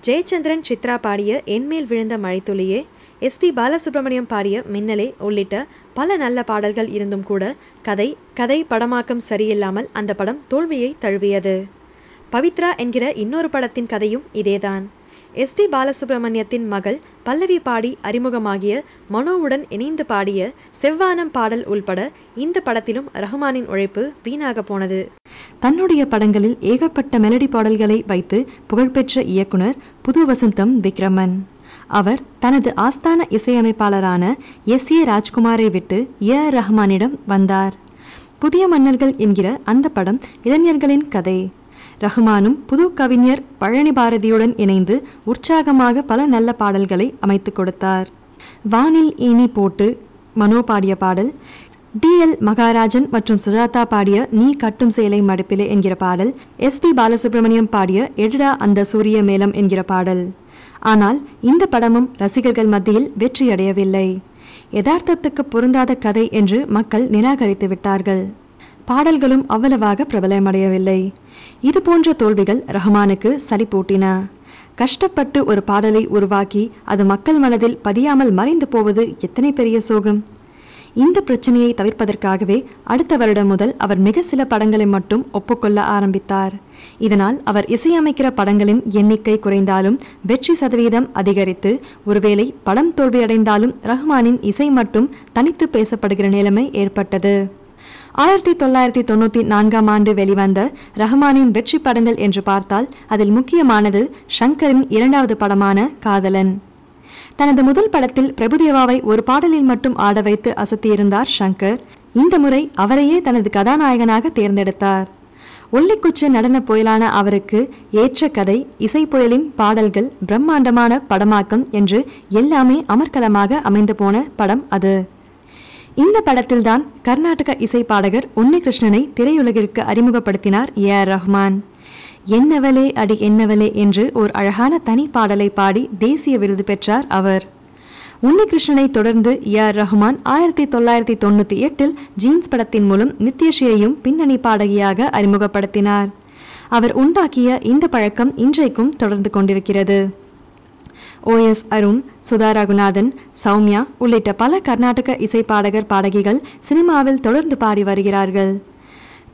ஜெயச்சந்திரன் சித்ரா பாடிய என்மேல் விழுந்த மழைத்துளியே எஸ்பி பாலசுப்ரமணியம் பாடிய மின்னலே உள்ளிட்ட பல நல்ல பாடல்கள் இருந்தும் கூட கதை கதை படமாக்கம் சரியில்லாமல் அந்த படம் தோல்வியை தழுவியது. பவித்ரா என்கிற இன்னொரு படத்தின் கதையும் இதேதான். எஸ்டி பாலசுப்ரமணியத்தின் மகள் பல்லவி பாடி அறிமுகமாகிய மனோவுடன் இணைந்து பாடிய செவ்வானம் பாடல் உள்பட இந்த படத்திலும் ரஹ்மானின் உழைப்பு வீணாக போனது. தன்னுடைய படங்களில் ஏகப்பட்ட மெலடி பாடல்களை வைத்து புகழ்பெற்ற இயக்குனர் புது வசந்தம் விக்ரமன். அவர் தனது ஆஸ்தான இசையமைப்பாளரான எஸ் ஏ ராஜ்குமாரை விட்டு ஏ ரஹ்மானிடம் வந்தார். புதிய மன்னர்கள் என்கிற அந்த படம் இளைஞர்களின் கதை. ரஹ்மானும் புது கவிஞர் பழனி பாரதியுடன் இணைந்து உற்சாகமாக பல நல்ல பாடல்களை அமைத்து கொடுத்தார். வானில் ஈனி போட்டு மனோ பாடிய பாடல் டி எல் மகாராஜன் மற்றும் சுஜாதா பாடிய நீ கட்டும் சேலை மடுப்பிலே என்கிற பாடல் எஸ் பி பாலசுப்ரமணியம் பாடிய எடுடா அந்த சூரிய மேளம் என்கிற பாடல். ஆனால் இந்த படமும் ரசிகர்கள் மத்தியில் வெற்றியடையவில்லை. யதார்த்தத்துக்கு பொருந்தாத கதை என்று மக்கள் நிராகரித்து விட்டார்கள். பாடல்களும் அவ்வளவாக பிரபலமடையவில்லை. இது போன்ற தோல்விகள் ரஹ்மானுக்கு சலிப்பூட்டின கஷ்டப்பட்டு ஒரு பாடலை உருவாக்கி அது மக்கள் மனதில் பதியாமல் மறைந்து போவது எத்தனை பெரிய சோகம். இந்த பிரச்சனையை தவிர்ப்பதற்காகவே அடுத்த வருடம் முதல் அவர் மிக சில படங்களை மட்டும் ஒப்புக்கொள்ள ஆரம்பித்தார். இதனால் அவர் இசையமைக்கிற படங்களின் எண்ணிக்கை குறைந்தாலும் வெற்றி சதவீதம் அதிகரித்து ஒருவேளை படம் தோல்வியடைந்தாலும் ரஹ்மானின் இசை மட்டும் தனித்து பேசப்படுகிற நிலைமை ஏற்பட்டது. ஆயிரத்தி தொள்ளாயிரத்தி தொண்ணூற்றி நான்காம் ஆண்டு வெளிவந்த ரஹ்மானின் வெற்றி படங்கள் என்று பார்த்தால் அதில் முக்கியமானது ஷங்கரின் இரண்டாவது படமான காதலன். தனது முதல் படத்தில் பிரபுதேவாவை ஒரு பாடலில் மட்டும் ஆட வைத்து அசத்தியிருந்தார் ஷங்கர். இந்த முறை அவரையே தனது கதாநாயகனாக தேர்ந்தெடுத்தார். ஒல்லிக்குச்ச நடன புயலான அவருக்கு ஏற்ற கதை இசை புயலின் பாடல்கள் பிரம்மாண்டமான படமாக்கம் என்று எல்லாமே அமர்க்கலமாக அமைந்து போன படம் அது. இந்த படத்தில்தான் கர்நாடக இசை பாடகர் உன்னிகிருஷ்ணனை திரையுலகிற்கு அறிமுகப்படுத்தினார் ஏ ஆர் ரஹ்மான். என்னவலே அடி என்னவலே என்று ஒரு அழகான தனி பாடலை பாடி தேசிய விருது பெற்றார் அவர். உன்னிகிருஷ்ணனை தொடர்ந்து ஏ ஆர் ரஹ்மான் ஆயிரத்தி தொள்ளாயிரத்தி தொண்ணூற்றி எட்டில் ஜீன்ஸ் படத்தின் மூலம் நித்யஸ்ரீயையும் பின்னணி பாடகியாக அறிமுகப்படுத்தினார். அவர் உண்டாக்கிய இந்த பழக்கம் இன்றைக்கும் தொடர்ந்து கொண்டிருக்கிறது. ஓஎஸ் அருண் சுதா ரகுநாதன் சௌமியா உள்ளிட்ட பல கர்நாடக இசை பாடகர் பாடகிகள் சினிமாவில் தொடர்ந்து பாடி வருகிறார்கள்.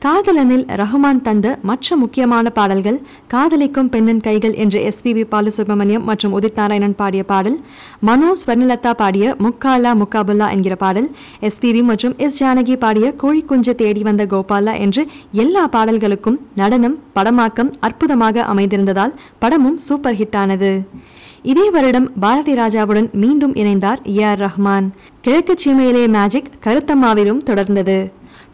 காதலனில் ரஹ்மான் தந்த மற்ற முக்கியமான பாடல்கள் காதலிக்கும் பெண்ணின் கைகள் என்று எஸ்பிபி பாலசுப்ரமணியம் மற்றும் உதித் நாராயணன் பாடிய பாடல் மனோ ஸ்வர்ணலதா பாடிய முக்காலா முக்காபுல்லா என்கிற பாடல் எஸ்பிபி மற்றும் எஸ் ஜானகி பாடிய கோழி தேடி வந்த கோபாலா என்று எல்லா பாடல்களுக்கும் நடனம் படமாக்கம் அற்புதமாக அமைந்திருந்ததால் படமும் சூப்பர் ஹிட் ஆனது இதே வருடம் பாரதி ராஜாவுடன் மீண்டும் இணைந்தார் ஏ ஆர் ரஹ்மான். கிழக்கு சீமையிலே மேஜிக் கருத்தம்மாவிலும் தொடர்ந்தது.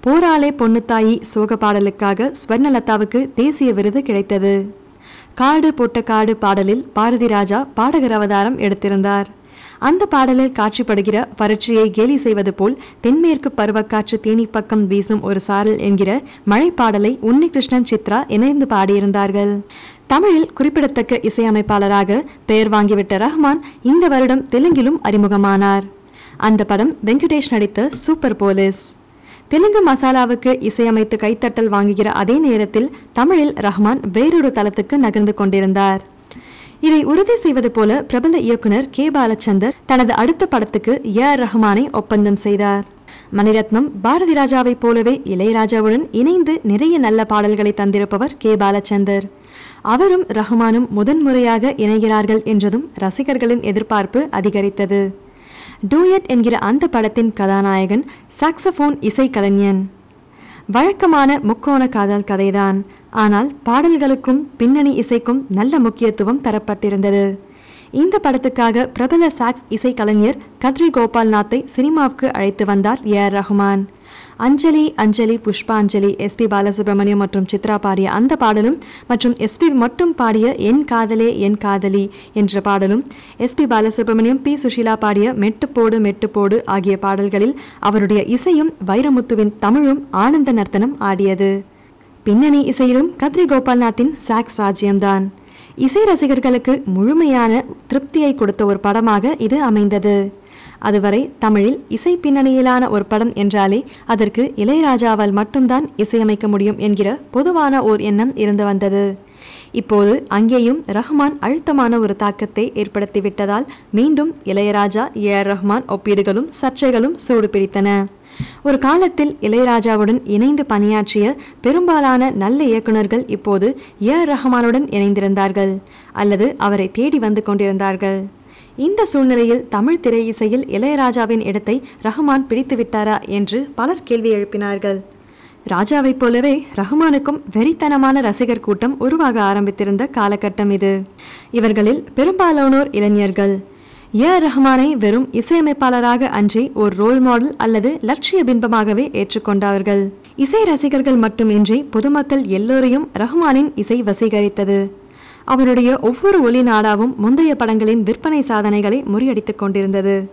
போராலே பொன்னுத்தாயி சோக பாடலுக்காக ஸ்வர்ணலதாவுக்கு தேசிய விருது கிடைத்தது. காடு போட்ட காடு பாடலில் பாரதி ராஜா பாடகர் அவதாரம் எடுத்திருந்தார். அந்த பாடலில் காட்சிப்படுகிற வறட்சியை கேலி செய்வது போல் தென்மேற்கு பருவக்காற்று தேனி பக்கம் வீசும் ஒரு சாரல் என்கிற மழை பாடலை உன்னிகிருஷ்ணன் சித்ரா இணைந்து பாடியிருந்தார்கள். தமிழில் குறிப்பிடத்தக்க இசையமைப்பாளராக பெயர் வாங்கிவிட்ட ரஹ்மான் இந்த வருடம் தெலுங்கிலும் அறிமுகமானார். அந்த படம் வெங்கடேஷ் நடித்த சூப்பர் போலீஸ். தெலுங்கு மசாலாவுக்கு இசையமைத்து கைத்தட்டல் வாங்குகிற அதே நேரத்தில் தமிழில் ரஹ்மான் வேறொரு தளத்துக்கு நகர்ந்து கொண்டிருந்தார். இதை உறுதி செய்வது போல பிரபல இயக்குனர் கே. பாலச்சந்தர் தனது அடுத்த படத்துக்கு ஏ. ஆர். ரஹ்மானை ஒப்பந்தம் செய்தார். மணிரத்னம் பாரதி ராஜாவைப் போலவே இளையராஜாவுடன் இணைந்து நிறைய நல்ல பாடல்களை தந்திருப்பவர் கே. பாலச்சந்தர். அவரும் ரஹ்மானும் முதன்முறையாக இணைகிறார்கள் என்றதும் ரசிகர்களின் எதிர்பார்ப்பு அதிகரித்தது. டூயட் என்கிற அந்த படத்தின் கதாநாயகன் சாக்ஸபோன் இசைக்கலைஞன். வழக்கமான முக்கோண காதல் கதைதான். ஆனால் பாடல்களுக்கும் பின்னணி இசைக்கும் நல்ல முக்கியத்துவம் தரப்பட்டிருந்தது. இந்த படத்துக்காக பிரபல சாக்ஸ் இசைக்கலைஞர் கத்ரி கோபால்நாத்தை சினிமாவுக்கு அழைத்து வந்தார் ஏ ஆர் ரஹ்மான் அஞ்சலி அஞ்சலி புஷ்பாஞ்சலி எஸ்பி பாலசுப்ரமணியம் மற்றும் சித்ரா பாடிய அந்த பாடலும் மற்றும் எஸ்பி மட்டும் பாடிய என் காதலே என் காதலி என்ற பாடலும் எஸ்பி பாலசுப்ரமணியம் பி சுஷீலா பாடிய மெட்டுப்போடு மெட்டுப்போடு ஆகிய பாடல்களில் அவருடைய இசையும் வைரமுத்துவின் தமிழும் ஆனந்த நர்த்தனம் ஆடியது. பின்னணி இசையிலும் கத்ரி கோபால்நாத்தின் சாக்ஸ் ராஜ்யம்தான். இசை ரசிகர்களுக்கு முழுமையான திருப்தியை கொடுத்த ஒரு படமாக இது அமைந்தது. அதுவரை தமிழில் இசை பின்னணியிலான ஒரு படம் என்றாலே அதற்கு இளையராஜாவால் மட்டும்தான் இசையமைக்க முடியும் என்கிற பொதுவான ஓர் எண்ணம் இருந்து வந்தது. இப்போது அங்கேயும் ரஹ்மான் அழுத்தமான ஒரு தாக்கத்தை ஏற்படுத்திவிட்டதால் மீண்டும் இளையராஜா ஏ ஆர் ரஹ்மான் ஒப்பீடுகளும் சர்ச்சைகளும் சூடு பிடித்தன ஒரு காலத்தில் இளையராஜாவுடன் இணைந்து பணியாற்றிய பெரும்பாலான நல்ல இயக்குனர்கள் இப்போது ஏ ஆர் ரஹ்மானுடன் இணைந்திருந்தார்கள் அல்லது அவரை தேடி வந்து கொண்டிருந்தார்கள். இந்த சூழ்நிலையில் தமிழ் திரை இசையில் இளையராஜாவின் இடத்தை ரஹ்மான் பிடித்து விட்டாரா என்று பலர் கேள்வி எழுப்பினார்கள். ராஜாவைப் போலவே ரஹ்மானுக்கும் வெறித்தனமான ரசிகர் கூட்டம் உருவாக ஆரம்பித்திருந்த காலகட்டம் இது. இவர்களில் பெரும்பாலானோர் இளைஞர்கள். ஏ. ரஹ்மானை வெறும் இசையமைப்பாளராக அன்றி ஒரு ரோல் மாடல் அல்லது லட்சிய பிம்பமாகவே ஏற்றுக்கொண்டார்கள் இசை ரசிகர்கள் மட்டுமின்றி பொதுமக்கள் எல்லோரையும் ரஹ்மானின் இசை வசீகரித்தது. அவருடைய ஒவ்வொரு ஒலி நாடாவும் முந்தைய படங்களின் விற்பனை சாதனைகளை முறியடித்துக் கொண்டிருந்தது.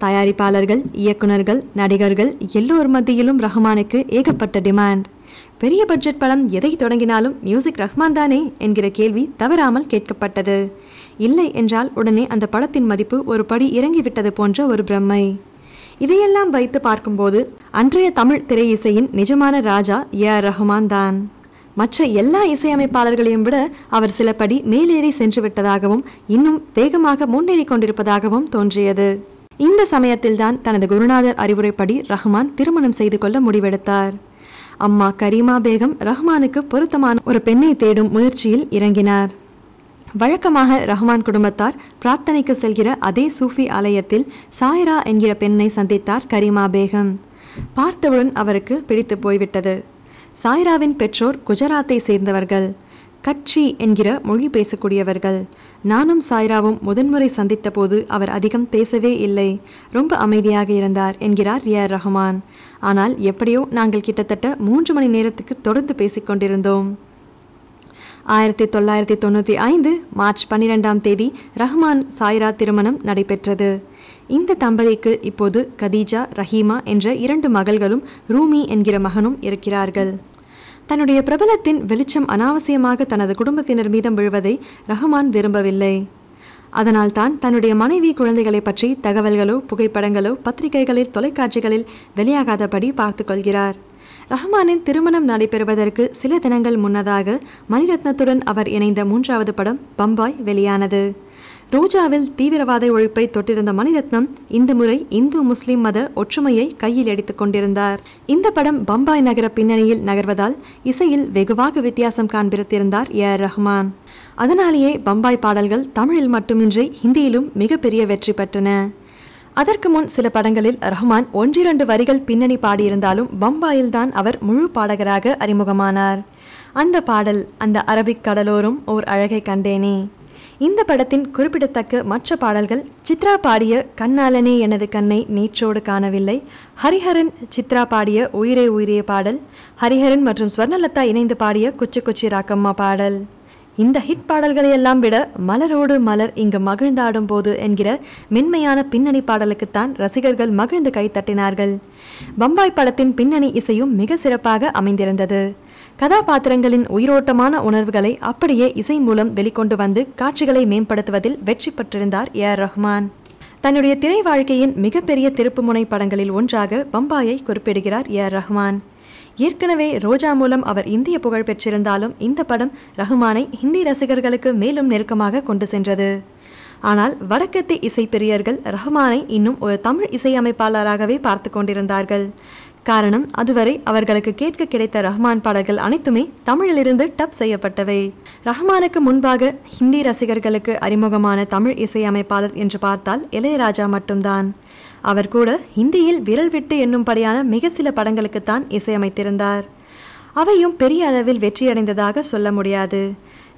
தயாரிப்பாளர்கள் இயக்குனர்கள் நடிகர்கள் எல்லோர் மத்தியிலும் ரஹ்மானுக்கு ஏகப்பட்ட டிமாண்ட் பெரிய பட்ஜெட் படம் எதை தொடங்கினாலும் மியூசிக் ரஹ்மான் தானே என்கிற கேள்வி தவறாமல் கேட்கப்பட்டது. இல்லை என்றால் உடனே அந்த படத்தின் மதிப்பு ஒரு படி இறங்கிவிட்டது போன்ற ஒரு பிரம்மை. இதையெல்லாம் வைத்து பார்க்கும்போது அன்றைய தமிழ் திரை இசையின் நிஜமான ராஜா ஏ ஆர் ரஹ்மான் தான். மற்ற எல்லா இசையமைப்பாளர்களையும் விட அவர் சில படி மேலேறி சென்று விட்டதாகவும் இன்னும் வேகமாக முன்னேறி கொண்டிருப்பதாகவும் தோன்றியது. இந்த சமயத்தில்தான் தனது குருநாதர் அறிவுரைப்படி ரஹ்மான் திருமணம் செய்து கொள்ள முடிவெடுத்தார். அம்மா கரீமா பேகம் ரஹ்மானுக்கு பொருத்தமான ஒரு பெண்ணை தேடும் முயற்சியில் இறங்கினார். வழக்கமாக ரஹ்மான் குடும்பத்தார் பிரார்த்தனைக்கு செல்கிற அதே சூஃபி ஆலயத்தில் சாய்ரா என்கிற பெண்ணை சந்தித்தார் கரீமா பேகம். பார்த்தவுடன் அவருக்கு பிடித்து போய்விட்டது. சாய்ராவின் பெற்றோர் குஜராத்தை சேர்ந்தவர்கள். கட்சி என்கிற மொழி பேசக்கூடியவர்கள். நானும் சாய்ராவும் முதன்முறை சந்தித்த போது அவர் அதிகம் பேசவே இல்லை. ரொம்ப அமைதியாக இருந்தார் என்கிறார் ஏஆர் ரஹ்மான். ஆனால் எப்படியோ நாங்கள் கிட்டத்தட்ட மூன்று மணி நேரத்துக்கு தொடர்ந்து பேசிக்கொண்டிருந்தோம் ஆயிரத்தி தொள்ளாயிரத்தி தொண்ணூற்றி ஐந்து மார்ச் பன்னிரெண்டாம் தேதி ரஹ்மான் சாய்ரா திருமணம் நடைபெற்றது. இந்த தம்பதிக்கு இப்போது கதீஜா ரஹீமா என்ற இரண்டு மகள்களும் ரூமி என்கிற மகனும் இருக்கிறார்கள். தன்னுடைய பிரபலத்தின் வெளிச்சம் அனாவசியமாக தனது குடும்பத்தினர் மீதம் விழுவதை ரஹ்மான் விரும்பவில்லை. அதனால்தான் தன்னுடைய மனைவி குழந்தைகளை பற்றி தகவல்களோ புகைப்படங்களோ பத்திரிகைகளில் தொலைக்காட்சிகளில் வெளியாகாதபடி பார்த்து கொள்கிறார். ரஹ்மானின் திருமணம் நடைபெறுவதற்கு சில தினங்கள் முன்னதாக மணிரத்னத்துடன் அவர் இணைந்த மூன்றாவது படம் பம்பாய் வெளியானது. ரோஜாவில் தீவிரவாத ஒழிப்பை தொட்டிருந்த மணிரத்னம் இந்த முறை இந்து முஸ்லிம் மத ஒற்றுமையை கையில் எடுத்துக் கொண்டிருந்தார். இந்த படம் பம்பாய் நகர பின்னணியில் நகர்வதால் இசையில் வெகுவாக வித்தியாசம் காண்பிருத்திருந்தார் ஏ ஆர் ரஹ்மான். அதனாலேயே பம்பாய் பாடல்கள் தமிழில் மட்டுமின்றி ஹிந்தியிலும் மிகப்பெரிய வெற்றி பெற்றன. அதற்கு முன் சில படங்களில் ரஹ்மான் ஒன்றிரண்டு வரிகள் பின்னணி பாடியிருந்தாலும் பம்பாயில்தான் அவர் முழு பாடகராக அறிமுகமானார். அந்த பாடல் அந்த அரபிக் கடலோரும் ஓர் அழகை கண்டேனே. இந்த படத்தின் குறிப்பிடத்தக்க மற்ற பாடல்கள் சித்ரா பாடிய கண்ணாலனே எனது கண்ணை நேற்றோடு காணவில்லை. ஹரிஹரன் சித்ரா பாடிய உயிரே உயிரே பாடல் ஹரிஹரன் மற்றும் ஸ்வர்ணலதா இணைந்து பாடிய குச்சி குச்சி ராக்கம்மா பாடல். இந்த ஹிட் பாடல்களை எல்லாம் விட மலரோடு மலர் இங்கு மகிழ்ந்தாடும் போது என்கிற மென்மையான பின்னணி பாடலுக்குத்தான் ரசிகர்கள் மகிழ்ந்து கைத்தட்டினார்கள் பம்பாய் படத்தின் பின்னணி இசையும் மிக சிறப்பாக அமைந்திருந்தது. கதாபாத்திரங்களின் உயிரோட்டமான உணர்வுகளை அப்படியே இசை மூலம் வெளிக்கொண்டு வந்து காட்சிகளை மேம்படுத்துவதில் வெற்றி பெற்றிருந்தார் ஏ ஆர் ரஹ்மான். தன்னுடைய திரை வாழ்க்கையின் மிகப்பெரிய திருப்புமுனை படங்களில் ஒன்றாக பம்பாயை குறிப்பிடுகிறார் ஏ ஆர் ரஹ்மான். ஏற்கனவே ரோஜா மூலம் அவர் இந்திய புகழ் பெற்றிருந்தாலும் இந்த படம் ரஹ்மானை ஹிந்தி ரசிகர்களுக்கு மேலும் நெருக்கமாக கொண்டு சென்றது. ஆனால் வடக்கத்து இசைப்பிரியர்கள் ரஹ்மானை இன்னும் ஒரு தமிழ் இசையமைப்பாளராகவே பார்த்து கொண்டிருந்தார்கள். காரணம் அதுவரை அவர்களுக்கு கேட்க கிடைத்த ரஹ்மான் பாடல்கள் அனைத்துமே தமிழிலிருந்து டப் செய்யப்பட்டவை. ரஹ்மானுக்கு முன்பாக ஹிந்தி ரசிகர்களுக்கு அறிமுகமான தமிழ் இசையமைப்பாளர் என்று பார்த்தால் இளையராஜா மட்டும்தான். அவர் கூட ஹிந்தியில் விரல் விட்டு என்னும்படியான மிக சில படங்களுக்குத்தான் இசையமைத்திருந்தார். அவையும் பெரிய அளவில் வெற்றியடைந்ததாக சொல்ல முடியாது.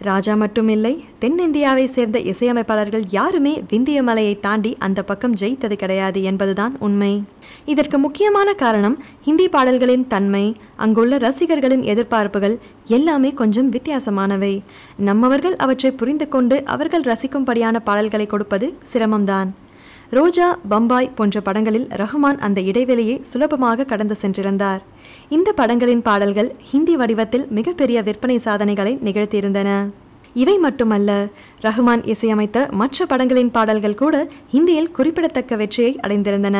ராஜா மட்டுமில்லை தென்னிந்தியாவை சேர்ந்த இசையமைப்பாளர்கள் யாருமே விந்திய மலையை தாண்டி அந்த பக்கம் ஜெயித்தது கிடையாது என்பதுதான் உண்மை. இதற்கு முக்கியமான காரணம் ஹிந்தி பாடல்களின் தன்மை. அங்குள்ள ரசிகர்களின் எதிர்பார்ப்புகள் எல்லாமே கொஞ்சம் வித்தியாசமானவை. நம்மவர்கள் அவற்றை புரிந்து கொண்டு அவர்கள் ரசிக்கும்படியான பாடல்களை கொடுப்பது சிரமம்தான். ரோஜா பம்பாய் போன்ற படங்களில் ரஹ்மான் அந்த இடைவெளியை சுலபமாக கடந்து சென்றிருந்தார். இந்த படங்களின் பாடல்கள் ஹிந்தி வடிவத்தில் மிகப்பெரிய விற்பனை சாதனைகளை நிகழ்த்தியிருந்தன. இவை மட்டுமல்ல ரஹ்மான் இசையமைத்த மற்ற படங்களின் பாடல்கள் கூட ஹிந்தியில் குறிப்பிடத்தக்க வெற்றியை அடைந்திருந்தன.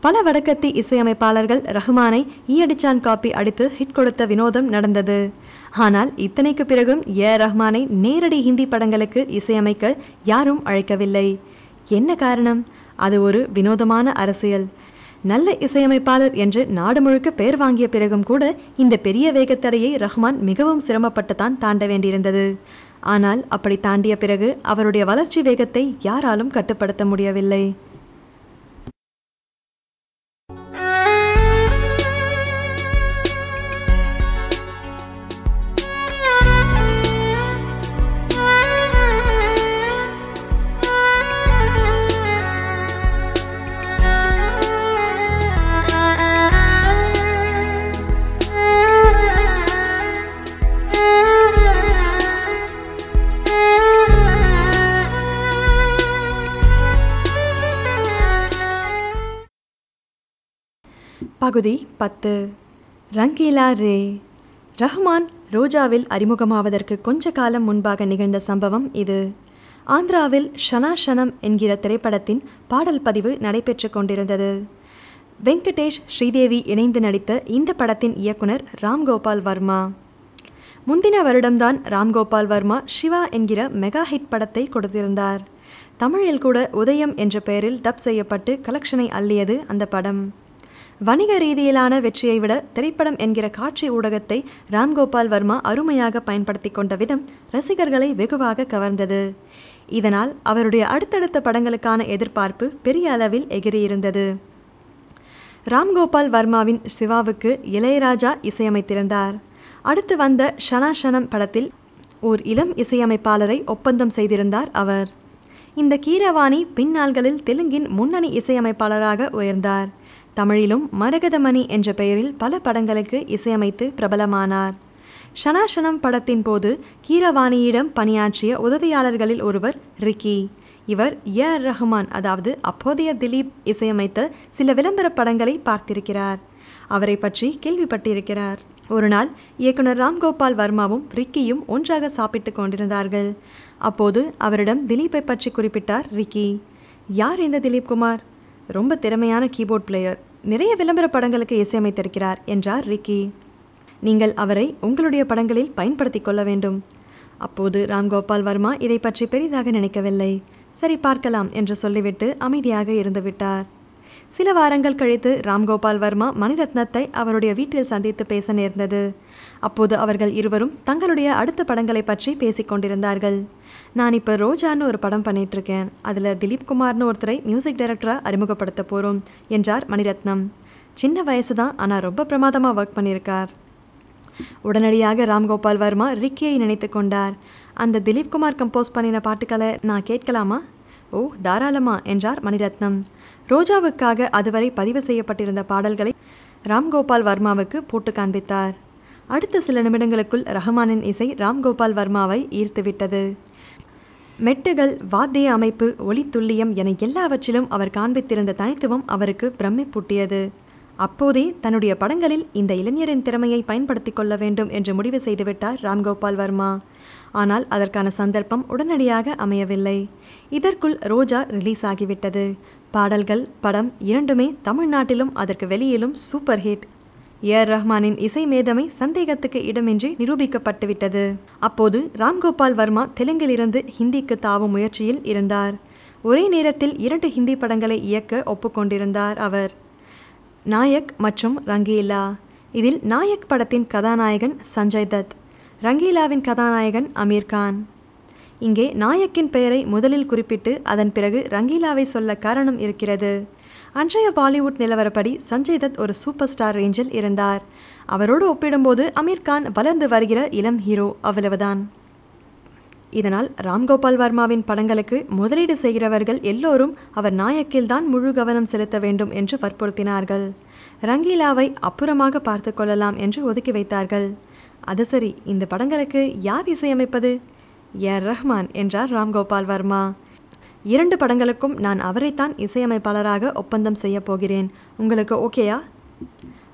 பல வடக்கத்தி இசையமைப்பாளர்கள் ரஹ்மானை ஈயடிச்சான் காப்பி அடித்து ஹிட் கொடுத்த வினோதம் நடந்தது. ஆனால் இத்தனைக்கு பிறகும் ஏ. ரஹ்மானை நேரடி ஹிந்தி படங்களுக்கு இசையமைக்க யாரும் அழைக்கவில்லை. என்ன காரணம்? அது ஒரு வினோதமான அரசியல். நல்ல இசையமைப்பாளர் என்று நாடு முழுக்க பெயர் வாங்கிய பிறகும் கூட இந்த பெரிய வேகத்தடையை ரஹ்மான் மிகவும் சிரமப்பட்டு தான் தாண்ட வேண்டியிருந்தது. ஆனால் அப்படி தாண்டிய பிறகு அவருடைய வளர்ச்சி வேகத்தை யாராலும் கட்டுப்படுத்த முடியவில்லை. பகுதி பத்து. ரங்கீலா ரே. ரஹ்மான் ரோஜாவில் அறிமுகமாவதற்கு கொஞ்ச காலம் முன்பாக நிகழ்ந்த சம்பவம் இது. ஆந்திராவில் ஷனா ஷனம் என்கிற திரைப்படத்தின் பாடல் பதிவு நடைபெற்று கொண்டிருந்தது. வெங்கடேஷ் ஸ்ரீதேவி இணைந்து நடித்த இந்த படத்தின் இயக்குனர் ராம்கோபால் வர்மா. முந்தின வருடம்தான் ராம்கோபால் வர்மா சிவா என்கிற மெகா ஹிட் படத்தை கொடுத்திருந்தார். தமிழில் கூட உதயம் என்ற பெயரில் டப் செய்யப்பட்டு கலெக்ஷனை அள்ளியது அந்த படம். வணிக ரீதியிலான வெற்றியை விட திரைப்படம் என்கிற காட்சி ஊடகத்தை ராம்கோபால் வர்மா அருமையாக பயன்படுத்தி கொண்ட விதம் ரசிகர்களை வெகுவாக கவர்ந்தது. இதனால் அவருடைய அடுத்தடுத்த படங்களுக்கான எதிர்பார்ப்பு பெரிய அளவில் எகிரியிருந்தது. ராம்கோபால் வர்மாவின் சிவாவுக்கு இளையராஜா இசையமைத்திருந்தார். அடுத்து வந்த ஷனாஷனம் படத்தில் ஓர் இளம் இசையமைப்பாளரை ஒப்பந்தம் செய்திருந்தார் அவர். இந்த கீரவாணி பின்னாள்களில் தெலுங்கின் முன்னணி இசையமைப்பாளராக உயர்ந்தார். தமிழிலும் மரகதமணி என்ற பெயரில் பல படங்களுக்கு இசையமைத்து பிரபலமானார். ஷனாஷனம் படத்தின் போது கீரவாணியிடம் பணியாற்றிய உதவியாளர்களில் ஒருவர் ரிக்கி. இவர் ஏ ஆர் ரஹ்மான் அதாவது அப்போதைய திலீப் இசையமைத்த சில விளம்பர படங்களை பார்த்திருக்கிறார். அவரை பற்றி கேள்விப்பட்டிருக்கிறார். ஒரு நாள் இயக்குனர் ராம்கோபால் வர்மாவும் ரிக்கியும் ஒன்றாக சாப்பிட்டு கொண்டிருந்தார்கள். அப்போது அவரிடம் திலீப்பை பற்றி குறிப்பிட்டார் ரிக்கி. யார் இந்த திலீப் குமார்? ரொம்ப திறமையான கீபோர்ட் பிளேயர். நிறைய விளம்பர படங்களுக்கு இசையமைத்திருக்கிறார் என்றார் ரிக்கி. நீங்கள் அவரை உங்களுடைய படங்களில் பயன்படுத்தி கொள்ள வேண்டும். அப்போது ராம்கோபால் வர்மா இதை பற்றி பெரிதாக நினைக்கவில்லை. சரி பார்க்கலாம் என்று சொல்லிவிட்டு அமைதியாக இருந்துவிட்டார் சில வாரங்கள் கழித்து ராம்கோபால் வர்மா மணிரத்னத்தை அவருடைய வீட்டில் சந்தித்து பேச நேர்ந்தது. அப்போது அவர்கள் இருவரும் தங்களுடைய அடுத்த படங்களை பற்றி பேசிக் கொண்டிருந்தார்கள். நான் இப்போ ரோஜான்னு ஒரு படம் பண்ணிகிட்ருக்கேன் அதில் திலீப் குமார்னு ஒருத்தரை மியூசிக் டைரக்டராக அறிமுகப்படுத்த போகிறோம் என்றார் மணிரத்னம். சின்ன வயசு தான் ஆனால் ரொம்ப பிரமாதமாக ஒர்க் பண்ணியிருக்கார் உடனடியாக ராம்கோபால் வர்மா ரிக்கியை நினைத்து கொண்டார். அந்த திலீப் குமார் கம்போஸ் பண்ணின பாட்டுக்களை நான் கேட்கலாமா? ஓ தாராளமா என்றார் மணிரத்னம். ரோஜாவுக்காக அதுவரை பதிவு செய்யப்பட்டிருந்த பாடல்களை ராம்கோபால் வர்மாவுக்கு போட்டு காண்பித்தார். அடுத்த சில நிமிடங்களுக்குள் ரஹ்மானின் இசை ராம்கோபால் வர்மாவை ஈர்த்துவிட்டது. மெட்டுகள் வாத்திய அமைப்பு ஒளி துல்லியம் என எல்லாவற்றிலும் அவர் காண்பித்திருந்த தனித்துவம் அவருக்கு பிரமிப்பூட்டியது அப்போதே தன்னுடைய படங்களில் இந்த இளைஞரின் திறமையை பயன்படுத்திக் கொள்ள வேண்டும் என்று முடிவு செய்துவிட்டார் ராம்கோபால் வர்மா. ஆனால் அதற்கான சந்தர்ப்பம் உடனடியாக அமையவில்லை. இதற்குள் ரோஜா ரிலீஸ் ஆகிவிட்டது. பாடல்கள் படம் இரண்டுமே தமிழ்நாட்டிலும் அதற்கு வெளியிலும் சூப்பர் ஹிட். ஏ. ஆர் ரஹ்மானின் இசை மேதமை சந்தேகத்துக்கு இடமின்றி நிரூபிக்கப்பட்டுவிட்டது. அப்போது ராம்கோபால் வர்மா தெலுங்கிலிருந்து ஹிந்திக்கு தாவும் முயற்சியில் இருந்தார். ஒரே நேரத்தில் இரண்டு ஹிந்தி படங்களை இயக்க ஒப்புக்கொண்டிருந்தார் அவர். நாயக் மற்றும் ரங்கீலா. இதில் நாயக் படத்தின் கதாநாயகன் சஞ்சய் தத் ரங்கீலாவின் கதாநாயகன் அமீர் கான். இங்கே நாயக்கின் பெயரை முதலில் குறிப்பிட்டு அதன் பிறகு ரங்கீலாவை சொல்ல காரணம் இருக்கிறது. அன்றைய பாலிவுட் நிலவரப்படி சஞ்சய் தத் ஒரு சூப்பர் ஸ்டார் ரேஞ்சில் இருந்தார். அவரோடு ஒப்பிடும்போது அமீர் கான் வளர்ந்து வருகிற இளம் ஹீரோ அவ்வளவுதான். இதனால் ராம்கோபால் வர்மாவின் படங்களுக்கு முதலீடு செய்கிறவர்கள் எல்லோரும் அவர் நாயக்கில்தான் முழு கவனம் செலுத்த வேண்டும் என்று வற்புறுத்தினார்கள். ரங்கீலாவை அப்புறமாக பார்த்து கொள்ளலாம் என்று ஒதுக்கி வைத்தார்கள். அது சரி இந்த படங்களுக்கு யார் இசையமைப்பது? ஏ ரஹ்மான் என்றார் ராம்கோபால் வர்மா. இரண்டு படங்களுக்கும் நான் அவரைத்தான் இசையமைப்பாளராக ஒப்பந்தம் செய்ய போகிறேன். உங்களுக்கு ஓகேயா?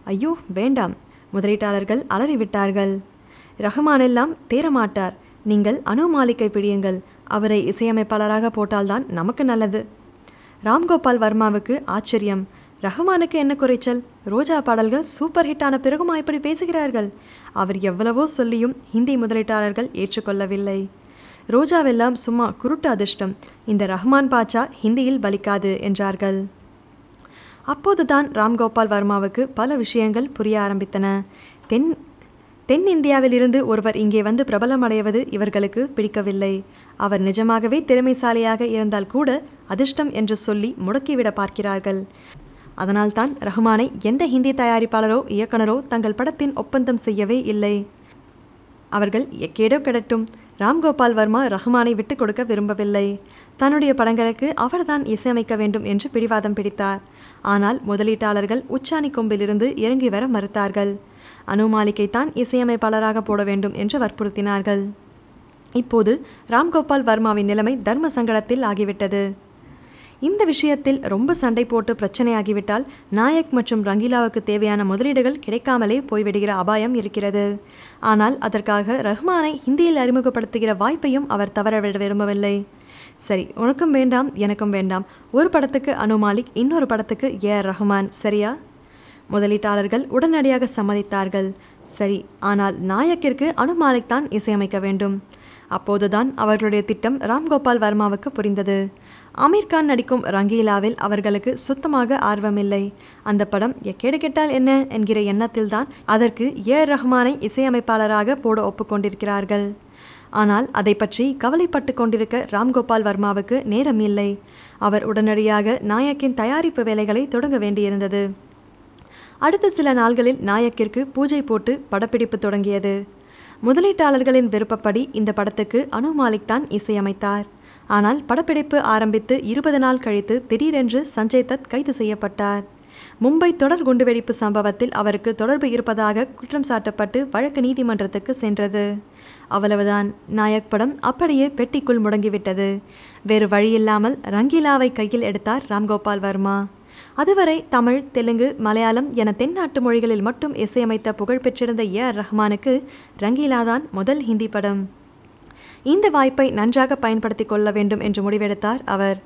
ஐயோ வேண்டாம். முதலீட்டாளர்கள் அலறிவிட்டார்கள். ரஹ்மானெல்லாம் தேரமாட்டார் நீங்கள் அனு மாளிகை பிடியுங்கள். அவரை இசையமைப்பாளராக போட்டால்தான் நமக்கு நல்லது. ராம்கோபால் வர்மாவுக்கு ஆச்சரியம். ரஹ்மானுக்கு என்ன குறைச்சல்? ரோஜா பாடல்கள் சூப்பர் ஹிட்டான பிறகுமா இப்படி பேசுகிறார்கள்? அவர் எவ்வளவோ சொல்லியும் ஹிந்தி முதலீட்டாளர்கள் ஏற்றுக்கொள்ளவில்லை. ரோஜாவெல்லாம் சும்மா குருட்டு அதிர்ஷ்டம். இந்த ரஹ்மான் பாச்சா ஹிந்தியில் பலிக்காது என்றார்கள். அப்போதுதான் ராம்கோபால் வர்மாவுக்கு பல விஷயங்கள் புரிய ஆரம்பித்தன. தென் தென்னிந்தியாவிலிருந்து ஒருவர் இங்கே வந்து பிரபலமடைவது இவர்களுக்கு பிடிக்கவில்லை. அவர் நிஜமாகவே திறமைசாலியாக இருந்தால் கூட அதிர்ஷ்டம் என்று சொல்லி முடக்கிவிட பார்க்கிறார்கள். அதனால்தான் ரஹ்மானை எந்த ஹிந்தி தயாரிப்பாளரோ இயக்குனரோ தங்கள் படத்தின் ஒப்பந்தம் செய்யவே இல்லை. அவர்கள் எக்கேடோ கிடட்டும். ராம்கோபால் வர்மா ரஹ்மானை விட்டுக் கொடுக்க விரும்பவில்லை. தன்னுடைய படங்களுக்கு அவர்தான் இசையமைக்க வேண்டும் என்று பிடிவாதம் பிடித்தார். ஆனால் முதலீட்டாளர்கள் உச்சாணி கொம்பிலிருந்து இறங்கி வர மறுத்தார்கள். அனுமாலிக்கைத்தான் இசையமைப்பாளராக போட வேண்டும் என்று வற்புறுத்தினார்கள். இப்போது ராம்கோபால் வர்மாவின் நிலைமை தர்ம சங்கடத்தில் ஆகிவிட்டது. இந்த விஷயத்தில் ரொம்ப சண்டை போட்டு பிரச்சனையாகிவிட்டால் நாயக் மற்றும் ரங்கீலாவுக்கு தேவையான முதலீடுகள் கிடைக்காமலே போய்விடுகிற அபாயம் இருக்கிறது. ஆனால் அதற்காக ரஹ்மானை ஹிந்தியில் அறிமுகப்படுத்துகிற வாய்ப்பையும் அவர் தவறவிட விரும்பவில்லை. சரி உனக்கும் வேண்டாம் எனக்கும் வேண்டாம். ஒரு படத்துக்கு அனு மாலிக் இன்னொரு படத்துக்கு ஏ ஆர் ரஹ்மான் சரியா? முதலீட்டாளர்கள் உடனடியாக சம்மதித்தார்கள். சரி ஆனால் நாயக்கிற்கு அனு மாலிக் தான் இசையமைக்க வேண்டும். அப்போதுதான் அவர்களுடைய திட்டம் ராம்கோபால் வர்மாவுக்கு புரிந்தது. அமீர் கான் நடிக்கும் ரங்கீலாவில் அவர்களுக்கு சுத்தமாக ஆர்வமில்லை. அந்த படம் எக்கேடு கெட்டால் என்ன என்கிற எண்ணத்தில்தான் அதற்கு ஏ. ரஹ்மானை இசையமைப்பாளராக போட ஒப்புக்கொண்டிருக்கிறார்கள் ஆனால் அதை பற்றி கவலைப்பட்டு கொண்டிருக்க ராம்கோபால் வர்மாவுக்கு நேரம் இல்லை அவர் உடனடியாக நாயக்கின் தயாரிப்பு வேலைகளை தொடங்க வேண்டியிருந்தது. அடுத்த சில நாள்களில் நாயக்கிற்கு பூஜை போட்டு படப்பிடிப்பு தொடங்கியது. முதலீட்டாளர்களின் விருப்பப்படி இந்த படத்துக்கு அனு மாலிக் தான் இசையமைத்தார். ஆனால் படப்பிடிப்பு ஆரம்பித்து இருபது நாள் கழித்து திடீரென்று சஞ்சய் தத் கைது செய்யப்பட்டார். மும்பை தொடர் குண்டுவெடிப்பு சம்பவத்தில் அவருக்கு தொடர்பு இருப்பதாக குற்றம் சாட்டப்பட்டு வழக்கு நீதிமன்றத்துக்கு சென்றது. அவ்வளவுதான். நாயக் படம் அப்படியே பெட்டிக்குள் முடங்கிவிட்டது. வேறு வழியில்லாமல் ரங்கீலாவை கையில் எடுத்தார் ராம்கோபால் வர்மா. அதுவரை தமிழ் தெலுங்கு மலையாளம் என தென்னாட்டு மொழிகளில் மட்டும் இசையமைத்த புகழ்பெற்றிருந்த ஏ ஆர் ரஹ்மானுக்கு ரங்கீலாதான் முதல் ஹிந்தி படம். இந்த வாய்ப்பை நன்றாக பயன்படுத்தி கொள்ள வேண்டும் என்று முடிவெடுத்தார் அவர்.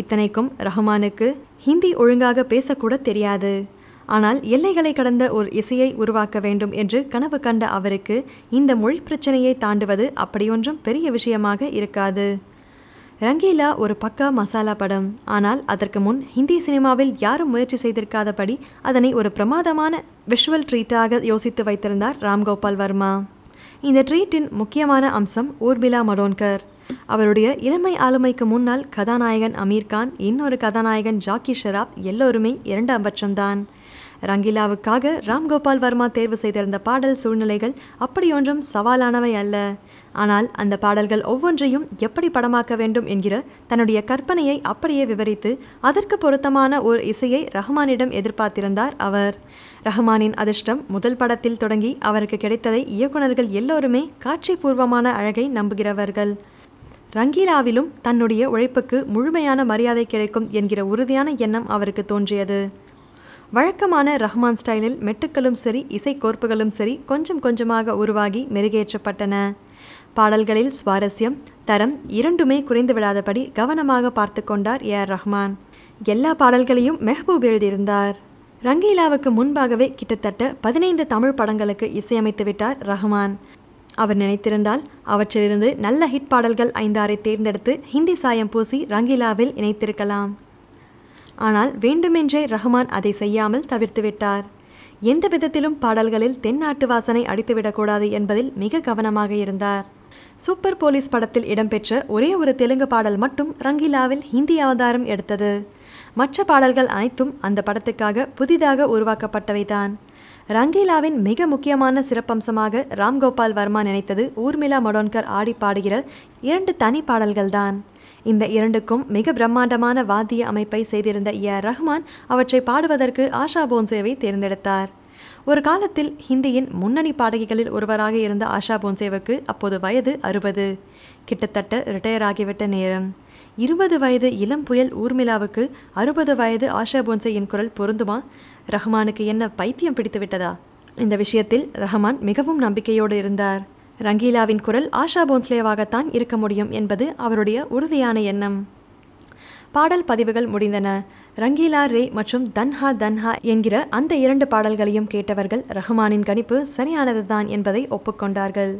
இத்தனைக்கும் ரஹ்மானுக்கு ஹிந்தி ஒழுங்காக பேசக்கூட தெரியாது. ஆனால் எல்லைகளை கடந்த ஒரு இசையை உருவாக்க வேண்டும் என்று கனவு கண்ட அவருக்கு இந்த மொழி பிரச்சனையை தாண்டுவது அப்படியொன்றும் பெரிய விஷயமாக இருக்காது. ரங்கீலா ஒரு பக்கா மசாலா படம். ஆனால் அதற்கு முன் ஹிந்தி சினிமாவில் யாரும் முயற்சி செய்திருக்காதபடி அதனை ஒரு பிரமாதமான விஷுவல் ட்ரீட்டாக யோசித்து வைத்திருந்தார் ராம்கோபால் வர்மா. இந்த ட்ரீட்டின் முக்கியமான அம்சம் ஊர்மிளா மடோன்கர். அவருடைய இளமை ஆளுமைக்கு முன்னால் கதாநாயகன் அமீர் கான் இன்னொரு கதாநாயகன் ஜாக்கி ஷெராப் எல்லோருமே இரண்டாம் பட்சம்தான். ரங்கிலாவுக்காக ராம்கோபால் வர்மா தேர்வு செய்திருந்த பாடல் சூழ்நிலைகள் அப்படியொன்றும் சவாலானவை அல்ல. ஆனால் அந்த பாடல்கள் ஒவ்வொன்றையும் எப்படி படமாக்க வேண்டும் என்கிற தன்னுடைய கற்பனையை அப்படியே விவரித்து அதற்கு பொருத்தமான ஒரு இசையை ரஹ்மானிடம் எதிர்பார்த்திருந்தார் அவர். ரஹ்மானின் அதிர்ஷ்டம் முதல் படத்தில் தொடங்கி அவருக்கு கிடைத்ததை இயக்குனர்கள் எல்லோருமே காட்சிபூர்வமான அழகை நம்புகிறவர்கள். ரங்கீலாவிலும் தன்னுடைய உழைப்புக்கு முழுமையான மரியாதை கிடைக்கும் என்கிற உறுதியான எண்ணம் அவருக்கு தோன்றியது. வழக்கமான ரஹ்மான் ஸ்டைலில் மெட்டுக்களும் சரி இசை கோர்ப்புகளும் சரி கொஞ்சம் கொஞ்சமாக உருவாகி மெருகேற்றப்பட்டன. பாடல்களில் சுவாரஸ்யம் தரம் இரண்டுமே குறைந்து விடாதபடி கவனமாக பார்த்து கொண்டார் ஏ ஆர் ரஹ்மான். எல்லா பாடல்களையும் மெஹபூப் எழுதியிருந்தார். ரங்கீலாவுக்கு முன்பாகவே கிட்டத்தட்ட பதினைந்து தமிழ் படங்களுக்கு இசையமைத்து விட்டார் ரஹ்மான். அவர் நினைத்திருந்தால் அவற்றிலிருந்து நல்ல ஹிட் பாடல்கள் ஐந்தாறை தேர்ந்தெடுத்து ஹிந்தி சாயம் பூசி ரங்கீலாவில் இணைத்திருக்கலாம். ஆனால் வேண்டுமென்றே ரஹ்மான் அதை செய்யாமல் தவிர்த்துவிட்டார் எந்த விதத்திலும் பாடல்களில் தென்னாட்டு வாசனை அடித்துவிடக்கூடாது என்பதில் மிக கவனமாக இருந்தார். சூப்பர் போலீஸ் படத்தில் இடம்பெற்ற ஒரே ஒரு தெலுங்கு பாடல் மட்டும் ரங்கீலாவில் ஹிந்தி அவதாரம் எடுத்தது. மற்ற பாடல்கள் அனைத்தும் அந்த படத்துக்காக புதிதாக உருவாக்கப்பட்டவைதான் ரங்கீலாவின் மிக முக்கியமான சிறப்பம்சமாக ராம்கோபால் வர்மா நினைத்தது ஊர்மிளா மடோன்கர் ஆடி பாடுகிற இரண்டு தனி பாடல்கள்தான் இந்த இரண்டுக்கும் மிக பிரம்மாண்டமான வாத்திய அமைப்பை செய்திருந்த ஏ ஆர் ரஹ்மான் அவற்றை பாடுவதற்கு ஆஷா போன்சேவை தேர்ந்தெடுத்தார். ஒரு காலத்தில் ஹிந்தியின் முன்னணி பாடகிகளில் ஒருவராக இருந்த ஆஷா போன்சேவுக்கு அப்போது வயது அறுபது. கிட்டத்தட்ட ரிட்டையர் ஆகிவிட்ட நேரம். இருபது வயது இளம் புயல் ஊர்மிளாவுக்கு அறுபது வயது ஆஷா போன்சேயின் குரல் பொருந்துமா? ரஹ்மானுக்கு என்ன பைத்தியம் பிடித்து விட்டதா இந்த விஷயத்தில் ரஹ்மான் மிகவும் நம்பிக்கையோடு இருந்தார். ரங்கீலாவின் குரல் ஆஷா போன்ஸ்லேவாகத்தான் இருக்க முடியும் என்பது அவருடைய உறுதியான எண்ணம். பாடல் பதிவுகள் முடிந்தன. ரங்கீலா ரே மற்றும் தன்ஹா தன்ஹா என்கிற அந்த இரண்டு பாடல்களையும் கேட்டவர்கள் ரஹ்மானின் கணிப்பு சரியானதுதான் என்பதை ஒப்புக்கொண்டார்கள்.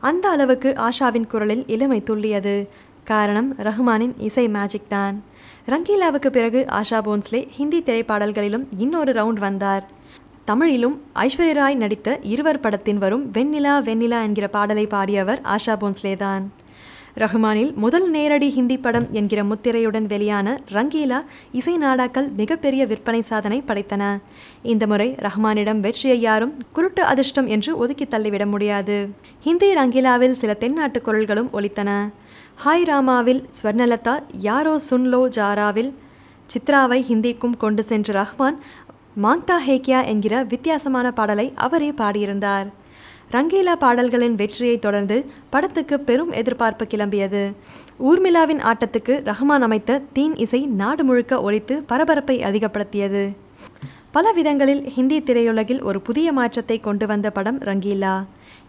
அந்த அளவுக்கு ஆஷாவின் குரலில் இளமை துள்ளியது. காரணம் ரஹ்மானின் இசை மேஜிக் தான். ரங்கீலாவுக்கு பிறகு ஆஷா போன்ஸ்லே ஹிந்தி திரைப்பாடல்களிலும் இன்னொரு ரவுண்ட் வந்தார். தமிழிலும் ஐஸ்வர்யா ராய் நடித்த இருவர் படத்தின் வரும் வெண்ணிலா வெண்ணிலா என்கிற பாடலை பாடியவர் ஆஷா போன்ஸ்லே தான். ரஹ்மானில் முதல் நேரடி ஹிந்தி படம் என்கிற முத்திரையுடன் வெளியான ரங்கீலா இசை நாடாக்கள் மிகப்பெரிய விற்பனை சாதனை படைத்தன. இந்த முறை ரஹ்மானிடம் வெற்றியை யாரும் குருட்டு அதிர்ஷ்டம் என்று ஒதுக்கி தள்ளிவிட முடியாது. ஹிந்தி ரங்கீலாவில் சில தென்னாட்டு குரல்களும் ஒலித்தன. ஹாய் ராமாவில் ஸ்வர்ணலதா யாரோ சுன்லோ ஜாராவில் சித்ராவை ஹிந்திக்கும் கொண்டு சென்ற ரஹ்மான் மாங்தா ஹேக்கியா என்கிற வித்தியாசமான பாடலை அவரே பாடியிருந்தார். ரங்கீலா பாடல்களின் வெற்றியை தொடர்ந்து படத்துக்கு பெரும் எதிர்பார்ப்பு கிளம்பியது. ஊர்மிளாவின் ஆட்டத்துக்கு ரஹ்மான் அமைத்த தீன் இசை நாடு முழுக்க ஒழித்து பரபரப்பை அதிகப்படுத்தியது. பல விதங்களில் ஹிந்தி திரையுலகில் ஒரு புதிய மாற்றத்தை கொண்டு வந்த படம் ரங்கீலா.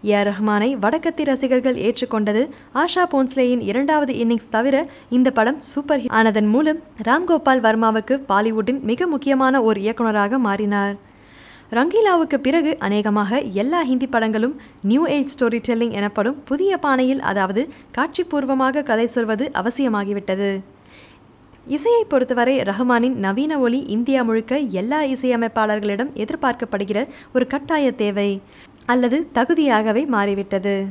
ஏ. ஆர். ரஹ்மானை வடக்கத்தி ரசிகர்கள் ஏற்றுக்கொண்டது ஆஷா போன்ஸ்லேயின் இரண்டாவது இன்னிங்ஸ் தவிர இந்த படம் சூப்பர் ஹிட் ஆனதன் மூலம் ராம்கோபால் வர்மாவுக்கு பாலிவுட்டின் மிக முக்கியமான ஒரு இயக்குனராக மாறினார். ரங்கீலாவுக்கு பிறகு அநேகமாக எல்லா ஹிந்தி படங்களும் நியூ ஏஜ் ஸ்டோரி டெல்லிங் எனப்படும் புதிய பாணியில் அதாவது காட்சிப்பூர்வமாக கதை சொல்வது அவசியமாகிவிட்டது. இசையை பொறுத்தவரை ரஹ்மானின் நவீன ஒலி இந்தியா முழுக்க எல்லா இசையமைப்பாளர்களிடம் எதிர்பார்க்கப்படுகிற ஒரு கட்டாய தேவை அல்லது தகுதியாகவே மாறிவிட்டது.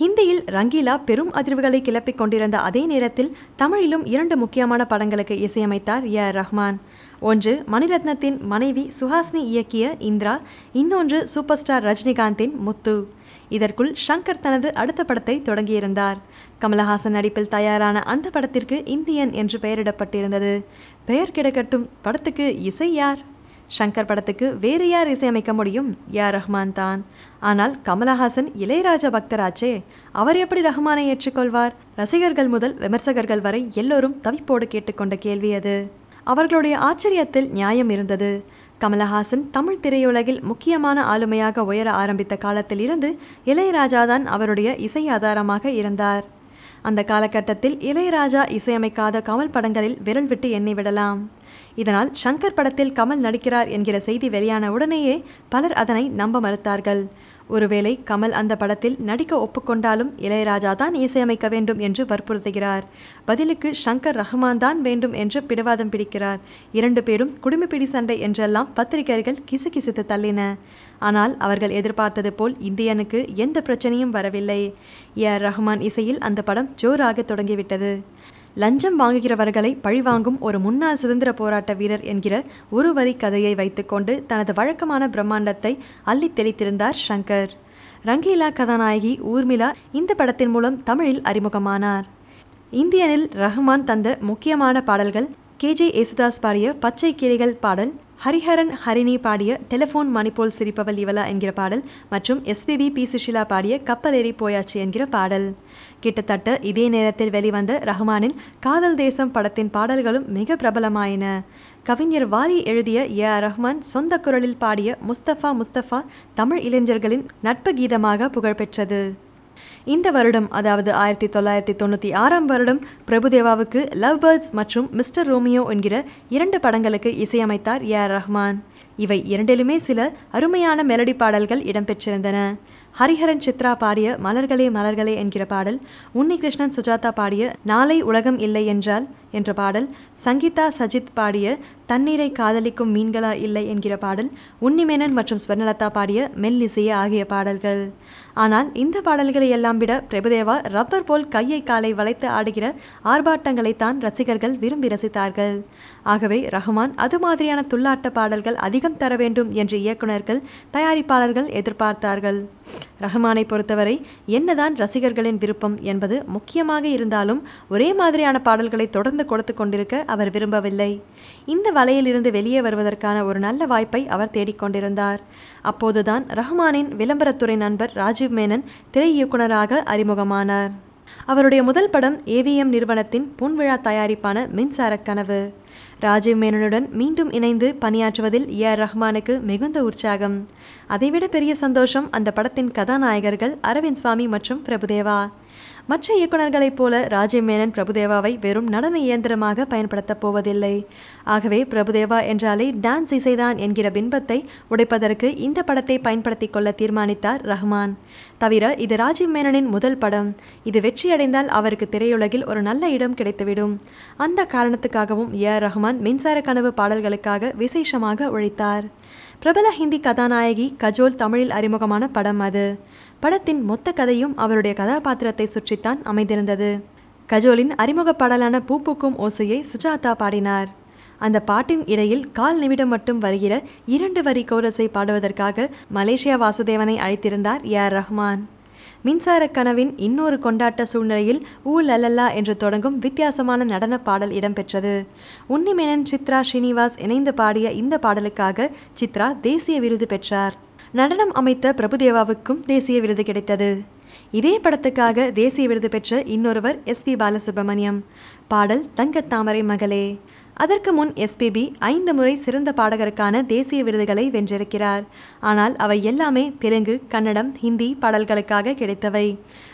ஹிந்தியில் ரங்கீலா பெரும் அதிர்வுகளை கிளப்பிக் கொண்டிருந்த அதே நேரத்தில் தமிழிலும் இரண்டு முக்கியமான படங்களுக்கு இசையமைத்தார் ஏ. ரஹ்மான். ஒன்று மணிரத்னத்தின் மனைவி சுஹாஸ்னி இயக்கிய இந்திரா இன்னொன்று சூப்பர் ஸ்டார் ரஜினிகாந்தின் முத்து. இதற்குள் ஷங்கர் தனது அடுத்த படத்தை தொடங்கியிருந்தார். கமலஹாசன் நடிப்பில் தயாரான அந்த படத்திற்கு இந்தியன் என்று பெயரிடப்பட்டிருந்தது. பெயர் கிடக்கட்டும் படத்துக்கு இசை யார்? ஷங்கர் படத்துக்கு வேறு யார் இசையமைக்க முடியும்? யா ரஹ்மான் தான். ஆனால் கமலஹாசன் இளையராஜா பக்தராச்சே அவர் எப்படி ரஹ்மானை ஏற்றுக்கொள்வார்? ரசிகர்கள் முதல் விமர்சகர்கள் வரை எல்லோரும் தவிப்போடு கேட்டுக்கொண்ட கேள்வி அது. அவர்களுடைய ஆச்சரியத்தில் நியாயம் இருந்தது. கமலஹாசன் தமிழ் திரையுலகில் முக்கியமான ஆளுமையாக உயர ஆரம்பித்த காலத்தில் இருந்து இளையராஜாதான் அவருடைய இசை ஆதாரமாக இருந்தார். அந்த காலகட்டத்தில் இளையராஜா இசையமைக்காத கமல் படங்களில் விரல் விட்டு எண்ணி விடலாம். இதனால் ஷங்கர் படத்தில் கமல் நடிக்கிறார் என்கிற செய்தி வெளியான உடனேயே பலர் அதனை நம்ப மறுத்தார்கள். ஒருவேளை கமல் அந்த படத்தில் நடிக்க ஒப்புக்கொண்டாலும் இளையராஜா தான் இசையமைக்க வேண்டும் என்று வற்புறுத்துகிறார். பதிலுக்கு ஷங்கர் ரஹ்மான் தான் வேண்டும் என்று பிடிவாதம் பிடிக்கிறார். இரண்டு பேரும் குடும்பப்பிடி சண்டை என்றெல்லாம் பத்திரிகைகள் கிசுகிசுத்து தள்ளின. ஆனால் அவர்கள் எதிர்பார்த்தது போல் இந்தியனுக்கு எந்த பிரச்சனையும் வரவில்லை. ஏ ஆர் ரஹ்மான் இசையில் அந்த படம் ஜோராக தொடங்கிவிட்டது. லஞ்சம் வாங்குகிறவர்களை பழிவாங்கும் ஒரு முன்னாள் சுதந்திர போராட்ட வீரர் என்கிற ஒரு வரி கதையை வைத்துக்கொண்டு தனது வழக்கமான பிரம்மாண்டத்தை அள்ளி தெளித்திருந்தார் ஷங்கர் ரங்கீலா கதாநாயகி ஊர்மிளா இந்த படத்தின் மூலம் தமிழில் அறிமுகமானார். இந்தியனில் ரஹ்மான் தந்த முக்கியமான பாடல்கள் கேஜே யேசுதாஸ் பாடிய பச்சை கிளிகள் பாடல் ஹரிஹரன் ஹரிணி பாடிய டெலிஃபோன் மணிப்போல் சிரிப்பவள் இவளா என்கிற பாடல் மற்றும் எஸ்பிபி பி சுஷிலா பாடிய கப்பலேறி போயாச்சு என்கிற பாடல். கிட்டத்தட்ட இதே நேரத்தில் வெளிவந்த ரஹ்மானின் காதல் தேசம் படத்தின் பாடல்களும் மிக பிரபலமாயின. கவிஞர் வாரி எழுதிய ஏ. ஆர். ரஹ்மான் சொந்த குரலில் பாடிய முஸ்தஃபா முஸ்தஃபா தமிழ் இளைஞர்களின் நட்பு கீதமாக புகழ்பெற்றது. இந்த வருடம் அதாவது ஆயிரத்தி தொள்ளாயிரத்தி தொண்ணூற்றி ஆறாம் வருடம் பிரபுதேவாவுக்கு லவ் பேர்ட்ஸ் மற்றும் மிஸ்டர் ரோமியோ என்கிற இரண்டு படங்களுக்கு இசையமைத்தார் ஏ ஆர் ரஹ்மான். இவை இரண்டிலுமே சில அருமையான மெலடி பாடல்கள் இடம்பெற்றிருந்தன. ஹரிஹரன் சித்ரா பாடிய மலர்களே மலர்களே என்கிற பாடல் உன்னிகிருஷ்ணன் சுஜாதா பாடிய நாளை உலகம் இல்லை என்றால் என்ற பாடல் சங்கீதா சஜித் பாடிய தண்ணீரை காதலிக்கும் மீன்களா இல்லை என்கிற பாடல் உன்னிமேனன் மற்றும் ஸ்வர்ணலதா பாடிய மெல்லிசைய ஆகிய பாடல்கள். ஆனால் இந்த பாடல்களை எல்லாம் விட பிரபுதேவா ரப்பர் போல் கையை காலை வளைத்து ஆடுகிற ஆர்ப்பாட்டங்களைத்தான் ரசிகர்கள் விரும்பி ரசித்தார்கள். ஆகவே ரஹ்மான் அது மாதிரியான துள்ளாட்ட பாடல்கள் அதிகம் தர வேண்டும் என்று இயக்குனர்கள் தயாரிப்பாளர்கள் எதிர்பார்த்தார்கள். ரஹ்மானை பொறுத்தவரை என்னதான் ரசிகர்களின் விருப்பம் என்பது முக்கியமாக இருந்தாலும் ஒரே மாதிரியான பாடல்களை தொடர்ந்து கொடுத்து கொண்டிருக்க அவர் விரும்பவில்லை. இந்த வலையிலிருந்து வெளியே வருவதற்கான ஒரு நல்ல வாய்ப்பை அவர் தேடிக்கொண்டிருந்தார் அப்போதுதான் ரஹ்மானின் விளம்பரத்துறை நண்பர் ராஜீவ் மேனன் திரை இயக்குனராக அறிமுகமானார். அவருடைய முதல் படம் ஏவிஎம் நிறுவனத்தின் பொன்விழா தயாரிப்பான மின்சார கனவு. ராஜீவ் மேனனுடன் மீண்டும் இணைந்து பணியாற்றுவதில் ஏ ஆர் ரஹ்மானுக்கு மிகுந்த உற்சாகம். அதைவிட பெரிய சந்தோஷம் அந்த படத்தின் கதாநாயகர்கள் அரவிந்த் சுவாமி மற்றும் பிரபுதேவா. மற்ற இயக்குநர்களைப் போல ராஜமேனன் மேனன் பிரபுதேவாவை வெறும் நடன இயந்திரமாக பயன்படுத்தப் போவதில்லை. ஆகவே பிரபுதேவா என்றாலே டான்ஸ் இசைதான் என்கிற பின்பத்தை உடைப்பதற்கு இந்த படத்தை பயன்படுத்திக் கொள்ள தீர்மானித்தார் ரஹ்மான். தவிர இது ராஜீவ் மேனனின் முதல் படம். இது வெற்றியடைந்தால் அவருக்கு திரையுலகில் ஒரு நல்ல இடம் கிடைத்துவிடும். அந்த காரணத்துக்காகவும் ஏ ஆர் ரஹ்மான் மின்சார கனவு பாடல்களுக்காக விசேஷமாக உழைத்தார். பிரபல ஹிந்தி கதாநாயகி கஜோல் தமிழில் அறிமுகமான படம் அது. படத்தின் மொத்த கதையும் அவருடைய கதாபாத்திரத்தை சுற்றித்தான் அமைந்திருந்தது. கஜோலின் அறிமுக பாடலான பூ பூக்கும் ஓசையை சுஜாதா பாடினார். அந்த பாட்டின் இடையில் கால் நிமிடம் மட்டும் வருகிற இரண்டு வரி கோரஸை பாடுவதற்காக மலேசியா வாசுதேவனை அழைத்திருந்தார் ஏ ஆர் ரஹ்மான். மின்சார கனவின் இன்னொரு கொண்டாட்ட சூழ்நிலையில் ஊ லலல்லா என்று தொடங்கும் வித்தியாசமான நடன பாடல் இடம்பெற்றது. உன்னிமேனன் சித்ரா ஸ்ரீனிவாஸ் இணைந்து பாடிய இந்த பாடலுக்காக சித்ரா தேசிய விருது பெற்றார். நடனம் அமைத்த பிரபுதேவாவுக்கும் தேசிய விருது கிடைத்தது. இதே படத்துக்காக தேசிய விருது பெற்ற இன்னொருவர் எஸ்பி பாலசுப்ரமணியம். பாடல் தங்கத்தாமரை மகளே. அதற்கு முன் எஸ்பிபி ஐந்து முறை சிறந்த பாடகருக்கான தேசிய விருதுகளை வென்றிருக்கிறார். ஆனால் அவை எல்லாமே தெலுங்கு கன்னடம் ஹிந்தி பாடல்களுக்காக கிடைத்தவை.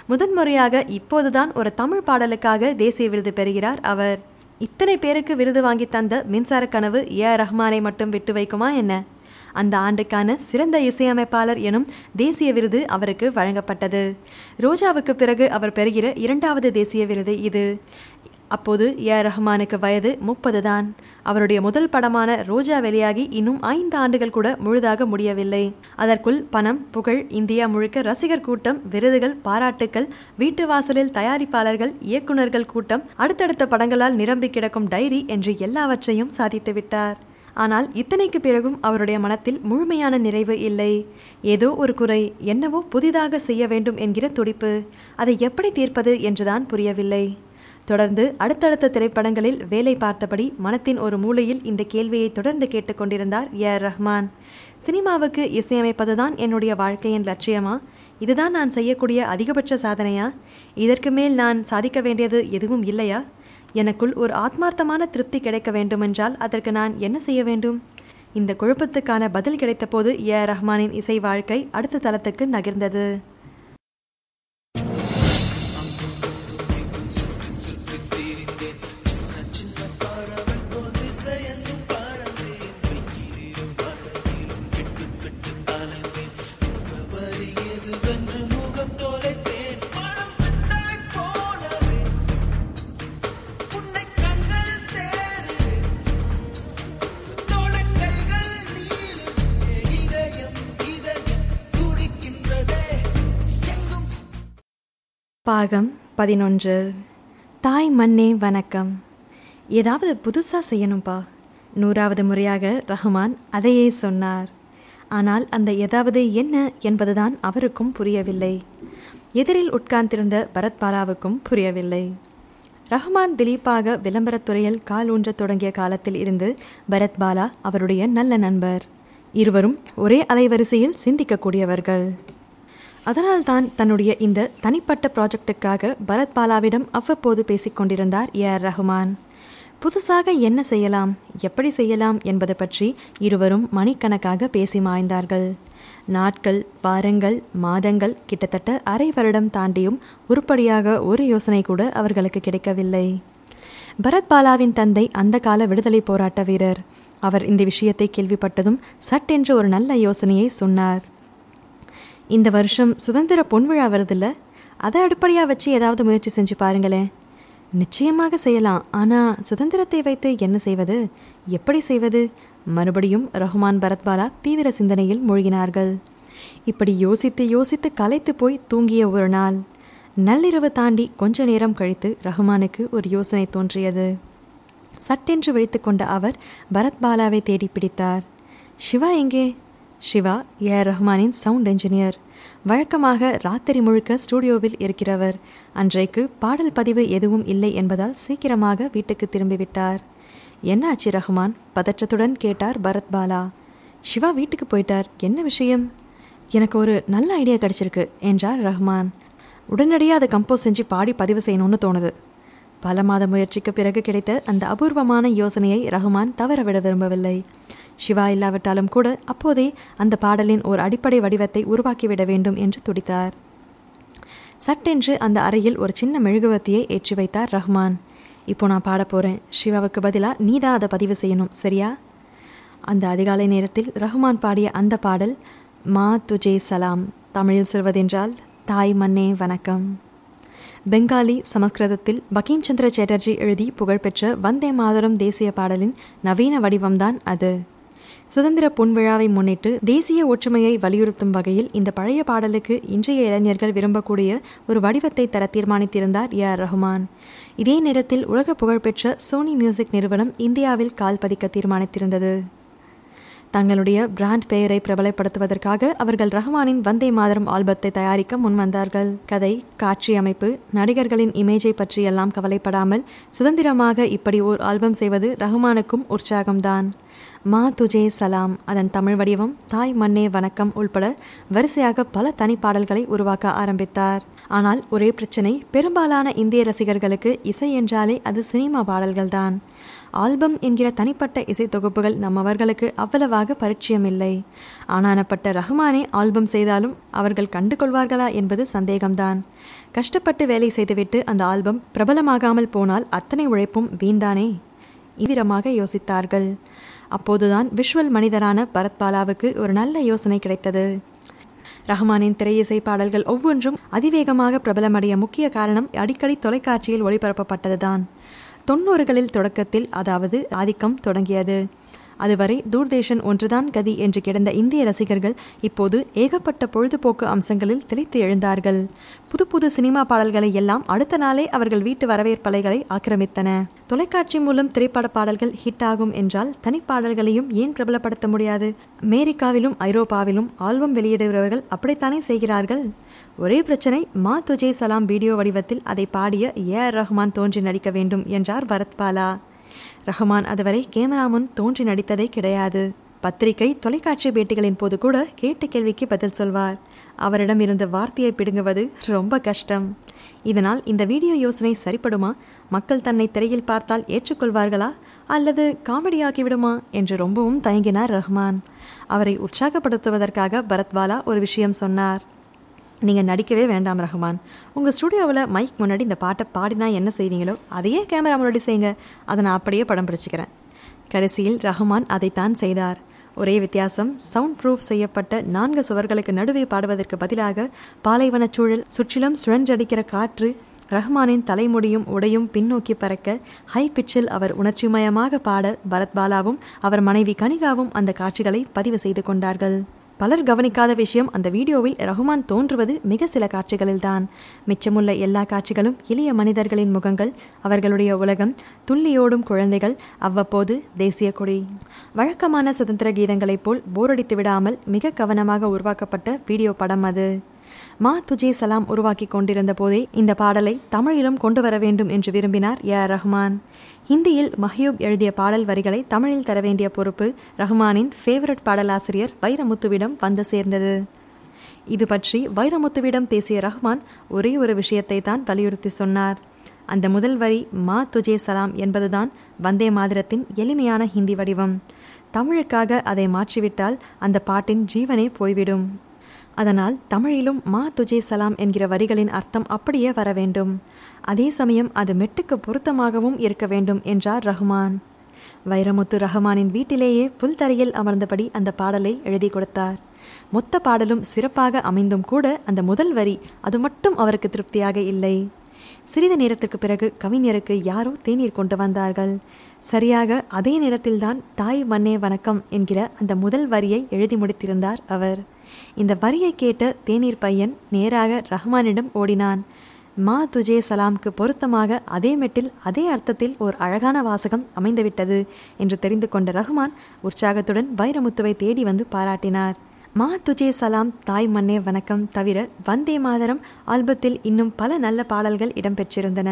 முதன்முறையாக இப்போதுதான் ஒரு தமிழ் பாடலுக்காக தேசிய விருது பெறுகிறார் அவர். இத்தனை பேருக்கு விருது வாங்கி தந்த மின்சார கனவு ஏ ரஹ்மானை மட்டும் விட்டு வைக்குமா என்ன? அந்த ஆண்டுக்கான சிறந்த இசையமைப்பாளர் எனும் தேசிய விருது அவருக்கு வழங்கப்பட்டது. ரோஜாவுக்கு பிறகு அவர் பெறுகிற இரண்டாவது தேசிய விருது இது. அப்போது ஏ ரஹ்மானுக்கு வயது முப்பது தான். அவருடைய முதல் படமான ரோஜா வெளியாகி இன்னும் ஐந்து ஆண்டுகள் கூட முழுதாக முடியவில்லை. அதற்குள் பணம் புகழ் இந்தியா முழுக்க ரசிகர் கூட்டம் விருதுகள் பாராட்டுக்கள் வீட்டு வாசலில் தயாரிப்பாளர்கள் இயக்குனர்கள் கூட்டம் அடுத்தடுத்த படங்களால் நிரம்பி கிடக்கும் டைரி என்று எல்லாவற்றையும் சாதித்து விட்டார். ஆனால் இத்தனைக்கு பிறகும் அவருடைய மனத்தில் முழுமையான நிறைவு இல்லை. ஏதோ ஒரு குறை என்னவோ புதிதாக செய்ய வேண்டும் என்கிற துடிப்பு அதை எப்படி தீர்ப்பது என்றுதான் புரியவில்லை. தொடர்ந்து அடுத்தடுத்த திரைப்படங்களில் வேலை பார்த்தபடி மனத்தின் ஒரு மூலையில் இந்த கேள்வியை தொடர்ந்து கேட்டுக்கொண்டிருந்தார் ஏ. ரஹ்மான். சினிமாவுக்கு இசையமைப்பதுதான் என்னுடைய வாழ்க்கையின் லட்சியமா? இதுதான் நான் செய்யக்கூடிய அதிகபட்ச சாதனையா? இதற்கு மேல் நான் சாதிக்க வேண்டியது எதுவும் இல்லையா? எனக்குள் ஒரு ஆத்மார்த்தமான திருப்தி கிடைக்க வேண்டுமென்றால் அதற்கு நான் என்ன செய்ய வேண்டும்? இந்த குழப்பத்துக்கான பதில் கிடைத்தபோது ஏ ரஹ்மானின் இசை வாழ்க்கை அடுத்த தளத்துக்கு நகர்ந்தது. பாகம் பதினொன்று. தாய் மண்ணே வணக்கம். ஏதாவது புதுசாக செய்யணும்பா. நூறாவது முறையாக ரஹ்மான் அதையே சொன்னார். ஆனால் அந்த ஏதாவது என்ன என்பதுதான் அவருக்கும் புரியவில்லை. எதிரில் உட்கார்ந்திருந்த பரத்பாலாவுக்கும் புரியவில்லை. ரஹ்மான் திலீப்பாக விளம்பரத் துறையில் கால் ஊன்றத் தொடங்கிய காலத்தில் இருந்து பரத்பாலா அவருடைய நல்ல நண்பர். இருவரும் ஒரே அலைவரிசையில் சிந்திக்கக்கூடியவர்கள். அதனால்தான் தன்னுடைய இந்த தனிப்பட்ட ப்ராஜெக்டுக்காக பரத் பாலாவிடம் அவ்வப்போது பேசிக்கொண்டிருந்தார் ஏ ஆர் ரஹ்மான் புதுசாக என்ன செய்யலாம் எப்படி செய்யலாம் என்பது பற்றி இருவரும் மணிக்கணக்காக பேசி மாய்ந்தார்கள். நாட்கள் வாரங்கள் மாதங்கள் கிட்டத்தட்ட அரை வருடம் தாண்டியும் உருப்படியாக ஒரு யோசனை கூட அவர்களுக்கு கிடைக்கவில்லை. பரத் பாலாவின் தந்தை அந்த கால விடுதலை போராட்ட வீரர். அவர் இந்த விஷயத்தை கேள்விப்பட்டதும் சட்டென்று ஒரு நல்ல யோசனையை சொன்னார். இந்த வருஷம் சுதந்திர பொன்விழா வருதுல்ல? அதை அடிப்படையாக வச்சு ஏதாவது முயற்சி செஞ்சு பாருங்களேன். நிச்சயமாக செய்யலாம். ஆனால் சுதந்திரத்தை வைத்து என்ன செய்வது? எப்படி செய்வது? மறுபடியும் ரஹ்மான் பரத்பாலா தீவிர சிந்தனையில் மூழ்கினார்கள். இப்படி யோசித்து யோசித்து கலைத்து போய் தூங்கிய ஒரு நாள். நள்ளிரவு தாண்டி கொஞ்ச நேரம் கழித்து ரஹ்மானுக்கு ஒரு யோசனை தோன்றியது. சட்டென்று விழித்து கொண்ட அவர் பரத்பாலாவை தேடி பிடித்தார். சிவா எங்கே? சிவா ஏ ஆர் ரஹ்மானின் சவுண்ட் என்ஜினியர். வழக்கமாக ராத்திரி முழுக்க ஸ்டூடியோவில் இருக்கிறவர். அன்றைக்கு பாடல் பதிவு எதுவும் இல்லை என்பதால் சீக்கிரமாக வீட்டுக்கு திரும்பிவிட்டார். என்ன ஆச்சு ரஹ்மான்? பதற்றத்துடன் கேட்டார் பரத் பாலா. சிவா வீட்டுக்கு போயிட்டார். என்ன விஷயம்? எனக்கு ஒரு நல்ல ஐடியா கிடைச்சிருக்கு என்றார் ரஹ்மான். உடனடியாக அதை கம்போஸ் செஞ்சு பாடி பதிவு செய்யணும்னு தோணுது. பல மாத முயற்சிக்கு பிறகு கிடைத்த அந்த அபூர்வமான யோசனையை ரஹ்மான் தவறவிட விரும்பவில்லை. சிவா இல்லாவிட்டாலும் கூட அப்போதே அந்த பாடலின் ஒரு அடிப்படை வடிவத்தை உருவாக்கிவிட வேண்டும் என்று துடித்தார். சட்டென்று அந்த அறையில் ஒரு சின்ன மெழுகுவர்த்தியை ஏற்றி வைத்தார் ரஹ்மான். இப்போ நான் பாடப் போகிறேன் சிவாவுக்கு பதிலாக நீ தான் அதை பதிவு செய்யணும் சரியா? அந்த அதிகாலை நேரத்தில் ரஹ்மான் பாடிய அந்த பாடல் மா துஜே சலாம் தமிழில் சொல்வதென்றால் தாய் மன்னே வணக்கம் பெங்காலி சமஸ்கிருதத்தில் பகீம் சந்திர சேட்டர்ஜி எழுதி புகழ்பெற்ற வந்தே மாதரம் தேசிய பாடலின் நவீன வடிவம்தான் அது. சுதந்திர பொன்விழாவை முன்னிட்டு தேசிய ஒற்றுமையை வலியுறுத்தும் வகையில் இந்த பழைய பாடலுக்கு இன்றைய இளைஞர்கள் விரும்பக்கூடிய ஒரு வடிவத்தை தர தீர்மானித்திருந்தார் ஏ ஆர் ரஹ்மான் இதே நேரத்தில் உலக புகழ்பெற்ற சோனி மியூசிக் நிறுவனம் இந்தியாவில் கால் பதிக்க தீர்மானித்திருந்தது. தங்களுடைய பிராண்ட் பெயரை பிரபலப்படுத்துவதற்காக அவர்கள் ரஹ்மானின் வந்தே மாதரம் ஆல்பத்தை தயாரிக்க முன்வந்தார்கள். கதை காட்சி அமைப்பு நடிகர்களின் இமேஜை பற்றியெல்லாம் கவலைப்படாமல் சுதந்திரமாக இப்படி ஓர் ஆல்பம் செய்வது ரஹ்மானுக்கும் உற்சாகம்தான். மா துஜே சலாம் அதன் தமிழ் வடிவம் தாய் மண்ணே வணக்கம் உள்பட வரிசையாக பல தனிப்பாடல்களை உருவாக்க ஆரம்பித்தார். ஆனால் ஒரே பிரச்சனை பெரும்பாலான இந்திய ரசிகர்களுக்கு இசை என்றாலே அது சினிமா பாடல்கள்தான். ஆல்பம் என்கிற தனிப்பட்ட இசைத்தொகுப்புகள் நம்மவர்களுக்கு அவ்வளவாக பரிச்சயமில்லை. ஆனானப்பட்ட ரஹ்மானே ஆல்பம் செய்தாலும் அவர்கள் கண்டு கொள்வார்களா என்பது சந்தேகம்தான். கஷ்டப்பட்டு வேலை செய்துவிட்டு அந்த ஆல்பம் பிரபலமாகாமல் போனால் அத்தனை உழைப்பும் வீண்தானே? தீவிரமாக யோசித்தார்கள். அப்போதுதான் விஷுவல் மனிதரான பரத்பாலாவுக்கு ஒரு நல்ல யோசனை கிடைத்தது. ரஹ்மானின் திரையிசை பாடல்கள் ஒவ்வொன்றும் அதிவேகமாக பிரபலமடைய முக்கிய காரணம் அடிக்கடி தொலைக்காட்சியில் ஒளிபரப்பப்பட்டதுதான். தொண்ணூறுகளில் தொடக்கத்தில் அதாவது ஆதிக்கம் தொடங்கியது. அதுவரை தூர்தேஷன் ஒன்றுதான் கதி என்று கிடந்த இந்திய ரசிகர்கள் இப்போது ஏகப்பட்ட பொழுதுபோக்கு அம்சங்களில் திளைத்து எழுந்தார்கள். புது புது சினிமா பாடல்களை எல்லாம் அடுத்த நாளே அவர்கள் வீட்டு வரவேற்பலைகளை ஆக்கிரமித்தன. தொலைக்காட்சி மூலம் திரைப்பட பாடல்கள் ஹிட் ஆகும் என்றால் தனிப்பாடல்களையும் ஏன் பிரபலப்படுத்த முடியாது? அமெரிக்காவிலும் ஐரோப்பாவிலும் ஆல்பம் வெளியிடுகிறவர்கள் அப்படித்தானே செய்கிறார்கள்? ஒரே பிரச்சனை மா துஜே சலாம் வீடியோ வடிவத்தில் அதை பாடிய ஏ ஆர் ரஹ்மான் தோன்றி நடிக்க வேண்டும் என்றார் பரத்பாலா. ரஹ்மான் அதுவரை கேமரா முன் தோன்றி நடித்ததே கிடையாது. பத்திரிகை தொலைக்காட்சி பேட்டிகளின் போது கூட கேட்ட கேள்விக்கு பதில் சொல்வார். அவரிடம் இருந்து வார்த்தையை பிடுங்குவது ரொம்ப கஷ்டம். இதனால் இந்த வீடியோ யோசனை சரிப்படுமா? மக்கள் தன்னை திரையில் பார்த்தால் ஏற்றுக்கொள்வார்களா? அல்லது காமெடியாகிவிடுமா? என்று ரொம்பவும் தயங்கினார் ரஹ்மான். அவரை உற்சாகப்படுத்துவதற்காக பரத்வாலா ஒரு விஷயம் சொன்னார். நீங்கள் நடிக்கவே வேண்டாம் ரஹ்மான் உங்கள் ஸ்டுடியோவில் மைக் முன்னாடி இந்த பாட்டை பாடினா என்ன செய்வீங்களோ அதையே கேமரா முன்னாடி செய்யுங்க. அதை நான் அப்படியே படம் பிடிச்சிக்கிறேன். கடைசியில் ரஹ்மான் அதைத்தான் செய்தார். ஒரே வித்தியாசம் சவுண்ட் ப்ரூஃப் செய்யப்பட்ட நான்கு சுவர்களுக்கு நடுவே பாடுவதற்கு பதிலாக பாலைவனச் சூழல் சுற்றிலும் சுழன்றடிக்கிற காற்று ரஹ்மானின் தலைமுடியும் உடையும் பின்னோக்கி பறக்க ஹை பிச்சில் அவர் உணர்ச்சிமயமாக பாட பரத்பாலாவும் அவர் மனைவி கனிகாவும் அந்த காட்சிகளை பதிவு செய்து கொண்டார்கள். பலர் கவனிக்காத விஷயம் அந்த வீடியோவில் ரஹ்மான் தோன்றுவது மிக சில காட்சிகளில்தான். மிச்சமுள்ள எல்லா காட்சிகளும் எளிய மனிதர்களின் முகங்கள் அவர்களுடைய உலகம் துள்ளியோடும் குழந்தைகள் அவ்வப்போது தேசிய கொடி. வழக்கமான சுதந்திர கீதங்களைப் போல் போரடித்து விடாமல் மிக கவனமாக உருவாக்கப்பட்ட வீடியோ படம் அது. மா துஜே சலாம் உருவாக்கி கொண்டிருந்த போதே இந்த பாடலை தமிழிலும் கொண்டு வர வேண்டும் என்று விரும்பினார் ஏ ரஹ்மான். ஹிந்தியில் மஹ்யூப் எழுதிய பாடல் வரிகளை தமிழில் தர வேண்டிய பொறுப்பு ரஹ்மானின் ஃபேவரட் பாடலாசிரியர் வைரமுத்துவிடம் வந்து சேர்ந்தது. இது பற்றி வைரமுத்துவிடம் பேசிய ரஹ்மான் ஒரே ஒரு விஷயத்தை தான் வலியுறுத்தி சொன்னார். அந்த முதல் வரி மா துஜே சலாம் என்பதுதான் வந்தே மாதிரத்தின் எளிமையான ஹிந்தி வடிவம். தமிழுக்காக அதை மாற்றிவிட்டால் அந்த பாட்டின் ஜீவனே போய்விடும். அதனால் தமிழிலும் மா துஜே சலாம் என்கிற வரிகளின் அர்த்தம் அப்படியே வர வேண்டும். அதே சமயம் அது மெட்டுக்கு பொருத்தமாகவும் இருக்க வேண்டும் என்றார் ரஹ்மான். வைரமுத்து ரஹ்மானின் வீட்டிலேயே புல்தரையில் அமர்ந்தபடி அந்த பாடலை எழுதி கொடுத்தார். மொத்த பாடலும் சிறப்பாக அமைந்தும் கூட அந்த முதல் வரி அது மட்டும் அவருக்கு திருப்தியாக இல்லை. சிறிது நேரத்துக்கு பிறகு கவிஞருக்கு யாரோ தேநீர் கொண்டு வந்தார்கள். சரியாக அதே நேரத்தில்தான் தாய் மண்ணே வணக்கம் என்கிற அந்த முதல் வரியை எழுதி முடித்திருந்தார் அவர். இந்த வரியை கேட்ட தேநீர் பையன் நேராக ரஹ்மானிடம் ஓடினான். மா துஜே சலாம்க்கு பொருத்தமாக அதே மெட்டில் அதே அர்த்தத்தில் ஓர் அழகான வாசகம் அமைந்துவிட்டது என்று தெரிந்து கொண்ட ரஹ்மான் உற்சாகத்துடன் வைரமுத்துவை தேடி வந்து பாராட்டினார். மா துஜே சலாம் தாய் மன்னே வணக்கம் தவிர வந்தே மாதரம் ஆல்பத்தில் இன்னும் பல நல்ல பாடல்கள் இடம்பெற்றிருந்தன.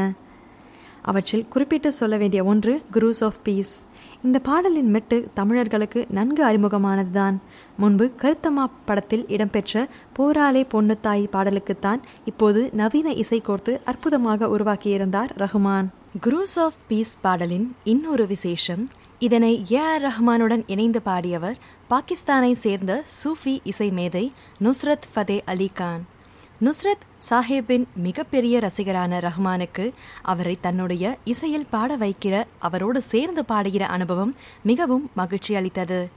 அவற்றில் குறிப்பிட்டு சொல்ல வேண்டிய ஒன்று குரூஸ் ஆஃப் பீஸ் இந்த பாடலின் மெட்டு தமிழர்களுக்கு நன்கு அறிமுகமானதுதான். முன்பு கருத்தம்மா படத்தில் இடம்பெற்ற போராலே பொண்ணுத்தாய் பாடலுக்குத்தான் இப்போது நவீன இசை கோர்த்து அற்புதமாக உருவாக்கியிருந்தார் ரஹ்மான். குரூஸ் ஆஃப் பீஸ் பாடலின் இன்னொரு விசேஷம் இதனை ஏ ஆர் ரஹ்மானுடன் இணைந்து பாடியவர் பாகிஸ்தானை சேர்ந்த சூஃபி இசை மேதை நுஸ்ரத் ஃபதே அலி கான். நுஸ்ரத் சாஹேப்பின் மிகப்பெரிய ரசிகரான ரஹ்மானுக்கு அவரை தன்னுடைய இசையில் பாட வைக்கிற அவரோடு சேர்ந்து பாடுகிற அனுபவம் மிகவும் மகிழ்ச்சி அளித்தது.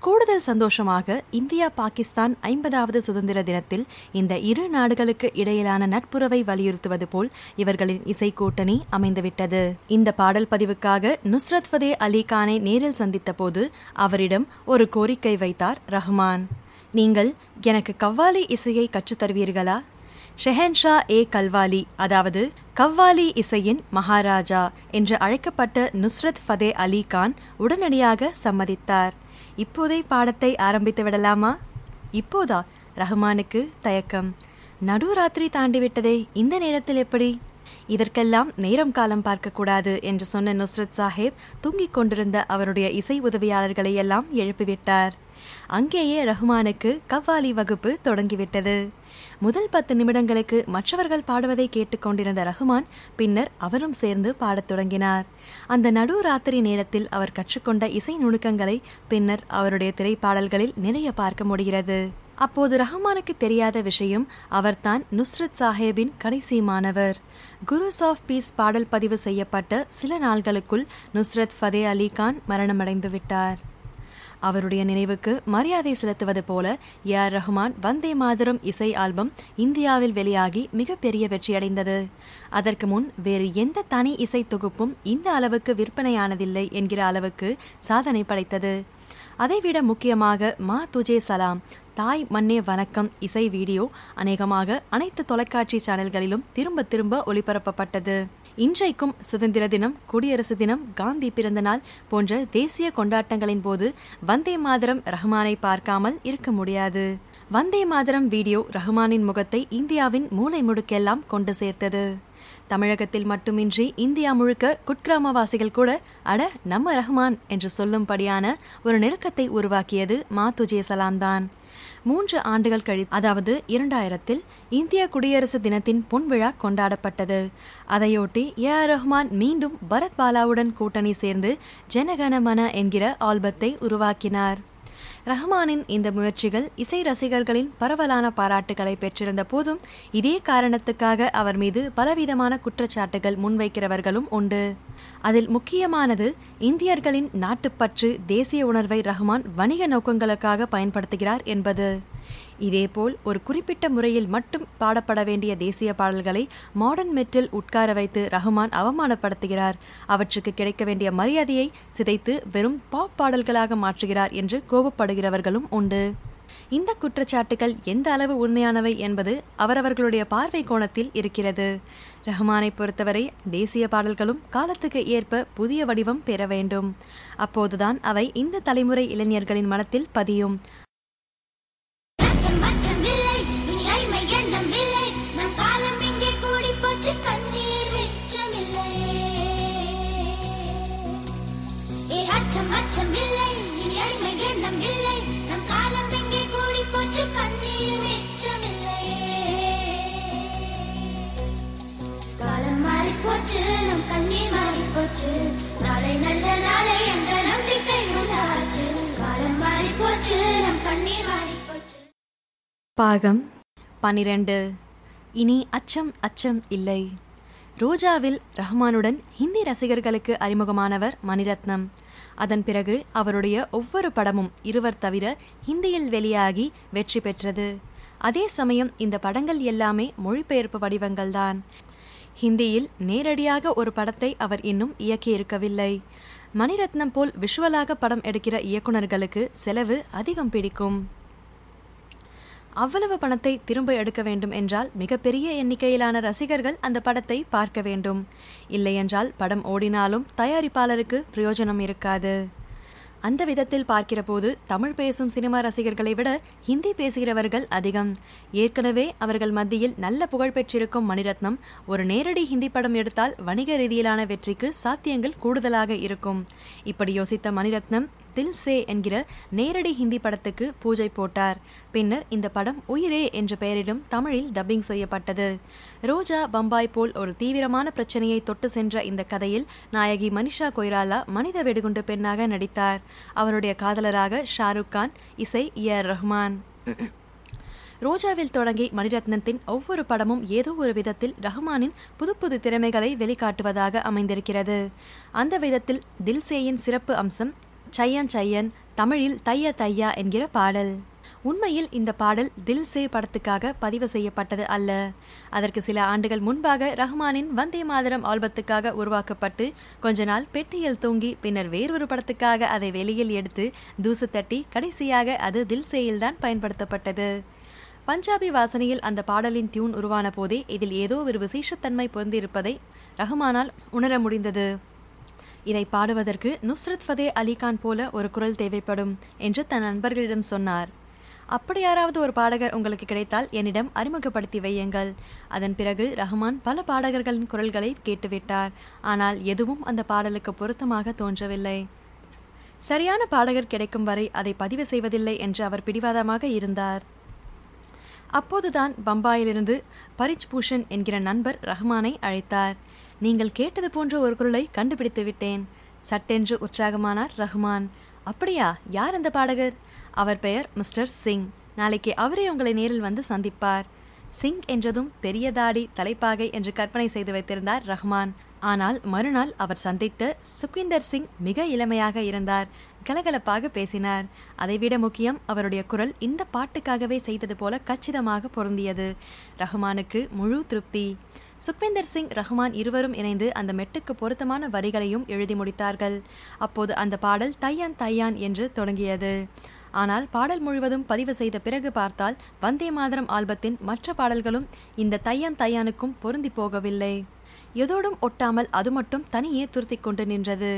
கூடுதல் சந்தோஷமாக இந்தியா பாகிஸ்தான் ஐம்பதாவது சுதந்திர தினத்தில் இந்த இரு நாடுகளுக்கு இடையிலான நட்புறவை வலியுறுத்துவது போல் இவர்களின் இசை கூட்டணி அமைந்துவிட்டது. இந்த பாடல் பதிவுக்காக நுஸ்ரத் ஃபதே அலி கானை நேரில் சந்தித்த போது அவரிடம் ஒரு கோரிக்கை வைத்தார் ரஹ்மான். நீங்கள் எனக்கு கவ்வாலி இசையை கற்றுத் தருவீர்களா? ஷெஹன்ஷா ஏ கல்வாலி அதாவது கவ்வாலி இசையின் மகாராஜா என்று அழைக்கப்பட்ட நுஸ்ரத் ஃபதே அலி கான் உடனடியாக சம்மதித்தார். இப்போதே பாடத்தை ஆரம்பித்து விடலாமா? இப்போதா? ரஹ்மானுக்கு தயக்கம். நடுராத்திரி தாண்டிவிட்டதே இந்த நேரத்தில் எப்படி? இதற்கெல்லாம் நேரம் காலம் பார்க்கக்கூடாது என்று சொன்ன நுஸ்ரத் சாஹேப் தூங்கிக் கொண்டிருந்த அவருடைய இசை உதவியாளர்களை எல்லாம் எழுப்பிவிட்டார். அங்கேயே ரஹ்மானுக்கு கவ்வாலி வகுப்பு தொடங்கிவிட்டது. முதல் பத்து நிமிடங்களுக்கு மற்றவர்கள் பாடுவதை கேட்டுக்கொண்டிருந்த ரஹ்மான் பின்னர் அவரும் சேர்ந்து பாடத் தொடங்கினார். அந்த நடு ராத்திரி நேரத்தில் அவர் கற்றுக்கொண்ட இசை நுணுக்கங்களை பின்னர் அவருடைய திரைப்பாடல்களில் நிறைய பார்க்க முடிகிறது. அப்போது ரஹ்மானுக்கு தெரியாத விஷயம் அவர்தான் நுஸ்ரத் சாஹேபின் கடைசி மாணவர் குருஸ் ஆஃப் பீஸ் பாடல் பதிவு செய்யப்பட்ட சில நாள்களுக்குள் நுஸ்ரத் ஃபதே அலி கான் மரணமடைந்து விட்டார் அவருடைய நினைவுக்கு மரியாதை செலுத்துவது போல ஏஆர் ரஹ்மான் வந்தே மாதரம் இசை ஆல்பம் இந்தியாவில் வெளியாகி மிகப்பெரிய வெற்றியடைந்தது. அதற்கு முன் வேறு எந்த தனி இசை தொகுப்பும் இந்த அளவுக்கு விற்பனையானதில்லை என்கிற அளவுக்கு சாதனை படைத்தது. அதைவிட முக்கியமாக மா துஜே சலாம் தாய் மண்ணே வணக்கம் இசை வீடியோ அநேகமாக அனைத்து தொலைக்காட்சி சேனல்களிலும் திரும்ப திரும்ப ஒளிபரப்பப்பட்டது. இன்றைக்கும் சுதந்திர தினம் குடியரசு தினம் காந்தி பிறந்த நாள் போன்ற தேசிய கொண்டாட்டங்களின் போது வந்தே மாதரம் ரஹ்மானை பார்க்காமல் இருக்க முடியாது. வந்தே மாதரம் வீடியோ ரஹ்மானின் முகத்தை இந்தியாவின் மூளை முடுக்கெல்லாம் கொண்டு சேர்த்தது. தமிழகத்தில் மட்டுமின்றி இந்தியா முழுக்க குட்கிராமவாசிகள் கூட அட நம்ம ரஹ்மான் என்று சொல்லும்படியான ஒரு நெருக்கத்தை உருவாக்கியது மாத்துஜே சலாம் தான் மூன்று ஆண்டுகள் கழி அதாவது இரண்டாயிரத்தில் இந்திய குடியரசு தினத்தின் பொன்விழா கொண்டாடப்பட்டது. அதையொட்டி ஏ. ஆர். ரஹ்மான் மீண்டும் பரத் பாலாவுடன் கூட்டணி சேர்ந்து ஜனகணமன என்கிற ஆல்பத்தை உருவாக்கினார். ரஹ்மானின் இந்த முயற்சிகள் இசை ரசிகர்களின் பரவலான பாராட்டுகளை பெற்றிருந்த போதும் இதே காரணத்துக்காக அவர் மீது பலவிதமான குற்றச்சாட்டுகள் முன்வைக்கிறவர்களும் உண்டு. அதில் முக்கியமானது இந்தியர்களின் நாட்டுப்பற்று தேசிய உணர்வை ரஹ்மான் வணிக நோக்கங்களுக்காக பயன்படுத்துகிறார் என்பது. இதேபோல் ஒரு குறிப்பிட்ட முறையில் மட்டும் பாடப்பட வேண்டிய தேசிய பாடல்களை மாடர்ன் மெட்டில் உட்கார வைத்து ரஹ்மான் அவமானப்படுத்துகிறார். அவற்றுக்கு கிடைக்க வேண்டிய மரியாதையை சிதைத்து வெறும் பாப் பாடல்களாக மாற்றுகிறார் என்று கோபப்படுகிறவர்களும் உண்டு. இந்த குற்றச்சாட்டுகள் எந்த அளவு உண்மையானவை என்பது அவரவர்களுடைய பார்வை கோணத்தில் இருக்கிறது. ரஹ்மானை பொறுத்தவரை தேசிய பாடல்களும் காலத்துக்கு ஏற்ப புதிய வடிவம் பெற வேண்டும். அப்போதுதான் அவை இந்த தலைமுறை இளைஞர்களின் மனத்தில் பதியும். போச்சு நம் கண்ணீர் மாறி போச்சு. நாளை நல்ல நாளை என்ற நம்பிக்கை உண்டாச்சு. காலம் மாறி போச்சு நம் கண்ணீர் மாறி போச்சு. பாகம் பனிரெண்டு. இனி அச்சம் அச்சம் இல்லை. ரோஜாவில் ரஹ்மானுடன் ஹிந்தி ரசிகர்களுக்கு அறிமுகமானவர் மணிரத்னம். அதன் பிறகு அவருடைய ஒவ்வொரு படமும் இருவர் தவிர ஹிந்தியில் வெளியாகி வெற்றி பெற்றது. அதே சமயம் இந்த படங்கள் எல்லாமே மொழிபெயர்ப்பு வடிவங்கள்தான். ஹிந்தியில் நேரடியாக ஒரு படத்தை அவர் இன்னும் இயக்கியிருக்கவில்லை. மணிரத்னம் போல் விஷுவலாக படம் எடுக்கிற இயக்குனர்களுக்கு செலவு அதிகம் பிடிக்கும். அவ்வளவு பணத்தை திரும்ப எடுக்க வேண்டும் என்றால் மிகப்பெரிய எண்ணிக்கையிலான ரசிகர்கள் அந்த படத்தை பார்க்க வேண்டும். இல்லையென்றால் படம் ஓடினாலும் தயாரிப்பாளருக்கு பிரயோஜனம் இருக்காது. அந்த விதத்தில் பார்க்கிற போது தமிழ் பேசும் சினிமா ரசிகர்களை விட ஹிந்தி பேசுகிறவர்கள் அதிகம். ஏற்கனவே அவர்கள் மத்தியில் நல்ல புகழ் பெற்றிருக்கும் மணிரத்னம் ஒரு நேரடி ஹிந்தி படம் எடுத்தால் வணிக ரீதியிலான வெற்றிக்கு சாத்தியங்கள் கூடுதலாக இருக்கும். இப்படி யோசித்த மணிரத்னம் தில் சே என்கிற நேரடி ஹிந்தி படத்துக்கு பூஜை போட்டார். பின்னர் இந்த படம் உயிரே என்ற பெயரிலும் தமிழில் டப்பிங் செய்யப்பட்டது. ரோஜா பம்பாய் போல் ஒரு தீவிரமான பிரச்சனையை தொட்டு சென்ற இந்த கதையில் நாயகி மனிஷா கொய்ராலா மனித வெடிகுண்டு பெண்ணாக நடித்தார். அவருடைய காதலராக ஷாருக் கான் இசை ஏ ஆர். ரஹ்மான். ரோஜாவில் தொடங்கி மணிரத்னத்தின் ஒவ்வொரு படமும் ஏதோ ஒரு விதத்தில் ரஹ்மானின் புது புது திறமைகளை வெளிக்காட்டுவதாக அமைந்திருக்கிறது. அந்த விதத்தில் தில்சேயின் சிறப்பு அம்சம் சையன் சையன் தமிழில் தைய தையா என்கிற பாடல். உண்மையில் இந்த பாடல் தில்சே படத்துக்காக பதிவு செய்யப்பட்டது அல்ல. அதற்கு சில ஆண்டுகள் முன்பாக ரஹ்மானின் வந்தே மாதரம் ஆல்பத்துக்காக உருவாக்கப்பட்டு கொஞ்ச நாள் பெட்டியில் தூங்கி பின்னர் வேறொரு படத்துக்காக அதை வெளியில் எடுத்து தூசு தட்டி கடைசியாக அது தில்சேயில்தான் பயன்படுத்தப்பட்டது. பஞ்சாபி வாசனையில் அந்த பாடலின் டியூன் உருவான போதே இதில் ஏதோ ஒரு விசேஷத்தன்மை பொருந்திருப்பதை ரஹ்மானால் உணர முடிந்தது. இதை பாடுவதற்கு நுஸ்ரத் ஃபதே அலிகான் போல ஒரு குரல் தேவைப்படும் என்று தன் நண்பர்களிடம் சொன்னார். அப்படி யாராவது ஒரு பாடகர் உங்களுக்கு கிடைத்தால் என்னிடம் அறிமுகப்படுத்தி வையுங்கள். அதன் பிறகு ரஹ்மான் பல பாடகர்களின் குரல்களை கேட்டுவிட்டார். ஆனால் எதுவும் அந்த பாடலுக்கு பொருத்தமாக தோன்றவில்லை. சரியான பாடகர் கிடைக்கும் வரை அதை பதிவு செய்வதில்லை என்று அவர் பிடிவாதமாக இருந்தார். அப்போதுதான் பம்பாயிலிருந்து பரிஜ் பூஷன் என்கிற நண்பர் ரஹ்மானை அழைத்தார். நீங்கள் கேட்டது போன்ற ஒரு குரலை கண்டுபிடித்து விட்டேன். சட்டென்று உற்சாகமானார் ரஹ்மான். அப்படியா யார் அந்த பாடகர்? அவர் பெயர் மிஸ்டர் சிங். நாளைக்கு அவரே உங்களை நேரில் வந்து சந்திப்பார். சிங் என்றதும் பெரிய தாடி தலைப்பாகை என்று கற்பனை செய்து வைத்திருந்தார் ரஹ்மான். ஆனால் மறுநாள் அவர் சந்தித்த சுக்விந்தர் சிங் மிக இளமையாக இருந்தார். கலகலப்பாக பேசினார். அதைவிட முக்கியம் அவருடைய குரல் இந்த பாட்டுக்காகவே செய்தது போல கச்சிதமாக பொருந்தியது. ரஹ்மானுக்கு முழு திருப்தி. சுக்விந்தர் சிங் ரஹ்மான் இருவரும் இணைந்து அந்த மெட்டுக்கு பொருத்தமான வரிகளையும் எழுதி முடித்தார்கள். அப்போது அந்த பாடல் தையான் தையான் என்று தொடங்கியது. ஆனால் பாடல் முழுவதும் பதிவு செய்த பிறகு பார்த்தால் வந்தே மாதரம் ஆல்பத்தின் மற்ற பாடல்களும் இந்த தையான் தையானுக்கும் பொருந்தி போகவில்லை. எதோடும் ஒட்டாமல் அது மட்டும் தனியே துருத்திக் கொண்டு நின்றது.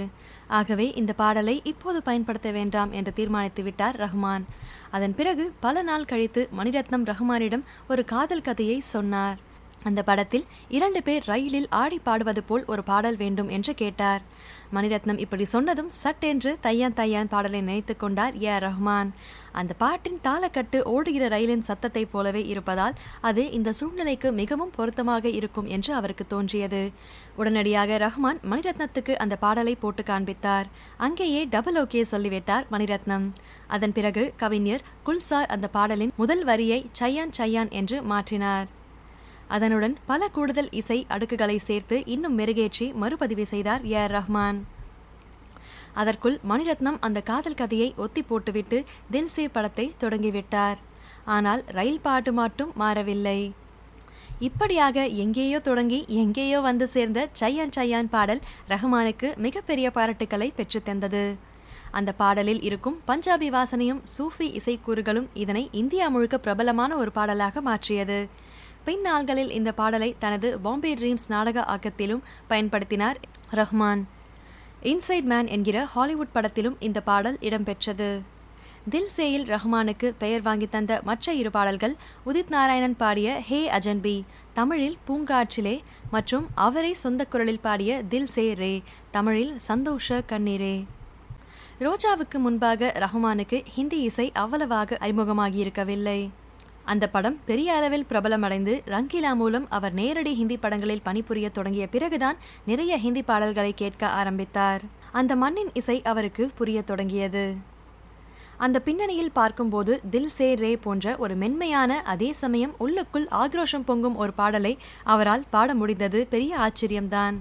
ஆகவே இந்த பாடலை இப்போது பயன்படுத்த வேண்டாம் என்று தீர்மானித்து விட்டார் ரஹ்மான். அதன் பிறகு பல நாள் கழித்து மணிரத்னம் ரஹ்மானிடம் ஒரு காதல் கதையை சொன்னார். அந்த படத்தில் இரண்டு பேர் ரயிலில் ஆடி பாடுவது போல் ஒரு பாடல் வேண்டும் என்று கேட்டார். மணிரத்னம் இப்படி சொன்னதும் சட்டென்று தையான் தையான் பாடலை நினைத்து கொண்டார் ஏ ரஹ்மான். அந்த பாட்டின் தாளக்கட்டு ஓடுகிற ரயிலின் சத்தத்தைப் போலவே இருப்பதால் அது இந்த சூழ்நிலைக்கு மிகவும் பொருத்தமாக இருக்கும் என்று அவருக்கு தோன்றியது. உடனடியாக ரஹ்மான் மணிரத்னத்துக்கு அந்த பாடலை போட்டு காண்பித்தார். அங்கேயே டபுள் ஓகே சொல்லிவிட்டார் மணிரத்னம். அதன் பிறகு கவிஞர் குல்சார் அந்த பாடலின் முதல் வரியை சையான் சையான் என்று மாற்றினார். அதனுடன் பல கூடுதல் இசை அடுக்குகளை சேர்த்து இன்னும் மெருகேற்றி மறுபதிவு செய்தார் ஏ ஆர் ரஹ்மான். அதற்குள் மணிரத்னம் அந்த காதல் கதையை ஒத்தி போட்டுவிட்டு தில்சே படத்தை தொடங்கிவிட்டார். ஆனால் ரயில் பாட்டு மட்டும் மாறவில்லை. இப்படியாக எங்கேயோ தொடங்கி எங்கேயோ வந்து சேர்ந்த சையான் சையான் பாடல் ரஹ்மானுக்கு மிகப்பெரிய பாராட்டுக்களை பெற்றுத் தந்தது. அந்த பாடலில் இருக்கும் பஞ்சாபி வாசனையும் சூஃபி இசைக்கூறுகளும் இதனை இந்தியா முழுக்க பிரபலமான ஒரு பாடலாக மாற்றியது. பின் நாள்களில் இந்த பாடலை தனது பாம்பே ட்ரீம்ஸ் நாடக ஆக்கத்திலும் பயன்படுத்தினார் ரஹ்மான். இன்சைட் மேன் என்கிற ஹாலிவுட் படத்திலும் இந்த பாடல் இடம்பெற்றது. தில் சேயில் ரஹ்மானுக்கு பெயர் வாங்கி தந்த மற்ற இரு பாடல்கள் உதித் நாராயணன் பாடிய ஹே அஜன்பி தமிழில் பூங்காற்றிலே மற்றும் அவரை சொந்த குரலில் பாடிய தில் சே ரே தமிழில் சந்தோஷ கண்ணீரே. ரோஜாவுக்கு முன்பாக ரஹ்மானுக்கு ஹிந்தி இசை அவ்வளவாக அறிமுகமாகியிருக்கவில்லை. அந்த படம் பெரிய அளவில் பிரபலமடைந்து ரங்கிலா மூலம் அவர் நேரடி ஹிந்தி படங்களில் பணிபுரிய தொடங்கிய பிறகுதான் நிறைய ஹிந்தி பாடல்களை கேட்க ஆரம்பித்தார். அந்த மண்ணின் இசை அவருக்கு புரியத் தொடங்கியது. அந்த பின்னணியில் பார்க்கும்போது தில் சே ரே போன்ற ஒரு மென்மையான அதே சமயம் உள்ளுக்குள் ஆக்ரோஷம் பொங்கும் ஒரு பாடலை அவரால் பாட முடிந்தது பெரிய ஆச்சரியம்தான்.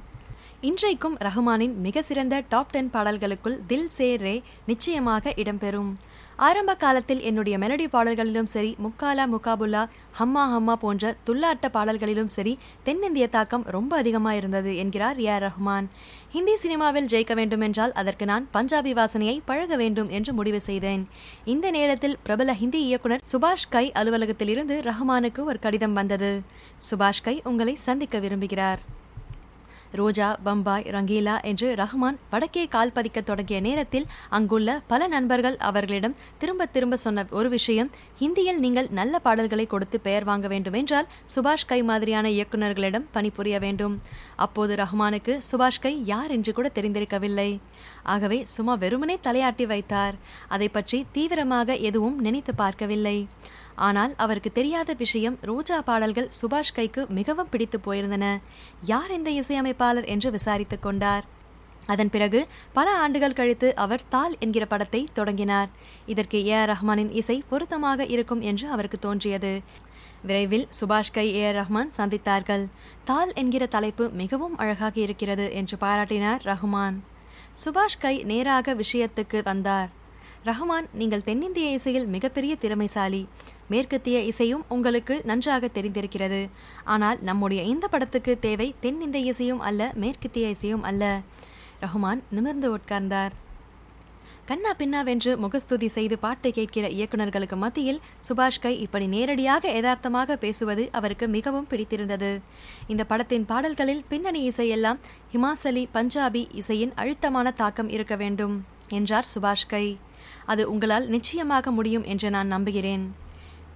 இன்றைக்கும் ரஹ்மானின் மிக சிறந்த டாப் டென் பாடல்களுக்குள் தில் சே ரே நிச்சயமாக இடம்பெறும். ஆரம்ப காலத்தில் என்னுடைய மெலடி பாடல்களிலும் சரி முக்காலா முகாபுல்லா ஹம்மா ஹம்மா போன்ற துள்ளாட்ட பாடல்களிலும் சரி தென்னிந்திய தாக்கம் ரொம்ப அதிகமாக இருந்தது என்கிறார் ஏ ரஹ்மான். ஹிந்தி சினிமாவில் ஜெயிக்க வேண்டுமென்றால் அதற்கு நான் பஞ்சாபி வாசனையை பழக வேண்டும் என்று முடிவு செய்தேன். இந்த நேரத்தில் பிரபல ஹிந்தி இயக்குனர் சுபாஷ் கை அலுவலகத்திலிருந்து ரஹ்மானுக்கு ஒரு கடிதம் வந்தது. சுபாஷ் கை உங்களை சந்திக்க விரும்புகிறார். ரோஜா பம்பாய் ரங்கீலா என்று ரஹ்மான் வடக்கே கால் பதிக்க தொடங்கிய நேரத்தில் அங்குள்ள பல நண்பர்கள் அவர்களிடம் திரும்ப திரும்ப சொன்ன ஒரு விஷயம் ஹிந்தியில் நீங்கள் நல்ல பாடல்களை கொடுத்து பெயர் வாங்க வேண்டும் என்றால் சுபாஷ் கை மாதிரியான இயக்குநர்களிடம் பணிபுரிய வேண்டும். அப்போது ரஹ்மானுக்கு சுபாஷ் கை யார் என்று கூட தெரிந்திருக்கவில்லை. ஆகவே சும்மா வெறுமனே தலையாட்டி வைத்தார். அதை பற்றி தீவிரமாக எதுவும் நினைத்து பார்க்கவில்லை. ஆனால் அவருக்கு தெரியாத விஷயம் ரோஜா பாடல்கள் சுபாஷ் கைக்கு மிகவும் பிடித்து போயிருந்தன. யார் இந்த இசையமைப்பாளர் என்று விசாரித்துக் கொண்டார். அதன் பிறகு பல ஆண்டுகள் கழித்து அவர் தால் என்கிற படத்தை தொடங்கினார். இதற்கு ஏ ஆர் ரஹ்மானின் இசை பொருத்தமாக இருக்கும் என்று அவருக்கு தோன்றியது. விரைவில் சுபாஷ் கை ஏ ஆர் ரஹ்மான் சந்தித்தார்கள். தால் என்கிற தலைப்பு மிகவும் அழகாக இருக்கிறது என்று பாராட்டினார் ரஹ்மான். சுபாஷ் கை நேராக விஷயத்துக்கு வந்தார். ரஹ்மான் நீங்கள் தென்னிந்திய இசையில் மிகப்பெரிய திறமைசாலி. மேற்கத்திய இசையும் உங்களுக்கு நன்றாக தெரிந்திருக்கிறது. ஆனால் நம்முடைய இந்த படத்துக்கு தேவை தென்னிந்திய இசையும் அல்ல மேற்கத்திய இசையும் அல்ல. ரஹ்மான் நிமிர்ந்து உட்கார்ந்தார். கண்ணா பின்னாவென்று முகஸ்துதி செய்து பாட்டு கேட்கிற இயக்குனர்களுக்கு மத்தியில் சுபாஷ் கை இப்படி நேரடியாக யதார்த்தமாக பேசுவது அவருக்கு மிகவும் பிடித்திருந்தது. இந்த படத்தின் பாடல்களில் பின்னணி இசையெல்லாம் ஹிமாசலி பஞ்சாபி இசையின் அழுத்தமான தாக்கம் இருக்க வேண்டும் என்றார் சுபாஷ் கை. அது உங்களால் நிச்சயமாக முடியும் என்று நான் நம்புகிறேன்.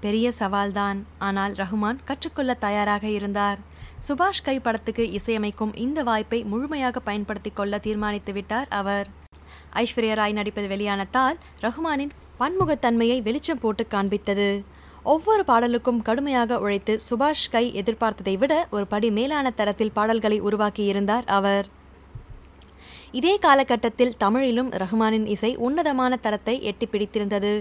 பெரிய சவால்தான். ஆனால் ரஹ்மான் கற்றுக்கொள்ள தயாராக இருந்தார். சுபாஷ் கை படத்துக்கு இசையமைக்கும் இந்த வாய்ப்பை முழுமையாக பயன்படுத்திக் கொள்ள தீர்மானித்து விட்டார் அவர். ஐஸ்வர்யா ராய் நடிப்பில் வெளியான தால் ரஹ்மானின் பன்முகத்தன்மையை வெளிச்சம் போட்டு காண்பித்தது. ஒவ்வொரு பாடலுக்கும் கடுமையாக உழைத்து சுபாஷ் கை எதிர்பார்த்ததை விட ஒரு படி மேலான தரத்தில் பாடல்களை உருவாக்கியிருந்தார் அவர். இதே காலகட்டத்தில் தமிழிலும் ரஹ்மானின் இசை உன்னதமான தரத்தை எட்டி பிடித்திருந்தது.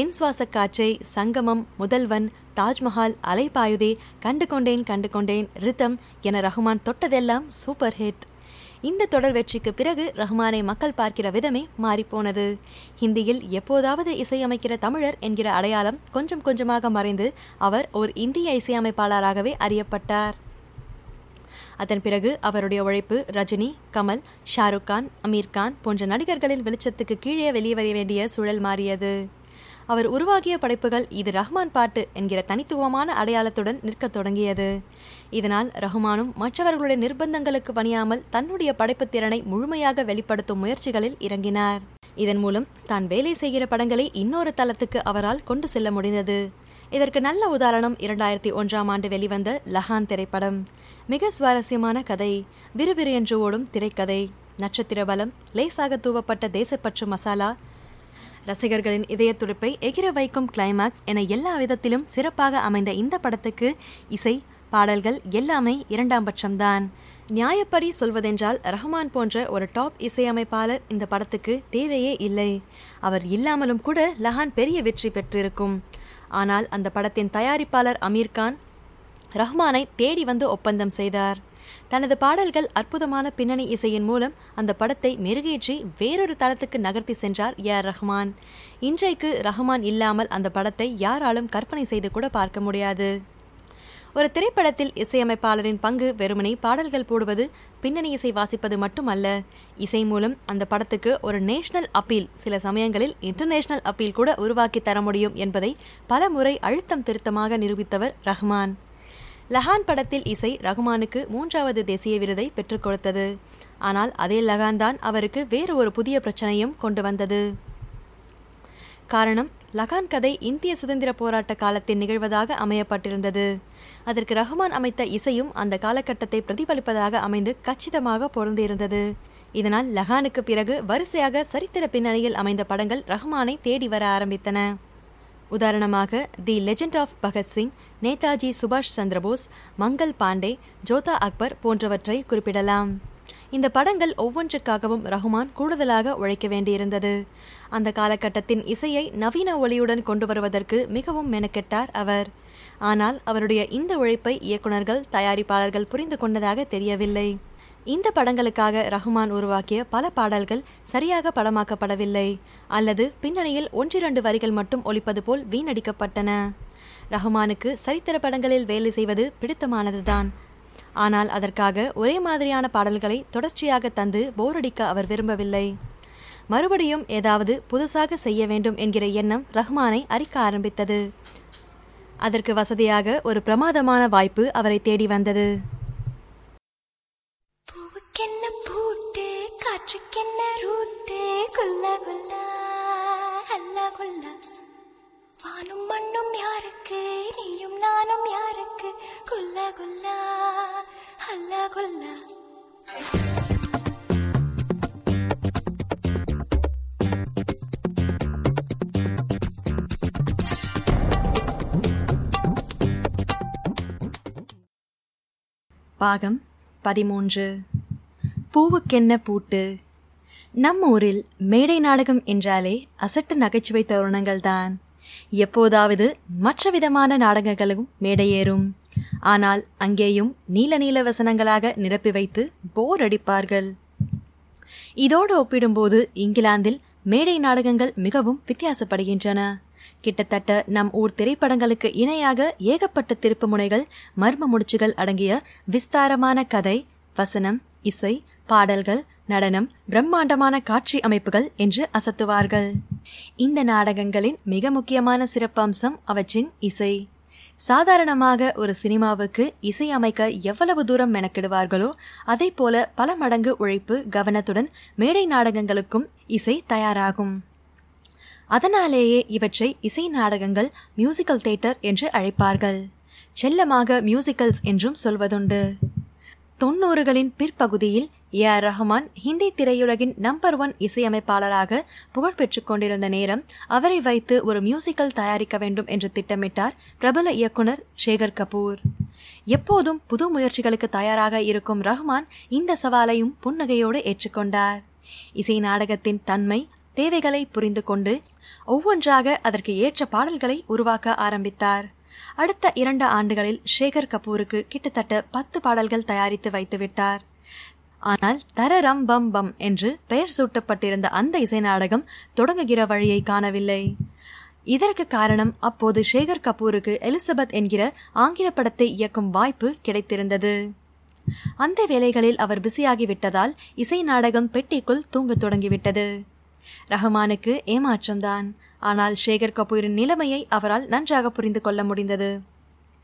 என் சுவாச காற்றை சங்கமம் முதல்வன் தாஜ்மஹால் அலைபாயுதே கண்டு கொண்டேன் கண்டு கொண்டேன் ரிதம் என ரஹ்மான் தொட்டதெல்லாம் சூப்பர் ஹிட். இந்த தொடர் வெற்றிக்கு பிறகு ரஹ்மானை மக்கள் பார்க்கிற விதமே மாறிப்போனது ஹிந்தியில் எப்போதாவது இசையமைக்கிற தமிழர் என்கிற அடையாளம் கொஞ்சம் கொஞ்சமாக மறைந்து அவர் ஒரு இந்திய இசையமைப்பாளராகவே அறியப்பட்டார். அதன் பிறகு அவருடைய உழைப்பு ரஜினி கமல் ஷாருக் கான் அமீர் கான் போன்ற நடிகர்களின் வெளிச்சத்துக்கு கீழே வெளியே வர வேண்டிய சூழல் மாறியது. அவர் உருவாகிய படைப்புகள் இது ரஹ்மான் பாட்டு என்கிற தனித்துவமான அடையாளத்துடன் நிற்கத் தொடங்கியது. இதனால் ரஹ்மானும் மற்றவர்களுடைய நிர்பந்தங்களுக்கு பணியாமல் தன்னுடைய படைப்புத் திறனை முழுமையாக வெளிப்படுத்தும் முயற்சிகளில் இறங்கினார். இதன் மூலம் தான் வேலை செய்கிற படங்களை இன்னொரு தளத்துக்கு அவரால் கொண்டு செல்ல முடிந்தது. இதற்கு நல்ல உதாரணம் இரண்டாயிரத்தி ஒன்றாம் ஆண்டு வெளிவந்த லஹான் திரைப்படம். மிக சுவாரஸ்யமான கதை. விறுவிறு என்று ஓடும் திரைக்கதை. நட்சத்திர பலம் லேசாக தூவப்பட்ட தேசப்பற்று மசாலா. ரசிகர்களின் இதய துடிப்பை எகிர வைக்கும் கிளைமாக்ஸ் என எல்லா விதத்திலும் சிறப்பாக அமைந்த இந்த படத்துக்கு இசை பாடல்கள் எல்லாமே இரண்டாம் பட்சம்தான். நியாயப்படி சொல்வதென்றால் ரஹ்மான் போன்ற ஒரு டாப் இசையமைப்பாளர் இந்த படத்துக்கு தேவையே இல்லை. அவர் இல்லாமலும் கூட லஹான் பெரிய வெற்றி பெற்றிருக்கும். ஆனால் அந்த படத்தின் தயாரிப்பாளர் அமீர் கான் ரஹ்மானை தேடி வந்து ஒப்பந்தம் செய்தார். தனது பாடல்கள் அற்புதமான பின்னணி இசையின் மூலம் அந்த படத்தை மெருகேற்றி வேறொரு தளத்துக்கு நகர்த்தி சென்றார் ஏ ரஹ்மான். இன்றைக்கு ரஹ்மான் இல்லாமல் அந்த படத்தை யாராலும் கற்பனை செய்து கூட பார்க்க முடியாது. ஒரு திரைப்படத்தில் இசையமைப்பாளரின் பங்கு வெறுமனே பாடல்கள் போடுவது பின்னணி இசை வாசிப்பது மட்டுமல்ல. இசை மூலம் அந்த படத்துக்கு ஒரு நேஷனல் அப்பீல் சில சமயங்களில் இன்டர்நேஷனல் அப்பீல் கூட உருவாக்கி தர முடியும் என்பதை பல முறை அழுத்தம் திருத்தமாக நிரூபித்தவர் ரஹ்மான். லஹான் படத்தில் இசை ரகுமானுக்கு மூன்றாவது தேசிய விருதை பெற்றுக் கொடுத்தது. ஆனால் அதே லகான் தான் அவருக்கு வேறு ஒரு புதிய பிரச்சனையும் கொண்டு வந்தது. காரணம் லகான் கதை இந்திய சுதந்திர போராட்ட காலத்தில் நிகழ்வதாக அமையப்பட்டிருந்தது. அதற்கு ரஹ்மான் அமைத்த இசையும் அந்த காலகட்டத்தை பிரதிபலிப்பதாக அமைந்து கச்சிதமாக பொருந்தியிருந்தது. இதனால் லகானுக்கு பிறகு வரிசையாக சரித்திர பின்னணியில் அமைந்த படங்கள் ரஹ்மானை தேடி வர ஆரம்பித்தன. உதாரணமாக the legend of Bhagat Singh Netaji சுபாஷ் சந்திரபோஸ் மங்கள் பாண்டே ஜோதா அக்பர் போன்றவற்றை குறிப்பிடலாம். இந்த படங்கள் ஒவ்வொன்றுக்காகவும் ரஹ்மான் கூடுதலாக உழைக்க வேண்டியிருந்தது. அந்த காலகட்டத்தின் இசையை நவீன ஒளியுடன் கொண்டு வருவதற்கு மிகவும் மெனக்கெட்டார் அவர். ஆனால் அவருடைய இந்த உழைப்பை இயக்குனர்கள் தயாரிப்பாளர்கள் புரிந்து கொண்டதாக தெரியவில்லை. இந்த படங்களுக்காக ரஹ்மான் உருவாக்கிய பல பாடல்கள் சரியாக படமாக்கப்படவில்லை. அல்லது பின்னணியில் ஒன்றிரண்டு வரிகள் மட்டும் ஒலிப்பது போல் வீணடிக்கப்பட்டன. ரஹ்மானுக்கு சரித்திர படங்களில் வேலை செய்வது பிடித்தமானதுதான். ஆனால் அதற்காக ஒரே மாதிரியான பாடல்களை தொடர்ச்சியாக தந்து போரடிக்க அவர் விரும்பவில்லை. மறுபடியும் ஏதாவது புதுசாக செய்ய வேண்டும் என்கிற எண்ணம் ரஹ்மானை அரிக்க ஆரம்பித்தது. அதற்கு வசதியாக ஒரு பிரமாதமான வாய்ப்பு அவரை தேடி வந்தது. பூவுக்கென்ன பூட்டு காற்றுக்கென்ன ரூட்டு குல்ல குல்லா அல்ல குல்லா. வானும் மண்ணும் யாருக்கு நீயும் நானும் யாருக்கு குல்ல குல்லா அல்ல குல்லா. பாகம் பதிமூன்று. பூவுக்கென்ன பூட்டு? நம் ஊரில் மேடை நாடகம் என்றாலே அசட்டு நகைச்சுவை தருணங்கள் தான். எப்போதாவது மற்ற விதமான நாடகங்களும் மேடையேறும் ஆனால் அங்கேயும் நீல நீல வசனங்களாக நிரப்பி வைத்து போர் அடிப்பார்கள். இதோடு ஒப்பிடும்போது இங்கிலாந்தில் மேடை நாடகங்கள் மிகவும் வித்தியாசப்படுகின்றன. கிட்டத்தட்ட நம் ஊர் திரைப்படங்களுக்கு இணையாக ஏகப்பட்ட திருப்பு முனைகள் மர்ம முடிச்சுகள் அடங்கிய விஸ்தாரமான கதை வசனம் இசை பாடல்கள் நடனம் பிரம்மாண்டமான காட்சி அமைப்புகள் என்று அசத்துவார்கள். இந்த நாடகங்களின் மிக முக்கியமான சிறப்பம்சம் அவற்றின் இசை. சாதாரணமாக ஒரு சினிமாவுக்கு இசை அமைக்க எவ்வளவு தூரம் மெனக்கிடுவார்களோ அதை போல பல மடங்கு உழைப்பு கவனத்துடன் மேடை நாடகங்களுக்கும் இசை தயாராகும். அதனாலேயே இவற்றை இசை நாடகங்கள் மியூசிக்கல் தேட்டர் என்று அழைப்பார்கள். செல்லமாக மியூசிக்கல்ஸ் என்றும் சொல்வதுண்டு. தொன்னூறுகளின் பிற்பகுதியில் ஏ ஆர் ரஹ்மான் ஹிந்தி திரையுலகின் நம்பர் ஒன் இசையமைப்பாளராக புகழ் பெற்றுக் கொண்டிருந்த நேரம் அவரை வைத்து ஒரு மியூசிக்கல் தயாரிக்க வேண்டும் என்று திட்டமிட்டார் பிரபல இயக்குனர் சேகர் கபூர். எப்போதும் புது முயற்சிகளுக்கு தயாராக இருக்கும் ரஹ்மான் இந்த சவாலையும் புன்னகையோடு ஏற்றுக்கொண்டார். இசை நாடகத்தின் தன்மை தேவைகளை புரிந்து கொண்டு ஒவ்வொன்றாக அதற்கு ஏற்ற பாடல்களை உருவாக்க ஆரம்பித்தார். அடுத்த இரண்டு ஆண்டுகளில் சேகர் கபூருக்கு கிட்டத்தட்ட பத்து பாடல்கள் தயாரித்து வைத்துவிட்டார். ஆனால் தரரம் பம் பம் என்று பெயர் சூட்டப்பட்டிருந்த அந்த இசை நாடகம் தொடங்குகிற வழியை காணவில்லை. இதற்கு காரணம் அப்போது சேகர் கபூருக்கு எலிசபெத் என்கிற ஆங்கில படத்தை இயக்கும் வாய்ப்பு கிடைத்திருந்தது. அந்த வேளைகளில் அவர் பிஸியாகிவிட்டதால் இசை நாடகம் பெட்டிக்குள் தூங்கத் தொடங்கிவிட்டது. ரஹ்மானுக்கு ஏமாற்றம்தான். ஆனால் சேகர் கபூரின் நிலைமையை அவரால் நன்றாக புரிந்து கொள்ள முடிந்தது.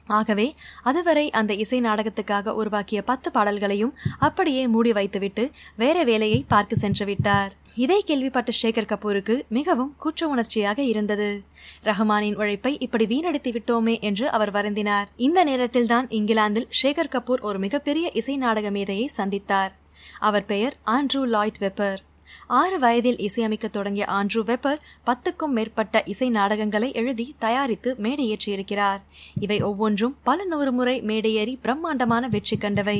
ஆகவே அதுவரை அந்த இசை நாடகத்துக்காக உருவாக்கிய பத்து பாடல்களையும் அப்படியே மூடி வைத்துவிட்டு வேற வேலையை பார்க்க சென்று விட்டார். இதை கேள்விப்பட்ட சேகர் கபூருக்கு மிகவும் குற்ற உணர்ச்சியாக இருந்தது. ரஹ்மானின் உழைப்பை இப்படி வீணடித்து விட்டோமே என்று அவர் வருந்தினார். இந்த நேரத்தில்தான் இங்கிலாந்தில் சேகர் கபூர் ஒரு மிகப்பெரிய இசை நாடக மேதையை சந்தித்தார். அவர் பெயர் ஆண்ட்ரூ லாய்ட் வெப்பர். ஆறு வயதில் இசையமைக்க தொடங்கிய ஆண்ட்ரூ வெப்பர் பத்துக்கும் மேற்பட்ட இசை நாடகங்களை எழுதி தயாரித்து மேடையேற்றியிருக்கிறார் இவை ஒவ்வொன்றும் பல நூறு முறை மேடையேறி பிரம்மாண்டமான வெற்றி கண்டவை.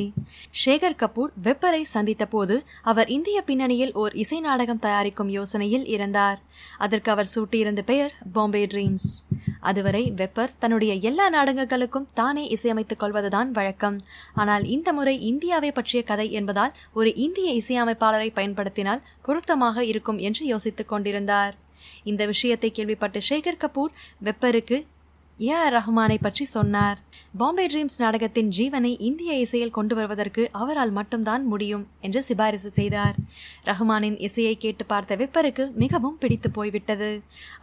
ஷேகர் கபூர் வெப்பரை சந்தித்த போது அவர் இந்திய பின்னணியில் ஓர் இசை நாடகம் தயாரிக்கும் யோசனையில் இருந்தார் அதற்கு அவர் சூட்டியிருந்த பெயர் பாம்பே ட்ரீம்ஸ். அதுவரை வெப்பர் தன்னுடைய எல்லா நாடகங்களுக்கும் தானே இசையமைத்துக் கொள்வதுதான் வழக்கம். ஆனால் இந்த முறை இந்தியாவை பற்றிய கதை என்பதால் ஒரு இந்திய இசையமைப்பாளரை பயன்படுத்தினால் பொருத்தமாக இருக்கும் என்று யோசித்துக் கொண்டிருந்தார். இந்த விஷயத்தை கேள்விப்பட்ட சேகர் கபூர் வெப்பருக்கு ஏ ஆர் ரஹ்மானை பற்றி சொன்னார். பாம்பே ட்ரீம்ஸ் நாடகத்தின் ஜீவனை இந்திய இசையில் கொண்டு வருவதற்கு அவரால் மட்டும்தான் முடியும் என்று சிபாரிசு செய்தார். ரஹ்மானின் இசையை கேட்டு பார்த்த வெப்பருக்கு மிகவும் பிடித்து போய்விட்டது.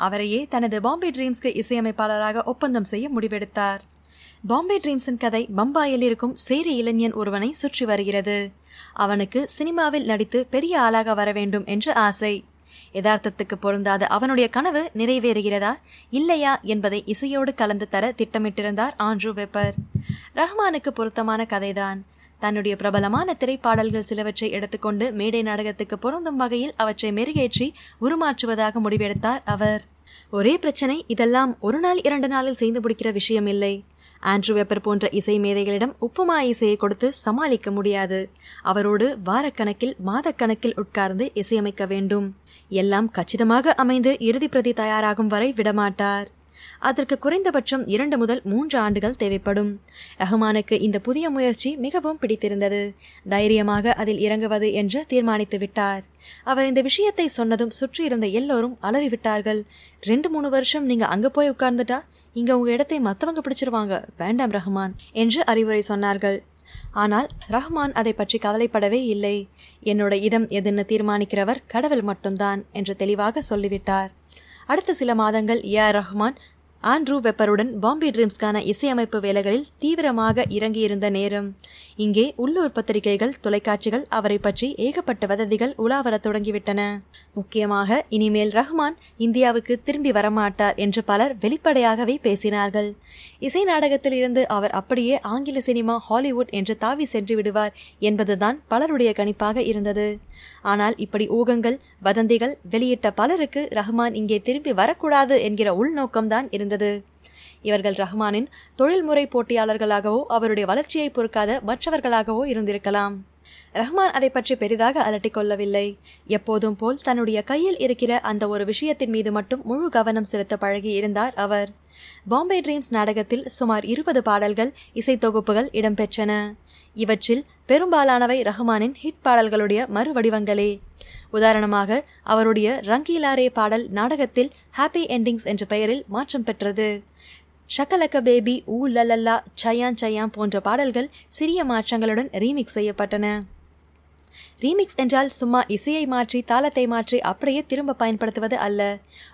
அவரையே தனது பாம்பே ட்ரீம்ஸ்க்கு இசையமைப்பாளராக ஒப்பந்தம் செய்ய முடிவெடுத்தார். பாம்பே ட்ரீம்ஸின் கதை பம்பாயில் இருக்கும் சேரி இளைஞன் ஒருவனை சுற்றி வருகிறது. அவனுக்கு சினிமாவில் நடித்து பெரிய ஆளாக வர வேண்டும் என்று ஆசை. யதார்த்தத்துக்கு பொருந்தாத அவனுடைய கனவு நிறைவேறுகிறதா இல்லையா என்பதை இசையோடு கலந்து தர திட்டமிட்டிருந்தார் ஆண்ட்ரூ வெப்பர். ரஹ்மானுக்கு பொருத்தமான கதைதான். தன்னுடைய பிரபலமான திரைப்பாடல்கள் சிலவற்றை எடுத்துக்கொண்டு மேடை நாடகத்துக்கு பொருந்தும் வகையில் அவற்றை மெருகேற்றி உருமாற்றுவதாக முடிவெடுத்தார் அவர். ஒரே பிரச்சனை இதெல்லாம் ஒரு நாள் இரண்டு நாளில் செய்து முடிக்கிற விஷயம் இல்லை. ஆண்ட்ரூ வெப்பர் போன்ற இசை மேதைகளிடம் உப்புமா இசையை கொடுத்து சமாளிக்க முடியாது. அவரோடு வாரக்கணக்கில் மாதக்கணக்கில் உட்கார்ந்து இசையமைக்க வேண்டும். எல்லாம் கச்சிதமாக அமைந்து இறுதி பிரதி தயாராகும் வரை விடமாட்டார். அதற்கு குறைந்தபட்சம் இரண்டு முதல் மூன்று ஆண்டுகள் தேவைப்படும். ரஹ்மானுக்கு இந்த புதிய முயற்சி மிகவும் பிடித்திருந்தது. தைரியமாக அதில் இறங்குவது என்று தீர்மானித்து விட்டார். அவர் இந்த விஷயத்தை சொன்னதும் சுற்றி இருந்த எல்லோரும் அலறிவிட்டார்கள். ரெண்டு மூணு வருஷம் நீங்க அங்க போய் உட்கார்ந்துட்டா இங்க உங்க இடத்தை மத்தவங்க பிடிச்சிருவாங்க. வேண்டாம் ரஹ்மான் என்று அறிவுரை சொன்னார்கள். ஆனால் ரஹ்மான் அதை பற்றி கவலைப்படவே இல்லை. என்னோட இதம் எதுன்னு தீர்மானிக்கிறவர் கடவுள் மட்டும்தான் என்று தெளிவாக சொல்லிவிட்டார். அடுத்த சில மாதங்கள் ஏ ஆர் ரஹ்மான் ஆண்ட்ரூ வெப்பருடன் பாம்பே ட்ரீம்ஸ்க்கான இசையமைப்பு வேலைகளில் தீவிரமாக இறங்கியிருந்த நேரம். இங்கே உள்ளூர் பத்திரிகைகள் தொலைக்காட்சிகள் அவரை பற்றி ஏகப்பட்ட வதந்திகள் உலாவரத் தொடங்கிவிட்டன. முக்கியமாக இனிமேல் ரஹ்மான் இந்தியாவுக்கு திரும்பி வரமாட்டார் என்று பலர் வெளிப்படையாகவே பேசினார்கள். இசை நாடகத்தில் இருந்து அவர் அப்படியே ஆங்கில சினிமா ஹாலிவுட் என்று தாவி சென்று விடுவார் என்பதுதான் பலருடைய கணிப்பாக இருந்தது. ஆனால் இப்படி ஊகங்கள் வதந்திகள் வெளியிட்ட பலருக்கு ரஹ்மான் இங்கே திரும்பி வரக்கூடாது என்கிற உள்நோக்கம்தான் இருந்தது. இவர்கள் ரஹ்மானின் தொழில்முறை போட்டியாளர்களாகவோ அவருடைய வளர்ச்சியை பொறுக்காத மற்றவர்களாகவோ இருந்திருக்கலாம். ரஹ்மான் அதை பற்றி பெரிதாக அலட்டிக் கொள்ளவில்லை. எப்போதும் போல் தன்னுடைய கையில் இருக்கிற அந்த ஒரு விஷயத்தின் மீது மட்டும் முழு கவனம் செலுத்த பழகி இருந்தார் அவர். பாம்பே ட்ரீம்ஸ் நாடகத்தில் சுமார் இருபது பாடல்கள் இசைத்தொகுப்புகள் இடம்பெற்றன. இவற்றில் பெரும்பாலானவை ரஹ்மானின் ஹிட் பாடல்களுடைய மறுவடிவங்களே. உதாரணமாக அவருடைய ரங்கீலாரே பாடல் நாடகத்தில் ஹாப்பி என்டிங்ஸ் என்ற பெயரில் மாற்றம் பெற்றது. ஷக்கலக்க பேபி ஊ லலல்லா சயான் சயான் போன்ற பாடல்கள் சிறிய மாற்றங்களுடன் ரீமிக்ஸ் செய்யப்பட்டன. ரீமிக்ஸ் என்றால் சும்மா இசையை மாற்றி தாளத்தை மாற்றி அப்படியே திரும்ப பயன்படுத்துவது அல்ல.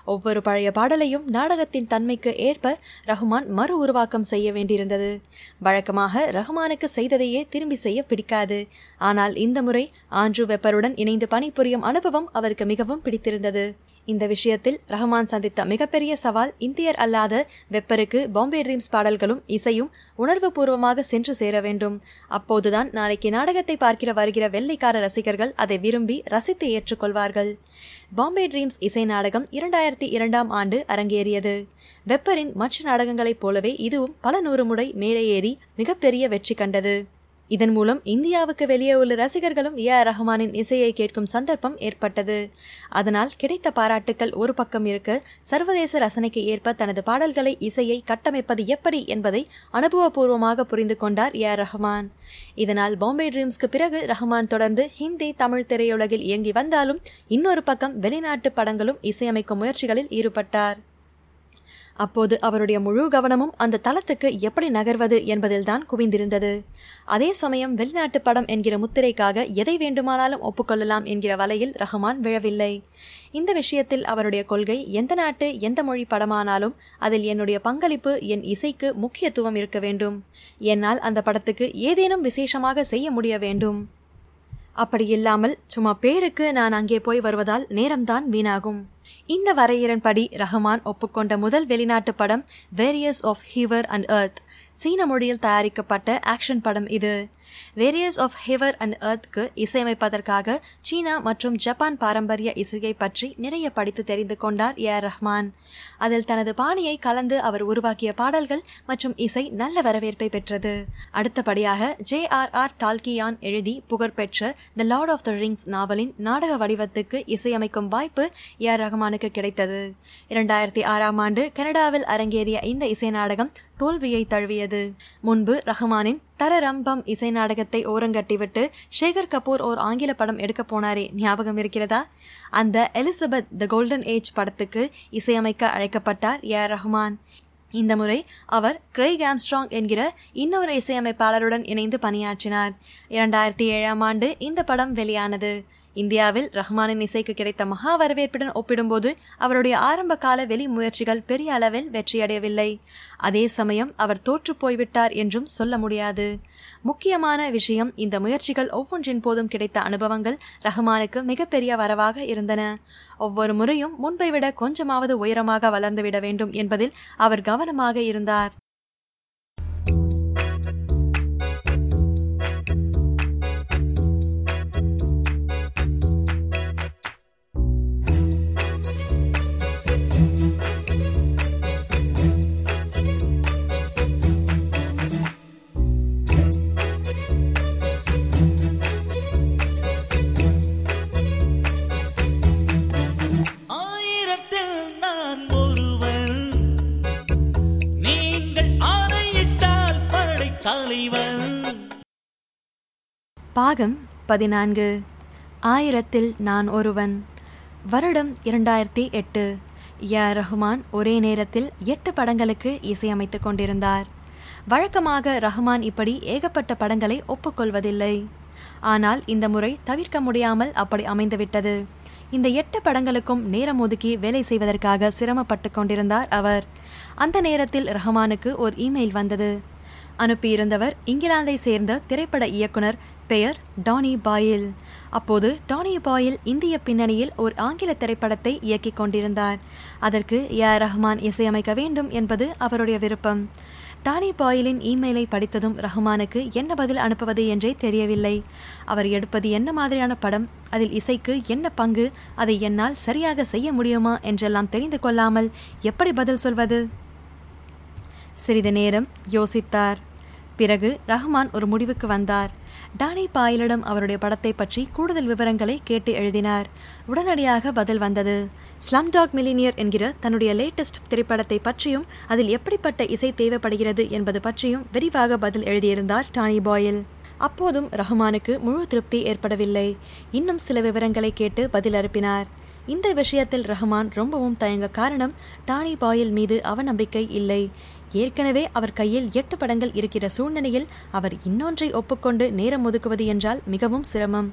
ஒவ்வொரு பழைய பாடலையும் நாடகத்தின் தன்மைக்கு ஏற்ப ரஹ்மான் மறு உருவாக்கம் செய்ய வேண்டியிருந்தது. வழக்கமாக ரஹ்மானுக்கு செய்ததையே திரும்பி செய்ய பிடிக்காது. ஆனால் இந்த முறை ஆண்ட்ரூ வெப்பருடன் இணைந்து பணிபுரியும் அனுபவம் அவருக்கு மிகவும் பிடித்திருந்தது. இந்த விஷயத்தில் ரஹ்மான் சந்தித்த மிகப்பெரிய சவால் இந்தியர் அல்லாத வெப்பருக்கு பாம்பே ட்ரீம்ஸ் பாடல்களும் இசையும் உணர்வுபூர்வமாக சென்று சேர வேண்டும். அப்போதுதான் நாளைக்கு நாடகத்தை பார்க்கிற வருகிற வெள்ளைக்கார ரசிகர்கள் அதை விரும்பி ரசித்து ஏற்றுக்கொள்வார்கள். பாம்பே ட்ரீம்ஸ் இசை நாடகம் இரண்டாயிரத்தி இரண்டாம் ஆண்டு அரங்கேறியது. வெப்பரின் மற்ற நாடகங்களைப் போலவே இதுவும் பல நூறு முறை மேலே ஏறி மிகப்பெரிய வெற்றி கண்டது. இதன் மூலம் இந்தியாவுக்கு வெளியே உள்ள ரசிகர்களும் ஏ ஆர் ரஹ்மானின் இசையை கேட்கும் சந்தர்ப்பம் ஏற்பட்டது. அதனால் கிடைத்த பாராட்டுக்கள் ஒரு பக்கம் இருக்க. சர்வதேச ரசனைக்கு ஏற்ப தனது பாடல்களை இசையை கட்டமைப்பது எப்படி என்பதை அனுபவபூர்வமாக புரிந்து கொண்டார் ஏ ஆர் ரஹ்மான். இதனால் பாம்பே ட்ரீம்ஸ்க்கு பிறகு ரஹ்மான் தொடர்ந்து ஹிந்தி தமிழ் திரையுலகில் இயங்கி வந்தாலும் இன்னொரு பக்கம் வெளிநாட்டு படங்களும் இசையமைக்கும் முயற்சிகளில் ஈடுபட்டார். அப்போது அவருடைய முழு கவனமும் அந்த தளத்துக்கு எப்படி நகர்வது என்பதில்தான் குவிந்திருந்தது. அதே சமயம் வெளிநாட்டு படம் என்கிற முத்திரைக்காக எதை வேண்டுமானாலும் ஒப்புக்கொள்ளலாம் என்கிற வலையில் ரஹ்மான் விழவில்லை. இந்த விஷயத்தில் அவருடைய கொள்கை எந்த நாட்டு எந்த மொழி படமானாலும் அதில் என்னுடைய பங்களிப்பு என் இசைக்கு முக்கியத்துவம் இருக்க வேண்டும். என்னால் அந்த படத்துக்கு ஏதேனும் விசேஷமாக செய்ய முடிய வேண்டும். அப்படி இல்லாமல் சும்மா பேருக்கு நான் அங்கே போய் வருவதால் நேரம்தான் வீணாகும். இந்த வரையறன்படி ரஹ்மான் ஒப்புக்கொண்ட முதல் வெளிநாட்டு படம் warriors of heaven and earth சீன மொழியில் தயாரிக்கப்பட்ட ஆக்ஷன் படம் இது. வேரியஸ் ஆஃப் ஹிவர் அண்ட் எர்த்க்கு இசையமைப்பதற்காக சீனா மற்றும் ஜப்பான் பாரம்பரிய இசையை பற்றி நிறைய படித்து தெரிந்து கொண்டார் ஏ ஆர் ரஹ்மான். அதில் தனது பாணியை கலந்து அவர் உருவாக்கிய பாடல்கள் மற்றும் இசை நல்ல வரவேற்பை பெற்றது. அடுத்தபடியாக ஜே ஆர் ஆர் டால்கியான் எழுதி புகழ்பெற்ற the lord of the rings நாவலின் நாடக வடிவத்துக்கு இசையமைக்கும் வாய்ப்பு ஏ ஆர் ரஹ்மானுக்கு கிடைத்தது. இரண்டாயிரத்தி ஆறாம் ஆண்டு கனடாவில் அரங்கேறிய இந்த இசை நாடகம் தோல்வியை தழுவியது. முன்பு ரஹ்மானின் தரரம்பம் இசை நாடகத்தை ஓரங்கட்டிவிட்டு ஷேகர் கபூர் ஓர் ஆங்கில படம் எடுக்க போனாரே. ஞாபகம் இருக்கிறதா? அந்த எலிசபெத் த கோல்டன் ஏஜ் படத்துக்கு இசையமைக்க அழைக்கப்பட்டார் ஏ ரஹ்மான்? இந்த முறை அவர் கிரெய்க் ஆம்ஸ்ட்ராங் என்கிற இன்னொரு இசையமைப்பாளருடன் இணைந்து பணியாற்றினார். இரண்டாயிரத்தி ஏழாம் ஆண்டு இந்த படம் வெளியானது. இந்தியாவில் ரஹ்மானின் இசைக்கு கிடைத்த மகா வரவேற்புடன் ஒப்பிடும்போது அவருடைய ஆரம்ப கால வெளி முயற்சிகள் பெரிய அளவில் வெற்றியடையவில்லை. அதே சமயம் அவர் தோற்று போய்விட்டார் என்றும் சொல்ல முடியாது. முக்கியமான விஷயம் இந்த முயற்சிகள் ஒவ்வொன்றின் போதும் கிடைத்த அனுபவங்கள் ரஹ்மானுக்கு மிகப்பெரிய வரவாக இருந்தன. ஒவ்வொரு முறையும் முன்பை விட கொஞ்சமாவது உயரமாக வளர்ந்துவிட வேண்டும் என்பதில் அவர் கவனமாக இருந்தார். பாகம் பதினான்கு. ஆயிரத்தில் நான் ஒருவன். வருடம் இரண்டாயிரத்தி எட்டு. யா ரஹ்மான் ஒரே நேரத்தில் எட்டு படங்களுக்கு இசையமைத்துக் கொண்டிருந்தார். வழக்கமாக ரஹ்மான் இப்படி ஏகப்பட்ட படங்களை ஒப்புக்கொள்வதில்லை. ஆனால் இந்த முறை தவிர்க்க முடியாமல் அப்படி அமைந்துவிட்டது. இந்த எட்டு படங்களுக்கும் நேரம் ஒதுக்கி வேலை செய்வதற்காக சிரமப்பட்டு கொண்டிருந்தார் அவர். அந்த நேரத்தில் ரஹ்மானுக்கு ஒரு இமெயில் வந்தது. அனுப்பியிருந்தவர் இங்கிலாந்தை சேர்ந்த திரைப்பட இயக்குனர் பெயர் டானி பாயில். அப்போது டானி பாயில் இந்திய பின்னணியில் ஒரு ஆங்கில திரைப்படத்தை இயக்கிக் கொண்டிருந்தார். அதற்கு ஏ ரஹ்மான் இசையமைக்க வேண்டும் என்பது அவருடைய விருப்பம். டானி பாயிலின் இமெயிலை படித்ததும் ரஹ்மானுக்கு என்ன பதில் அனுப்புவது என்றே தெரியவில்லை. அவர் எடுப்பது என்ன மாதிரியான படம் அதில் இசைக்கு என்ன பங்கு அதை என்னால் சரியாக செய்ய முடியுமா என்றெல்லாம் தெரிந்து கொள்ளாமல் எப்படி பதில் சொல்வது? சிறிது நேரம் யோசித்தார். பிறகு ரஹ்மான் ஒரு முடிவுக்கு வந்தார். டானி பாயிலிடம் அவருடைய படத்தை பற்றி கூடுதல் விவரங்களை கேட்டு எழுதினார். உடனடியாக பதில் வந்தது. ஸ்லம் டாக் மில்லினியர் என்கிற தன்னுடைய லேட்டஸ்ட் திரைப்படத்தை பற்றியும் அதில் எப்படிப்பட்ட இசை தேவைப்படுகிறது என்பது பற்றியும் விரிவாக பதில் எழுதியிருந்தார் டானி பாயில். அப்போதும் ரஹ்மானுக்கு முழு திருப்தி ஏற்படவில்லை. இன்னும் சில விவரங்களை கேட்டு பதில் அனுப்பினார். இந்த விஷயத்தில் ரஹ்மான் ரொம்பவும் தயங்க காரணம் டானி பாயில் மீது அவநம்பிக்கை இல்லை. ஏற்கனவே அவர் கையில் எட்டு படங்கள் இருக்கிற சூழ்நிலையில் அவர் இன்னொன்றை ஒப்புக்கொண்டு நேரம் ஒதுக்குவது என்றால் மிகவும் சிரமம்.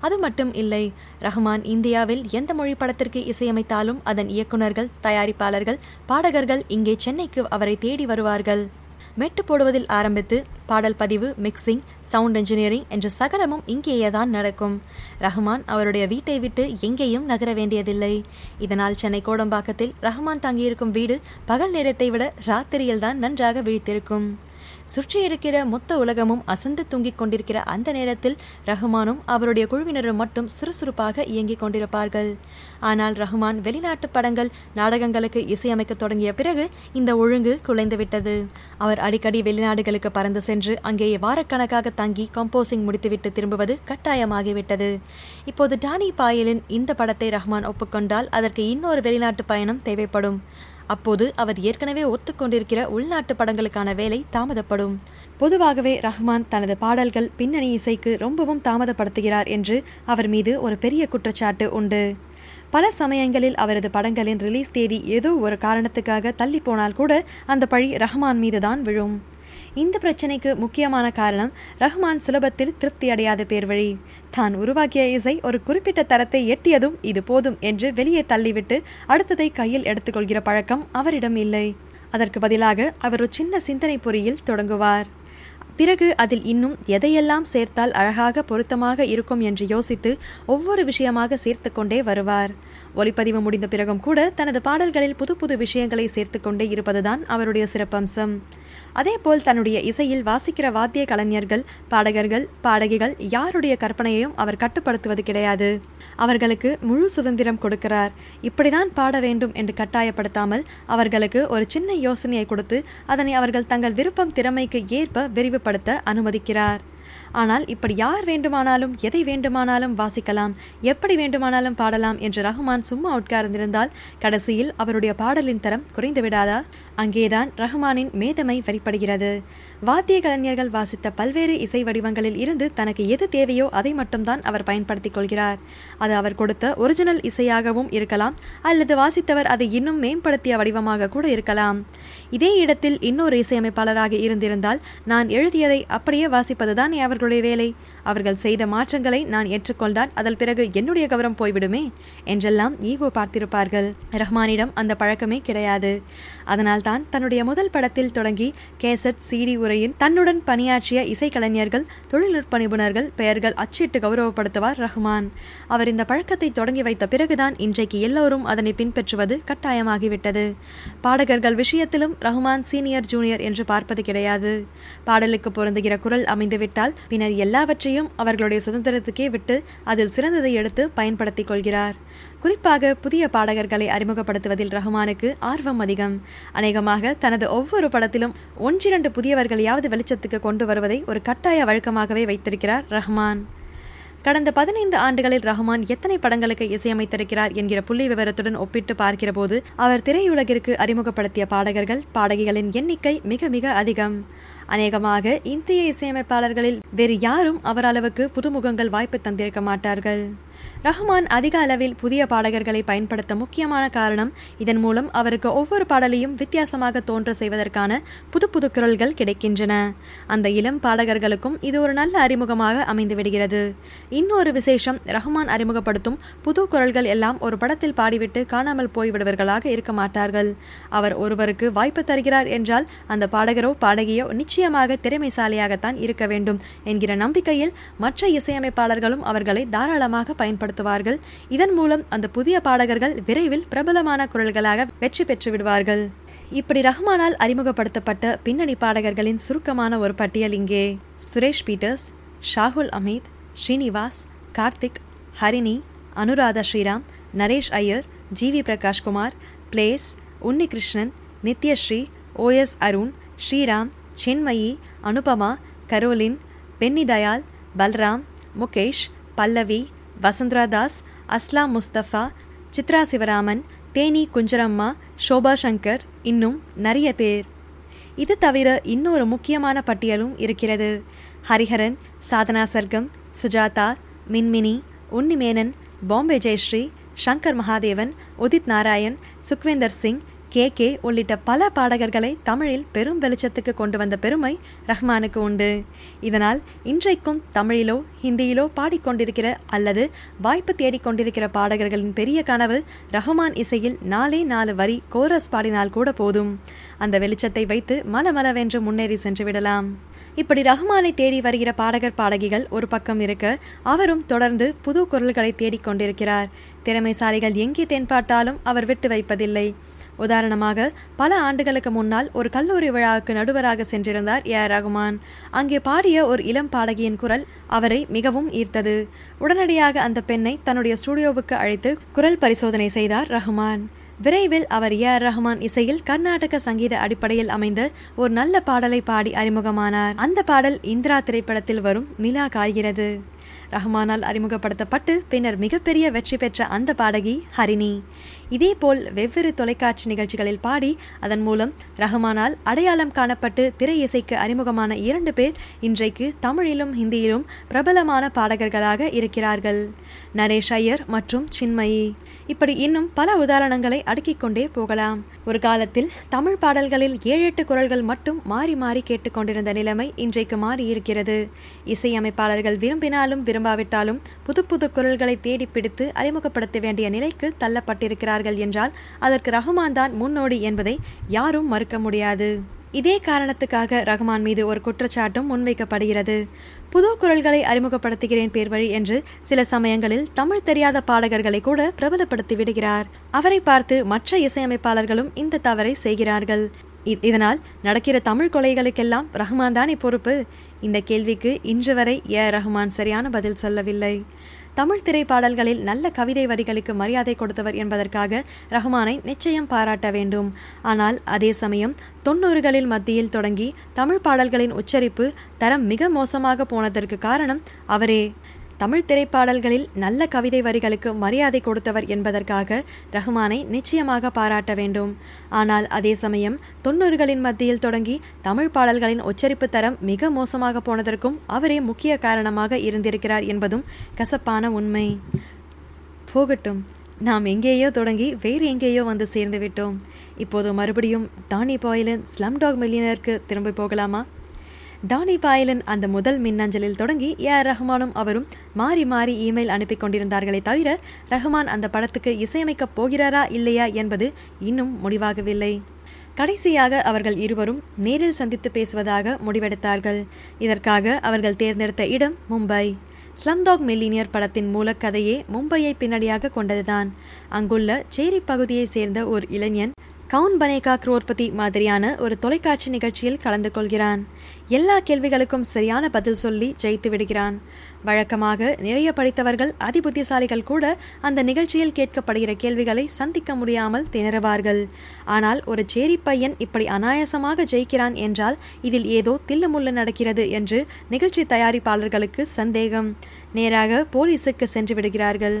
அது மட்டும் இல்லை ரஹ்மான் இந்தியாவில் எந்த மொழி படத்திற்கு இசையமைத்தாலும் அதன் இயக்குனர்கள் தயாரிப்பாளர்கள் பாடகர்கள் இங்கே சென்னைக்கு அவரை தேடி வருவார்கள். மெட்டு போடுவதில் ஆரம்பித்து பாடல் பதிவு மிக்சிங் சவுண்ட் இன்ஜினியரிங் என்ற சகலமும் இங்கேயே தான் நடக்கும். ரஹ்மான் அவருடைய வீட்டை விட்டு எங்கேயும் நகர வேண்டியதில்லை. இதனால் சென்னை கோடம்பாக்கத்தில் ரஹ்மான் தங்கியிருக்கும் வீடு பகல் நேரத்தை விட ராத்திரியில் தான் நன்றாக விழித்திருக்கும். சுற்றி இருக்கிற மொத்த உலகமும் அசந்து தூங்கிக் கொண்டிருக்கிற அந்த நேரத்தில் ரஹ்மானும் அவருடைய குழுவினரும் மட்டும் சுறுசுறுப்பாக இயங்கிக் கொண்டிருப்பார்கள். ஆனால் ரஹ்மான் வெளிநாட்டு படங்கள் நாடகங்களுக்கு இசையமைக்க தொடங்கிய பிறகு இந்த ஒழுங்கு குலைந்துவிட்டது. அவர் அடிக்கடி வெளிநாடுகளுக்கு பறந்து சென்று அங்கேயே வாரக்கணக்காக தங்கி கம்போசிங் முடித்துவிட்டு திரும்புவது கட்டாயமாகிவிட்டது. இப்போது டானி பாயலின் இந்த படத்தை ரஹ்மான் ஒப்புக்கொண்டால் அதற்கு இன்னொரு வெளிநாட்டு பயணம் தேவைப்படும். அப்போது அவர் ஏற்கனவே ஒத்துக்கொண்டிருக்கிற உள்நாட்டு படங்களுக்கான வேலை தாமதப்படும். பொதுவாகவே ரஹ்மான் தனது பாடல்கள் பின்னணி இசைக்கு ரொம்பவும் தாமதப்படுத்துகிறார் என்று அவர் மீது ஒரு பெரிய குற்றச்சாட்டு உண்டு. பல சமயங்களில் அவரது படங்களின் ரிலீஸ் தேதி ஏதோ ஒரு காரணத்துக்காக தள்ளி போனால் கூட அந்த பழி ரஹ்மான் மீதுதான் விழும். இந்த பிரச்சனைக்கு முக்கியமான காரணம் ரஹ்மான் சுலபத்தில் திருப்தி அடையாத பேர் வழி தான் உருவாக்கிய இசை ஒரு குறிப்பிட்ட தரத்தை எட்டியதும் இது போதும் என்று வெளியே தள்ளிவிட்டு அடுத்ததை கையில் எடுத்துக்கொள்கிற பழக்கம் அவரிடம் இல்லை. அதற்கு பதிலாக அவர் ஒரு சின்ன சிந்தனை பொறியில் தொடங்குவார். பிறகு அதில் இன்னும் எதையெல்லாம் சேர்த்தால் அழகாக பொருத்தமாக இருக்கும் என்று யோசித்து ஒவ்வொரு விஷயமாக சேர்த்து கொண்டே வருவார். ஒலிப்பதிவு முடிந்த பிறகும் கூட தனது பாடல்களில் புது புது விஷயங்களை சேர்த்து கொண்டே இருப்பதுதான் அவருடைய சிறப்பம்சம். அதேபோல் தன்னுடைய இசையில் வாசிக்கிற வாத்திய கலைஞர்கள் பாடகர்கள் பாடகிகள் யாருடைய கற்பனையையும் அவர் கட்டுப்படுத்துவது கிடையாது. அவர்களுக்கு முழு சுதந்திரம் கொடுக்கிறார். இப்படிதான் பாட வேண்டும் என்று கட்டாயப்படுத்தாமல் அவர்களுக்கு ஒரு சின்ன யோசனையை கொடுத்து அதனை அவர்கள் தங்கள் விருப்பம் திறமைக்கு ஏற்ப விரிவுபடுத்த அனுமதிக்கிறார். ஆனால் இப்படி யார் வேண்டுமானாலும் எதை வேண்டுமானாலும் வாசிக்கலாம் எப்படி வேண்டுமானாலும் பாடலாம் என்று ரஹ்மான் சும்மா உட்கார்ந்திருந்தால் கடைசியில் அவருடைய பாடலின் தரம் குறைந்து விடாதா? அங்கேதான் ரஹ்மானின் மேதமை வெளிப்படுகிறது. வாத்திய கலைஞர்கள் வாசித்த பல்வேறு இசை வடிவங்களில் இருந்து தனக்கு எது தேவையோ அதை மட்டும்தான் அவர் பயன்படுத்திக் கொள்கிறார். அது அவர் கொடுத்த ஒரிஜினல் இசையாகவும் இருக்கலாம் அல்லது வாசித்தவர் அதை இன்னும் மேம்படுத்திய வடிவமாக கூட இருக்கலாம். இதே இடத்தில் இன்னொரு இசையமைப்பாளராக இருந்திருந்தால் நான் எழுதியதை அப்படியே வாசிப்பதுதான் அவர்களுடைய வேலை. அவர்கள் செய்த மாற்றங்களை நான் ஏற்றுக்கொண்டால் அதன் பிறகு என்னுடைய கௌரவம் போய்விடுமே? என்றெல்லாம் ஈகோ பார்த்திருப்பார்கள். ரஹ்மானிடம் அந்த பழக்கமே கிடையாது. அதனால்தான் தன்னுடைய முதல் படத்தில் தொடங்கி கேசட் சிடி உரையின் தன்னுடன் பணியாற்றிய இசைக்கலைஞர்கள் தொழில்நுட்ப நிபுணர்கள் பெயர்கள் அச்சிட்டு கௌரவப்படுத்துவார் ரஹ்மான். அவர் இந்த பழக்கத்தை தொடங்கி வைத்த பிறகுதான் இன்றைக்கு எல்லோரும் அதனை பின்பற்றுவது கட்டாயமாகிவிட்டது. பாடகர்கள் விஷயத்திலும் ரஹ்மான் சீனியர் ஜூனியர் என்று பார்ப்பது கிடையாது. பாடலுக்கு பொருந்துகிற குரல் அமைந்துவிட்டால் பின்னர் எல்லாவற்றையும் அனைத்தையும் அவர்களுடைய சுதந்திரத்துக்கே விட்டு அதில் சிறந்ததை எடுத்து பயன்படுத்திக் கொள்கிறார். குறிப்பாக புதிய பாடகர்களை அறிமுகப்படுத்துவதில் ரஹ்மானுக்கு ஆர்வம் அதிகம். அநேகமாக தனது ஒவ்வொரு படத்திலும் ஒன்றிரண்டு புதியவர்களையாவது வெளிச்சத்துக்கு கொண்டு வருவதை ஒரு கட்டாய வழக்கமாகவே வைத்திருக்கிறார் ரஹ்மான் கடந்த பதினைந்து ஆண்டுகளில் ரஹ்மான் எத்தனை படங்களுக்கு இசையமைத்திருக்கிறார் என்கிற புள்ளி விவரத்துடன் ஒப்பிட்டு பார்க்கிற போது அவர் திரையுலகிற்கு அறிமுகப்படுத்திய பாடகர்கள் பாடகிகளின் எண்ணிக்கை மிக மிக அதிகம். அநேகமாக இந்திய இசையமைப்பாளர்களில் வேறு யாரும் அவர் அளவுக்கு புதுமுகங்கள் வாய்ப்பு தந்திருக்க மாட்டார்கள். ரஹ்மான் அதிக அளவில் புதிய பாடகர்களை பயன்படுத்த முக்கியமான காரணம் இதன் மூலம் அவருக்கு ஒவ்வொரு பாடலையும் வித்தியாசமாக தோன்ற செய்வதற்கான புது புது குரல்கள் கிடைக்கின்றன. அந்த இளம் பாடகர்களுக்கும் இது ஒரு நல்ல அறிமுகமாக அமைந்து விடுகிறது. இன்னொரு விசேஷம் ரஹ்மான் அறிமுகப்படுத்தும் புது குரல்கள் எல்லாம் ஒரு படத்தில் பாடிவிட்டு காணாமல் போய்விடுவர்களாக இருக்க மாட்டார்கள். அவர் ஒருவருக்கு வாய்ப்பு தருகிறார் என்றால் அந்த பாடகரோ பாடகியோ நிச்சயமாக திறமைசாலியாகத்தான் இருக்க வேண்டும் என்கிற நம்பிக்கையில் மற்ற இசையமைப்பாளர்களும் அவர்களை தாராளமாக பயன்படுத்துவார்கள். இதன் மூலம் அந்த புதிய பாடகர்கள் விரைவில் பிரபலமான குரல்களாக வெற்றி பெற்று விடுவார்கள். இப்படி ரஹ்மானால் அறிமுகப்படுத்தப்பட்ட பின்னணி பாடகர்களின் சுருக்கமான ஒரு பட்டியல் இங்கே. Suresh Peters Shahul Amit Srinivas Karthik Harini Anuradha Sriram Naresh Iyer G V Prakash Kumar Blaaze Unnikrishnan Nithyasree O S Arun Sriram Chinmayi Anupama Caroline Benny Dayal Balram Mukesh Pallavi Vasundhara Das Aslam Mustafa Chithra Sivaraman Theni குஞ்சரம்மா Shobha Shankar இன்னும் நிறைய பேர். இது தவிர இன்னொரு முக்கியமான பட்டியலும் இருக்கிறது. Hariharan Sadhana Sargam Sujatha Minmini Unni Menon Bombay Jayashri Shankar Mahadevan Udit Narayan Sukhwinder Singh K K உள்ளிட்ட பல பாடகர்களை தமிழில் பெரும் வெளிச்சத்துக்கு கொண்டு வந்த பெருமை ரஹ்மானுக்கு உண்டு. இதனால் இன்றைக்கும் தமிழிலோ ஹிந்தியிலோ பாடிக்கொண்டிருக்கிற அல்லது வாய்ப்பு தேடிக்கொண்டிருக்கிற பாடகர்களின் பெரிய கனவு ரஹ்மான் இசையில் நாலே நாலு வரி கோரஸ் பாடினால் கூட போதும். அந்த வெளிச்சத்தை வைத்து மலமளவென்று முன்னேறி சென்று விடலாம். இப்படி ரஹ்மானை தேடி வருகிற பாடகர் பாடகிகள் ஒரு பக்கம் இருக்க அவரும் தொடர்ந்து புது குரல்களை தேடிக்கொண்டிருக்கிறார் திறமைசாலிகள் எங்கே தென்பட்டாலும் அவர் விட்டு வைப்பதில்லை. உதாரணமாக பல ஆண்டுகளுக்கு முன்னால் ஒரு கல்லூரி விழாவுக்கு நடுவராக சென்றிருந்தார் ஏ ஆர் ரகுமான். அங்கே பாடிய ஒரு இளம் பாடகியின் குரல் அவரை மிகவும் ஈர்த்தது. உடனடியாக அந்த பெண்ணை தன்னுடைய ஸ்டுடியோவுக்கு அழைத்து குரல் பரிசோதனை செய்தார் ரகுமான். விரைவில் அவர் ஏ ஆர் ரஹ்மான் இசையில் கர்நாடக சங்கீத அடிப்படையில் அமைந்த ஒரு நல்ல பாடலை பாடி அறிமுகமானார். அந்த பாடல் இந்திரா திரைப்படத்தில் வரும் நிலா காய்கிறது. ரஹ்மானால் அறிமுகப்படுத்தப்பட்டு பின்னர் மிகப்பெரிய வெற்றி பெற்ற அந்த பாடகி ஹரிணி. இதேபோல் வெவ்வேறு தொலைக்காட்சி நிகழ்ச்சிகளில் பாடி அதன் மூலம் ரஹ்மானால் அடையாளம் காணப்பட்டு திரை இசைக்கு அறிமுகமான இரண்டு பேர் இன்றைக்கு தமிழிலும் ஹிந்தியிலும் பிரபலமான பாடகர்களாக இருக்கிறார்கள். நரேஷ் ஐயர் மற்றும் சின்மயி. இப்படி இன்னும் பல உதாரணங்களை அடுக்கிக் கொண்டே போகலாம். ஒரு காலத்தில் தமிழ் பாடல்களில் ஏழு எட்டு குரல்கள் மட்டும் மாறி மாறி கேட்டுக்கொண்டிருந்த நிலைமை இன்றைக்கு மாறி இருக்கிறது இசையமைப்பாளர்கள் விரும்பினாலும் விரும்பாவிட்டாலும் புது புது குரல்களை தேடி பிடித்து அறிமுகப்படுத்த வேண்டிய நிலைக்கு தள்ளப்பட்டிருக்கிறார் இருக்கிறார்கள் என்றால் அதற்கு ரஹ்மான் தான் முன்னோடி என்பதை யாரும் மறுக்க முடியாது. இதே காரணத்துக்காக ரஹ்மான் மீது ஒரு குற்றச்சாட்டும் முன்வைக்கப்படுகிறது. புது குரல்களை அறிமுகப்படுத்துகிறேன் பேர் வழி என்று சில சமயங்களில் தமிழ் தெரியாத பாடகர்களை கூட பிரபலப்படுத்தி விடுகிறார். அவரை பார்த்து மற்ற இசையமைப்பாளர்களும் இந்த தவறை செய்கிறார்கள். இதனால் நடக்கிற தமிழ் கொலைகளுக்கெல்லாம் ரஹ்மான் தானே பொறுப்பு? இந்த கேள்விக்கு இன்று வரை ஏ ரஹ்மான் சரியான பதில் சொல்லவில்லை. தமிழ் திரைப்பாடல்களில் நல்ல கவிதை வரிகளுக்கு மரியாதை கொடுத்தவர் என்பதற்காக ரஹ்மானை நிச்சயம் பாராட்ட வேண்டும். ஆனால் அதே சமயம் தொண்ணூறுகளில் மத்தியில் தொடங்கி தமிழ் பாடல்களின் உச்சரிப்பு தரம் மிக மோசமாக போனதற்கு காரணம் அவரே. தமிழ் திரைப்பாடல்களில் நல்ல கவிதை வரிகளுக்கு மரியாதை கொடுத்தவர் என்பதற்காக ரஹ்மானை நிச்சயமாக பாராட்ட வேண்டும். ஆனால் அதே சமயம் தொண்ணூறுகளின் மத்தியில் தொடங்கி தமிழ் பாடல்களின் உச்சரிப்பு தரம் மிக மோசமாக போனதற்கும் அவரே முக்கிய காரணமாக இருந்திருக்கிறார் என்பதும் கசப்பான உண்மை. போகட்டும் நாம் எங்கேயோ தொடங்கி வேறு எங்கேயோ வந்து சேர்ந்து விட்டோம். இப்போது மறுபடியும் டானி பாயிலின் ஸ்லம் டாக் மில்லியனருக்கு திரும்பி போகலாமா? டானி பாயலன் அந்த முதல் மின்னஞ்சலில் தொடங்கி ஏ ஆர் ரஹ்மானும் அவரும் மாறி மாறி இமெயில் அனுப்பி கொண்டிருந்தார்களே தவிர ரஹ்மான் அந்த படத்துக்கு இசையமைக்கப் போகிறாரா இல்லையா என்பது இன்னும் முடிவாகவில்லை. கடைசியாக அவர்கள் இருவரும் நேரில் சந்தித்து பேசுவதாக முடிவெடுத்தார்கள். இதற்காக அவர்கள் தேர்ந்தெடுத்த இடம் மும்பை. ஸ்லம்டாக் மில்லினியர் படத்தின் மூலக்கதையே மும்பையை பின்னணியாக கொண்டதுதான். அங்குள்ள சேரி பகுதியைச் சேர்ந்த ஒரு இளைஞன் கவுன் பனேகா குரோர்பதி மாதிரியான ஒரு தொலைக்காட்சி நிகழ்ச்சியில் கலந்து கொள்கிறான். எல்லா கேள்விகளுக்கும் சரியான பதில் சொல்லி ஜெயித்து விடுகிறான். வழக்கமாக நிறைய படித்தவர்கள் அதிபுத்திசாலிகள் கூட அந்த நிகழ்ச்சியில் கேட்கப்படுகிற கேள்விகளை சந்திக்க முடியாமல் திணறுவார்கள். ஆனால் ஒரு சேரி பையன் இப்படி அனாயாசமாக ஜெயிக்கிறான் என்றால் இதில் ஏதோ தில்லுமுள்ளு நடக்கிறது என்று நிகழ்ச்சி தயாரிப்பாளர்களுக்கு சந்தேகம். நேராக போலீஸுக்கு சென்று விடுகிறார்கள்.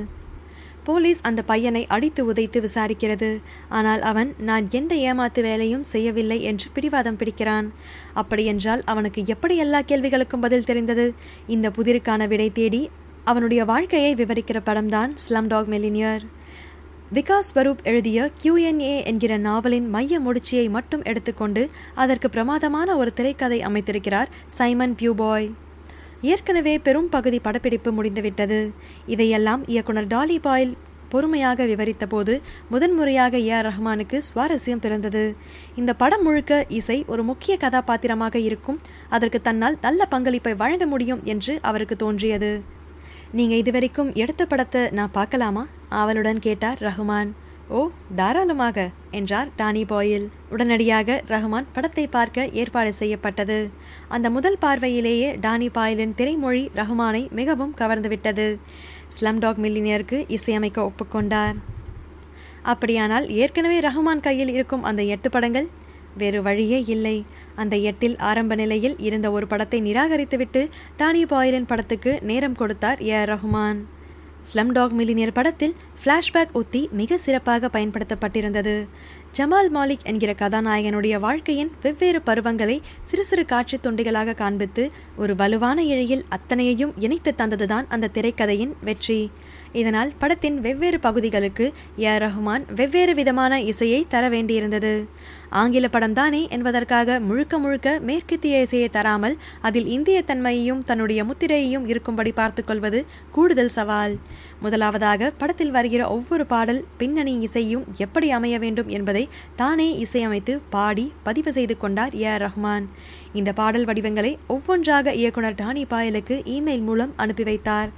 போலீஸ் அந்த பையனை அடித்து உதைத்து விசாரிக்கிறது. ஆனால் அவன் நான் எந்த ஏமாத்து வேலையும் செய்யவில்லை என்று பிடிவாதம் பிடிக்கிறான். அப்படியென்றால் அவனுக்கு எப்படி எல்லா கேள்விகளுக்கும் பதில் தெரிந்தது? இந்த புதிருக்கான விடை தேடி அவனுடைய வாழ்க்கையை விவரிக்கிற படம்தான் slum dog millionaire Vikas Swarup எழுதிய கியூஎன்ஏ என்கிற நாவலின் மைய முடிச்சியை மட்டும் எடுத்துக்கொண்டு அதற்கு பிரமாதமான ஒரு திரைக்கதை அமைத்திருக்கிறார் சைமன் பியூபாய். ஏற்கனவே பெரும் பகுதி படப்பிடிப்பு முடிந்துவிட்டது. இதையெல்லாம் இயக்குனர் டாலி பாயில் பொறுமையாக விவரித்தபோது முதன்முறையாக ஏ ஆர் ரஹ்மானுக்கு சுவாரஸ்யம் பிறந்தது. இந்த படம் முழுக்க இசை ஒரு முக்கிய கதாபாத்திரமாக இருக்கும். அதற்கு தன்னால் நல்ல பங்களிப்பை வழங்க முடியும் என்று அவருக்கு தோன்றியது. நீங்கள் இதுவரைக்கும் எடுத்த படத்தை நான் பார்க்கலாமா? அவளுடன் கேட்டார் ரஹ்மான். ஓ தாராளமாக என்றார் டானி பாயில். உடனடியாக ரஹ்மான் படத்தை பார்க்க ஏற்பாடு செய்யப்பட்டது. அந்த முதல் பார்வையிலேயே டானி பாயிலின் திரைமொழி ரஹ்மானை மிகவும் கவர்ந்துவிட்டது. ஸ்லம்டாக் மில்லினியருக்கு இசையமைக்க ஒப்புக்கொண்டார். அப்படியானால் ஏற்கனவே ரஹ்மான் கையில் இருக்கும் அந்த எட்டு படங்கள்? வேறு வழியே இல்லை. அந்த எட்டில் ஆரம்ப நிலையில் இருந்த ஒரு படத்தை நிராகரித்துவிட்டு டானி பாயிலின் படத்துக்கு நேரம் கொடுத்தார் ஏ. ரஹ்மான். ஸ்லம்டாக் மில்லினியர் படத்தில் ஃப்ளாஷ்பேக் உத்தி மிக சிறப்பாக பயன்படுத்தப்பட்டிருந்தது. ஜமால் மாலிக் என்கிற கதாநாயகனுடைய வாழ்க்கையின் வெவ்வேறு பருவங்களை சிறு சிறு காட்சி துண்டுகளாக காண்பித்து ஒரு வலுவான இழையில் அத்தனையையும் இணைத்து தந்ததுதான் அந்த திரைக்கதையின் வெற்றி. இதனால் படத்தின் வெவ்வேறு பகுதிகளுக்கு ஏ ஆர் ரஹ்மான் வெவ்வேறு விதமான இசையை தர வேண்டியிருந்தது. ஆங்கில படம்தானே என்பதற்காக முழுக்க முழுக்க மேற்கத்திய இசையை தராமல் அதில் இந்திய தன்மையையும் தன்னுடைய முத்திரையையும் இருக்கும்படி பார்த்துக்கொள்வது கூடுதல் சவால். முதலாவதாக படத்தில் வருகிற ஒவ்வொரு பாடல் பின்னணி இசையும் எப்படி அமைய வேண்டும் என்பதை தானே இசையமைத்து பாடி பதிவு செய்து கொண்டார் ஏ ஆர் ரஹ்மான். இந்த பாடல் வடிவங்களை ஒவ்வொன்றாக இயக்குனர் டானி பாயலுக்கு இமெயில் மூலம் அனுப்பி வைத்தார்.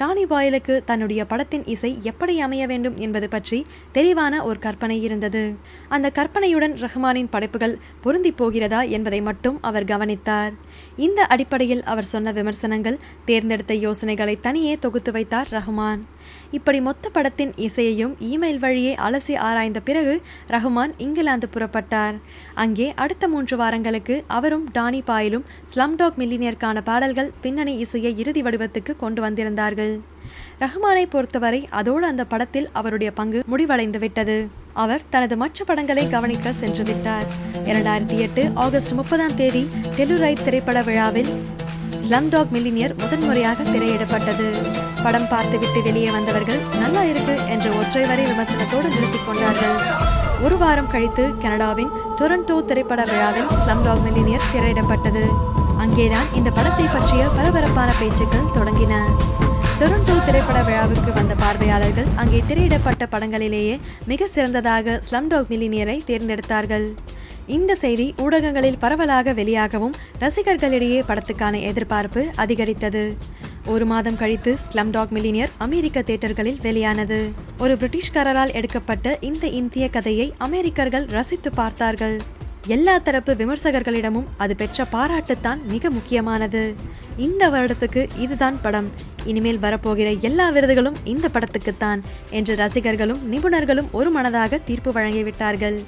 டானி பாயலுக்கு தன்னுடைய படத்தின் இசை எப்படி அமைய வேண்டும் என்பது பற்றி தெளிவான ஒரு கற்பனை இருந்தது. அந்த கற்பனையுடன் ரஹ்மானின் படைப்புகள் பொருந்தி போகிறதா என்பதை மட்டும் அவர் கவனித்தார். இந்த அடிப்படையில் அவர் சொன்ன விமர்சனங்கள் தேர்ந்தெடுத்த யோசனைகளை தனியே தொகுத்து வைத்தார் ரஹ்மான். இப்படி மொத்த படத்தின் இசையையும் இமெயில் வழியே அலசி ஆராய்ந்த பிறகு ரஹ்மான் இங்கிலாந்து புறப்பட்டார். அங்கே அடுத்த மூன்று வாரங்களுக்கு அவரும் டானி பாயிலும் ஸ்லம்டாக் மில்லினியருக்கான பாடல்கள் பின்னணி இசையை இறுதி வடிவத்துக்கு கொண்டு வந்திருந்தார்கள். ரஹ்மானை பொறுத்தவரை அதோடு அந்த படத்தில் அவருடைய பங்கு முடிவடைந்து விட்டது. அவர் தனது மற்ற படங்களை கவனிக்க சென்று விட்டார். இரண்டாயிரத்தி எட்டு ஆகஸ்ட் முப்பதாம் தேதி டெலுரைட் திரைப்பட விழாவில் ஸ்லம்டாக் மில்லினியர் முதன்முறையாக திரையிடப்பட்டது. படம் பார்த்துவிட்டு வெளியே வந்தவர்கள் நல்லா இருக்கு என்ற ஒற்றை வரை விமர்சனத்தோடு நிறுத்திக் கொண்டார்கள். ஒரு வாரம் கழித்து கனடாவின் டொரண்டோ திரைப்பட விழாவில் ஸ்லம்டாக் மில்லினியர் திரையிடப்பட்டது. அங்கேதான் இந்த படத்தை பற்றிய பரபரப்பான பேச்சுக்கள் தொடங்கின. டொரண்டோ திரைப்பட விழாவுக்கு வந்த பார்வையாளர்கள் அங்கே திரையிடப்பட்ட படங்களிலேயே மிக சிறந்ததாக ஸ்லம்டாக் மில்லினியரை தேர்ந்தெடுத்தார்கள். இந்த செய்தி ஊடகங்களில் பரவலாக வெளியாகவும் ரசிகர்களிடையே படத்துக்கான எதிர்பார்ப்பு அதிகரித்தது. ஒரு மாதம் கழித்து ஸ்லம்டாக் மில்லினியர் அமெரிக்க தியேட்டர்களில் வெளியானது. ஒரு பிரிட்டிஷ்காரரால் எடுக்கப்பட்ட இந்த இந்திய கதையை அமெரிக்கர்கள் ரசித்து பார்த்தார்கள். எல்லா தரப்பு விமர்சகர்களிடமும் அது பெற்ற பாராட்டுத்தான் மிக முக்கியமானது. இந்த வருடத்துக்கு இதுதான் படம். இனிமேல் வரப்போகிற எல்லா விருதுகளும் இந்த படத்துக்குத்தான் என்று ரசிகர்களும் நிபுணர்களும் ஒரு மனதாக தீர்ப்பு வழங்கிவிட்டார்கள்.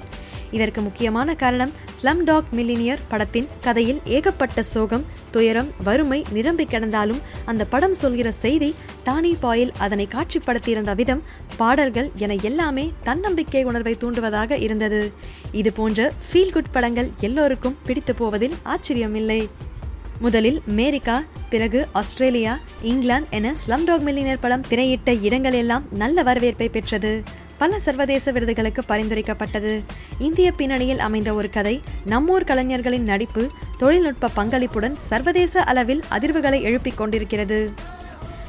இதற்கு முக்கியமான காரணம் ஸ்லம் டாக் மில்லினியர் படத்தின் கதையில் ஏகப்பட்ட சோகம் துயரம் வறுமை நிரம்பி கிடந்தாலும் அந்த படம் சொல்கிற செய்தி டானி பாயில் அதனை காட்சிப்படுத்தியிருந்த விதம் பாடல்கள் என எல்லாமே தன்னம்பிக்கை உணர்வை தூண்டுவதாக இருந்தது. இது போன்ற ஃபீல் குட் படங்கள் எல்லோருக்கும் பிடித்து போவதில் ஆச்சரியமில்லை. முதலில் அமெரிக்கா பிறகு ஆஸ்திரேலியா இங்கிலாந்து என ஸ்லம் டாக் மில்லினியர் படம் திரையிட்ட இடங்கள் எல்லாம் நல்ல வரவேற்பை பெற்றது. பல சர்வதேச விருதுகளுக்கு பரிந்துரைக்கப்பட்டது. இந்திய பின்னணியில் அமைந்த ஒரு கதை நம்மூர் கலைஞர்களின் நடிப்பு தொழில்நுட்ப பங்களிப்புடன் சர்வதேச அளவில் அதிர்வுகளை எழுப்பிக் கொண்டிருக்கிறது.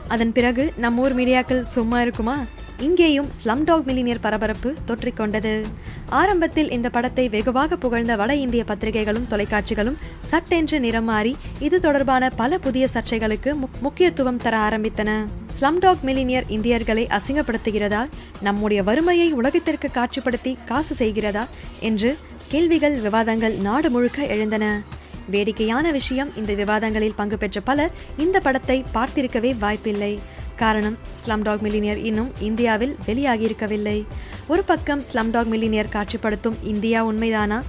அதன் பிறகு நம்மூர் மீடியாக்கள் சும்மா இருக்குமா? இங்கேயும் ஸ்லம்டாக் மில்லினியர் பரபரப்பு தொற்றிக்கொண்டது ஆரம்பத்தில் இந்த படத்தை வெகுவாக புகழ்ந்த வட இந்திய பத்திரிகைகளும் தொலைக்காட்சிகளும் சட்டென்று நிறம் மாறி இது தொடர்பான பல புதிய சர்ச்சைகளுக்கு முக்கியத்துவம் தர ஆரம்பித்தன. ஸ்லம்டாக் மில்லினியர் இந்தியர்களை அசிங்கப்படுத்துகிறதா? நம்முடைய வறுமையை உலகத்திற்கு காட்சிப்படுத்தி காசு செய்கிறதா? என்று கேள்விகள் விவாதங்கள் நாடு முழுக்க எழுந்தன. வேடிக்கையான விஷயம் இந்த விவாதங்களில் பங்கு பெற்ற பலர் இந்த படத்தை பார்த்திருக்கவே வாய்ப்பில்லை. காரணம் ஸ்லம்டாக் மில்லினியர் இன்னும் இந்தியாவில் வெளியாகியிருக்கவில்லை. ஒரு பக்கம் ஸ்லம்டாக் மில்லினியர் காட்சிப்படுத்தும் இந்தியா உண்மைதானா?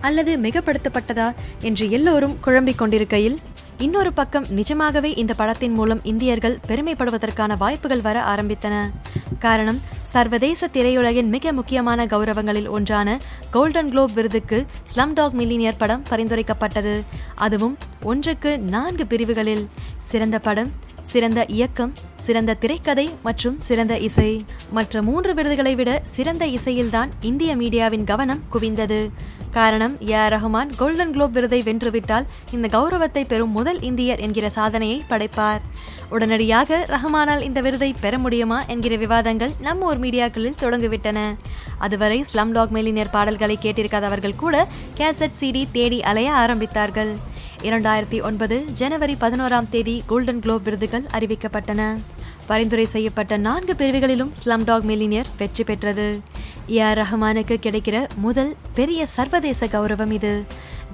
அல்லது மிகப்படுத்தப்பட்டதா என்று எல்லோரும் குழம்பிக் கொண்டிருக்கையில் இன்னொரு பக்கம் நிஜமாகவே இந்த படத்தின் மூலம் இந்தியர்கள் பெருமைப்படுவதற்கான வாய்ப்புகள் வர ஆரம்பித்தன. காரணம் சர்வதேச திரையுலகின் மிக முக்கியமான கௌரவங்களில் ஒன்றான கோல்டன் குளோப் விருதுக்கு ஸ்லம்டாக் மில்லினியர் படம் பரிந்துரைக்கப்பட்டது. அதுவும் ஒன்றுக்கு நான்கு பிரிவுகளில். சிறந்த படம் சிறந்த இயக்கம் சிறந்த திரைக்கதை மற்றும் சிறந்த இசை. மற்ற மூன்று விருதுகளை விட சிறந்த இசையில்தான் இந்திய மீடியாவின் கவனம் குவிந்தது. காரணம் A R Rahman golden globe விருதை வென்றுவிட்டால் இந்த கௌரவத்தை பெறும் முதல் இந்தியர் என்கிற சாதனையை படைப்பார். உடனடியாக ரஹ்மானால் இந்த விருதை பெற முடியுமா என்கிற விவாதங்கள் நம்ம ஒரு மீடியாக்களில் தொடங்கிவிட்டன. அதுவரை ஸ்லம் டாக் மில்லினியர் பாடல்களை கேட்டிருக்காதவர்கள் கூட கேசட் சிடி தேடி அலைய ஆரம்பித்தார்கள். இரண்டாயிரத்தி ஒன்பது ஜனவரி பதினோராம் தேதி கோல்டன் குளோப் விருதுகள் அறிவிக்கப்பட்டன. பரிந்துரை செய்யப்பட்ட நான்கு பிரிவுகளிலும் ஸ்லம்டாக் மில்லினியர் வெற்றி பெற்றது. ஏ. ஆர். ரஹ்மானுக்கு கிடைக்கிற முதல் பெரிய சர்வதேச கௌரவம் இது.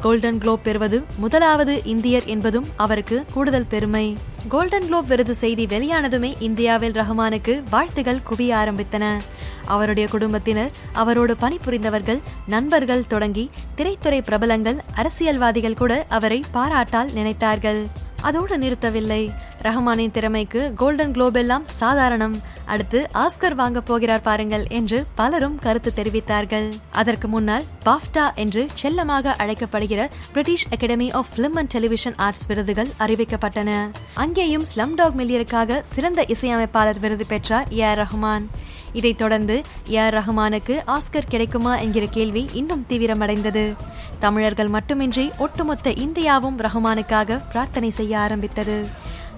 கோல்டன் குளோப் பெறுவது முதலாவது இந்தியர் என்பதும் அவருக்கு கூடுதல் பெருமை. கோல்டன் குளோப் விருது செய்தி வெளியானதுமே இந்தியாவில் ரஹ்மானுக்கு வாழ்த்துகள் குவிய ஆரம்பித்தன. அவருடைய குடும்பத்தினர் அவரோடு பணிபுரிந்தவர்கள் நண்பர்கள் தொடங்கி திரைத்துறை பிரபலங்கள் அரசியல்வாதிகள் கூட அவரை பாராட்டால் நினைத்தார்கள். அதோடு நிறுத்தவில்லை. ரஹ்மானின் திறமைக்கு கோல்டன் குளோப் எல்லாம் சாதாரணம். அடுத்து ஆஸ்கர் வாங்க போகிறார் பாருங்கள் என்று பலரும் கருத்து தெரிவித்தார்கள். அதற்கு முன்னால் பாஃப்டா என்று செல்லமாக அழைக்கப்படுகிற British academy of film and television arts விருதுகள் அறிவிக்கப்பட்டன. அங்கேயும் ஸ்லம் டாக் மில்லியருக்காக சிறந்த இசையமைப்பாளர் விருது பெற்றார் ஏ ஆர் ரஹ்மான். இதைத் தொடர்ந்து ஏ ரஹ்மானுக்கு ஆஸ்கர் கிடைக்குமா என்கிற கேள்வி இன்னும் தீவிரமடைந்தது. தமிழர்கள் மட்டுமின்றி ஒட்டுமொத்த இந்தியாவும் ரஹ்மானுக்காக பிரார்த்தனை செய்ய ஆரம்பித்தது.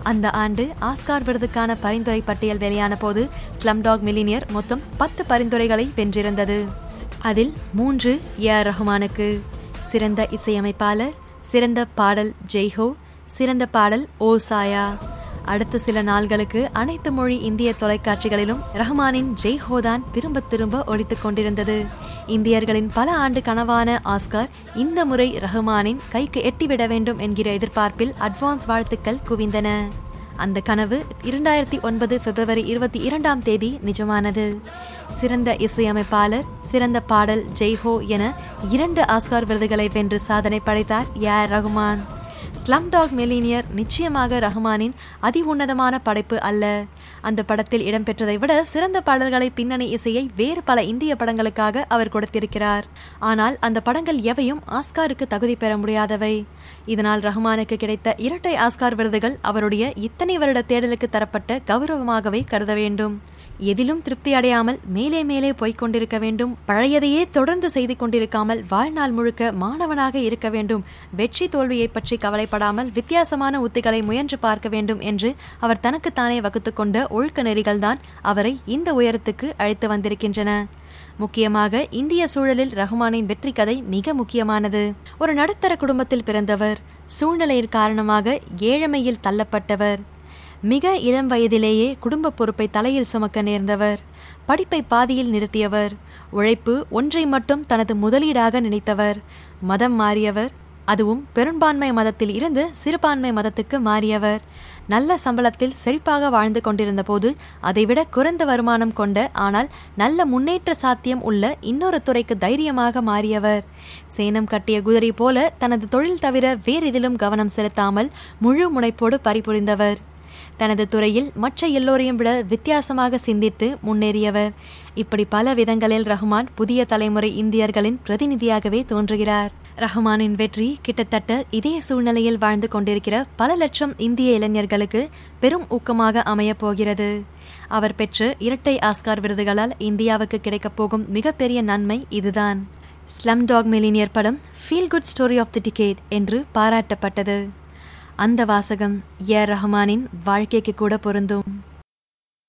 அந்த ஆண்டு ஆஸ்கார் விருதுக்கான பரிந்துரை பட்டியல் வெளியான போது ஸ்லம்டாக் மில்லினியர் மொத்தம் பத்து பரிந்துரைகளை வென்றிருந்தது. அதில் மூன்று ஏ ஆர் ரஹ்மானுக்கு. சிறந்த இசையமைப்பாளர் சிறந்த பாடல் ஜெய்ஹோ சிறந்த பாடல் ஓ சாயா. அடுத்த சில நாள்களுக்கு அனைத்து மொழி இந்திய தொலைக்காட்சிகளிலும் ரஹ்மானின் ஜெய் ஹோதான் திரும்ப திரும்ப ஒழித்துக் கொண்டிருந்தது. இந்தியர்களின் பல ஆண்டு கனவான ஆஸ்கார் இந்த முறை ரஹ்மானின் கைக்கு எட்டிவிட வேண்டும் என்கிற எதிர்பார்ப்பில் அட்வான்ஸ் வாழ்த்துக்கள் குவிந்தன. அந்த கனவு இரண்டாயிரத்தி ஒன்பது பிப்ரவரி இருபத்தி இரண்டாம் தேதி நிஜமானது. சிறந்த இசையமைப்பாளர் சிறந்த பாடல் ஜெய்ஹோ என இரண்டு ஆஸ்கார் விருதுகளை வென்று சாதனை படைத்தார் A Rahman slum dog millionaire நிச்சயமாக ரஹ்மானின் அதி உன்னதமான படைப்பு அல்ல. அந்த படத்தில் இடம்பெற்றதை விட சிறந்த பாடல்களை பின்னணி இசையை வேறு பல இந்திய படங்களுக்காக அவர் கொடுத்திருக்கிறார். ஆனால் அந்த படங்கள் எவையும் ஆஸ்காருக்கு தகுதி பெற முடியாதவை. இதனால் ரஹ்மானுக்கு கிடைத்த இரட்டை ஆஸ்கார் விருதுகள் அவருடைய இத்தனை வருட தேடலுக்கு தரப்பட்ட கௌரவமாகவே கருத வேண்டும். எதிலும் திருப்தி அடையாமல் மேலே மேலே போய்க் கொண்டிருக்க வேண்டும். பழையதையே தொடர்ந்து செய்து கொண்டிருக்காமல் வாழ்நாள் முழுக்க மாணவனாக இருக்க வேண்டும். வெற்றி தோல்வியை பற்றி கவலைப்படாமல் வித்தியாசமான உத்திகளை முயன்று பார்க்க வேண்டும் என்று அவர் தனக்குத்தானே வகுத்து கொண்ட ஒழுக்க நெறிகள்தான் அவரை இந்த உயரத்துக்கு அழைத்து வந்திருக்கின்றன. முக்கியமாக இந்திய சூழலில் ரஹ்மானின் வெற்றி கதை மிக முக்கியமானது. ஒரு நடுத்தர குடும்பத்தில் பிறந்தவர் சூழ்நிலையின் காரணமாக ஏழமையில் தள்ளப்பட்டவர். மிக இளம் வயதிலேயே குடும்ப பொறுப்பை தலையில் சுமக்க நேர்ந்தவர். படிப்பை பாதியில் நிறுத்தியவர். உழைப்பு ஒன்றை மட்டும் தனது முதலீடாக நினைத்தவர். மதம் மாறியவர். அதுவும் பெரும்பான்மை மதத்தில் இருந்து சிறுபான்மை மதத்துக்கு மாறியவர். நல்ல சம்பளத்தில் செழிப்பாக வாழ்ந்து கொண்டிருந்த போது அதைவிட குறைந்த வருமானம் கொண்ட ஆனால் நல்ல முன்னேற்ற சாத்தியம் உள்ள இன்னொரு துறைக்கு தைரியமாக மாறியவர். சேனம் கட்டிய குதிரை போல தனது தொழில் தவிர வேறெதிலும் கவனம் செலுத்தாமல் முழு முனைப்போடு பறிபுரிந்தவர். தனது துறையில் மற்ற எல்லோரையும் விட வித்தியாசமாக சிந்தித்து முன்னேறியவர். இப்படி பல விதங்களில் ரஹ்மான் புதிய தலைமுறை இந்தியர்களின் பிரதிநிதியாகவே தோன்றுகிறார். ரஹ்மானின் வெற்றி கிட்டத்தட்ட இதே சூழ்நிலையில் வாழ்ந்து கொண்டிருக்கிற பல லட்சம் இந்திய இளைஞர்களுக்கு பெரும் ஊக்கமாக அமையப் போகிறது. அவர் பெற்ற இரட்டை ஆஸ்கார் விருதுகளால் இந்தியாவுக்கு கிடைக்கப் போகும் மிகப்பெரிய நன்மை இதுதான். ஸ்லம் டாக் மிலினியர் படம் feel good story of the decade என்று பாராட்டப்பட்டது. அந்த வாசகம் ஏ ரஹ்மானின் வாழ்க்கைக்கு கூட பொருந்தும்.